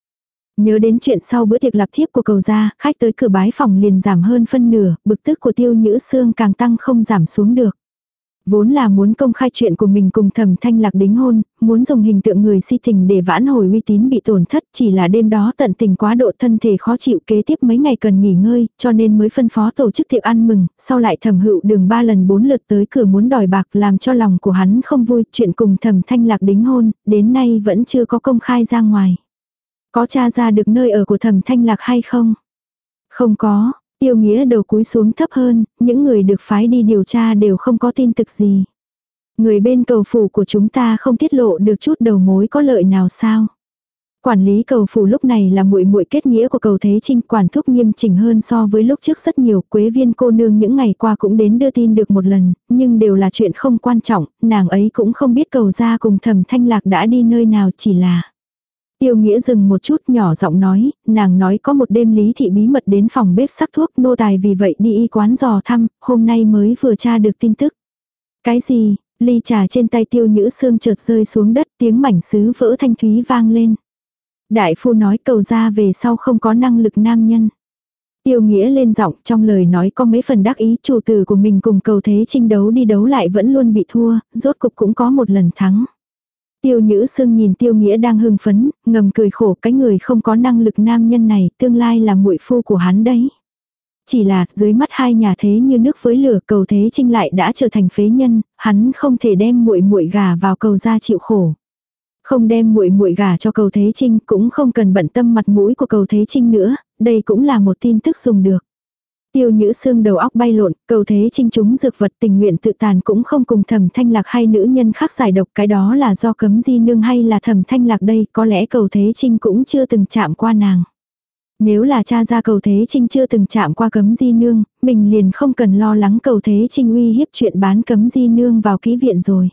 Speaker 1: Nhớ đến chuyện sau bữa tiệc lập thiếp của cầu gia, khách tới cửa bái phòng liền giảm hơn phân nửa, bực tức của tiêu nhữ xương càng tăng không giảm xuống được. Vốn là muốn công khai chuyện của mình cùng thẩm thanh lạc đính hôn, muốn dùng hình tượng người si tình để vãn hồi uy tín bị tổn thất chỉ là đêm đó tận tình quá độ thân thể khó chịu kế tiếp mấy ngày cần nghỉ ngơi, cho nên mới phân phó tổ chức tiệc ăn mừng, sau lại thẩm hữu đường ba lần bốn lượt tới cửa muốn đòi bạc làm cho lòng của hắn không vui, chuyện cùng thẩm thanh lạc đính hôn, đến nay vẫn chưa có công khai ra ngoài. Có tra ra được nơi ở của thẩm thanh lạc hay không? Không có, Tiêu nghĩa đầu cúi xuống thấp hơn, những người được phái đi điều tra đều không có tin tức gì. Người bên cầu phủ của chúng ta không tiết lộ được chút đầu mối có lợi nào sao? Quản lý cầu phủ lúc này là muội muội kết nghĩa của cầu Thế Trinh quản thúc nghiêm chỉnh hơn so với lúc trước rất nhiều. Quế viên cô nương những ngày qua cũng đến đưa tin được một lần, nhưng đều là chuyện không quan trọng, nàng ấy cũng không biết cầu ra cùng thầm thanh lạc đã đi nơi nào chỉ là. Tiêu Nghĩa dừng một chút nhỏ giọng nói, nàng nói có một đêm Lý Thị bí mật đến phòng bếp sắc thuốc nô tài vì vậy đi y quán dò thăm, hôm nay mới vừa tra được tin tức. Cái gì, ly trà trên tay tiêu nhữ xương chợt rơi xuống đất tiếng mảnh sứ vỡ thanh thúy vang lên. Đại phu nói cầu ra về sau không có năng lực nam nhân. Tiêu nghĩa lên giọng trong lời nói có mấy phần đắc ý chủ tử của mình cùng cầu thế trinh đấu đi đấu lại vẫn luôn bị thua, rốt cục cũng có một lần thắng. Tiêu Nhữ Sương nhìn Tiêu Nghĩa đang hưng phấn, ngầm cười khổ cái người không có năng lực nam nhân này, tương lai là muội phu của hắn đấy. Chỉ là, dưới mắt hai nhà thế như nước với lửa, cầu thế trinh lại đã trở thành phế nhân, hắn không thể đem muội muội gà vào cầu ra chịu khổ. Không đem muội muội gà cho cầu thế trinh cũng không cần bận tâm mặt mũi của cầu thế trinh nữa, đây cũng là một tin tức dùng được. Tiêu nhữ xương đầu óc bay lộn, cầu thế trinh chúng dược vật tình nguyện tự tàn cũng không cùng thẩm thanh lạc hay nữ nhân khác giải độc cái đó là do cấm di nương hay là thẩm thanh lạc đây, có lẽ cầu thế trinh cũng chưa từng chạm qua nàng. Nếu là cha ra cầu thế trinh chưa từng chạm qua cấm di nương, mình liền không cần lo lắng cầu thế trinh uy hiếp chuyện bán cấm di nương vào ký viện rồi.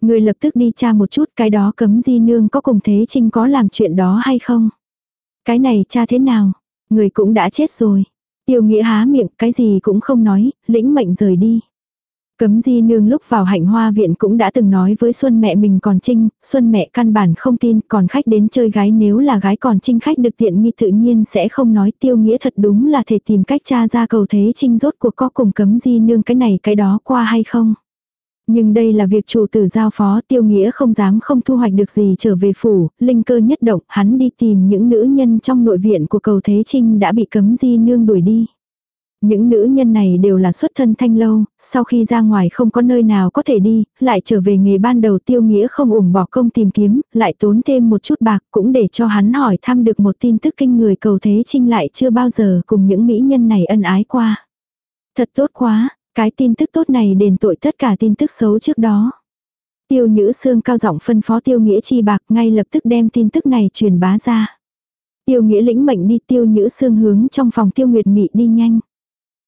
Speaker 1: Người lập tức đi tra một chút cái đó cấm di nương có cùng thế trinh có làm chuyện đó hay không. Cái này cha thế nào, người cũng đã chết rồi. Tiêu nghĩa há miệng, cái gì cũng không nói, lĩnh mệnh rời đi. Cấm di nương lúc vào hạnh hoa viện cũng đã từng nói với Xuân mẹ mình còn trinh, Xuân mẹ căn bản không tin, còn khách đến chơi gái nếu là gái còn trinh khách được tiện nghi tự nhiên sẽ không nói tiêu nghĩa thật đúng là thể tìm cách tra ra cầu thế trinh rốt cuộc có cùng cấm di nương cái này cái đó qua hay không. Nhưng đây là việc chủ tử giao phó tiêu nghĩa không dám không thu hoạch được gì trở về phủ, linh cơ nhất động, hắn đi tìm những nữ nhân trong nội viện của cầu Thế Trinh đã bị cấm di nương đuổi đi. Những nữ nhân này đều là xuất thân thanh lâu, sau khi ra ngoài không có nơi nào có thể đi, lại trở về nghề ban đầu tiêu nghĩa không ủng bỏ công tìm kiếm, lại tốn thêm một chút bạc cũng để cho hắn hỏi thăm được một tin tức kinh người cầu Thế Trinh lại chưa bao giờ cùng những mỹ nhân này ân ái qua. Thật tốt quá, cái tin tức tốt này đền tội tất cả tin tức xấu trước đó. Tiêu Nhữ Sương cao giọng phân phó Tiêu Nghĩa chi bạc ngay lập tức đem tin tức này truyền bá ra. Tiêu Nghĩa lĩnh mệnh đi, Tiêu Nhữ Sương hướng trong phòng Tiêu Nguyệt Mị đi nhanh.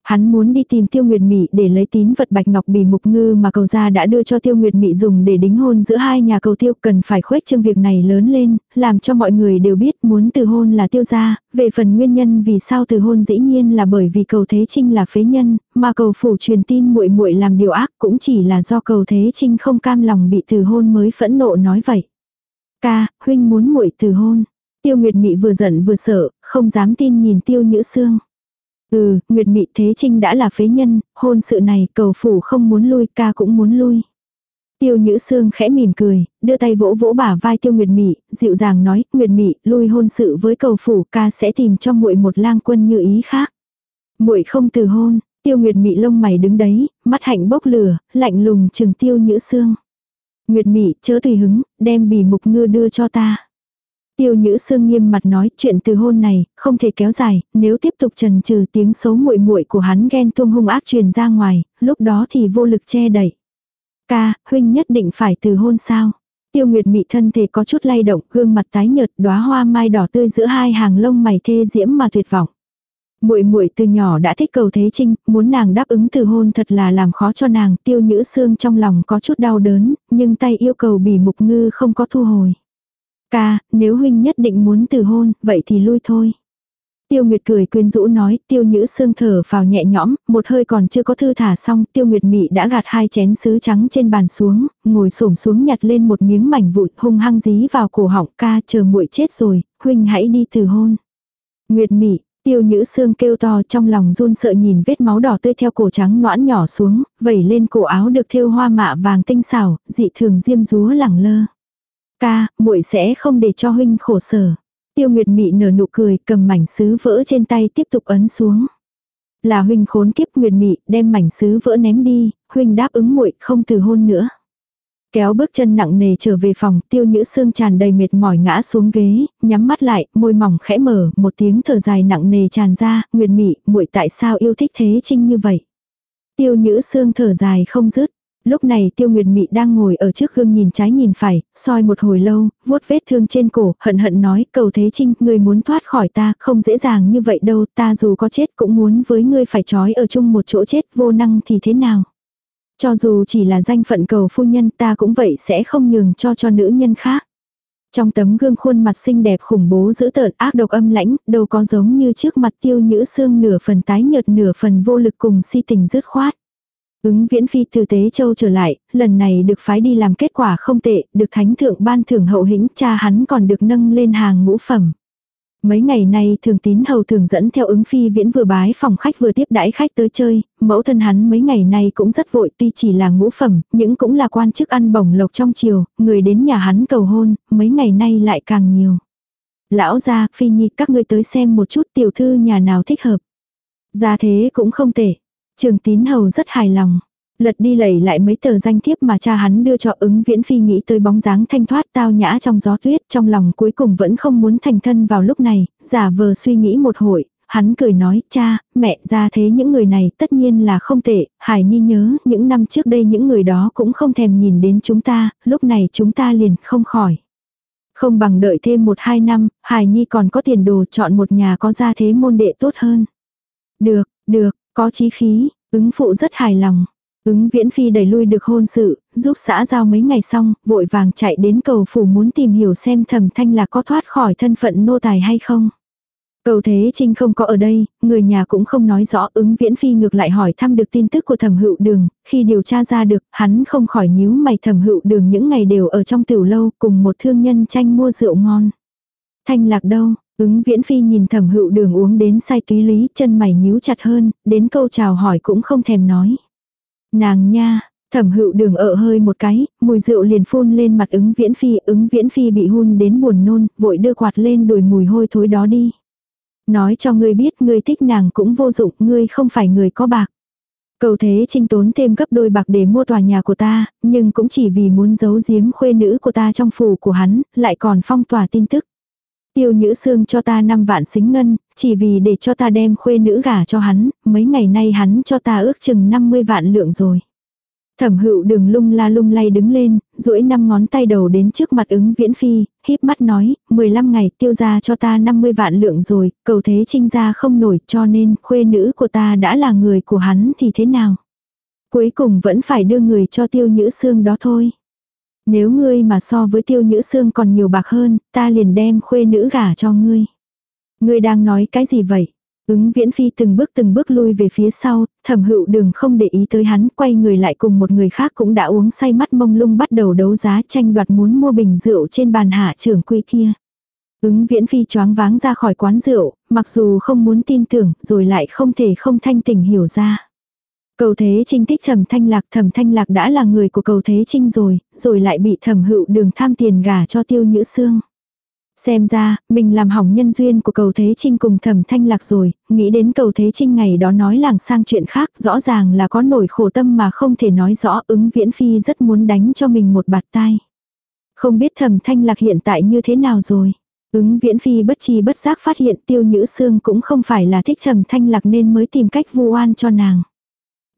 Speaker 1: Hắn muốn đi tìm Tiêu Nguyệt Mị để lấy tín vật bạch ngọc bì mục ngư mà cầu gia đã đưa cho Tiêu Nguyệt Mị dùng để đính hôn giữa hai nhà cầu tiêu cần phải khuếch trương việc này lớn lên, làm cho mọi người đều biết muốn từ hôn là tiêu gia, về phần nguyên nhân vì sao từ hôn dĩ nhiên là bởi vì cầu Thế Trinh là phế nhân, mà cầu phủ truyền tin muội muội làm điều ác cũng chỉ là do cầu Thế Trinh không cam lòng bị từ hôn mới phẫn nộ nói vậy. Ca, huynh muốn muội từ hôn. Tiêu Nguyệt Mị vừa giận vừa sợ, không dám tin nhìn Tiêu Nhữ Sương. Ừ, Nguyệt Mị Thế Trinh đã là phế nhân, hôn sự này cầu phủ không muốn lui, ca cũng muốn lui. Tiêu Nhữ Sương khẽ mỉm cười, đưa tay vỗ vỗ bả vai Tiêu Nguyệt Mị, dịu dàng nói, Nguyệt Mị, lui hôn sự với cầu phủ, ca sẽ tìm cho muội một lang quân như ý khác. Muội không từ hôn, Tiêu Nguyệt Mị lông mày đứng đấy, mắt hạnh bốc lửa, lạnh lùng chừng Tiêu Nhữ Sương. Nguyệt Mị chớ tùy hứng, đem bì mục ngư đưa cho ta. Tiêu Nhữ Sương nghiêm mặt nói chuyện từ hôn này, không thể kéo dài, nếu tiếp tục trần trừ tiếng xấu muội muội của hắn ghen tuông hung ác truyền ra ngoài, lúc đó thì vô lực che đẩy. Ca, huynh nhất định phải từ hôn sao? Tiêu Nguyệt Mị thân thể có chút lay động, gương mặt tái nhợt, đóa hoa mai đỏ tươi giữa hai hàng lông mày thê diễm mà tuyệt vọng. Muội muội từ nhỏ đã thích cầu thế trinh, muốn nàng đáp ứng từ hôn thật là làm khó cho nàng, Tiêu Nhữ Sương trong lòng có chút đau đớn, nhưng tay yêu cầu bỉ mục ngư không có thu hồi. Ca, nếu huynh nhất định muốn từ hôn, vậy thì lui thôi. Tiêu Nguyệt cười quyến rũ nói, Tiêu Nhữ Sương thở vào nhẹ nhõm, một hơi còn chưa có thư thả xong, Tiêu Nguyệt Mị đã gạt hai chén sứ trắng trên bàn xuống, ngồi xổm xuống nhặt lên một miếng mảnh vụn hung hăng dí vào cổ họng, ca chờ muội chết rồi, huynh hãy đi từ hôn. Nguyệt Mị, Tiêu Nhữ Sương kêu to trong lòng run sợ nhìn vết máu đỏ tươi theo cổ trắng noãn nhỏ xuống, vẩy lên cổ áo được thêu hoa mạ vàng tinh xảo, dị thường diêm rúa lẳng lơ. Ca, muội sẽ không để cho huynh khổ sở. Tiêu Nguyệt Mị nở nụ cười, cầm mảnh sứ vỡ trên tay tiếp tục ấn xuống. Là huynh khốn kiếp Nguyệt Mị, đem mảnh sứ vỡ ném đi, huynh đáp ứng muội không từ hôn nữa. Kéo bước chân nặng nề trở về phòng, tiêu nhữ xương tràn đầy mệt mỏi ngã xuống ghế, nhắm mắt lại, môi mỏng khẽ mở, một tiếng thở dài nặng nề tràn ra, Nguyệt Mị, muội tại sao yêu thích thế trinh như vậy? Tiêu nhữ xương thở dài không dứt Lúc này tiêu nguyệt mị đang ngồi ở trước gương nhìn trái nhìn phải, soi một hồi lâu, vuốt vết thương trên cổ, hận hận nói, cầu thế trinh, người muốn thoát khỏi ta, không dễ dàng như vậy đâu, ta dù có chết cũng muốn với ngươi phải trói ở chung một chỗ chết vô năng thì thế nào. Cho dù chỉ là danh phận cầu phu nhân ta cũng vậy sẽ không nhường cho cho nữ nhân khác. Trong tấm gương khuôn mặt xinh đẹp khủng bố giữ tợn ác độc âm lãnh, đâu có giống như trước mặt tiêu nhữ xương nửa phần tái nhợt nửa phần vô lực cùng si tình dứt khoát. Ứng viễn phi từ tế châu trở lại, lần này được phái đi làm kết quả không tệ, được thánh thượng ban thưởng hậu hĩnh, cha hắn còn được nâng lên hàng ngũ phẩm. Mấy ngày nay thường tín hầu thường dẫn theo ứng phi viễn vừa bái phòng khách vừa tiếp đãi khách tới chơi, mẫu thân hắn mấy ngày nay cũng rất vội tuy chỉ là ngũ phẩm, nhưng cũng là quan chức ăn bổng lộc trong chiều, người đến nhà hắn cầu hôn, mấy ngày nay lại càng nhiều. Lão gia, phi nhi các ngươi tới xem một chút tiểu thư nhà nào thích hợp. Gia thế cũng không tệ. Trường tín hầu rất hài lòng. Lật đi lẩy lại mấy tờ danh thiếp mà cha hắn đưa cho ứng viễn phi nghĩ tới bóng dáng thanh thoát tao nhã trong gió tuyết trong lòng cuối cùng vẫn không muốn thành thân vào lúc này, giả vờ suy nghĩ một hồi, hắn cười nói cha, mẹ ra thế những người này tất nhiên là không tệ, Hải Nhi nhớ những năm trước đây những người đó cũng không thèm nhìn đến chúng ta, lúc này chúng ta liền không khỏi. Không bằng đợi thêm một hai năm, Hải Nhi còn có tiền đồ chọn một nhà có gia thế môn đệ tốt hơn. Được, được, có chí khí, ứng phụ rất hài lòng. Ứng viễn phi đẩy lui được hôn sự, giúp xã giao mấy ngày xong, vội vàng chạy đến cầu phủ muốn tìm hiểu xem thẩm thanh là có thoát khỏi thân phận nô tài hay không. Cầu Thế Trinh không có ở đây, người nhà cũng không nói rõ ứng viễn phi ngược lại hỏi thăm được tin tức của thẩm hữu đường, khi điều tra ra được, hắn không khỏi nhíu mày thẩm hữu đường những ngày đều ở trong tiểu lâu cùng một thương nhân tranh mua rượu ngon. Thanh lạc đâu, Ứng viễn phi nhìn thẩm hữu đường uống đến say túy lý, chân mày nhíu chặt hơn, đến câu chào hỏi cũng không thèm nói. Nàng nha, thẩm hữu đường ợ hơi một cái, mùi rượu liền phun lên mặt ứng viễn phi, ứng viễn phi bị hun đến buồn nôn, vội đưa quạt lên đuổi mùi hôi thối đó đi. Nói cho ngươi biết ngươi thích nàng cũng vô dụng, ngươi không phải người có bạc. Cầu thế trinh tốn thêm gấp đôi bạc để mua tòa nhà của ta, nhưng cũng chỉ vì muốn giấu giếm khuê nữ của ta trong phủ của hắn, lại còn phong tỏa tin tức. Tiêu Nhữ Sương cho ta 5 vạn xính ngân, chỉ vì để cho ta đem khuê nữ gả cho hắn, mấy ngày nay hắn cho ta ước chừng 50 vạn lượng rồi. Thẩm hữu đường lung la lung lay đứng lên, duỗi năm ngón tay đầu đến trước mặt ứng viễn phi, híp mắt nói, 15 ngày tiêu ra cho ta 50 vạn lượng rồi, cầu thế trinh ra không nổi cho nên khuê nữ của ta đã là người của hắn thì thế nào. Cuối cùng vẫn phải đưa người cho tiêu nhữ xương đó thôi. Nếu ngươi mà so với tiêu nhữ xương còn nhiều bạc hơn, ta liền đem khuê nữ gả cho ngươi. Ngươi đang nói cái gì vậy? Ứng viễn phi từng bước từng bước lui về phía sau, thẩm hữu đường không để ý tới hắn, quay người lại cùng một người khác cũng đã uống say mắt mông lung bắt đầu đấu giá tranh đoạt muốn mua bình rượu trên bàn hạ trưởng quy kia. Ứng viễn phi choáng váng ra khỏi quán rượu, mặc dù không muốn tin tưởng, rồi lại không thể không thanh tình hiểu ra. Cầu Thế Trinh thích Thẩm Thanh Lạc, Thẩm Thanh Lạc đã là người của Cầu Thế Trinh rồi, rồi lại bị Thẩm Hữu Đường tham tiền gả cho Tiêu Nhữ Sương. Xem ra, mình làm hỏng nhân duyên của cầu Thế Trinh cùng thẩm thanh lạc rồi, nghĩ đến cầu Thế Trinh ngày đó nói làng sang chuyện khác, rõ ràng là có nổi khổ tâm mà không thể nói rõ ứng viễn phi rất muốn đánh cho mình một bạt tai. Không biết thẩm thanh lạc hiện tại như thế nào rồi. Ứng viễn phi bất chi bất giác phát hiện tiêu nhữ xương cũng không phải là thích thẩm thanh lạc nên mới tìm cách vu oan cho nàng.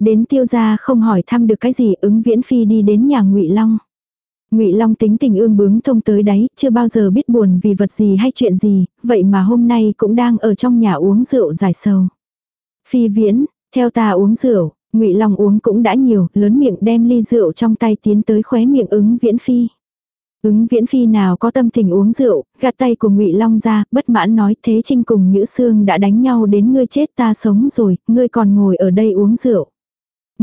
Speaker 1: Đến tiêu gia không hỏi thăm được cái gì ứng viễn phi đi đến nhà ngụy Long. Ngụy Long tính tình ương bướng thông tới đáy, chưa bao giờ biết buồn vì vật gì hay chuyện gì, vậy mà hôm nay cũng đang ở trong nhà uống rượu giải sầu. Phi Viễn, theo ta uống rượu, Ngụy Long uống cũng đã nhiều, lớn miệng đem ly rượu trong tay tiến tới khóe miệng ứng Viễn Phi. Ứng Viễn Phi nào có tâm tình uống rượu, gạt tay của Ngụy Long ra, bất mãn nói, Thế Trinh cùng Nhữ Sương đã đánh nhau đến ngươi chết ta sống rồi, ngươi còn ngồi ở đây uống rượu.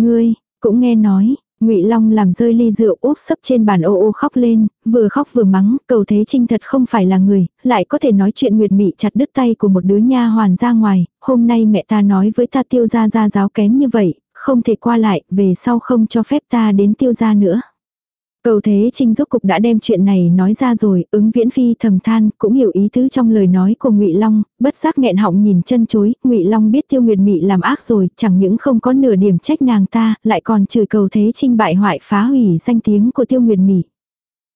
Speaker 1: Ngươi, cũng nghe nói, Ngụy Long làm rơi ly rượu úp sấp trên bàn ô ô khóc lên, vừa khóc vừa mắng, cầu thế trinh thật không phải là người, lại có thể nói chuyện nguyệt mị chặt đứt tay của một đứa nha hoàn ra ngoài, hôm nay mẹ ta nói với ta tiêu gia gia giáo kém như vậy, không thể qua lại, về sau không cho phép ta đến tiêu gia nữa. Cầu Thế Trinh rốt cục đã đem chuyện này nói ra rồi, ứng viễn phi thầm than, cũng hiểu ý tứ trong lời nói của ngụy Long, bất giác nghẹn họng nhìn chân chối, ngụy Long biết tiêu nguyệt mị làm ác rồi, chẳng những không có nửa điểm trách nàng ta, lại còn chửi cầu Thế Trinh bại hoại phá hủy danh tiếng của tiêu nguyệt mị.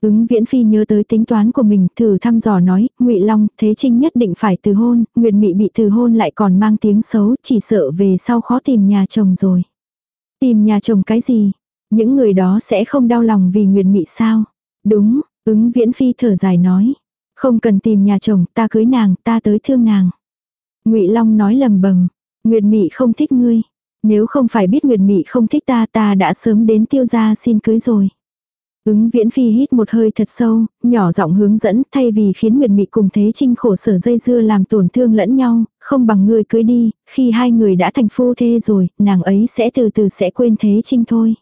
Speaker 1: Ứng viễn phi nhớ tới tính toán của mình, thử thăm dò nói, ngụy Long, Thế Trinh nhất định phải từ hôn, nguyệt mị bị từ hôn lại còn mang tiếng xấu, chỉ sợ về sau khó tìm nhà chồng rồi. Tìm nhà chồng cái gì? Những người đó sẽ không đau lòng vì Nguyệt Mị sao? Đúng, ứng viễn phi thở dài nói. Không cần tìm nhà chồng, ta cưới nàng, ta tới thương nàng. ngụy Long nói lầm bầm, Nguyệt Mị không thích ngươi. Nếu không phải biết Nguyệt Mị không thích ta ta đã sớm đến tiêu gia xin cưới rồi. Ứng viễn phi hít một hơi thật sâu, nhỏ giọng hướng dẫn thay vì khiến Nguyệt Mị cùng Thế Trinh khổ sở dây dưa làm tổn thương lẫn nhau, không bằng ngươi cưới đi, khi hai người đã thành phu thê rồi, nàng ấy sẽ từ từ sẽ quên Thế Trinh thôi.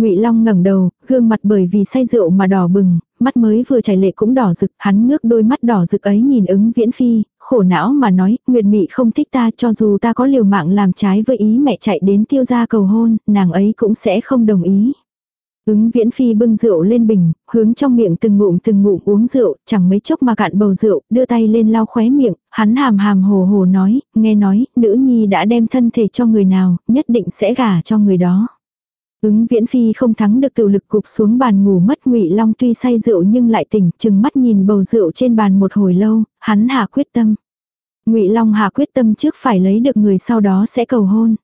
Speaker 1: Ngụy Long ngẩng đầu, gương mặt bởi vì say rượu mà đỏ bừng, mắt mới vừa chảy lệ cũng đỏ rực, hắn ngước đôi mắt đỏ rực ấy nhìn ứng viễn phi, khổ não mà nói, Nguyệt Mị không thích ta cho dù ta có liều mạng làm trái với ý mẹ chạy đến tiêu gia cầu hôn, nàng ấy cũng sẽ không đồng ý. Ứng viễn phi bưng rượu lên bình, hướng trong miệng từng ngụm từng ngụm uống rượu, chẳng mấy chốc mà cạn bầu rượu, đưa tay lên lau khóe miệng, hắn hàm hàm hồ hồ nói, nghe nói, nữ nhi đã đem thân thể cho người nào, nhất định sẽ gả cho người đó. Ứng viễn phi không thắng được tự lực cục xuống bàn ngủ mất ngụy long tuy say rượu nhưng lại tỉnh chừng mắt nhìn bầu rượu trên bàn một hồi lâu, hắn hạ quyết tâm. ngụy long hạ quyết tâm trước phải lấy được người sau đó sẽ cầu hôn.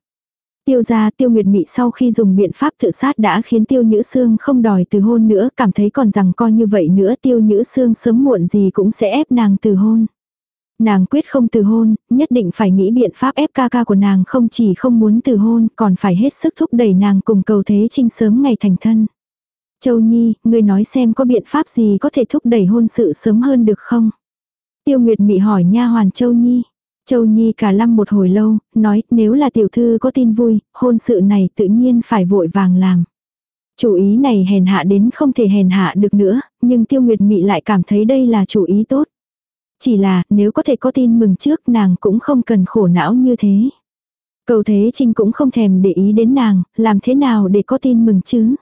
Speaker 1: Tiêu gia tiêu nguyệt mị sau khi dùng biện pháp tự sát đã khiến tiêu nhữ xương không đòi từ hôn nữa, cảm thấy còn rằng coi như vậy nữa tiêu nhữ xương sớm muộn gì cũng sẽ ép nàng từ hôn. Nàng quyết không từ hôn, nhất định phải nghĩ biện pháp ép ca ca của nàng không chỉ không muốn từ hôn, còn phải hết sức thúc đẩy nàng cùng cầu thế trinh sớm ngày thành thân. Châu Nhi, ngươi nói xem có biện pháp gì có thể thúc đẩy hôn sự sớm hơn được không? Tiêu Nguyệt Mị hỏi nha hoàn Châu Nhi. Châu Nhi cả lăm một hồi lâu, nói nếu là tiểu thư có tin vui, hôn sự này tự nhiên phải vội vàng làm. Chủ ý này hèn hạ đến không thể hèn hạ được nữa, nhưng Tiêu Nguyệt Mị lại cảm thấy đây là chủ ý tốt. Chỉ là, nếu có thể có tin mừng trước nàng cũng không cần khổ não như thế. Cầu Thế Trinh cũng không thèm để ý đến nàng, làm thế nào để có tin mừng chứ.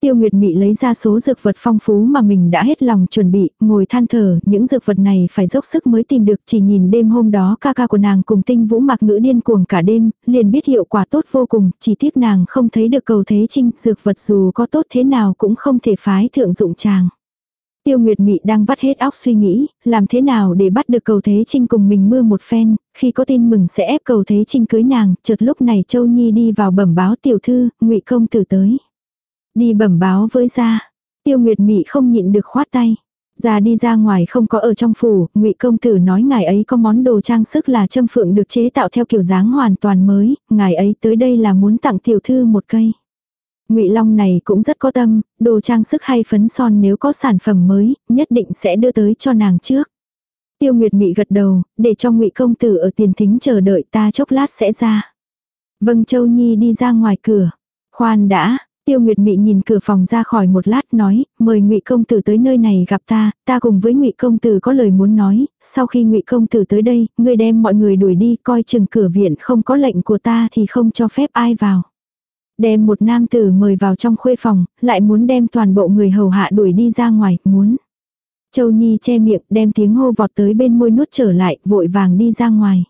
Speaker 1: Tiêu Nguyệt Mị lấy ra số dược vật phong phú mà mình đã hết lòng chuẩn bị, ngồi than thở, những dược vật này phải dốc sức mới tìm được, chỉ nhìn đêm hôm đó ca ca của nàng cùng tinh vũ mặc ngữ điên cuồng cả đêm, liền biết hiệu quả tốt vô cùng, chỉ tiếc nàng không thấy được cầu thế trinh, dược vật dù có tốt thế nào cũng không thể phái thượng dụng chàng. Tiêu Nguyệt Mị đang vắt hết óc suy nghĩ, làm thế nào để bắt được cầu Thế Trinh cùng mình mưa một phen, khi có tin mừng sẽ ép cầu Thế Trinh cưới nàng, chợt lúc này Châu Nhi đi vào bẩm báo tiểu thư, ngụy công tử tới. Đi bẩm báo với gia. Tiêu Nguyệt Mị không nhịn được khoát tay. Ra đi ra ngoài không có ở trong phủ, ngụy công tử nói ngài ấy có món đồ trang sức là châm phượng được chế tạo theo kiểu dáng hoàn toàn mới, ngài ấy tới đây là muốn tặng tiểu thư một cây. Ngụy Long này cũng rất có tâm, đồ trang sức hay phấn son nếu có sản phẩm mới, nhất định sẽ đưa tới cho nàng trước. Tiêu Nguyệt Mị gật đầu, để cho Ngụy công tử ở tiền thính chờ đợi ta chốc lát sẽ ra. Vâng Châu Nhi đi ra ngoài cửa. Khoan đã, Tiêu Nguyệt Mị nhìn cửa phòng ra khỏi một lát nói, mời Ngụy công tử tới nơi này gặp ta, ta cùng với Ngụy công tử có lời muốn nói, sau khi Ngụy công tử tới đây, ngươi đem mọi người đuổi đi, coi chừng cửa viện không có lệnh của ta thì không cho phép ai vào. Đem một nam tử mời vào trong khuê phòng, lại muốn đem toàn bộ người hầu hạ đuổi đi ra ngoài, muốn. Châu Nhi che miệng đem tiếng hô vọt tới bên môi nuốt trở lại, vội vàng đi ra ngoài.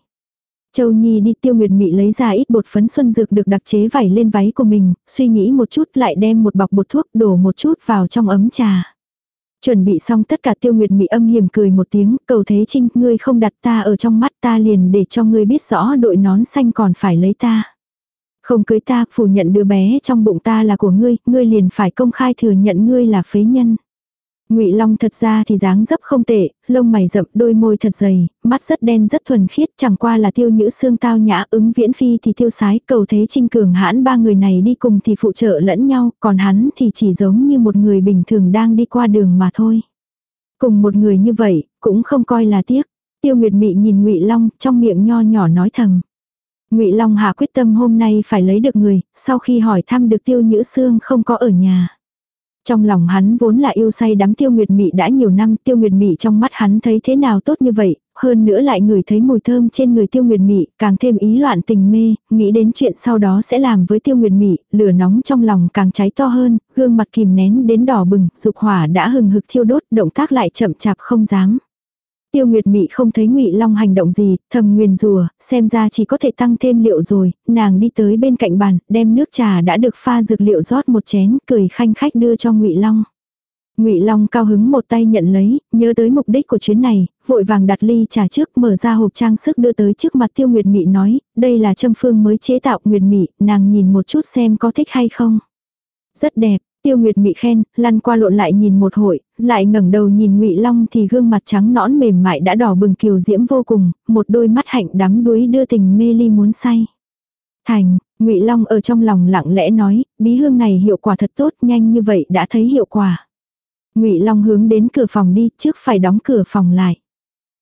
Speaker 1: Châu Nhi đi tiêu nguyệt mị lấy ra ít bột phấn xuân dược được đặc chế vải lên váy của mình, suy nghĩ một chút lại đem một bọc bột thuốc đổ một chút vào trong ấm trà. Chuẩn bị xong tất cả tiêu nguyệt mị âm hiểm cười một tiếng, cầu thế trinh, ngươi không đặt ta ở trong mắt ta liền để cho ngươi biết rõ đội nón xanh còn phải lấy ta. Không cưới ta, phủ nhận đứa bé trong bụng ta là của ngươi, ngươi liền phải công khai thừa nhận ngươi là phế nhân. Ngụy Long thật ra thì dáng dấp không tệ, lông mày rậm, đôi môi thật dày, mắt rất đen rất thuần khiết, chẳng qua là tiêu nhữ xương tao nhã, ứng viễn phi thì tiêu sái, cầu thế trinh cường hãn ba người này đi cùng thì phụ trợ lẫn nhau, còn hắn thì chỉ giống như một người bình thường đang đi qua đường mà thôi. Cùng một người như vậy, cũng không coi là tiếc. Tiêu Nguyệt Mị nhìn Ngụy Long, trong miệng nho nhỏ nói thầm. Ngụy Long Hà quyết tâm hôm nay phải lấy được người, sau khi hỏi thăm được Tiêu Nhữ Sương không có ở nhà. Trong lòng hắn vốn là yêu say đắm tiêu nguyệt mị đã nhiều năm, tiêu nguyệt mị trong mắt hắn thấy thế nào tốt như vậy, hơn nữa lại ngửi thấy mùi thơm trên người tiêu nguyệt mị, càng thêm ý loạn tình mê, nghĩ đến chuyện sau đó sẽ làm với tiêu nguyệt mị, lửa nóng trong lòng càng cháy to hơn, gương mặt kìm nén đến đỏ bừng, dục hỏa đã hừng hực thiêu đốt, động tác lại chậm chạp không dám. Tiêu Nguyệt Mị không thấy Ngụy Long hành động gì, thầm nguyền rủa. xem ra chỉ có thể tăng thêm liệu rồi, nàng đi tới bên cạnh bàn, đem nước trà đã được pha dược liệu rót một chén, cười khanh khách đưa cho Ngụy Long. Ngụy Long cao hứng một tay nhận lấy, nhớ tới mục đích của chuyến này, vội vàng đặt ly trà trước, mở ra hộp trang sức đưa tới trước mặt Tiêu Nguyệt Mị nói, đây là châm phương mới chế tạo Nguyệt Mị, nàng nhìn một chút xem có thích hay không. Rất đẹp, Tiêu Nguyệt Mị khen, lăn qua lộn lại nhìn một hội, lại ngẩng đầu nhìn Ngụy Long thì gương mặt trắng nõn mềm mại đã đỏ bừng kiều diễm vô cùng, một đôi mắt hạnh đắm đuối đưa tình mê ly muốn say. Thành, Ngụy Long ở trong lòng lặng lẽ nói, bí hương này hiệu quả thật tốt, nhanh như vậy đã thấy hiệu quả. Ngụy Long hướng đến cửa phòng đi, trước phải đóng cửa phòng lại.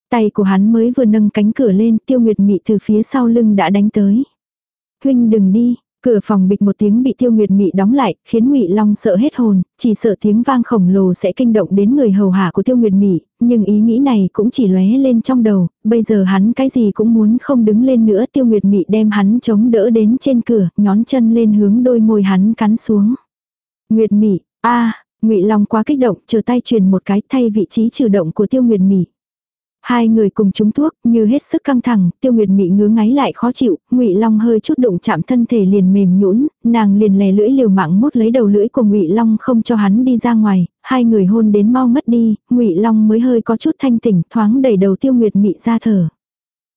Speaker 1: Tay của hắn mới vừa nâng cánh cửa lên, Tiêu Nguyệt Mị từ phía sau lưng đã đánh tới. "Huynh đừng đi." Cửa phòng bịch một tiếng bị Tiêu Nguyệt Mị đóng lại, khiến Ngụy Long sợ hết hồn, chỉ sợ tiếng vang khổng lồ sẽ kinh động đến người hầu hạ của Tiêu Nguyệt Mị, nhưng ý nghĩ này cũng chỉ lóe lên trong đầu, bây giờ hắn cái gì cũng muốn không đứng lên nữa, Tiêu Nguyệt Mị đem hắn chống đỡ đến trên cửa, nhón chân lên hướng đôi môi hắn cắn xuống. Nguyệt Mị, a, Ngụy Long quá kích động, chờ tay truyền một cái thay vị trí trừ động của Tiêu Nguyệt Mị. Hai người cùng trúng thuốc, như hết sức căng thẳng, Tiêu Nguyệt Mị ngứa ngáy lại khó chịu, Ngụy Long hơi chút đụng chạm thân thể liền mềm nhũn, nàng liền lè lưỡi liều mạng mút lấy đầu lưỡi của Ngụy Long không cho hắn đi ra ngoài, hai người hôn đến mau ngất đi, Ngụy Long mới hơi có chút thanh tỉnh, thoáng đẩy đầu Tiêu Nguyệt Mị ra thở.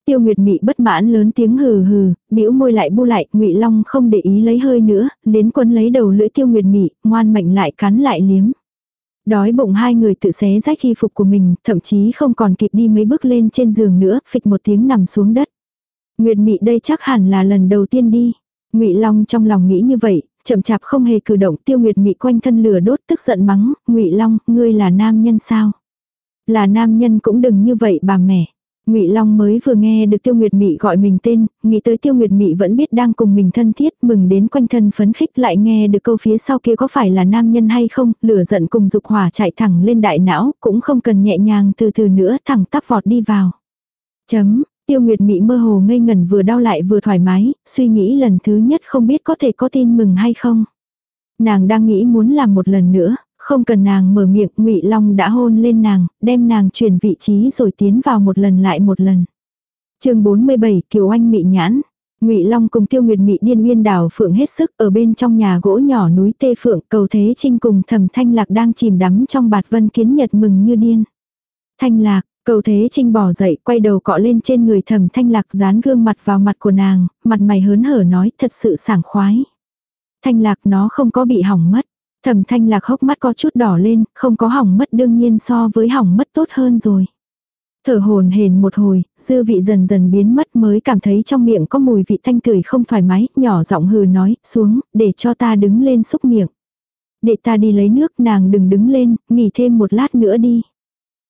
Speaker 1: Tiêu Nguyệt Mị bất mãn lớn tiếng hừ hừ, bĩu môi lại bu lại, Ngụy Long không để ý lấy hơi nữa, liến quân lấy đầu lưỡi Tiêu Nguyệt Mị, ngoan mệnh lại cắn lại liếm. Đói bụng hai người tự xé rách y phục của mình, thậm chí không còn kịp đi mấy bước lên trên giường nữa, phịch một tiếng nằm xuống đất. Nguyệt Mị đây chắc hẳn là lần đầu tiên đi. Ngụy Long trong lòng nghĩ như vậy, chậm chạp không hề cử động, Tiêu Nguyệt Mị quanh thân lửa đốt tức giận mắng, "Ngụy Long, ngươi là nam nhân sao? Là nam nhân cũng đừng như vậy bà mẹ." Ngụy Long mới vừa nghe được Tiêu Nguyệt Mị gọi mình tên, nghĩ tới Tiêu Nguyệt Mị vẫn biết đang cùng mình thân thiết, mừng đến quanh thân phấn khích lại nghe được câu phía sau kia có phải là nam nhân hay không, lửa giận cùng dục hỏa chạy thẳng lên đại não, cũng không cần nhẹ nhàng từ từ nữa, thẳng tắp vọt đi vào. Chấm, Tiêu Nguyệt Mị mơ hồ ngây ngẩn vừa đau lại vừa thoải mái, suy nghĩ lần thứ nhất không biết có thể có tin mừng hay không. Nàng đang nghĩ muốn làm một lần nữa, không cần nàng mở miệng, Ngụy Long đã hôn lên nàng, đem nàng chuyển vị trí rồi tiến vào một lần lại một lần. Chương 47, Kiều Anh mị nhãn. Ngụy Long cùng Tiêu Nguyệt Mị điên uyên đảo phượng hết sức ở bên trong nhà gỗ nhỏ núi Tê Phượng, Cầu Thế Trinh cùng Thẩm Thanh Lạc đang chìm đắm trong bạt vân kiến nhật mừng như điên. Thanh Lạc, Cầu Thế Trinh bỏ dậy, quay đầu cọ lên trên người Thẩm Thanh Lạc dán gương mặt vào mặt của nàng, mặt mày hớn hở nói, thật sự sảng khoái. Thanh Lạc nó không có bị hỏng mất. Thẩm thanh lạc hốc mắt có chút đỏ lên, không có hỏng mất đương nhiên so với hỏng mất tốt hơn rồi. Thở hồn hền một hồi, dư vị dần dần biến mất mới cảm thấy trong miệng có mùi vị thanh tửi không thoải mái, nhỏ giọng hừ nói, xuống, để cho ta đứng lên xúc miệng. Để ta đi lấy nước, nàng đừng đứng lên, nghỉ thêm một lát nữa đi.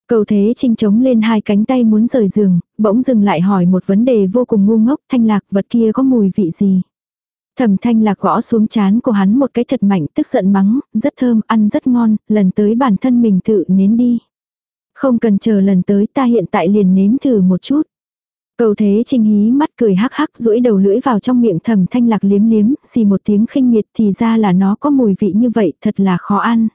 Speaker 1: Cầu thế trinh trống lên hai cánh tay muốn rời giường, bỗng dừng lại hỏi một vấn đề vô cùng ngu ngốc, thanh lạc vật kia có mùi vị gì. Thẩm thanh lạc gõ xuống chán của hắn một cái thật mạnh tức giận mắng, rất thơm, ăn rất ngon, lần tới bản thân mình tự nếm đi. Không cần chờ lần tới ta hiện tại liền nếm thử một chút. Cầu thế trình hí mắt cười hắc hắc duỗi đầu lưỡi vào trong miệng thẩm thanh lạc liếm liếm, xì một tiếng khinh miệt thì ra là nó có mùi vị như vậy thật là khó ăn.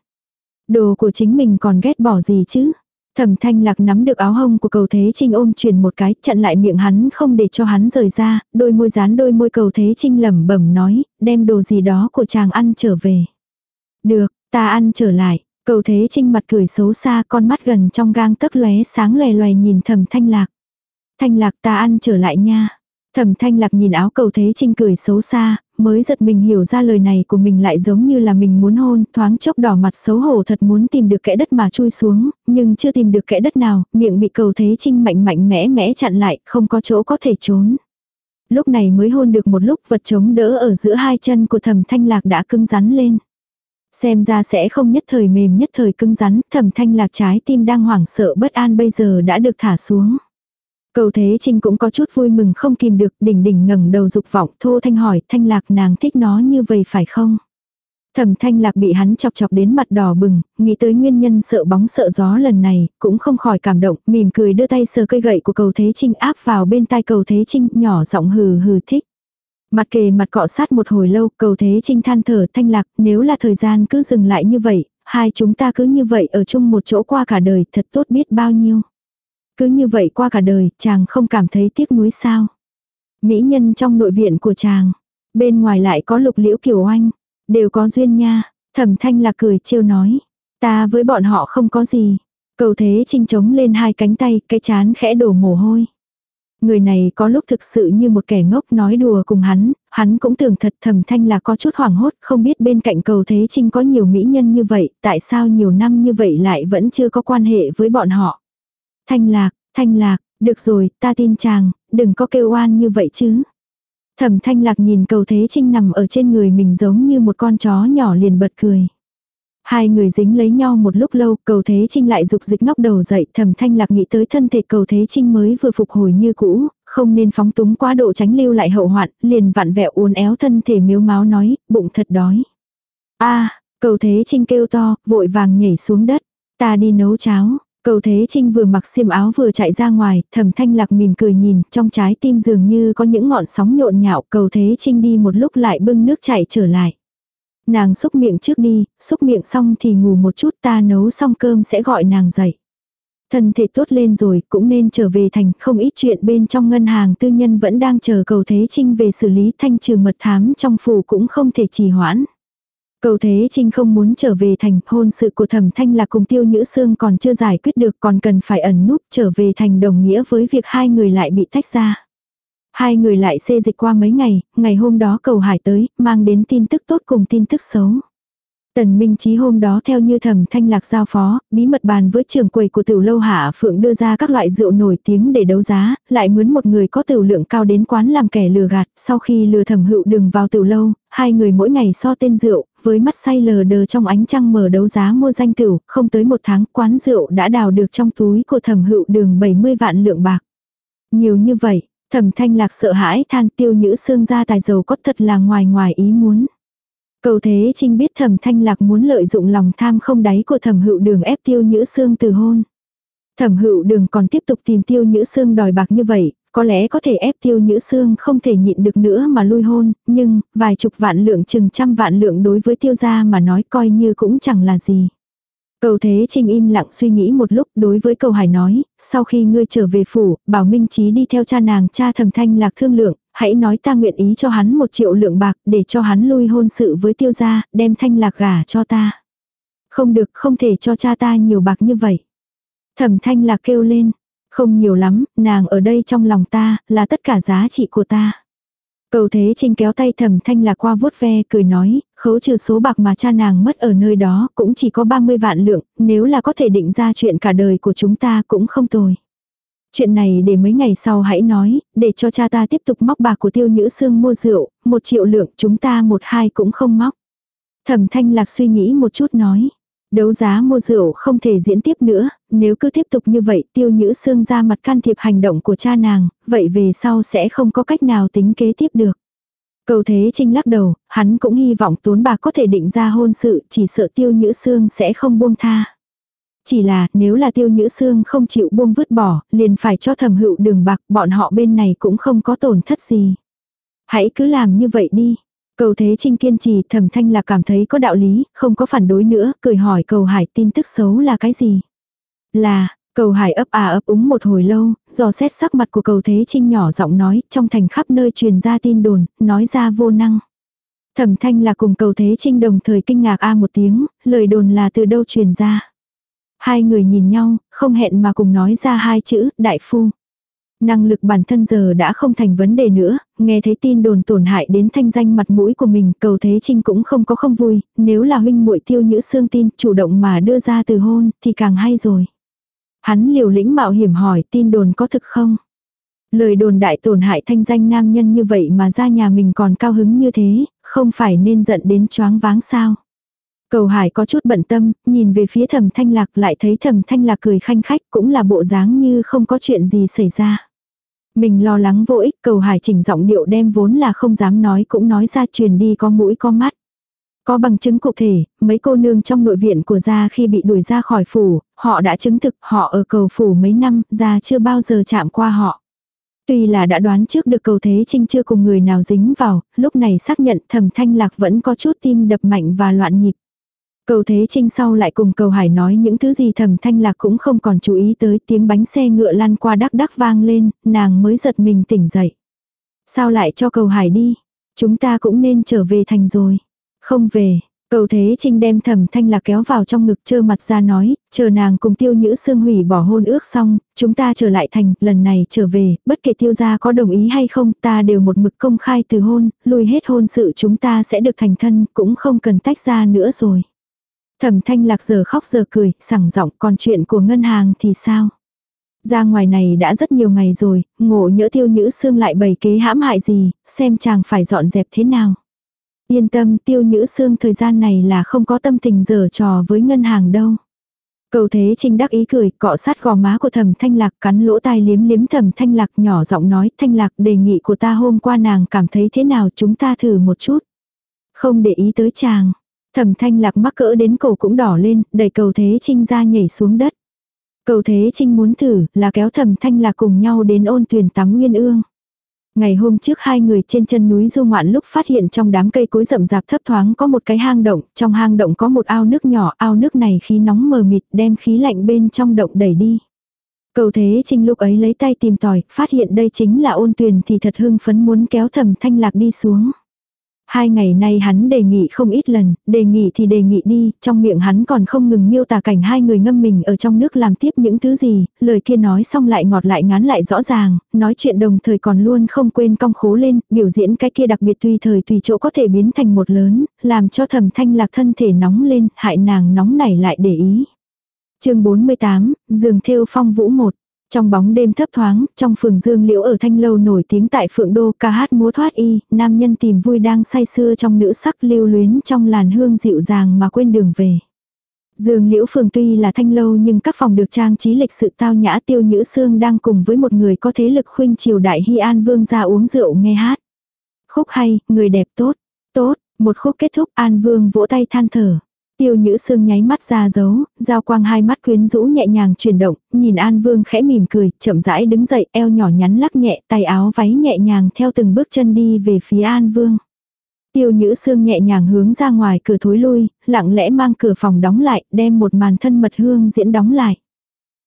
Speaker 1: Đồ của chính mình còn ghét bỏ gì chứ. Thẩm thanh lạc nắm được áo hông của cầu thế trinh ôm truyền một cái, chặn lại miệng hắn không để cho hắn rời ra, đôi môi dán đôi môi cầu thế trinh lẩm bẩm nói, đem đồ gì đó của chàng ăn trở về. Được, ta ăn trở lại, cầu thế trinh mặt cười xấu xa con mắt gần trong gang tấc lóe sáng lè lè nhìn thẩm thanh lạc. Thanh lạc ta ăn trở lại nha. Thẩm thanh lạc nhìn áo cầu thế trinh cười xấu xa, mới giật mình hiểu ra lời này của mình lại giống như là mình muốn hôn, thoáng chốc đỏ mặt xấu hổ thật muốn tìm được kẽ đất mà chui xuống, nhưng chưa tìm được kẽ đất nào, miệng bị cầu thế trinh mạnh mạnh mẽ mẽ chặn lại, không có chỗ có thể trốn. Lúc này mới hôn được một lúc vật chống đỡ ở giữa hai chân của thẩm thanh lạc đã cứng rắn lên. Xem ra sẽ không nhất thời mềm nhất thời cứng rắn, thẩm thanh lạc trái tim đang hoảng sợ bất an bây giờ đã được thả xuống. Cầu Thế Trinh cũng có chút vui mừng không kìm được, đỉnh đỉnh ngẩng đầu dục vọng, thô thanh hỏi, thanh lạc nàng thích nó như vậy phải không? Thẩm thanh lạc bị hắn chọc chọc đến mặt đỏ bừng, nghĩ tới nguyên nhân sợ bóng sợ gió lần này, cũng không khỏi cảm động, mỉm cười đưa tay sờ cây gậy của cầu Thế Trinh áp vào bên tai cầu Thế Trinh, nhỏ giọng hừ hừ thích. Mặt kề mặt cọ sát một hồi lâu, cầu Thế Trinh than thở thanh lạc, nếu là thời gian cứ dừng lại như vậy, hai chúng ta cứ như vậy ở chung một chỗ qua cả đời, thật tốt biết bao nhiêu. Cứ như vậy qua cả đời, chàng không cảm thấy tiếc nuối sao. Mỹ nhân trong nội viện của chàng, bên ngoài lại có lục liễu kiều oanh, đều có duyên nha. Thẩm thanh là cười trêu nói, ta với bọn họ không có gì. Cầu thế trinh trống lên hai cánh tay, cái chán khẽ đổ mồ hôi. Người này có lúc thực sự như một kẻ ngốc nói đùa cùng hắn, hắn cũng tưởng thật thầm thanh là có chút hoảng hốt, không biết bên cạnh cầu thế trinh có nhiều mỹ nhân như vậy, tại sao nhiều năm như vậy lại vẫn chưa có quan hệ với bọn họ. Thanh lạc, thanh lạc, được rồi, ta tin chàng, đừng có kêu oan như vậy chứ. Thẩm thanh lạc nhìn cầu thế trinh nằm ở trên người mình giống như một con chó nhỏ liền bật cười. Hai người dính lấy nhau một lúc lâu, cầu thế trinh lại dục dịch ngóc đầu dậy, thẩm thanh lạc nghĩ tới thân thể cầu thế trinh mới vừa phục hồi như cũ, không nên phóng túng quá độ tránh lưu lại hậu hoạn, liền vặn vẹo uốn éo thân thể miếu máu nói, bụng thật đói. a cầu thế trinh kêu to, vội vàng nhảy xuống đất, ta đi nấu cháo, Cầu Thế Trinh vừa mặc xiêm áo vừa chạy ra ngoài, thẩm thanh lạc mỉm cười nhìn, trong trái tim dường như có những ngọn sóng nhộn nhạo, cầu Thế Trinh đi một lúc lại bưng nước chảy trở lại. Nàng xúc miệng trước đi, xúc miệng xong thì ngủ một chút ta nấu xong cơm sẽ gọi nàng dậy. Thân thể tốt lên rồi cũng nên trở về thành không ít chuyện bên trong ngân hàng tư nhân vẫn đang chờ cầu Thế Trinh về xử lý thanh trừ mật thám trong phủ cũng không thể trì hoãn. Cầu Thế Trinh không muốn trở về thành hôn sự của thẩm thanh là cùng tiêu nhữ xương còn chưa giải quyết được còn cần phải ẩn núp trở về thành đồng nghĩa với việc hai người lại bị tách ra. Hai người lại xê dịch qua mấy ngày, ngày hôm đó cầu hải tới, mang đến tin tức tốt cùng tin tức xấu. Tần Minh Chí hôm đó theo như thẩm thanh lạc giao phó, bí mật bàn với trưởng quầy của tiểu lâu hạ phượng đưa ra các loại rượu nổi tiếng để đấu giá, lại mướn một người có tiểu lượng cao đến quán làm kẻ lừa gạt, sau khi lừa thẩm hữu đường vào tiểu lâu, hai người mỗi ngày so tên rượu, với mắt say lờ đờ trong ánh trăng mở đấu giá mua danh tiểu, không tới một tháng quán rượu đã đào được trong túi của thẩm hữu đường 70 vạn lượng bạc. Nhiều như vậy, thẩm thanh lạc sợ hãi than tiêu nhữ xương ra tài dầu có thật là ngoài ngoài ý muốn. Cầu Thế Trinh biết Thẩm Thanh Lạc muốn lợi dụng lòng tham không đáy của Thẩm hữu Đường ép Tiêu Nhữ xương từ hôn. Thẩm hữu Đường còn tiếp tục tìm Tiêu Nhữ xương đòi bạc như vậy, có lẽ có thể ép Tiêu Nhữ xương không thể nhịn được nữa mà lui hôn, nhưng vài chục vạn lượng chừng trăm vạn lượng đối với Tiêu gia mà nói coi như cũng chẳng là gì. Cầu Thế Trinh im lặng suy nghĩ một lúc đối với cầu Hải nói, sau khi ngươi trở về phủ, bảo Minh Chí đi theo cha nàng cha thẩm thanh lạc thương lượng, hãy nói ta nguyện ý cho hắn một triệu lượng bạc để cho hắn lui hôn sự với tiêu gia, đem thanh lạc gả cho ta. Không được, không thể cho cha ta nhiều bạc như vậy. Thẩm thanh lạc kêu lên, không nhiều lắm, nàng ở đây trong lòng ta, là tất cả giá trị của ta. Cầu thế trinh kéo tay thẩm thanh lạc qua vuốt ve cười nói, khấu trừ số bạc mà cha nàng mất ở nơi đó cũng chỉ có 30 vạn lượng, nếu là có thể định ra chuyện cả đời của chúng ta cũng không tồi. Chuyện này để mấy ngày sau hãy nói, để cho cha ta tiếp tục móc bạc của tiêu nhữ xương mua rượu, một triệu lượng chúng ta một hai cũng không móc. Thẩm thanh lạc suy nghĩ một chút nói. Đấu giá mua rượu không thể diễn tiếp nữa, nếu cứ tiếp tục như vậy tiêu nhữ xương ra mặt can thiệp hành động của cha nàng, vậy về sau sẽ không có cách nào tính kế tiếp được. Cầu thế trinh lắc đầu, hắn cũng hy vọng tốn bạc có thể định ra hôn sự, chỉ sợ tiêu nhữ xương sẽ không buông tha. Chỉ là nếu là tiêu nhữ xương không chịu buông vứt bỏ, liền phải cho thầm hữu đường bạc, bọn họ bên này cũng không có tổn thất gì. Hãy cứ làm như vậy đi. Cầu thế trinh kiên trì thầm thanh là cảm thấy có đạo lý, không có phản đối nữa, cười hỏi cầu hải tin tức xấu là cái gì. Là, Cầu hải ấp à ấp úng một hồi lâu, do xét sắc mặt của cầu thế trinh nhỏ giọng nói, trong thành khắp nơi truyền ra tin đồn, nói ra vô năng. Thẩm thanh là cùng cầu thế trinh đồng thời kinh ngạc a một tiếng, lời đồn là từ đâu truyền ra. Hai người nhìn nhau, không hẹn mà cùng nói ra hai chữ, đại phu. Năng lực bản thân giờ đã không thành vấn đề nữa, nghe thấy tin đồn tổn hại đến thanh danh mặt mũi của mình, cầu thế trinh cũng không có không vui, nếu là huynh muội tiêu nhữ xương tin chủ động mà đưa ra từ hôn, thì càng hay rồi. Hắn liều lĩnh mạo hiểm hỏi tin đồn có thực không? Lời đồn đại tổn hại thanh danh nam nhân như vậy mà ra nhà mình còn cao hứng như thế, không phải nên giận đến choáng váng sao? Cầu hải có chút bận tâm, nhìn về phía thẩm thanh lạc lại thấy thẩm thanh lạc cười khanh khách cũng là bộ dáng như không có chuyện gì xảy ra. Mình lo lắng vô ích cầu hải chỉnh giọng điệu đem vốn là không dám nói cũng nói ra truyền đi có mũi có mắt. Có bằng chứng cụ thể, mấy cô nương trong nội viện của gia khi bị đuổi ra khỏi phủ, họ đã chứng thực họ ở cầu phủ mấy năm, gia chưa bao giờ chạm qua họ. Tuy là đã đoán trước được cầu thế trinh chưa cùng người nào dính vào, lúc này xác nhận thẩm thanh lạc vẫn có chút tim đập mạnh và loạn nhịp. Cầu thế trinh sau lại cùng cầu hải nói những thứ gì thẩm thanh lạc cũng không còn chú ý tới tiếng bánh xe ngựa lăn qua đắc đắc vang lên, nàng mới giật mình tỉnh dậy. Sao lại cho cầu hải đi? Chúng ta cũng nên trở về thành rồi. Không về, cầu thế trinh đem thẩm thanh lạc kéo vào trong ngực trơ mặt ra nói, chờ nàng cùng tiêu nhữ xương hủy bỏ hôn ước xong, chúng ta trở lại thành, lần này trở về, bất kể tiêu gia có đồng ý hay không, ta đều một mực công khai từ hôn, lùi hết hôn sự chúng ta sẽ được thành thân, cũng không cần tách ra nữa rồi. Thẩm thanh lạc giờ khóc giờ cười, sẳng giọng còn chuyện của ngân hàng thì sao? Ra ngoài này đã rất nhiều ngày rồi, ngộ nhỡ tiêu nhữ xương lại bày kế hãm hại gì, xem chàng phải dọn dẹp thế nào. Yên tâm tiêu nhữ xương thời gian này là không có tâm tình dở trò với ngân hàng đâu. Cầu thế trinh đắc ý cười, cọ sát gò má của thẩm thanh lạc cắn lỗ tai liếm liếm thẩm thanh lạc nhỏ giọng nói thanh lạc đề nghị của ta hôm qua nàng cảm thấy thế nào chúng ta thử một chút. Không để ý tới chàng. Thẩm thanh lạc mắc cỡ đến cổ cũng đỏ lên, đẩy cầu thế trinh ra nhảy xuống đất. Cầu thế trinh muốn thử là kéo thẩm thanh lạc cùng nhau đến ôn tuyển tắm nguyên ương. Ngày hôm trước hai người trên chân núi du ngoạn lúc phát hiện trong đám cây cối rậm rạp thấp thoáng có một cái hang động, trong hang động có một ao nước nhỏ, ao nước này khí nóng mờ mịt đem khí lạnh bên trong động đẩy đi. Cầu thế trinh lúc ấy lấy tay tìm tòi, phát hiện đây chính là ôn tuyền thì thật hưng phấn muốn kéo thầm thanh lạc đi xuống. Hai ngày nay hắn đề nghị không ít lần, đề nghị thì đề nghị đi, trong miệng hắn còn không ngừng miêu tả cảnh hai người ngâm mình ở trong nước làm tiếp những thứ gì, lời kia nói xong lại ngọt lại ngán lại rõ ràng, nói chuyện đồng thời còn luôn không quên cong khố lên, biểu diễn cái kia đặc biệt tùy thời tùy chỗ có thể biến thành một lớn, làm cho thầm thanh lạc thân thể nóng lên, hại nàng nóng nảy lại để ý. chương 48, giường theo phong vũ một trong bóng đêm thấp thoáng, trong phường dương liễu ở thanh lâu nổi tiếng tại phượng đô ca hát múa thoát y, nam nhân tìm vui đang say sưa trong nữ sắc lưu luyến trong làn hương dịu dàng mà quên đường về. Dương liễu phường tuy là thanh lâu nhưng các phòng được trang trí lịch sự tao nhã tiêu nhữ xương đang cùng với một người có thế lực khuynh triều đại hy an vương ra uống rượu nghe hát. Khúc hay, người đẹp tốt, tốt, một khúc kết thúc an vương vỗ tay than thở. Tiêu Nhữ Sương nháy mắt ra dấu, giao quang hai mắt quyến rũ nhẹ nhàng chuyển động, nhìn An Vương khẽ mỉm cười, chậm rãi đứng dậy, eo nhỏ nhắn lắc nhẹ, tay áo váy nhẹ nhàng theo từng bước chân đi về phía An Vương. Tiêu Nhữ Sương nhẹ nhàng hướng ra ngoài cửa thối lui, lặng lẽ mang cửa phòng đóng lại, đem một màn thân mật hương diễn đóng lại.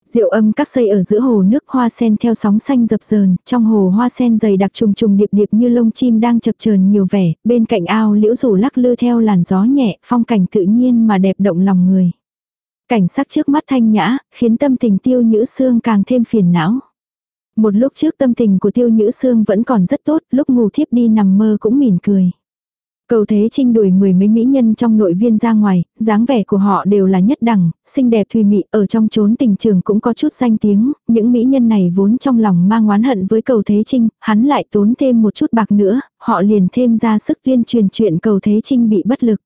Speaker 1: Diệu âm các xây ở giữa hồ nước hoa sen theo sóng xanh dập dờn, trong hồ hoa sen dày đặc trùng trùng điệp điệp như lông chim đang chập chờn nhiều vẻ, bên cạnh ao liễu rủ lắc lư theo làn gió nhẹ, phong cảnh tự nhiên mà đẹp động lòng người. Cảnh sắc trước mắt thanh nhã, khiến tâm tình tiêu nhữ xương càng thêm phiền não. Một lúc trước tâm tình của tiêu nhữ xương vẫn còn rất tốt, lúc ngủ thiếp đi nằm mơ cũng mỉm cười. Cầu Thế Trinh đuổi mười mấy mỹ nhân trong nội viên ra ngoài, dáng vẻ của họ đều là nhất đẳng, xinh đẹp thùy mị, ở trong chốn tình trường cũng có chút danh tiếng, những mỹ nhân này vốn trong lòng mang oán hận với Cầu Thế Trinh, hắn lại tốn thêm một chút bạc nữa, họ liền thêm ra sức tuyên truyền chuyện Cầu Thế Trinh bị bất lực.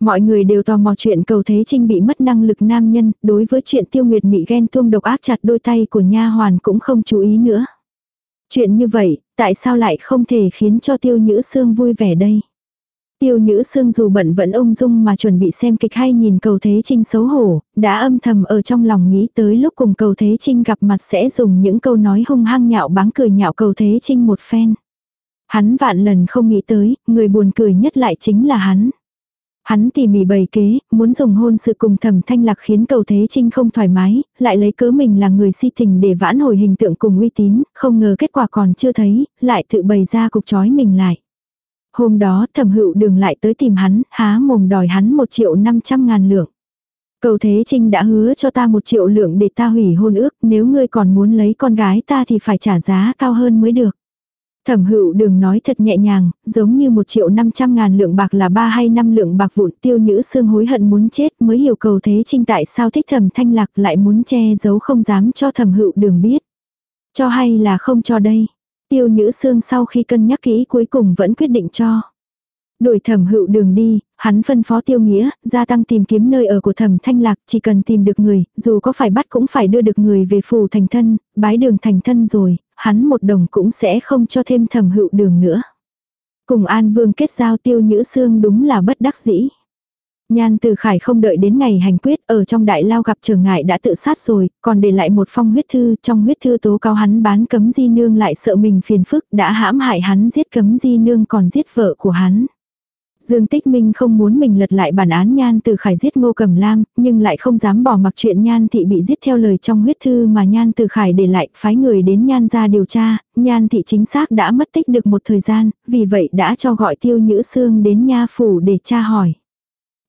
Speaker 1: Mọi người đều tò mò chuyện Cầu Thế Trinh bị mất năng lực nam nhân, đối với chuyện Tiêu Nguyệt Mị ghen tuông độc ác chặt đôi tay của nha hoàn cũng không chú ý nữa. Chuyện như vậy, tại sao lại không thể khiến cho Tiêu Nhữ Sương vui vẻ đây? Tiêu Nhữ Sương dù bận vẫn ung dung mà chuẩn bị xem kịch hay nhìn cầu Thế Trinh xấu hổ, đã âm thầm ở trong lòng nghĩ tới lúc cùng cầu Thế Trinh gặp mặt sẽ dùng những câu nói hung hăng nhạo báng cười nhạo cầu Thế Trinh một phen. Hắn vạn lần không nghĩ tới, người buồn cười nhất lại chính là hắn. Hắn tỉ mỉ bày kế, muốn dùng hôn sự cùng thẩm thanh lạc khiến cầu thế trinh không thoải mái, lại lấy cớ mình là người si tình để vãn hồi hình tượng cùng uy tín, không ngờ kết quả còn chưa thấy, lại tự bày ra cục chói mình lại. Hôm đó thẩm hữu đường lại tới tìm hắn, há mồm đòi hắn một triệu năm trăm ngàn lượng. Cầu Thế Trinh đã hứa cho ta một triệu lượng để ta hủy hôn ước, nếu ngươi còn muốn lấy con gái ta thì phải trả giá cao hơn mới được. Thẩm hữu đường nói thật nhẹ nhàng, giống như một triệu năm trăm ngàn lượng bạc là ba hay năm lượng bạc vụn tiêu nhữ xương hối hận muốn chết mới hiểu cầu thế trinh tại sao thích thẩm thanh lạc lại muốn che giấu không dám cho thẩm hữu đường biết. Cho hay là không cho đây. Tiêu nhữ Sương sau khi cân nhắc kỹ cuối cùng vẫn quyết định cho. Đuổi thẩm hữu đường đi, hắn phân phó tiêu nghĩa, gia tăng tìm kiếm nơi ở của thẩm thanh lạc, chỉ cần tìm được người, dù có phải bắt cũng phải đưa được người về phủ thành thân, bái đường thành thân rồi, hắn một đồng cũng sẽ không cho thêm thẩm hữu đường nữa. Cùng An Vương kết giao tiêu nhữ xương đúng là bất đắc dĩ. Nhan từ khải không đợi đến ngày hành quyết ở trong đại lao gặp trở ngại đã tự sát rồi, còn để lại một phong huyết thư, trong huyết thư tố cáo hắn bán cấm di nương lại sợ mình phiền phức đã hãm hại hắn giết cấm di nương còn giết vợ của hắn. Dương Tích Minh không muốn mình lật lại bản án Nhan Từ Khải giết Ngô Cẩm Lam, nhưng lại không dám bỏ mặc chuyện Nhan Thị bị giết theo lời trong huyết thư mà Nhan Từ Khải để lại, phái người đến Nhan ra điều tra, Nhan Thị chính xác đã mất tích được một thời gian, vì vậy đã cho gọi Tiêu Nhữ Sương đến Nha Phủ để tra hỏi.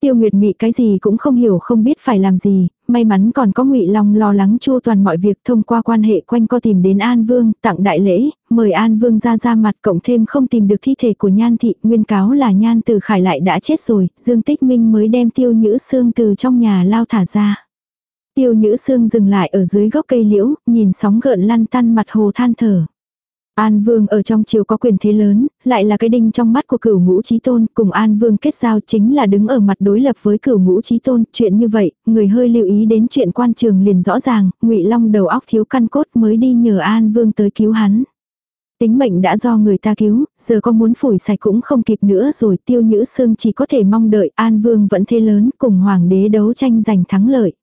Speaker 1: Tiêu Nguyệt Mị cái gì cũng không hiểu không biết phải làm gì, may mắn còn có Ngụy Long lo lắng chu toàn mọi việc thông qua quan hệ quanh co tìm đến An Vương, tặng đại lễ, mời An Vương ra ra mặt cộng thêm không tìm được thi thể của Nhan Thị, nguyên cáo là Nhan Từ Khải lại đã chết rồi, Dương Tích Minh mới đem Tiêu Nhữ Sương từ trong nhà lao thả ra. Tiêu Nhữ Sương dừng lại ở dưới gốc cây liễu, nhìn sóng gợn lăn tăn mặt hồ than thở. An Vương ở trong triều có quyền thế lớn, lại là cái đinh trong mắt của cửu ngũ trí tôn, cùng An Vương kết giao chính là đứng ở mặt đối lập với cửu ngũ trí tôn, chuyện như vậy, người hơi lưu ý đến chuyện quan trường liền rõ ràng, ngụy Long đầu óc thiếu căn cốt mới đi nhờ An Vương tới cứu hắn. Tính mệnh đã do người ta cứu, giờ có muốn phủi sạch cũng không kịp nữa rồi tiêu nhữ xương chỉ có thể mong đợi An Vương vẫn thế lớn cùng Hoàng đế đấu tranh giành thắng lợi.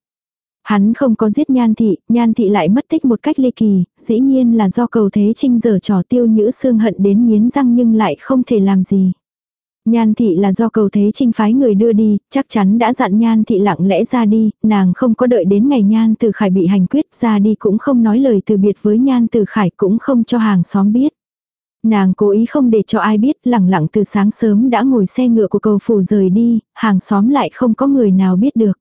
Speaker 1: Hắn không có giết nhan thị, nhan thị lại mất tích một cách ly kỳ, dĩ nhiên là do cầu thế trinh giờ trò tiêu nhữ xương hận đến miến răng nhưng lại không thể làm gì. Nhan thị là do cầu thế trinh phái người đưa đi, chắc chắn đã dặn nhan thị lặng lẽ ra đi, nàng không có đợi đến ngày nhan từ khải bị hành quyết ra đi cũng không nói lời từ biệt với nhan từ khải cũng không cho hàng xóm biết. Nàng cố ý không để cho ai biết lẳng lặng từ sáng sớm đã ngồi xe ngựa của cầu phủ rời đi, hàng xóm lại không có người nào biết được.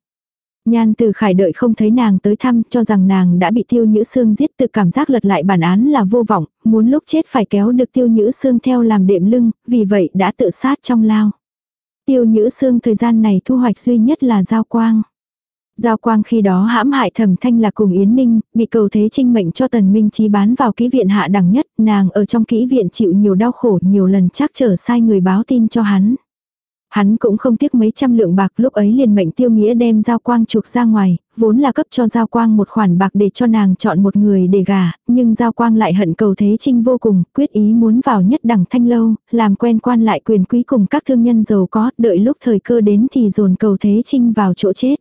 Speaker 1: Nhan từ khải đợi không thấy nàng tới thăm cho rằng nàng đã bị tiêu nhữ xương giết tự cảm giác lật lại bản án là vô vọng, muốn lúc chết phải kéo được tiêu nhữ xương theo làm đệm lưng, vì vậy đã tự sát trong lao. Tiêu nhữ xương thời gian này thu hoạch duy nhất là giao quang. Giao quang khi đó hãm hại thẩm thanh là cùng Yến Ninh, bị cầu thế trinh mệnh cho tần minh trí bán vào kỹ viện hạ đẳng nhất, nàng ở trong kỹ viện chịu nhiều đau khổ nhiều lần chắc trở sai người báo tin cho hắn. Hắn cũng không tiếc mấy trăm lượng bạc lúc ấy liền mệnh tiêu nghĩa đem giao quang chuộc ra ngoài, vốn là cấp cho giao quang một khoản bạc để cho nàng chọn một người để gả, nhưng giao quang lại hận cầu thế trinh vô cùng, quyết ý muốn vào nhất đẳng thanh lâu, làm quen quan lại quyền quý cùng các thương nhân giàu có, đợi lúc thời cơ đến thì dồn cầu thế trinh vào chỗ chết.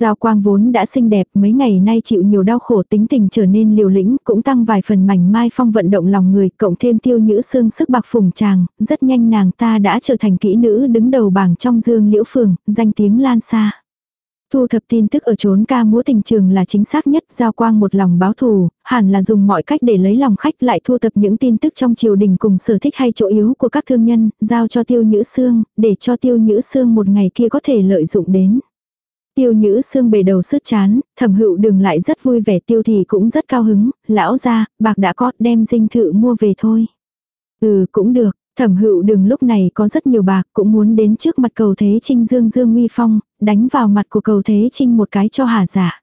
Speaker 1: Giao quang vốn đã xinh đẹp mấy ngày nay chịu nhiều đau khổ tính tình trở nên liều lĩnh cũng tăng vài phần mảnh mai phong vận động lòng người cộng thêm tiêu nhữ xương sức bạc phùng tràng, rất nhanh nàng ta đã trở thành kỹ nữ đứng đầu bảng trong dương liễu phường, danh tiếng lan xa. Thu thập tin tức ở trốn ca múa tình trường là chính xác nhất, giao quang một lòng báo thù, hẳn là dùng mọi cách để lấy lòng khách lại thu thập những tin tức trong triều đình cùng sở thích hay chỗ yếu của các thương nhân, giao cho tiêu nhữ xương, để cho tiêu nhữ xương một ngày kia có thể lợi dụng đến. Tiêu nhữ xương bề đầu sứt chán, thẩm hữu đường lại rất vui vẻ tiêu thì cũng rất cao hứng, lão ra, bạc đã có đem dinh thự mua về thôi. Ừ cũng được, thẩm hữu đường lúc này có rất nhiều bạc cũng muốn đến trước mặt cầu thế trinh dương dương uy phong, đánh vào mặt của cầu thế trinh một cái cho hà giả.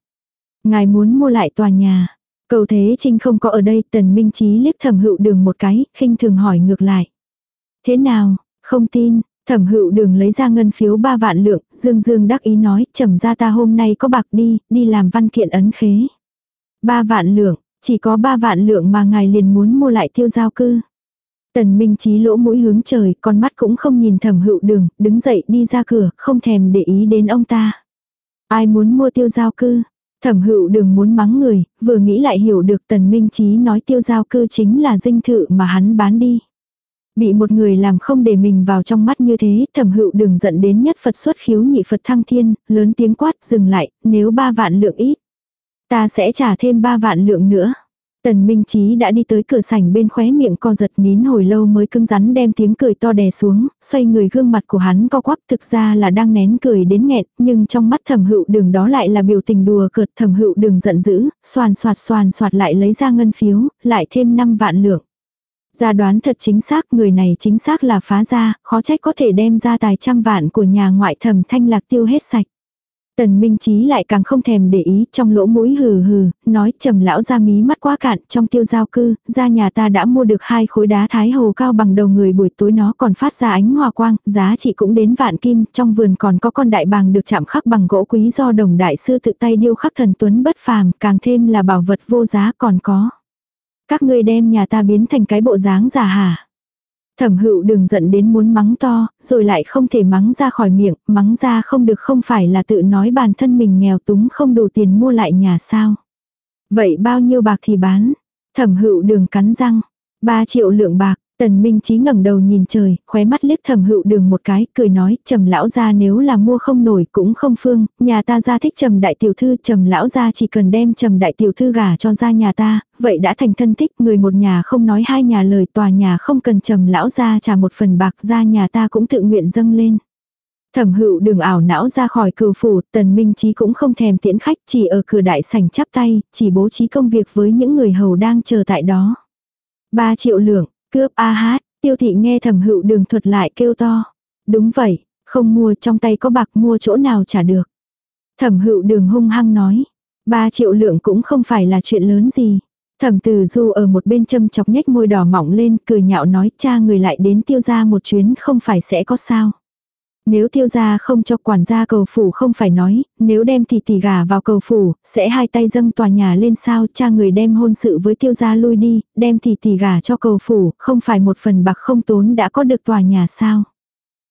Speaker 1: Ngài muốn mua lại tòa nhà. Cầu thế trinh không có ở đây tần minh trí liếc thẩm hữu đường một cái, khinh thường hỏi ngược lại. Thế nào, không tin, Thẩm hữu đường lấy ra ngân phiếu ba vạn lượng, dương dương đắc ý nói, trầm ra ta hôm nay có bạc đi, đi làm văn kiện ấn khế. Ba vạn lượng, chỉ có ba vạn lượng mà ngài liền muốn mua lại tiêu giao cư. Tần Minh Chí lỗ mũi hướng trời, con mắt cũng không nhìn thẩm hữu đường, đứng dậy đi ra cửa, không thèm để ý đến ông ta. Ai muốn mua tiêu giao cư? Thẩm hữu đường muốn mắng người, vừa nghĩ lại hiểu được tần Minh Chí nói tiêu giao cư chính là dinh thự mà hắn bán đi. Bị một người làm không để mình vào trong mắt như thế, thẩm hữu đừng giận đến nhất Phật xuất khiếu nhị Phật thăng thiên, lớn tiếng quát dừng lại, nếu ba vạn lượng ít. Ta sẽ trả thêm ba vạn lượng nữa. Tần Minh Chí đã đi tới cửa sảnh bên khóe miệng co giật nín hồi lâu mới cứng rắn đem tiếng cười to đè xuống, xoay người gương mặt của hắn co quắp thực ra là đang nén cười đến nghẹn, nhưng trong mắt thẩm hữu đường đó lại là biểu tình đùa cợt thẩm hữu đường giận dữ, xoàn xoạt xoàn xoạt lại lấy ra ngân phiếu, lại thêm 5 vạn lượng. Gia đoán thật chính xác người này chính xác là phá gia, khó trách có thể đem ra tài trăm vạn của nhà ngoại thẩm thanh lạc tiêu hết sạch. Tần Minh Chí lại càng không thèm để ý, trong lỗ mũi hừ hừ, nói trầm lão ra mí mắt quá cạn, trong tiêu giao cư, ra nhà ta đã mua được hai khối đá thái hồ cao bằng đầu người buổi tối nó còn phát ra ánh hòa quang, giá trị cũng đến vạn kim, trong vườn còn có con đại bàng được chạm khắc bằng gỗ quý do đồng đại sư tự tay điêu khắc thần tuấn bất phàm, càng thêm là bảo vật vô giá còn có. Các ngươi đem nhà ta biến thành cái bộ dáng giả hả? Thẩm hữu đừng giận đến muốn mắng to, rồi lại không thể mắng ra khỏi miệng, mắng ra không được không phải là tự nói bản thân mình nghèo túng không đủ tiền mua lại nhà sao. Vậy bao nhiêu bạc thì bán? Thẩm hữu đường cắn răng, 3 triệu lượng bạc, Tần Minh Chí ngẩng đầu nhìn trời, khóe mắt liếc Thẩm hữu đường một cái, cười nói, trầm lão gia nếu là mua không nổi cũng không phương, nhà ta gia thích trầm đại tiểu thư, trầm lão gia chỉ cần đem trầm đại tiểu thư gả cho gia nhà ta, vậy đã thành thân thích, người một nhà không nói hai nhà lời, tòa nhà không cần trầm lão gia trả một phần bạc gia nhà ta cũng tự nguyện dâng lên. Thẩm hữu đường ảo não ra khỏi cừu phủ, tần minh Chí cũng không thèm tiễn khách, chỉ ở cửa đại sảnh chắp tay, chỉ bố trí công việc với những người hầu đang chờ tại đó. 3 triệu lượng, Cướp a hát, tiêu thị nghe thẩm hữu đường thuật lại kêu to. Đúng vậy, không mua trong tay có bạc mua chỗ nào trả được. Thẩm hữu đường hung hăng nói. Ba triệu lượng cũng không phải là chuyện lớn gì. Thẩm từ du ở một bên châm chọc nhếch môi đỏ mỏng lên cười nhạo nói cha người lại đến tiêu ra một chuyến không phải sẽ có sao. Nếu tiêu gia không cho quản gia cầu phủ không phải nói, nếu đem thì tỷ gà vào cầu phủ, sẽ hai tay dâng tòa nhà lên sao cha người đem hôn sự với tiêu gia lui đi, đem thì tỷ gà cho cầu phủ, không phải một phần bạc không tốn đã có được tòa nhà sao.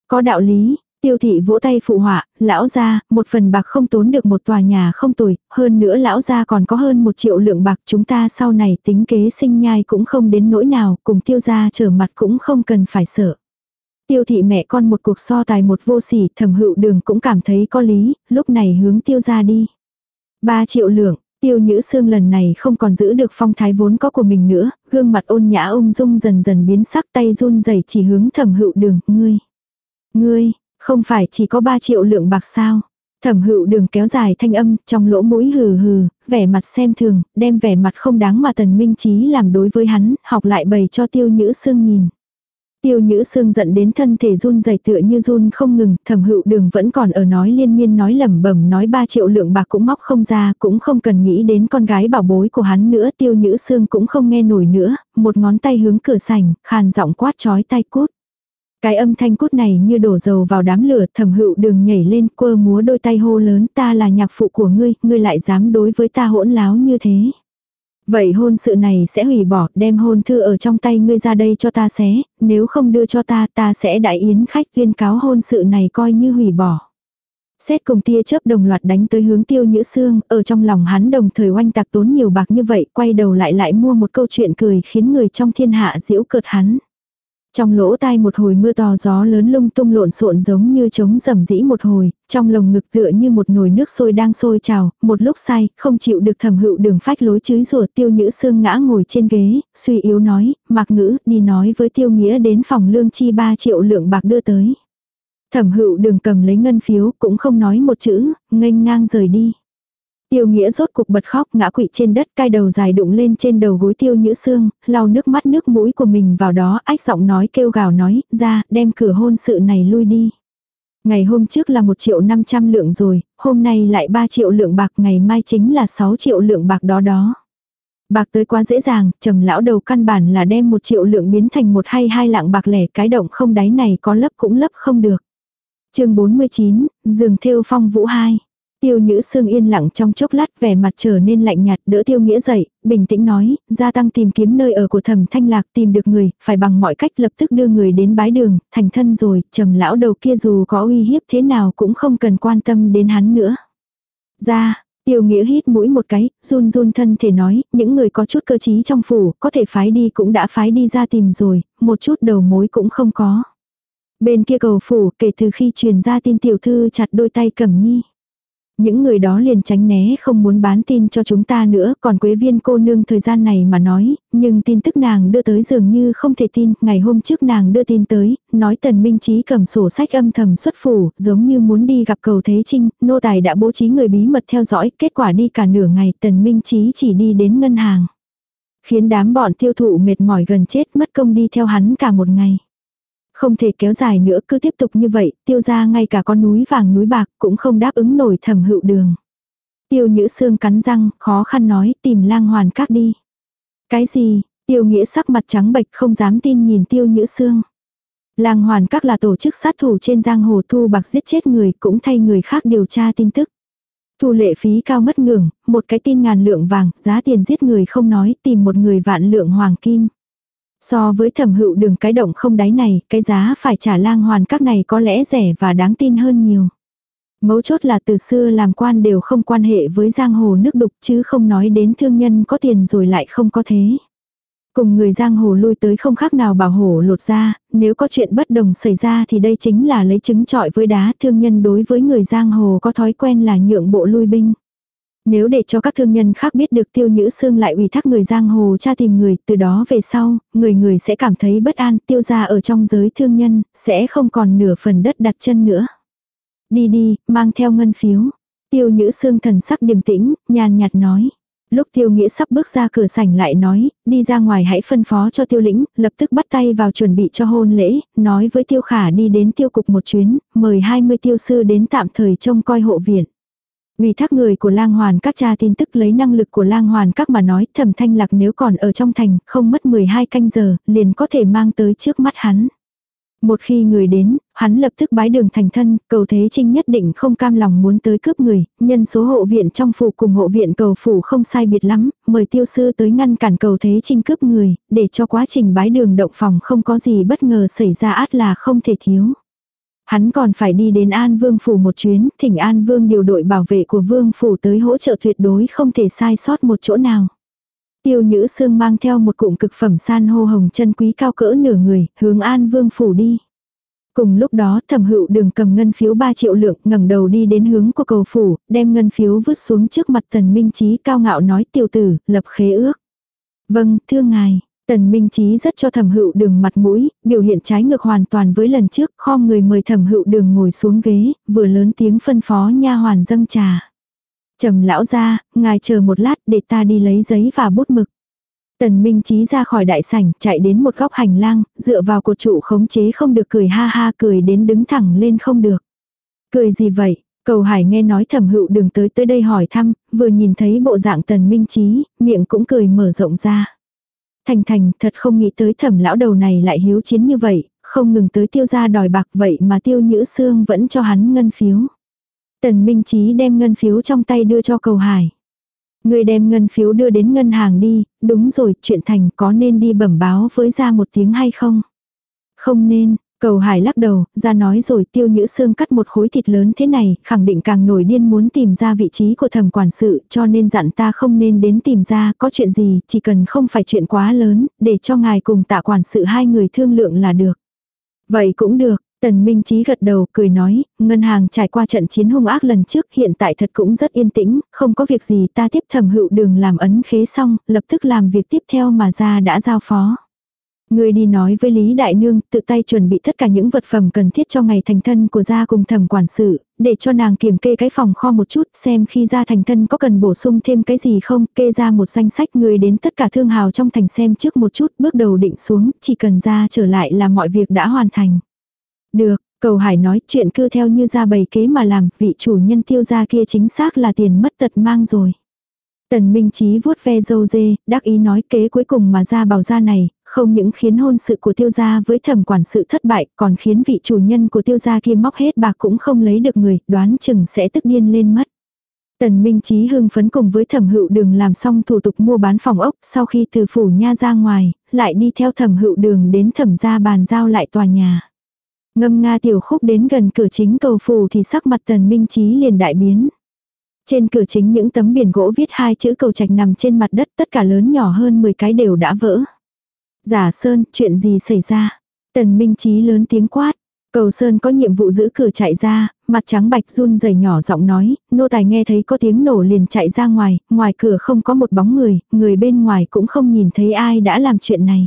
Speaker 1: Có đạo lý, tiêu thị vỗ tay phụ họa, lão gia, một phần bạc không tốn được một tòa nhà không tồi, hơn nữa lão gia còn có hơn một triệu lượng bạc chúng ta sau này tính kế sinh nhai cũng không đến nỗi nào, cùng tiêu gia trở mặt cũng không cần phải sợ. Tiêu thị mẹ con một cuộc so tài một vô sỉ, thẩm hữu đường cũng cảm thấy có lý, lúc này hướng tiêu ra đi. 3 triệu lượng, tiêu nhữ xương lần này không còn giữ được phong thái vốn có của mình nữa, gương mặt ôn nhã ung dung dần dần biến sắc tay run rẩy chỉ hướng thẩm hữu đường, ngươi. Ngươi, không phải chỉ có 3 triệu lượng bạc sao. Thẩm hữu đường kéo dài thanh âm, trong lỗ mũi hừ hừ, vẻ mặt xem thường, đem vẻ mặt không đáng mà tần minh trí làm đối với hắn, học lại bày cho tiêu nhữ xương nhìn. Tiêu nhữ Sương giận đến thân thể run rẩy tựa như run không ngừng, thẩm hữu đường vẫn còn ở nói liên miên nói lẩm bẩm nói 3 triệu lượng bạc cũng móc không ra, cũng không cần nghĩ đến con gái bảo bối của hắn nữa, tiêu nhữ Sương cũng không nghe nổi nữa, một ngón tay hướng cửa sảnh, khàn giọng quát chói tay cút. Cái âm thanh cút này như đổ dầu vào đám lửa, thẩm hữu đường nhảy lên quơ múa đôi tay hô lớn ta là nhạc phụ của ngươi, ngươi lại dám đối với ta hỗn láo như thế. Vậy hôn sự này sẽ hủy bỏ, đem hôn thư ở trong tay ngươi ra đây cho ta xé, nếu không đưa cho ta ta sẽ đại yến khách tuyên cáo hôn sự này coi như hủy bỏ. Xét cùng tia chớp đồng loạt đánh tới hướng tiêu nhữ xương, ở trong lòng hắn đồng thời oanh tạc tốn nhiều bạc như vậy, quay đầu lại lại mua một câu chuyện cười khiến người trong thiên hạ giễu cợt hắn. Trong lỗ tai một hồi mưa to gió lớn lung tung lộn xộn giống như trống rầm rĩ một hồi, trong lồng ngực tựa như một nồi nước sôi đang sôi trào, một lúc say, không chịu được thẩm hữu đường phách lối chưới rủa tiêu nhữ xương ngã ngồi trên ghế, suy yếu nói, mặc ngữ, đi nói với tiêu nghĩa đến phòng lương chi 3 triệu lượng bạc đưa tới. Thẩm hữu đường cầm lấy ngân phiếu, cũng không nói một chữ, nghênh ngang rời đi. Tiêu nghĩa rốt cục bật khóc ngã quỵ trên đất cai đầu dài đụng lên trên đầu gối tiêu nhữ xương, lau nước mắt nước mũi của mình vào đó ách giọng nói kêu gào nói, ra, đem cửa hôn sự này lui đi. Ngày hôm trước là 1 triệu 500 lượng rồi, hôm nay lại 3 triệu lượng bạc, ngày mai chính là 6 triệu lượng bạc đó đó. Bạc tới quá dễ dàng, trầm lão đầu căn bản là đem 1 triệu lượng biến thành một hay hai lạng bạc lẻ cái động không đáy này có lấp cũng lấp không được. chương 49, giường thêu phong vũ 2. Tiêu Nhữ Sương yên lặng trong chốc lát vẻ mặt trở nên lạnh nhạt đỡ Tiêu Nghĩa dậy, bình tĩnh nói, gia tăng tìm kiếm nơi ở của thẩm thanh lạc tìm được người, phải bằng mọi cách lập tức đưa người đến bái đường, thành thân rồi, trầm lão đầu kia dù có uy hiếp thế nào cũng không cần quan tâm đến hắn nữa. Ra, Tiêu nghĩa hít mũi một cái, run run thân thể nói, những người có chút cơ trí trong phủ, có thể phái đi cũng đã phái đi ra tìm rồi, một chút đầu mối cũng không có. Bên kia cầu phủ, kể từ khi truyền ra tin tiểu thư chặt đôi tay cẩm nhi. Những người đó liền tránh né không muốn bán tin cho chúng ta nữa, còn Quế Viên cô nương thời gian này mà nói, nhưng tin tức nàng đưa tới dường như không thể tin, ngày hôm trước nàng đưa tin tới, nói Tần Minh trí cầm sổ sách âm thầm xuất phủ, giống như muốn đi gặp cầu Thế Trinh, nô tài đã bố trí người bí mật theo dõi, kết quả đi cả nửa ngày Tần Minh trí chỉ đi đến ngân hàng. Khiến đám bọn tiêu thụ mệt mỏi gần chết mất công đi theo hắn cả một ngày. Không thể kéo dài nữa cứ tiếp tục như vậy, tiêu ra ngay cả con núi vàng núi bạc cũng không đáp ứng nổi thẩm hữu đường. Tiêu nhữ xương cắn răng, khó khăn nói tìm lang hoàn các đi. Cái gì, tiêu nghĩa sắc mặt trắng bệch không dám tin nhìn tiêu nhữ xương. Lang hoàn các là tổ chức sát thủ trên giang hồ thu bạc giết chết người cũng thay người khác điều tra tin tức. Thu lệ phí cao mất ngưỡng, một cái tin ngàn lượng vàng, giá tiền giết người không nói, tìm một người vạn lượng hoàng kim. So với thẩm hữu đường cái động không đáy này, cái giá phải trả lang hoàn các này có lẽ rẻ và đáng tin hơn nhiều. Mấu chốt là từ xưa làm quan đều không quan hệ với giang hồ nước đục chứ không nói đến thương nhân có tiền rồi lại không có thế. Cùng người giang hồ lui tới không khác nào bảo hổ lột ra, nếu có chuyện bất đồng xảy ra thì đây chính là lấy trứng trọi với đá thương nhân đối với người giang hồ có thói quen là nhượng bộ lui binh. Nếu để cho các thương nhân khác biết được tiêu nhữ xương lại ủy thác người giang hồ tra tìm người, từ đó về sau, người người sẽ cảm thấy bất an, tiêu ra ở trong giới thương nhân, sẽ không còn nửa phần đất đặt chân nữa. Đi đi, mang theo ngân phiếu. Tiêu nhữ xương thần sắc điềm tĩnh, nhàn nhạt nói. Lúc tiêu nghĩa sắp bước ra cửa sảnh lại nói, đi ra ngoài hãy phân phó cho tiêu lĩnh, lập tức bắt tay vào chuẩn bị cho hôn lễ, nói với tiêu khả đi đến tiêu cục một chuyến, mời 20 tiêu sư đến tạm thời trông coi hộ viện. Vì thác người của lang hoàn các cha tin tức lấy năng lực của lang hoàn các mà nói thẩm thanh lạc nếu còn ở trong thành không mất 12 canh giờ liền có thể mang tới trước mắt hắn. Một khi người đến, hắn lập tức bái đường thành thân, cầu thế trinh nhất định không cam lòng muốn tới cướp người, nhân số hộ viện trong phủ cùng hộ viện cầu phủ không sai biệt lắm, mời tiêu sư tới ngăn cản cầu thế trinh cướp người, để cho quá trình bái đường động phòng không có gì bất ngờ xảy ra át là không thể thiếu. Hắn còn phải đi đến An Vương Phủ một chuyến, thỉnh An Vương điều đội bảo vệ của Vương Phủ tới hỗ trợ tuyệt đối không thể sai sót một chỗ nào. Tiêu Nhữ Sương mang theo một cụm cực phẩm san hô hồng chân quý cao cỡ nửa người, hướng An Vương Phủ đi. Cùng lúc đó thẩm hữu đường cầm ngân phiếu 3 triệu lượng ngẩng đầu đi đến hướng của cầu phủ, đem ngân phiếu vứt xuống trước mặt tần minh trí cao ngạo nói tiểu tử, lập khế ước. Vâng, thưa ngài, Tần Minh Chí rất cho thẩm hữu đường mặt mũi, biểu hiện trái ngược hoàn toàn với lần trước, khom người mời thẩm hữu đường ngồi xuống ghế, vừa lớn tiếng phân phó nha hoàn dâng trà. Trầm lão ra, ngài chờ một lát để ta đi lấy giấy và bút mực. Tần Minh Chí ra khỏi đại sảnh, chạy đến một góc hành lang, dựa vào cột trụ khống chế không được cười ha ha cười đến đứng thẳng lên không được. Cười gì vậy? Cầu Hải nghe nói thẩm hữu đường tới tới đây hỏi thăm, vừa nhìn thấy bộ dạng tần minh Chí, miệng cũng cười mở rộng ra. Thành thành thật không nghĩ tới thẩm lão đầu này lại hiếu chiến như vậy, không ngừng tới tiêu gia đòi bạc vậy mà tiêu nhữ xương vẫn cho hắn ngân phiếu. Tần Minh Chí đem ngân phiếu trong tay đưa cho cầu hải. Người đem ngân phiếu đưa đến ngân hàng đi, đúng rồi, chuyện thành có nên đi bẩm báo với ra một tiếng hay không? Không nên, Cầu hải lắc đầu, ra nói rồi tiêu nhữ xương cắt một khối thịt lớn thế này, khẳng định càng nổi điên muốn tìm ra vị trí của thẩm quản sự, cho nên dặn ta không nên đến tìm ra có chuyện gì, chỉ cần không phải chuyện quá lớn, để cho ngài cùng tạ quản sự hai người thương lượng là được. Vậy cũng được, Tần Minh Chí gật đầu cười nói, ngân hàng trải qua trận chiến hung ác lần trước hiện tại thật cũng rất yên tĩnh, không có việc gì ta tiếp thẩm hữu đường làm ấn khế xong, lập tức làm việc tiếp theo mà ra đã giao phó. Người đi nói với Lý Đại Nương, tự tay chuẩn bị tất cả những vật phẩm cần thiết cho ngày thành thân của gia cùng thẩm quản sự, để cho nàng kiểm kê cái phòng kho một chút, xem khi gia thành thân có cần bổ sung thêm cái gì không, kê ra một danh sách người đến tất cả thương hào trong thành xem trước một chút, bước đầu định xuống, chỉ cần ra trở lại là mọi việc đã hoàn thành. Được, cầu hải nói chuyện cứ theo như ra bày kế mà làm, vị chủ nhân tiêu gia kia chính xác là tiền mất tật mang rồi. Tần Minh Chí vuốt ve dâu dê, đắc ý nói kế cuối cùng mà ra bảo ra này, không những khiến hôn sự của tiêu gia với thẩm quản sự thất bại, còn khiến vị chủ nhân của tiêu gia kia móc hết bạc cũng không lấy được người, đoán chừng sẽ tức điên lên mất. Tần Minh Chí hưng phấn cùng với thẩm hữu đường làm xong thủ tục mua bán phòng ốc, sau khi từ phủ nha ra ngoài, lại đi theo thẩm hữu đường đến thẩm gia bàn giao lại tòa nhà. Ngâm nga tiểu khúc đến gần cửa chính cầu phủ thì sắc mặt tần Minh Chí liền đại biến. Trên cửa chính những tấm biển gỗ viết hai chữ cầu trạch nằm trên mặt đất tất cả lớn nhỏ hơn 10 cái đều đã vỡ. Giả Sơn, chuyện gì xảy ra? Tần Minh Chí lớn tiếng quát. Cầu Sơn có nhiệm vụ giữ cửa chạy ra, mặt trắng bạch run rẩy nhỏ giọng nói, nô tài nghe thấy có tiếng nổ liền chạy ra ngoài, ngoài cửa không có một bóng người, người bên ngoài cũng không nhìn thấy ai đã làm chuyện này.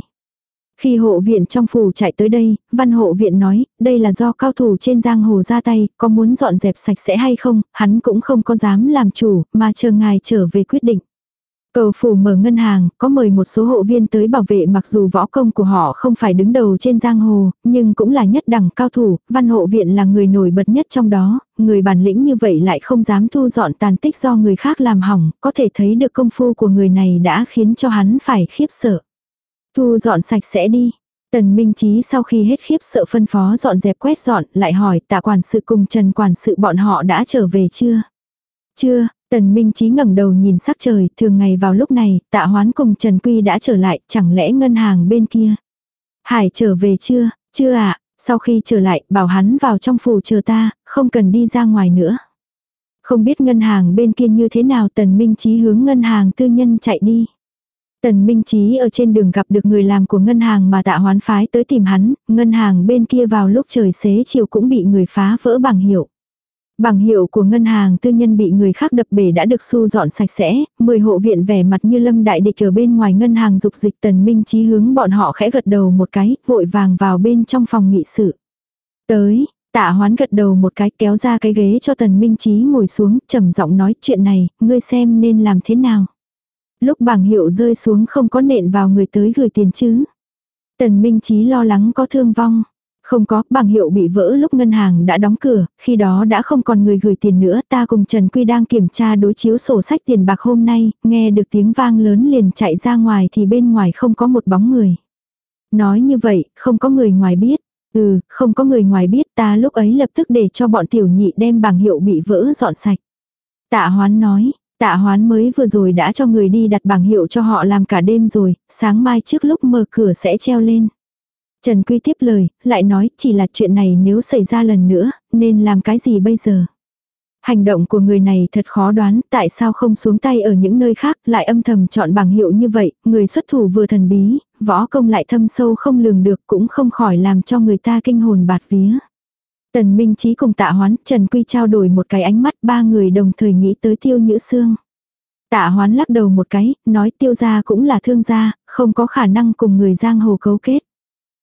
Speaker 1: Khi hộ viện trong phủ chạy tới đây, văn hộ viện nói, đây là do cao thủ trên giang hồ ra tay, có muốn dọn dẹp sạch sẽ hay không, hắn cũng không có dám làm chủ, mà chờ ngài trở về quyết định. Cầu phủ mở ngân hàng, có mời một số hộ viên tới bảo vệ mặc dù võ công của họ không phải đứng đầu trên giang hồ, nhưng cũng là nhất đẳng cao thủ, văn hộ viện là người nổi bật nhất trong đó, người bản lĩnh như vậy lại không dám thu dọn tàn tích do người khác làm hỏng, có thể thấy được công phu của người này đã khiến cho hắn phải khiếp sợ. Thu dọn sạch sẽ đi. Tần Minh Chí sau khi hết khiếp sợ phân phó dọn dẹp quét dọn, lại hỏi tạ quản sự cùng Trần quản sự bọn họ đã trở về chưa? Chưa, Tần Minh Chí ngẩng đầu nhìn sắc trời, thường ngày vào lúc này, tạ hoán cùng Trần Quy đã trở lại, chẳng lẽ ngân hàng bên kia? Hải trở về chưa? Chưa ạ, à? sau khi trở lại, bảo hắn vào trong phủ chờ ta, không cần đi ra ngoài nữa. Không biết ngân hàng bên kia như thế nào Tần Minh Chí hướng ngân hàng tư nhân chạy đi. Tần Minh Chí ở trên đường gặp được người làm của ngân hàng mà tạ hoán phái tới tìm hắn, ngân hàng bên kia vào lúc trời xế chiều cũng bị người phá vỡ bằng hiệu bảng hiệu của ngân hàng tư nhân bị người khác đập bể đã được su dọn sạch sẽ, 10 hộ viện vẻ mặt như lâm đại địch ở bên ngoài ngân hàng dục dịch tần minh chí hướng bọn họ khẽ gật đầu một cái, vội vàng vào bên trong phòng nghị sự. Tới, tạ hoán gật đầu một cái kéo ra cái ghế cho tần minh chí ngồi xuống, trầm giọng nói chuyện này, ngươi xem nên làm thế nào. Lúc bảng hiệu rơi xuống không có nện vào người tới gửi tiền chứ. Tần minh chí lo lắng có thương vong. Không có, bảng hiệu bị vỡ lúc ngân hàng đã đóng cửa, khi đó đã không còn người gửi tiền nữa, ta cùng Trần Quy đang kiểm tra đối chiếu sổ sách tiền bạc hôm nay, nghe được tiếng vang lớn liền chạy ra ngoài thì bên ngoài không có một bóng người. Nói như vậy, không có người ngoài biết. Ừ, không có người ngoài biết ta lúc ấy lập tức để cho bọn tiểu nhị đem bảng hiệu bị vỡ dọn sạch. Tạ hoán nói, tạ hoán mới vừa rồi đã cho người đi đặt bảng hiệu cho họ làm cả đêm rồi, sáng mai trước lúc mở cửa sẽ treo lên. Trần Quy tiếp lời, lại nói chỉ là chuyện này nếu xảy ra lần nữa, nên làm cái gì bây giờ? Hành động của người này thật khó đoán, tại sao không xuống tay ở những nơi khác, lại âm thầm chọn bảng hiệu như vậy, người xuất thủ vừa thần bí, võ công lại thâm sâu không lường được cũng không khỏi làm cho người ta kinh hồn bạt vía. Tần Minh Chí cùng tạ hoán, Trần Quy trao đổi một cái ánh mắt ba người đồng thời nghĩ tới tiêu nhữ xương. Tạ hoán lắc đầu một cái, nói tiêu gia cũng là thương gia, không có khả năng cùng người giang hồ cấu kết.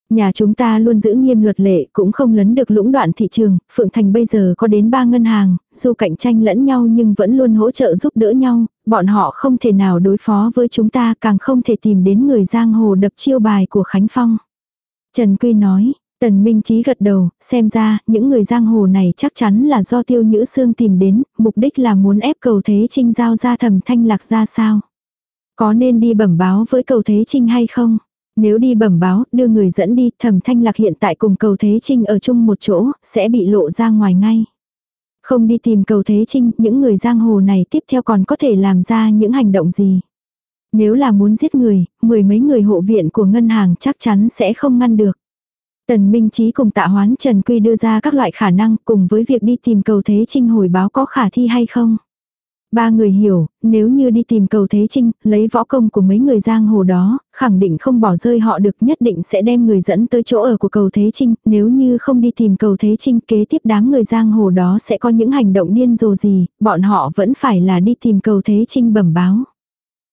Speaker 1: Nhà chúng ta luôn giữ nghiêm luật lệ cũng không lấn được lũng đoạn thị trường, Phượng Thành bây giờ có đến ba ngân hàng, dù cạnh tranh lẫn nhau nhưng vẫn luôn hỗ trợ giúp đỡ nhau, bọn họ không thể nào đối phó với chúng ta càng không thể tìm đến người giang hồ đập chiêu bài của Khánh Phong. Trần Quy nói, Tần Minh Chí gật đầu, xem ra những người giang hồ này chắc chắn là do tiêu nhữ xương tìm đến, mục đích là muốn ép cầu thế trinh giao ra thầm thanh lạc ra sao. Có nên đi bẩm báo với cầu thế trinh hay không? Nếu đi bẩm báo, đưa người dẫn đi, thẩm thanh lạc hiện tại cùng cầu Thế Trinh ở chung một chỗ, sẽ bị lộ ra ngoài ngay. Không đi tìm cầu Thế Trinh, những người giang hồ này tiếp theo còn có thể làm ra những hành động gì. Nếu là muốn giết người, mười mấy người hộ viện của ngân hàng chắc chắn sẽ không ngăn được. Tần Minh Chí cùng tạ hoán Trần Quy đưa ra các loại khả năng cùng với việc đi tìm cầu Thế Trinh hồi báo có khả thi hay không. Ba người hiểu, nếu như đi tìm cầu Thế Trinh, lấy võ công của mấy người giang hồ đó, khẳng định không bỏ rơi họ được nhất định sẽ đem người dẫn tới chỗ ở của cầu Thế Trinh, nếu như không đi tìm cầu Thế Trinh kế tiếp đám người giang hồ đó sẽ có những hành động điên rồ gì, bọn họ vẫn phải là đi tìm cầu Thế Trinh bẩm báo.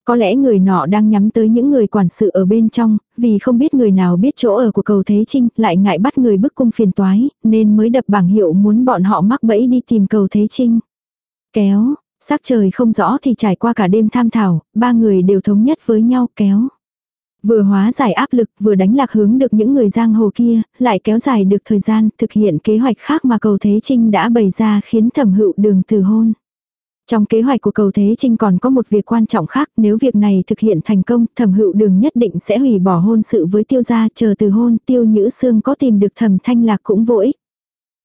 Speaker 1: Có lẽ người nọ đang nhắm tới những người quản sự ở bên trong, vì không biết người nào biết chỗ ở của cầu Thế Trinh, lại ngại bắt người bức cung phiền toái, nên mới đập bảng hiệu muốn bọn họ mắc bẫy đi tìm cầu Thế Trinh. Kéo, Sắc trời không rõ thì trải qua cả đêm tham thảo, ba người đều thống nhất với nhau kéo. Vừa hóa giải áp lực vừa đánh lạc hướng được những người giang hồ kia, lại kéo dài được thời gian thực hiện kế hoạch khác mà cầu Thế Trinh đã bày ra khiến thẩm hữu đường từ hôn. Trong kế hoạch của cầu Thế Trinh còn có một việc quan trọng khác, nếu việc này thực hiện thành công, thẩm hữu đường nhất định sẽ hủy bỏ hôn sự với tiêu gia, chờ từ hôn, tiêu nhữ xương có tìm được thẩm thanh lạc cũng vô ích.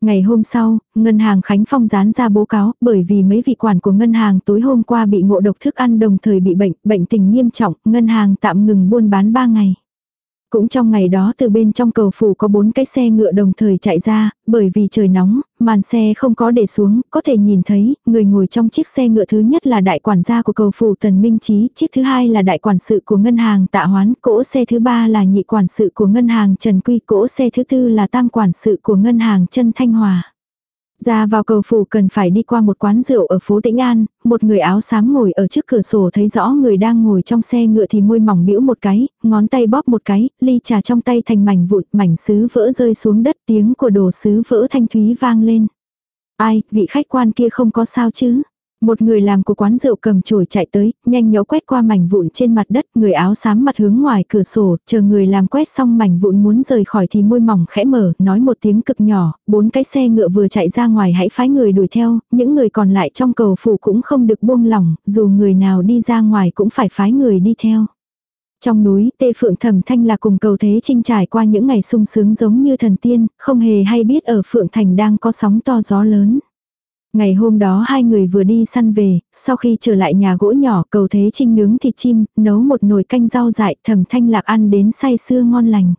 Speaker 1: Ngày hôm sau, ngân hàng Khánh Phong dán ra bố cáo, bởi vì mấy vị quản của ngân hàng tối hôm qua bị ngộ độc thức ăn đồng thời bị bệnh, bệnh tình nghiêm trọng, ngân hàng tạm ngừng buôn bán 3 ngày. Cũng trong ngày đó từ bên trong cầu phủ có bốn cái xe ngựa đồng thời chạy ra, bởi vì trời nóng, màn xe không có để xuống, có thể nhìn thấy, người ngồi trong chiếc xe ngựa thứ nhất là đại quản gia của cầu phủ Tần Minh Trí, chiếc thứ hai là đại quản sự của ngân hàng Tạ Hoán, cỗ xe thứ ba là nhị quản sự của ngân hàng Trần Quy, cỗ xe thứ tư là tam quản sự của ngân hàng Trân Thanh Hòa. Ra vào cầu phủ cần phải đi qua một quán rượu ở phố Tĩnh An, một người áo xám ngồi ở trước cửa sổ thấy rõ người đang ngồi trong xe ngựa thì môi mỏng bĩu một cái, ngón tay bóp một cái, ly trà trong tay thành mảnh vụn, mảnh sứ vỡ rơi xuống đất tiếng của đồ sứ vỡ thanh thúy vang lên. Ai, vị khách quan kia không có sao chứ? Một người làm của quán rượu cầm chổi chạy tới, nhanh nhó quét qua mảnh vụn trên mặt đất, người áo xám mặt hướng ngoài cửa sổ, chờ người làm quét xong mảnh vụn muốn rời khỏi thì môi mỏng khẽ mở, nói một tiếng cực nhỏ, bốn cái xe ngựa vừa chạy ra ngoài hãy phái người đuổi theo, những người còn lại trong cầu phủ cũng không được buông lỏng, dù người nào đi ra ngoài cũng phải phái người đi theo. Trong núi, tê phượng thẩm thanh là cùng cầu thế trinh trải qua những ngày sung sướng giống như thần tiên, không hề hay biết ở phượng thành đang có sóng to gió lớn. Ngày hôm đó hai người vừa đi săn về, sau khi trở lại nhà gỗ nhỏ cầu thế trinh nướng thịt chim, nấu một nồi canh rau dại thầm thanh lạc ăn đến say sưa ngon lành.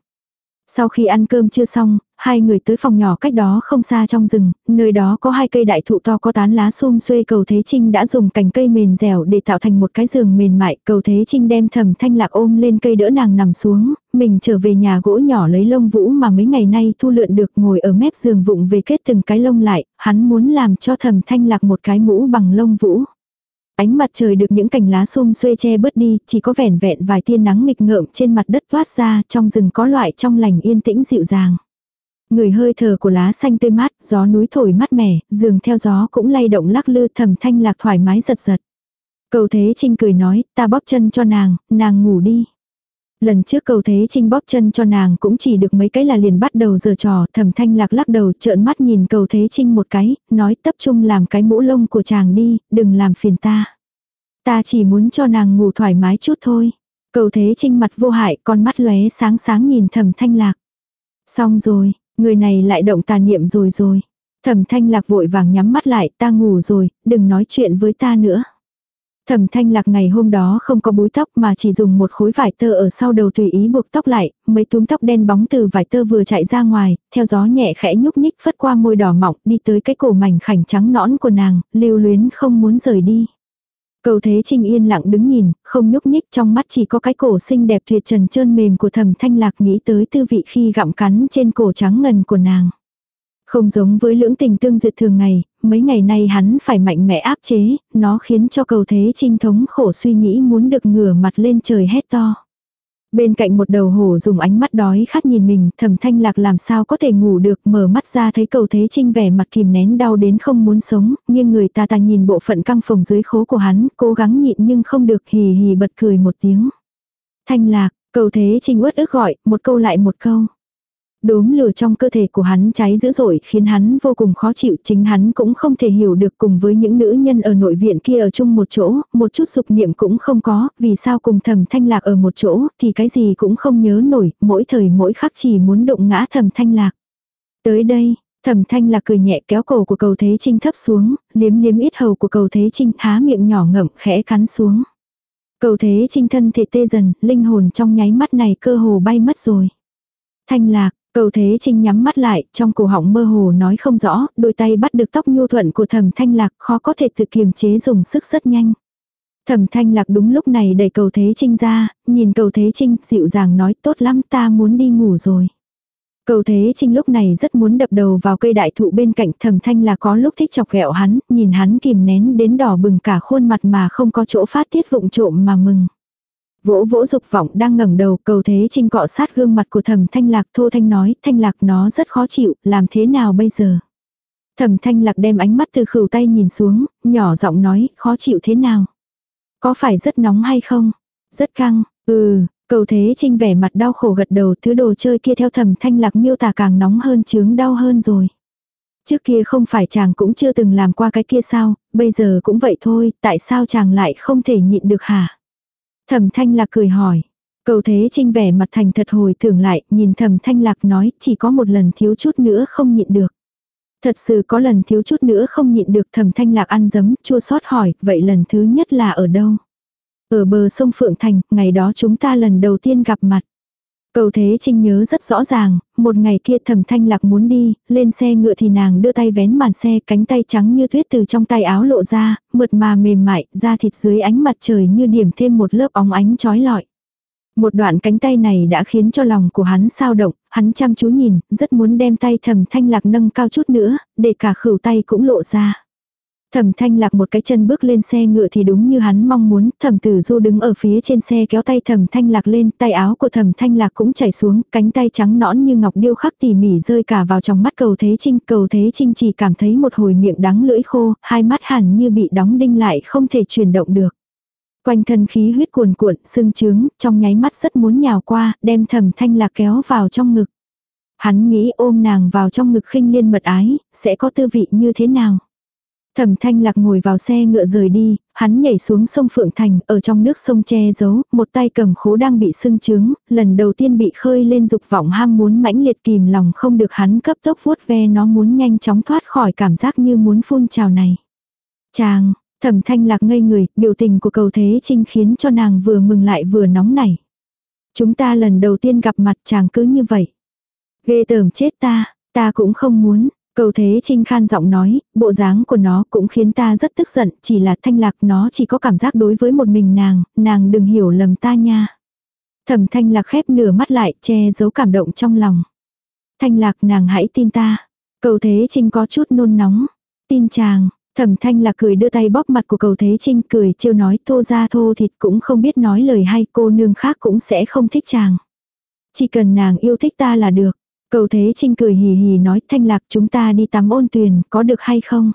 Speaker 1: Sau khi ăn cơm chưa xong, hai người tới phòng nhỏ cách đó không xa trong rừng, nơi đó có hai cây đại thụ to có tán lá xum xuê cầu Thế Trinh đã dùng cành cây mềm dẻo để tạo thành một cái giường mềm mại, cầu Thế Trinh đem thầm thanh lạc ôm lên cây đỡ nàng nằm xuống, mình trở về nhà gỗ nhỏ lấy lông vũ mà mấy ngày nay thu lượn được ngồi ở mép giường vụng về kết từng cái lông lại, hắn muốn làm cho thầm thanh lạc một cái mũ bằng lông vũ. Ánh mặt trời được những cành lá xum xuê che bớt đi, chỉ có vẻn vẹn vài tia nắng nghịch ngợm trên mặt đất toát ra, trong rừng có loại trong lành yên tĩnh dịu dàng. Người hơi thở của lá xanh tươi mát, gió núi thổi mát mẻ, rừng theo gió cũng lay động lắc lư thầm thanh lạc thoải mái giật giật. Cầu Thế Trinh cười nói, ta bóp chân cho nàng, nàng ngủ đi. Lần trước cầu Thế Trinh bóp chân cho nàng cũng chỉ được mấy cái là liền bắt đầu giờ trò, thầm thanh lạc lắc đầu trợn mắt nhìn cầu Thế Trinh một cái, nói tập trung làm cái mũ lông của chàng đi, đừng làm phiền ta. Ta chỉ muốn cho nàng ngủ thoải mái chút thôi. Cầu Thế Trinh mặt vô hại, con mắt lóe sáng sáng nhìn thầm thanh lạc. Xong rồi, người này lại động tà niệm rồi rồi. Thẩm thanh lạc vội vàng nhắm mắt lại, ta ngủ rồi, đừng nói chuyện với ta nữa. Thẩm thanh lạc ngày hôm đó không có búi tóc mà chỉ dùng một khối vải tơ ở sau đầu tùy ý buộc tóc lại, mấy túm tóc đen bóng từ vải tơ vừa chạy ra ngoài, theo gió nhẹ khẽ nhúc nhích phất qua môi đỏ mọng đi tới cái cổ mảnh khảnh trắng nõn của nàng, lưu luyến không muốn rời đi. Cầu thế Trình yên lặng đứng nhìn, không nhúc nhích trong mắt chỉ có cái cổ xinh đẹp tuyệt trần trơn mềm của thẩm thanh lạc nghĩ tới tư vị khi gặm cắn trên cổ trắng ngần của nàng. Không giống với lưỡng tình tương duyệt thường ngày, mấy ngày nay hắn phải mạnh mẽ áp chế, nó khiến cho cầu thế trinh thống khổ suy nghĩ muốn được ngửa mặt lên trời hét to. Bên cạnh một đầu hổ dùng ánh mắt đói khát nhìn mình, thẩm thanh lạc làm sao có thể ngủ được, mở mắt ra thấy cầu thế trinh vẻ mặt kìm nén đau đến không muốn sống, nhưng người ta ta nhìn bộ phận căng phồng dưới khố của hắn, cố gắng nhịn nhưng không được hì hì bật cười một tiếng. Thanh lạc, cầu thế trinh uất ức gọi, một câu lại một câu. Đốm lửa trong cơ thể của hắn cháy dữ dội khiến hắn vô cùng khó chịu chính hắn cũng không thể hiểu được cùng với những nữ nhân ở nội viện kia ở chung một chỗ, một chút dục niệm cũng không có, vì sao cùng thầm thanh lạc ở một chỗ thì cái gì cũng không nhớ nổi, mỗi thời mỗi khắc chỉ muốn đụng ngã thầm thanh lạc. Tới đây, thầm thanh lạc cười nhẹ kéo cổ của cầu thế trinh thấp xuống, liếm liếm ít hầu của cầu thế trinh há miệng nhỏ ngậm khẽ cắn xuống. Cầu thế trinh thân thể tê dần, linh hồn trong nháy mắt này cơ hồ bay mất rồi. Thanh lạc, Cầu Thế Trinh nhắm mắt lại, trong cổ họng mơ hồ nói không rõ, đôi tay bắt được tóc nhu thuận của Thẩm Thanh Lạc, khó có thể tự kiềm chế dùng sức rất nhanh. Thẩm Thanh Lạc đúng lúc này đẩy Cầu Thế Trinh ra, nhìn Cầu Thế Trinh dịu dàng nói tốt lắm ta muốn đi ngủ rồi. Cầu Thế Trinh lúc này rất muốn đập đầu vào cây đại thụ bên cạnh Thẩm Thanh Lạc có lúc thích chọc ghẹo hắn, nhìn hắn kìm nén đến đỏ bừng cả khuôn mặt mà không có chỗ phát tiết vụng trộm mà mừng. Vỗ vỗ dục vọng đang ngẩng đầu cầu thế trinh cọ sát gương mặt của thẩm thanh lạc thô thanh nói thanh lạc nó rất khó chịu, làm thế nào bây giờ? Thẩm thanh lạc đem ánh mắt từ khửu tay nhìn xuống, nhỏ giọng nói, khó chịu thế nào? Có phải rất nóng hay không? Rất căng, ừ, cầu thế trinh vẻ mặt đau khổ gật đầu thứ đồ chơi kia theo thẩm thanh lạc miêu tả càng nóng hơn chướng đau hơn rồi. Trước kia không phải chàng cũng chưa từng làm qua cái kia sao, bây giờ cũng vậy thôi, tại sao chàng lại không thể nhịn được hả? Thẩm thanh lạc cười hỏi. Cầu thế trinh vẻ mặt thành thật hồi tưởng lại, nhìn thẩm thanh lạc nói chỉ có một lần thiếu chút nữa không nhịn được. Thật sự có lần thiếu chút nữa không nhịn được thẩm thanh lạc ăn dấm, chua xót hỏi, vậy lần thứ nhất là ở đâu? Ở bờ sông Phượng Thành, ngày đó chúng ta lần đầu tiên gặp mặt. Cầu Thế Trinh nhớ rất rõ ràng, một ngày kia thẩm thanh lạc muốn đi, lên xe ngựa thì nàng đưa tay vén màn xe cánh tay trắng như tuyết từ trong tay áo lộ ra, mượt mà mềm mại, da thịt dưới ánh mặt trời như điểm thêm một lớp óng ánh trói lọi. Một đoạn cánh tay này đã khiến cho lòng của hắn sao động, hắn chăm chú nhìn, rất muốn đem tay thẩm thanh lạc nâng cao chút nữa, để cả khửu tay cũng lộ ra. Thẩm thanh lạc một cái chân bước lên xe ngựa thì đúng như hắn mong muốn, thẩm tử du đứng ở phía trên xe kéo tay thẩm thanh lạc lên, tay áo của thẩm thanh lạc cũng chảy xuống, cánh tay trắng nõn như ngọc điêu khắc tỉ mỉ rơi cả vào trong mắt cầu thế trinh. Cầu thế trinh chỉ cảm thấy một hồi miệng đắng lưỡi khô, hai mắt hẳn như bị đóng đinh lại không thể chuyển động được. Quanh thân khí huyết cuồn cuộn, sưng trướng, trong nháy mắt rất muốn nhào qua, đem thẩm thanh lạc kéo vào trong ngực. Hắn nghĩ ôm nàng vào trong ngực khinh liên mật ái, sẽ có tư vị như thế nào. Thẩm thanh lạc ngồi vào xe ngựa rời đi, hắn nhảy xuống sông Phượng Thành, ở trong nước sông che giấu, một tay cầm khố đang bị sưng trướng, lần đầu tiên bị khơi lên dục vọng ham muốn mãnh liệt kìm lòng không được hắn cấp tốc vuốt ve nó muốn nhanh chóng thoát khỏi cảm giác như muốn phun trào này. Chàng, thẩm thanh lạc ngây người, biểu tình của cầu thế trinh khiến cho nàng vừa mừng lại vừa nóng nảy. Chúng ta lần đầu tiên gặp mặt chàng cứ như vậy. Ghê tởm chết ta, ta cũng không muốn, Cầu thế trinh khan giọng nói, bộ dáng của nó cũng khiến ta rất tức giận, chỉ là thanh lạc nó chỉ có cảm giác đối với một mình nàng, nàng đừng hiểu lầm ta nha. Thẩm thanh lạc khép nửa mắt lại, che giấu cảm động trong lòng. Thanh lạc nàng hãy tin ta. Cầu thế trinh có chút nôn nóng. Tin chàng, thẩm thanh lạc cười đưa tay bóp mặt của cầu thế trinh cười trêu nói thô ra thô thịt cũng không biết nói lời hay cô nương khác cũng sẽ không thích chàng. Chỉ cần nàng yêu thích ta là được. Cầu Thế Trinh cười hì hì nói thanh lạc chúng ta đi tắm ôn tuyền, có được hay không?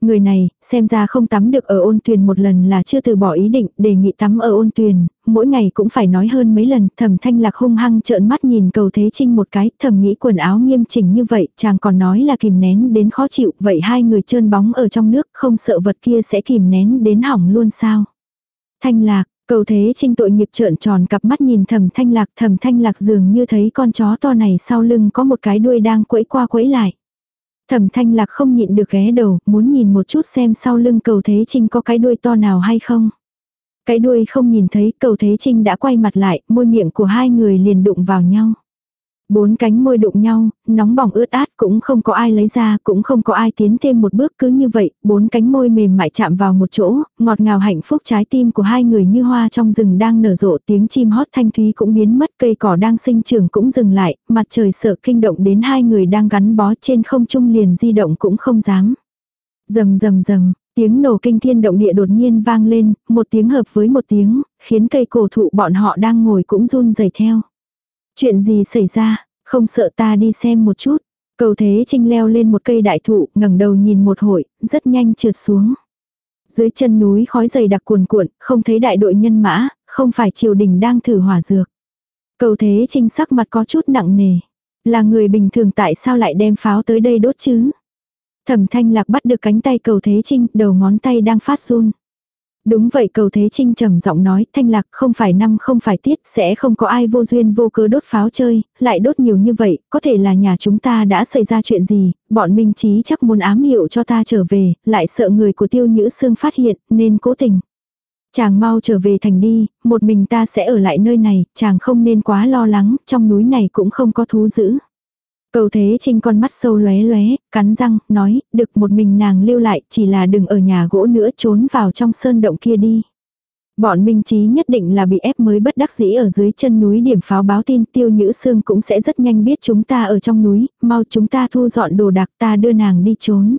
Speaker 1: Người này, xem ra không tắm được ở ôn tuyền một lần là chưa từ bỏ ý định, đề nghị tắm ở ôn tuyền, mỗi ngày cũng phải nói hơn mấy lần, thầm thanh lạc hung hăng trợn mắt nhìn cầu thế trinh một cái, thầm nghĩ quần áo nghiêm chỉnh như vậy, chàng còn nói là kìm nén đến khó chịu, vậy hai người trơn bóng ở trong nước, không sợ vật kia sẽ kìm nén đến hỏng luôn sao. Thanh lạc, Cầu thế trinh tội nghiệp trợn tròn cặp mắt nhìn thầm thanh lạc thầm thanh lạc dường như thấy con chó to này sau lưng có một cái đuôi đang quẫy qua quẫy lại. Thẩm thanh lạc không nhịn được ghé đầu, muốn nhìn một chút xem sau lưng cầu thế trinh có cái đuôi to nào hay không. Cái đuôi không nhìn thấy cầu thế trinh đã quay mặt lại, môi miệng của hai người liền đụng vào nhau. Bốn cánh môi đụng nhau, nóng bỏng ướt át cũng không có ai lấy ra, cũng không có ai tiến thêm một bước cứ như vậy, bốn cánh môi mềm mại chạm vào một chỗ, ngọt ngào hạnh phúc trái tim của hai người như hoa trong rừng đang nở rộ tiếng chim hót thanh thúy cũng biến mất cây cỏ đang sinh trưởng cũng dừng lại, mặt trời sợ kinh động đến hai người đang gắn bó trên không trung liền di động cũng không dám. Rầm rầm rầm, Tiếng nổ kinh thiên động địa đột nhiên vang lên, một tiếng hợp với một tiếng, khiến cây cổ thụ bọn họ đang ngồi cũng run rẩy theo. Chuyện gì xảy ra, không sợ ta đi xem một chút. Cầu thế trinh leo lên một cây đại thụ, ngẩng đầu nhìn một hội, rất nhanh trượt xuống. Dưới chân núi khói dày đặc cuồn cuộn, không thấy đại đội nhân mã, không phải triều đình đang thử hỏa dược. Cầu thế trinh sắc mặt có chút nặng nề. Là người bình thường tại sao lại đem pháo tới đây đốt chứ? Thẩm thanh lạc bắt được cánh tay cầu thế trinh, đầu ngón tay đang phát run. Đúng vậy cầu thế trinh trầm giọng nói, thanh lạc không phải năm không phải tiết, sẽ không có ai vô duyên vô cớ đốt pháo chơi, lại đốt nhiều như vậy, có thể là nhà chúng ta đã xảy ra chuyện gì, bọn minh trí chắc muốn ám hiệu cho ta trở về, lại sợ người của tiêu nhữ xương phát hiện, nên cố tình. Chàng mau trở về thành đi, một mình ta sẽ ở lại nơi này, chàng không nên quá lo lắng, trong núi này cũng không có thú dữ. Cầu thế trinh con mắt sâu lóe lóe, cắn răng, nói, được một mình nàng lưu lại, chỉ là đừng ở nhà gỗ nữa trốn vào trong sơn động kia đi. Bọn Minh Trí nhất định là bị ép mới bất đắc dĩ ở dưới chân núi điểm pháo báo tin tiêu nhữ xương cũng sẽ rất nhanh biết chúng ta ở trong núi, mau chúng ta thu dọn đồ đạc ta đưa nàng đi trốn.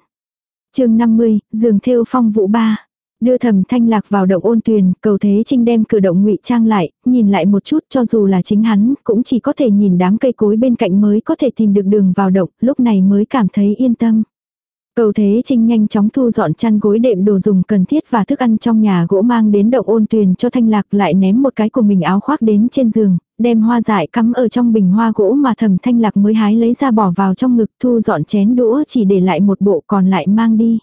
Speaker 1: chương 50, giường thêu phong vũ ba. Đưa thầm thanh lạc vào động ôn tuyền, cầu thế trinh đem cửa động ngụy trang lại, nhìn lại một chút cho dù là chính hắn, cũng chỉ có thể nhìn đám cây cối bên cạnh mới có thể tìm được đường vào động, lúc này mới cảm thấy yên tâm. Cầu Thế Trinh nhanh chóng thu dọn chăn gối đệm đồ dùng cần thiết và thức ăn trong nhà gỗ mang đến động ôn tuyền cho Thanh Lạc lại ném một cái của mình áo khoác đến trên giường, đem hoa dại cắm ở trong bình hoa gỗ mà thầm Thanh Lạc mới hái lấy ra bỏ vào trong ngực thu dọn chén đũa chỉ để lại một bộ còn lại mang đi.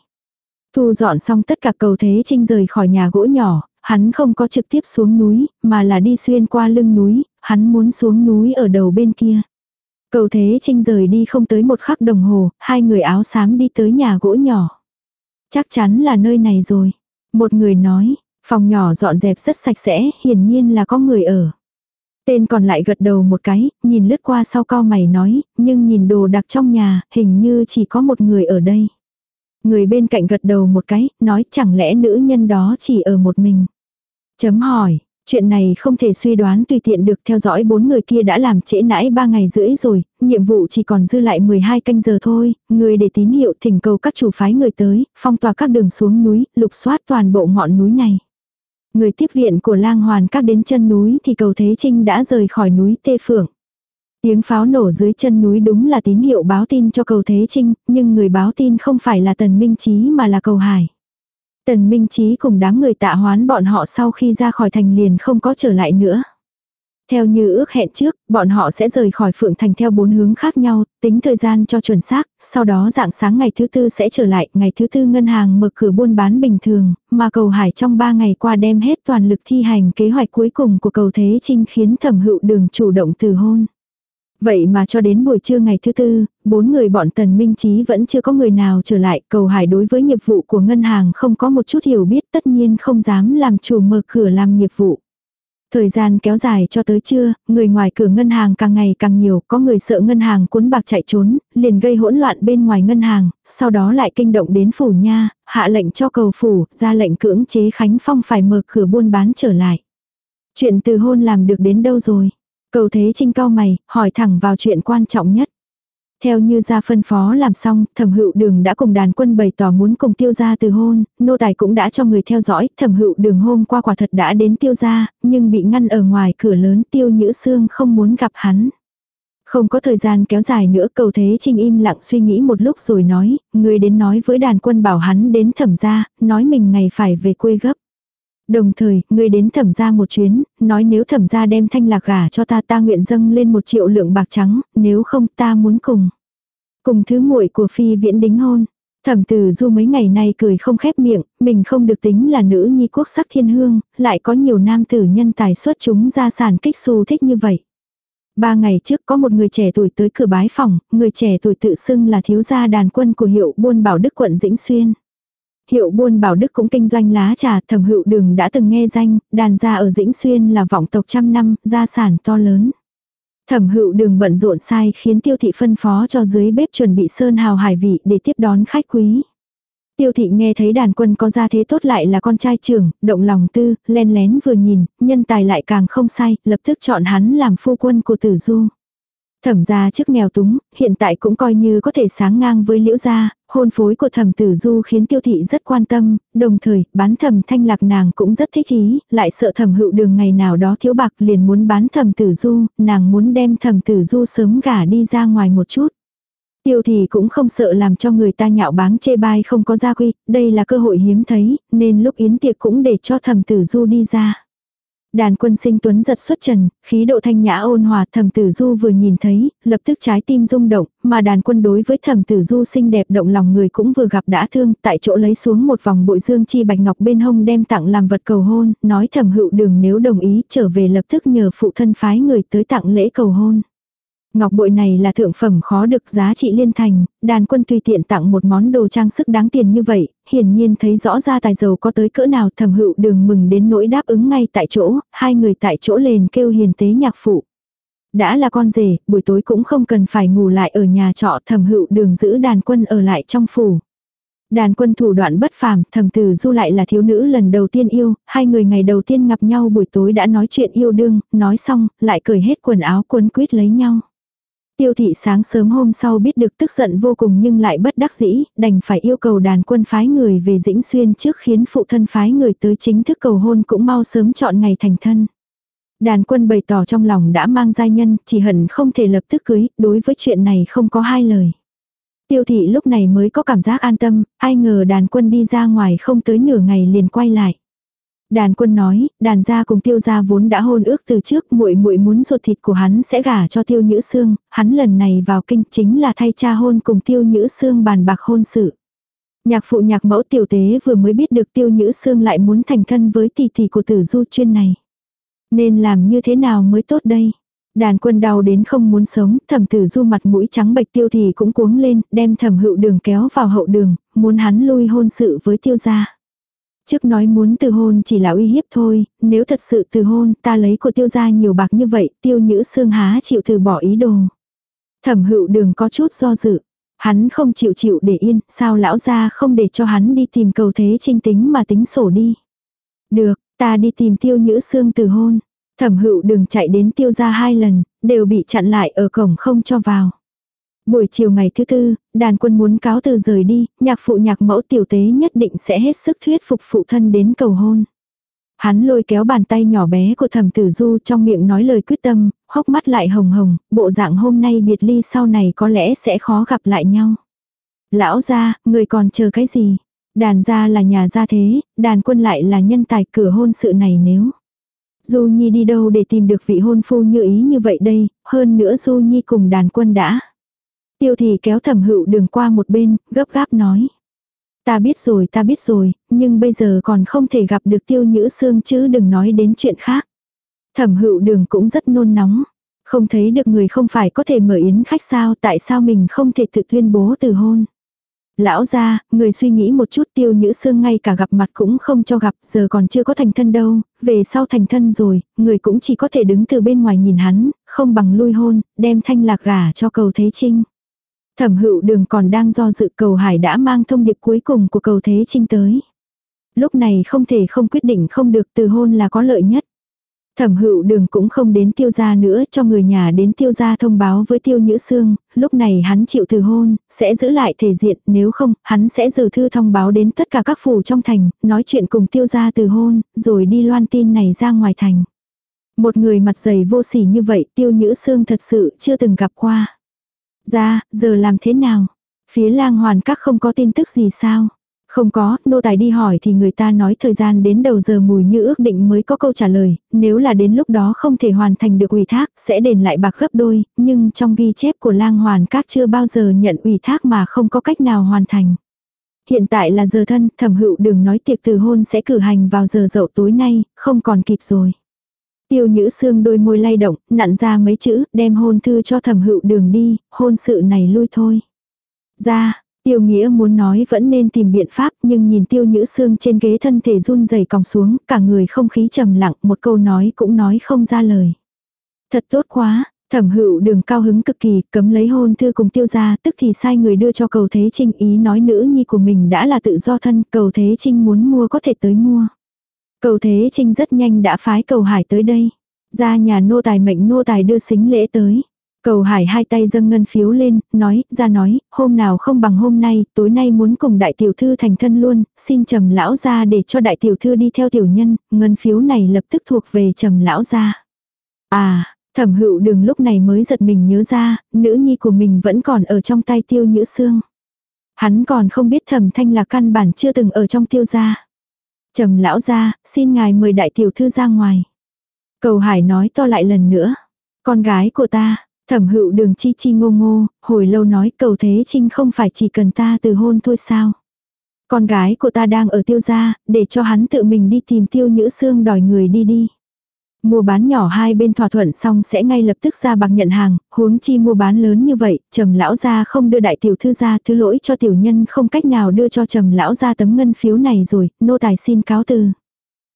Speaker 1: Thu dọn xong tất cả cầu thế trinh rời khỏi nhà gỗ nhỏ, hắn không có trực tiếp xuống núi, mà là đi xuyên qua lưng núi, hắn muốn xuống núi ở đầu bên kia. Cầu thế trinh rời đi không tới một khắc đồng hồ, hai người áo xám đi tới nhà gỗ nhỏ. Chắc chắn là nơi này rồi. Một người nói, phòng nhỏ dọn dẹp rất sạch sẽ, hiển nhiên là có người ở. Tên còn lại gật đầu một cái, nhìn lướt qua sau co mày nói, nhưng nhìn đồ đặc trong nhà, hình như chỉ có một người ở đây. Người bên cạnh gật đầu một cái, nói chẳng lẽ nữ nhân đó chỉ ở một mình. Chấm hỏi, chuyện này không thể suy đoán tùy tiện được theo dõi bốn người kia đã làm trễ nãi ba ngày rưỡi rồi, nhiệm vụ chỉ còn dư lại 12 canh giờ thôi, người để tín hiệu thỉnh cầu các chủ phái người tới, phong tỏa các đường xuống núi, lục soát toàn bộ ngọn núi này. Người tiếp viện của lang hoàn các đến chân núi thì cầu Thế Trinh đã rời khỏi núi Tê Phượng. Tiếng pháo nổ dưới chân núi đúng là tín hiệu báo tin cho cầu Thế Trinh, nhưng người báo tin không phải là Tần Minh Chí mà là cầu Hải. Tần Minh Chí cùng đám người tạ hoán bọn họ sau khi ra khỏi thành liền không có trở lại nữa. Theo như ước hẹn trước, bọn họ sẽ rời khỏi Phượng Thành theo bốn hướng khác nhau, tính thời gian cho chuẩn xác, sau đó dạng sáng ngày thứ tư sẽ trở lại, ngày thứ tư ngân hàng mở cửa buôn bán bình thường, mà cầu hải trong ba ngày qua đem hết toàn lực thi hành kế hoạch cuối cùng của cầu Thế Trinh khiến thẩm hữu đường chủ động từ hôn. Vậy mà cho đến buổi trưa ngày thứ tư, bốn người bọn Tần Minh Chí vẫn chưa có người nào trở lại. Cầu Hải đối với nghiệp vụ của ngân hàng không có một chút hiểu biết tất nhiên không dám làm chủ mở cửa làm nghiệp vụ. Thời gian kéo dài cho tới trưa, người ngoài cửa ngân hàng càng ngày càng nhiều, có người sợ ngân hàng cuốn bạc chạy trốn, liền gây hỗn loạn bên ngoài ngân hàng, sau đó lại kinh động đến phủ nha, hạ lệnh cho cầu phủ, ra lệnh cưỡng chế Khánh Phong phải mở cửa buôn bán trở lại. Chuyện từ hôn làm được đến đâu rồi? Cầu thế trinh cao mày, hỏi thẳng vào chuyện quan trọng nhất. Theo như gia phân phó làm xong, thẩm hữu đường đã cùng đàn quân bày tỏ muốn cùng tiêu gia từ hôn, nô tài cũng đã cho người theo dõi, thẩm hữu đường hôm qua quả thật đã đến tiêu gia, nhưng bị ngăn ở ngoài cửa lớn tiêu nhữ xương không muốn gặp hắn. Không có thời gian kéo dài nữa cầu thế trinh im lặng suy nghĩ một lúc rồi nói, người đến nói với đàn quân bảo hắn đến thẩm gia, nói mình ngày phải về quê gấp. Đồng thời, ngươi đến thẩm gia một chuyến, nói nếu thẩm gia đem thanh lạc gả cho ta ta nguyện dâng lên một triệu lượng bạc trắng, nếu không ta muốn cùng. Cùng thứ muội của phi viễn đính hôn. Thẩm tử du mấy ngày nay cười không khép miệng, mình không được tính là nữ nhi quốc sắc thiên hương, lại có nhiều nam tử nhân tài xuất chúng gia sản kích xu thích như vậy. Ba ngày trước có một người trẻ tuổi tới cửa bái phòng, người trẻ tuổi tự xưng là thiếu gia đàn quân của hiệu buôn bảo đức quận Dĩnh Xuyên. Hiệu buôn bảo đức cũng kinh doanh lá trà thẩm hữu đường đã từng nghe danh, đàn gia ở Dĩnh Xuyên là vọng tộc trăm năm, gia sản to lớn. Thẩm hữu đường bận rộn sai khiến tiêu thị phân phó cho dưới bếp chuẩn bị sơn hào hải vị để tiếp đón khách quý. Tiêu thị nghe thấy đàn quân có gia thế tốt lại là con trai trưởng, động lòng tư, len lén vừa nhìn, nhân tài lại càng không sai, lập tức chọn hắn làm phu quân của tử du. Thẩm gia trước nghèo túng, hiện tại cũng coi như có thể sáng ngang với liễu gia, hôn phối của thẩm tử du khiến tiêu thị rất quan tâm, đồng thời bán thẩm thanh lạc nàng cũng rất thích ý, lại sợ thẩm hữu đường ngày nào đó thiếu bạc liền muốn bán thẩm tử du, nàng muốn đem thẩm tử du sớm gả đi ra ngoài một chút. Tiêu thị cũng không sợ làm cho người ta nhạo báng chê bai không có gia quy, đây là cơ hội hiếm thấy, nên lúc yến tiệc cũng để cho thẩm tử du đi ra. Đàn quân sinh tuấn giật xuất trần, khí độ thanh nhã ôn hòa thẩm tử du vừa nhìn thấy, lập tức trái tim rung động, mà đàn quân đối với thẩm tử du xinh đẹp động lòng người cũng vừa gặp đã thương, tại chỗ lấy xuống một vòng bội dương chi bạch ngọc bên hông đem tặng làm vật cầu hôn, nói thẩm hữu đường nếu đồng ý trở về lập tức nhờ phụ thân phái người tới tặng lễ cầu hôn. Ngọc bội này là thượng phẩm khó được giá trị liên thành, đàn quân tùy tiện tặng một món đồ trang sức đáng tiền như vậy, hiển nhiên thấy rõ ra tài giàu có tới cỡ nào thầm hữu đường mừng đến nỗi đáp ứng ngay tại chỗ, hai người tại chỗ lên kêu hiền tế nhạc phụ. Đã là con rể, buổi tối cũng không cần phải ngủ lại ở nhà trọ thầm hữu đường giữ đàn quân ở lại trong phủ. Đàn quân thủ đoạn bất phàm, thầm từ du lại là thiếu nữ lần đầu tiên yêu, hai người ngày đầu tiên gặp nhau buổi tối đã nói chuyện yêu đương, nói xong, lại cởi hết quần áo quân quyết lấy nhau. Tiêu thị sáng sớm hôm sau biết được tức giận vô cùng nhưng lại bất đắc dĩ, đành phải yêu cầu đàn quân phái người về Dĩnh Xuyên trước khiến phụ thân phái người tới chính thức cầu hôn cũng mau sớm chọn ngày thành thân. Đàn quân bày tỏ trong lòng đã mang giai nhân, chỉ hận không thể lập tức cưới, đối với chuyện này không có hai lời. Tiêu thị lúc này mới có cảm giác an tâm, ai ngờ đàn quân đi ra ngoài không tới nửa ngày liền quay lại. Đàn quân nói, đàn gia cùng tiêu gia vốn đã hôn ước từ trước muội muội muốn ruột thịt của hắn sẽ gả cho tiêu nhữ xương, hắn lần này vào kinh chính là thay cha hôn cùng tiêu nhữ xương bàn bạc hôn sự. Nhạc phụ nhạc mẫu tiểu tế vừa mới biết được tiêu nhữ xương lại muốn thành thân với tỷ tỷ của tử du chuyên này. Nên làm như thế nào mới tốt đây? Đàn quân đau đến không muốn sống, thẩm tử du mặt mũi trắng bệch tiêu thì cũng cuống lên, đem thẩm hữu đường kéo vào hậu đường, muốn hắn lui hôn sự với tiêu gia. Trước nói muốn từ hôn chỉ là uy hiếp thôi, nếu thật sự từ hôn ta lấy của tiêu gia nhiều bạc như vậy tiêu nhữ xương há chịu từ bỏ ý đồ. Thẩm hữu đường có chút do dự. Hắn không chịu chịu để yên, sao lão gia không để cho hắn đi tìm cầu thế trinh tính mà tính sổ đi. Được, ta đi tìm tiêu nhữ xương từ hôn. Thẩm hữu đường chạy đến tiêu gia hai lần, đều bị chặn lại ở cổng không cho vào. Buổi chiều ngày thứ tư, đàn quân muốn cáo từ rời đi, nhạc phụ nhạc mẫu tiểu tế nhất định sẽ hết sức thuyết phục phụ thân đến cầu hôn. Hắn lôi kéo bàn tay nhỏ bé của thẩm tử du trong miệng nói lời quyết tâm, hốc mắt lại hồng hồng, bộ dạng hôm nay biệt ly sau này có lẽ sẽ khó gặp lại nhau. Lão gia, người còn chờ cái gì? Đàn gia là nhà gia thế, đàn quân lại là nhân tài cửa hôn sự này nếu. Du Nhi đi đâu để tìm được vị hôn phu như ý như vậy đây, hơn nữa Du Nhi cùng đàn quân đã. Tiêu thì kéo thẩm hữu đường qua một bên, gấp gáp nói. Ta biết rồi ta biết rồi, nhưng bây giờ còn không thể gặp được tiêu nhữ xương chứ đừng nói đến chuyện khác. Thẩm hữu đường cũng rất nôn nóng. Không thấy được người không phải có thể mở yến khách sao tại sao mình không thể tự tuyên bố từ hôn. Lão ra, người suy nghĩ một chút tiêu nhữ xương ngay cả gặp mặt cũng không cho gặp, giờ còn chưa có thành thân đâu, về sau thành thân rồi, người cũng chỉ có thể đứng từ bên ngoài nhìn hắn, không bằng lui hôn, đem thanh lạc gà cho cầu thế trinh. Thẩm hữu đường còn đang do dự cầu hải đã mang thông điệp cuối cùng của cầu thế trinh tới. Lúc này không thể không quyết định không được từ hôn là có lợi nhất. Thẩm hữu đường cũng không đến tiêu gia nữa cho người nhà đến tiêu gia thông báo với tiêu nhữ xương, lúc này hắn chịu từ hôn, sẽ giữ lại thể diện, nếu không, hắn sẽ giữ thư thông báo đến tất cả các phủ trong thành, nói chuyện cùng tiêu gia từ hôn, rồi đi loan tin này ra ngoài thành. Một người mặt dày vô sỉ như vậy tiêu nhữ xương thật sự chưa từng gặp qua. Ra, giờ làm thế nào? Phía lang hoàn các không có tin tức gì sao? Không có, nô tài đi hỏi thì người ta nói thời gian đến đầu giờ mùi như ước định mới có câu trả lời, nếu là đến lúc đó không thể hoàn thành được ủy thác, sẽ đền lại bạc gấp đôi, nhưng trong ghi chép của lang hoàn các chưa bao giờ nhận ủy thác mà không có cách nào hoàn thành. Hiện tại là giờ thân, thẩm hữu đừng nói tiệc từ hôn sẽ cử hành vào giờ dậu tối nay, không còn kịp rồi. Tiêu nhữ xương đôi môi lay động, nặn ra mấy chữ, đem hôn thư cho thẩm hữu đường đi, hôn sự này lui thôi. Ra, tiêu nghĩa muốn nói vẫn nên tìm biện pháp nhưng nhìn tiêu nhữ xương trên ghế thân thể run rẩy còng xuống, cả người không khí trầm lặng, một câu nói cũng nói không ra lời. Thật tốt quá, Thẩm hữu đường cao hứng cực kỳ, cấm lấy hôn thư cùng tiêu gia, tức thì sai người đưa cho cầu thế trinh ý nói nữ nhi của mình đã là tự do thân, cầu thế trinh muốn mua có thể tới mua. Cầu Thế Trinh rất nhanh đã phái cầu hải tới đây. Ra nhà nô tài mệnh nô tài đưa xính lễ tới. Cầu hải hai tay dâng ngân phiếu lên, nói, ra nói, hôm nào không bằng hôm nay, tối nay muốn cùng đại tiểu thư thành thân luôn, xin trầm lão ra để cho đại tiểu thư đi theo tiểu nhân, ngân phiếu này lập tức thuộc về trầm lão ra. À, thẩm hữu đường lúc này mới giật mình nhớ ra, nữ nhi của mình vẫn còn ở trong tay tiêu nhữ xương. Hắn còn không biết thẩm thanh là căn bản chưa từng ở trong tiêu gia. Trầm lão ra, xin ngài mời đại tiểu thư ra ngoài. Cầu hải nói to lại lần nữa. Con gái của ta, thẩm hữu đường chi chi ngô ngô, hồi lâu nói cầu thế trinh không phải chỉ cần ta từ hôn thôi sao. Con gái của ta đang ở tiêu gia, để cho hắn tự mình đi tìm tiêu nhữ xương đòi người đi đi. Mua bán nhỏ hai bên thỏa thuận xong sẽ ngay lập tức ra bằng nhận hàng, huống chi mua bán lớn như vậy, trầm lão gia không đưa đại tiểu thư ra thứ lỗi cho tiểu nhân không cách nào đưa cho trầm lão gia tấm ngân phiếu này rồi, nô tài xin cáo từ.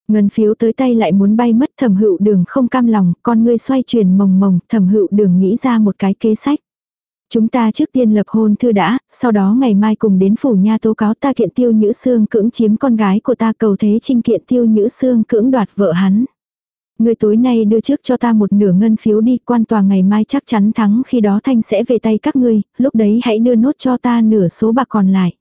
Speaker 1: Ngân phiếu tới tay lại muốn bay mất thẩm hữu đường không cam lòng, con ngươi xoay chuyển mồng mồng, thẩm hữu đường nghĩ ra một cái kế sách. Chúng ta trước tiên lập hôn thư đã, sau đó ngày mai cùng đến phủ nha tố cáo ta kiện tiêu nhữ xương cưỡng chiếm con gái của ta cầu thế trinh kiện tiêu nhữ xương cưỡng đoạt vợ hắn. Người tối nay đưa trước cho ta một nửa ngân phiếu đi, quan tòa ngày mai chắc chắn thắng khi đó thanh sẽ về tay các ngươi, lúc đấy hãy đưa nốt cho ta nửa số bạc còn lại.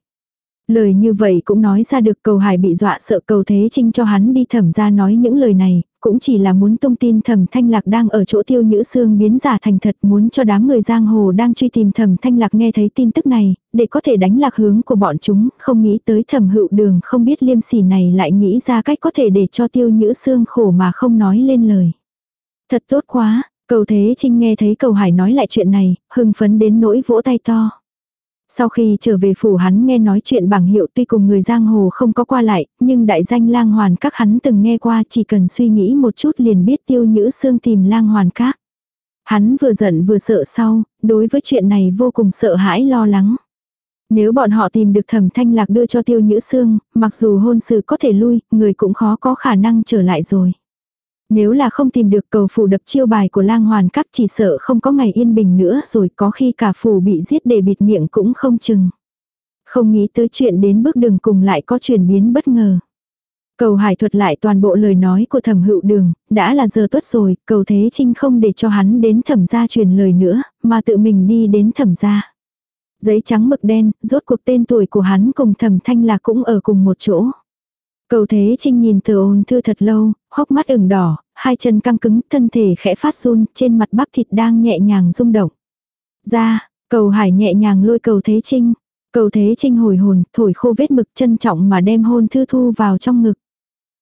Speaker 1: Lời như vậy cũng nói ra được cầu hải bị dọa sợ cầu thế trinh cho hắn đi thẩm ra nói những lời này, cũng chỉ là muốn tung tin thẩm thanh lạc đang ở chỗ tiêu nhữ xương biến giả thành thật muốn cho đám người giang hồ đang truy tìm thẩm thanh lạc nghe thấy tin tức này, để có thể đánh lạc hướng của bọn chúng, không nghĩ tới thẩm hữu đường không biết liêm sỉ này lại nghĩ ra cách có thể để cho tiêu nhữ xương khổ mà không nói lên lời. Thật tốt quá, cầu thế trinh nghe thấy cầu hải nói lại chuyện này, hưng phấn đến nỗi vỗ tay to. Sau khi trở về phủ hắn nghe nói chuyện bảng hiệu tuy cùng người giang hồ không có qua lại, nhưng đại danh lang hoàn các hắn từng nghe qua chỉ cần suy nghĩ một chút liền biết tiêu nhữ xương tìm lang hoàn các. Hắn vừa giận vừa sợ sau, đối với chuyện này vô cùng sợ hãi lo lắng. Nếu bọn họ tìm được thẩm thanh lạc đưa cho tiêu nhữ xương, mặc dù hôn sự có thể lui, người cũng khó có khả năng trở lại rồi. Nếu là không tìm được cầu phủ đập chiêu bài của lang hoàn các chỉ sợ không có ngày yên bình nữa rồi có khi cả phủ bị giết để bịt miệng cũng không chừng. Không nghĩ tới chuyện đến bước đường cùng lại có chuyển biến bất ngờ. Cầu hải thuật lại toàn bộ lời nói của thẩm hữu đường, đã là giờ tuất rồi, cầu thế trinh không để cho hắn đến thẩm gia truyền lời nữa, mà tự mình đi đến thẩm gia. Giấy trắng mực đen, rốt cuộc tên tuổi của hắn cùng thẩm thanh là cũng ở cùng một chỗ. Cầu thế trinh nhìn từ ôn thư thật lâu, hốc mắt ửng đỏ, hai chân căng cứng, thân thể khẽ phát run, trên mặt bắp thịt đang nhẹ nhàng rung động. Ra, cầu hải nhẹ nhàng lôi cầu thế trinh. Cầu thế trinh hồi hồn, thổi khô vết mực trân trọng mà đem hôn thư thu vào trong ngực.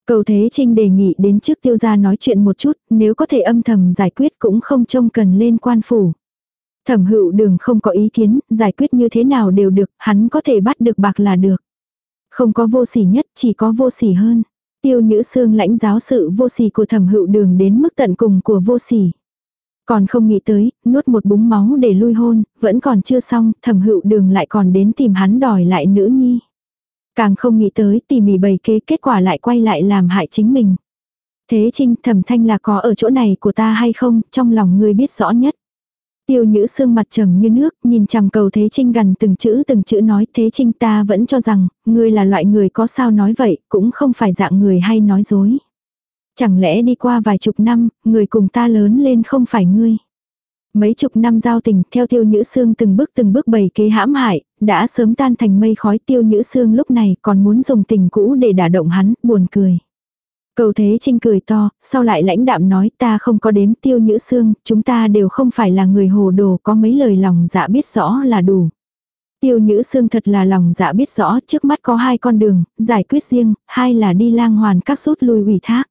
Speaker 1: Cầu Thế Trinh đề nghị đến trước tiêu gia nói chuyện một chút, nếu có thể âm thầm giải quyết cũng không trông cần lên quan phủ. Thẩm hữu đường không có ý kiến, giải quyết như thế nào đều được, hắn có thể bắt được bạc là được. Không có vô sỉ nhất, chỉ có vô sỉ hơn. Tiêu nhữ Sương lãnh giáo sự vô sỉ của thẩm hữu đường đến mức tận cùng của vô sỉ. Còn không nghĩ tới, nuốt một búng máu để lui hôn, vẫn còn chưa xong, thẩm hữu đường lại còn đến tìm hắn đòi lại nữ nhi. Càng không nghĩ tới tỉ mỉ bày kế kết quả lại quay lại làm hại chính mình. Thế trinh thẩm thanh là có ở chỗ này của ta hay không, trong lòng ngươi biết rõ nhất. Tiêu nhữ sương mặt trầm như nước, nhìn chằm cầu Thế Trinh gần từng chữ từng chữ nói Thế Trinh ta vẫn cho rằng, ngươi là loại người có sao nói vậy, cũng không phải dạng người hay nói dối. Chẳng lẽ đi qua vài chục năm, người cùng ta lớn lên không phải ngươi. Mấy chục năm giao tình theo tiêu nhữ xương từng bước từng bước bày kế hãm hại, đã sớm tan thành mây khói tiêu nhữ xương lúc này còn muốn dùng tình cũ để đả động hắn, buồn cười. Cầu thế trinh cười to, sau lại lãnh đạm nói ta không có đếm tiêu nhữ xương, chúng ta đều không phải là người hồ đồ có mấy lời lòng dạ biết rõ là đủ. Tiêu nhữ xương thật là lòng dạ biết rõ trước mắt có hai con đường, giải quyết riêng, hai là đi lang hoàn các rút lui ủy thác.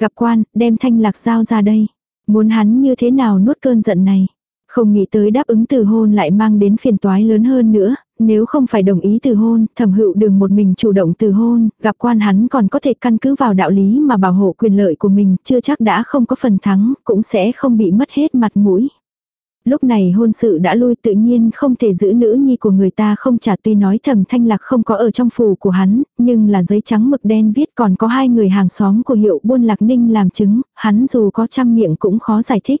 Speaker 1: Gặp quan, đem thanh lạc giao ra đây. Muốn hắn như thế nào nuốt cơn giận này. Không nghĩ tới đáp ứng từ hôn lại mang đến phiền toái lớn hơn nữa, nếu không phải đồng ý từ hôn, thẩm hữu đường một mình chủ động từ hôn, gặp quan hắn còn có thể căn cứ vào đạo lý mà bảo hộ quyền lợi của mình, chưa chắc đã không có phần thắng, cũng sẽ không bị mất hết mặt mũi. Lúc này hôn sự đã lui tự nhiên không thể giữ nữ nhi của người ta không trả tuy nói thẩm thanh lạc không có ở trong phủ của hắn, nhưng là giấy trắng mực đen viết còn có hai người hàng xóm của hiệu buôn lạc ninh làm chứng, hắn dù có trăm miệng cũng khó giải thích.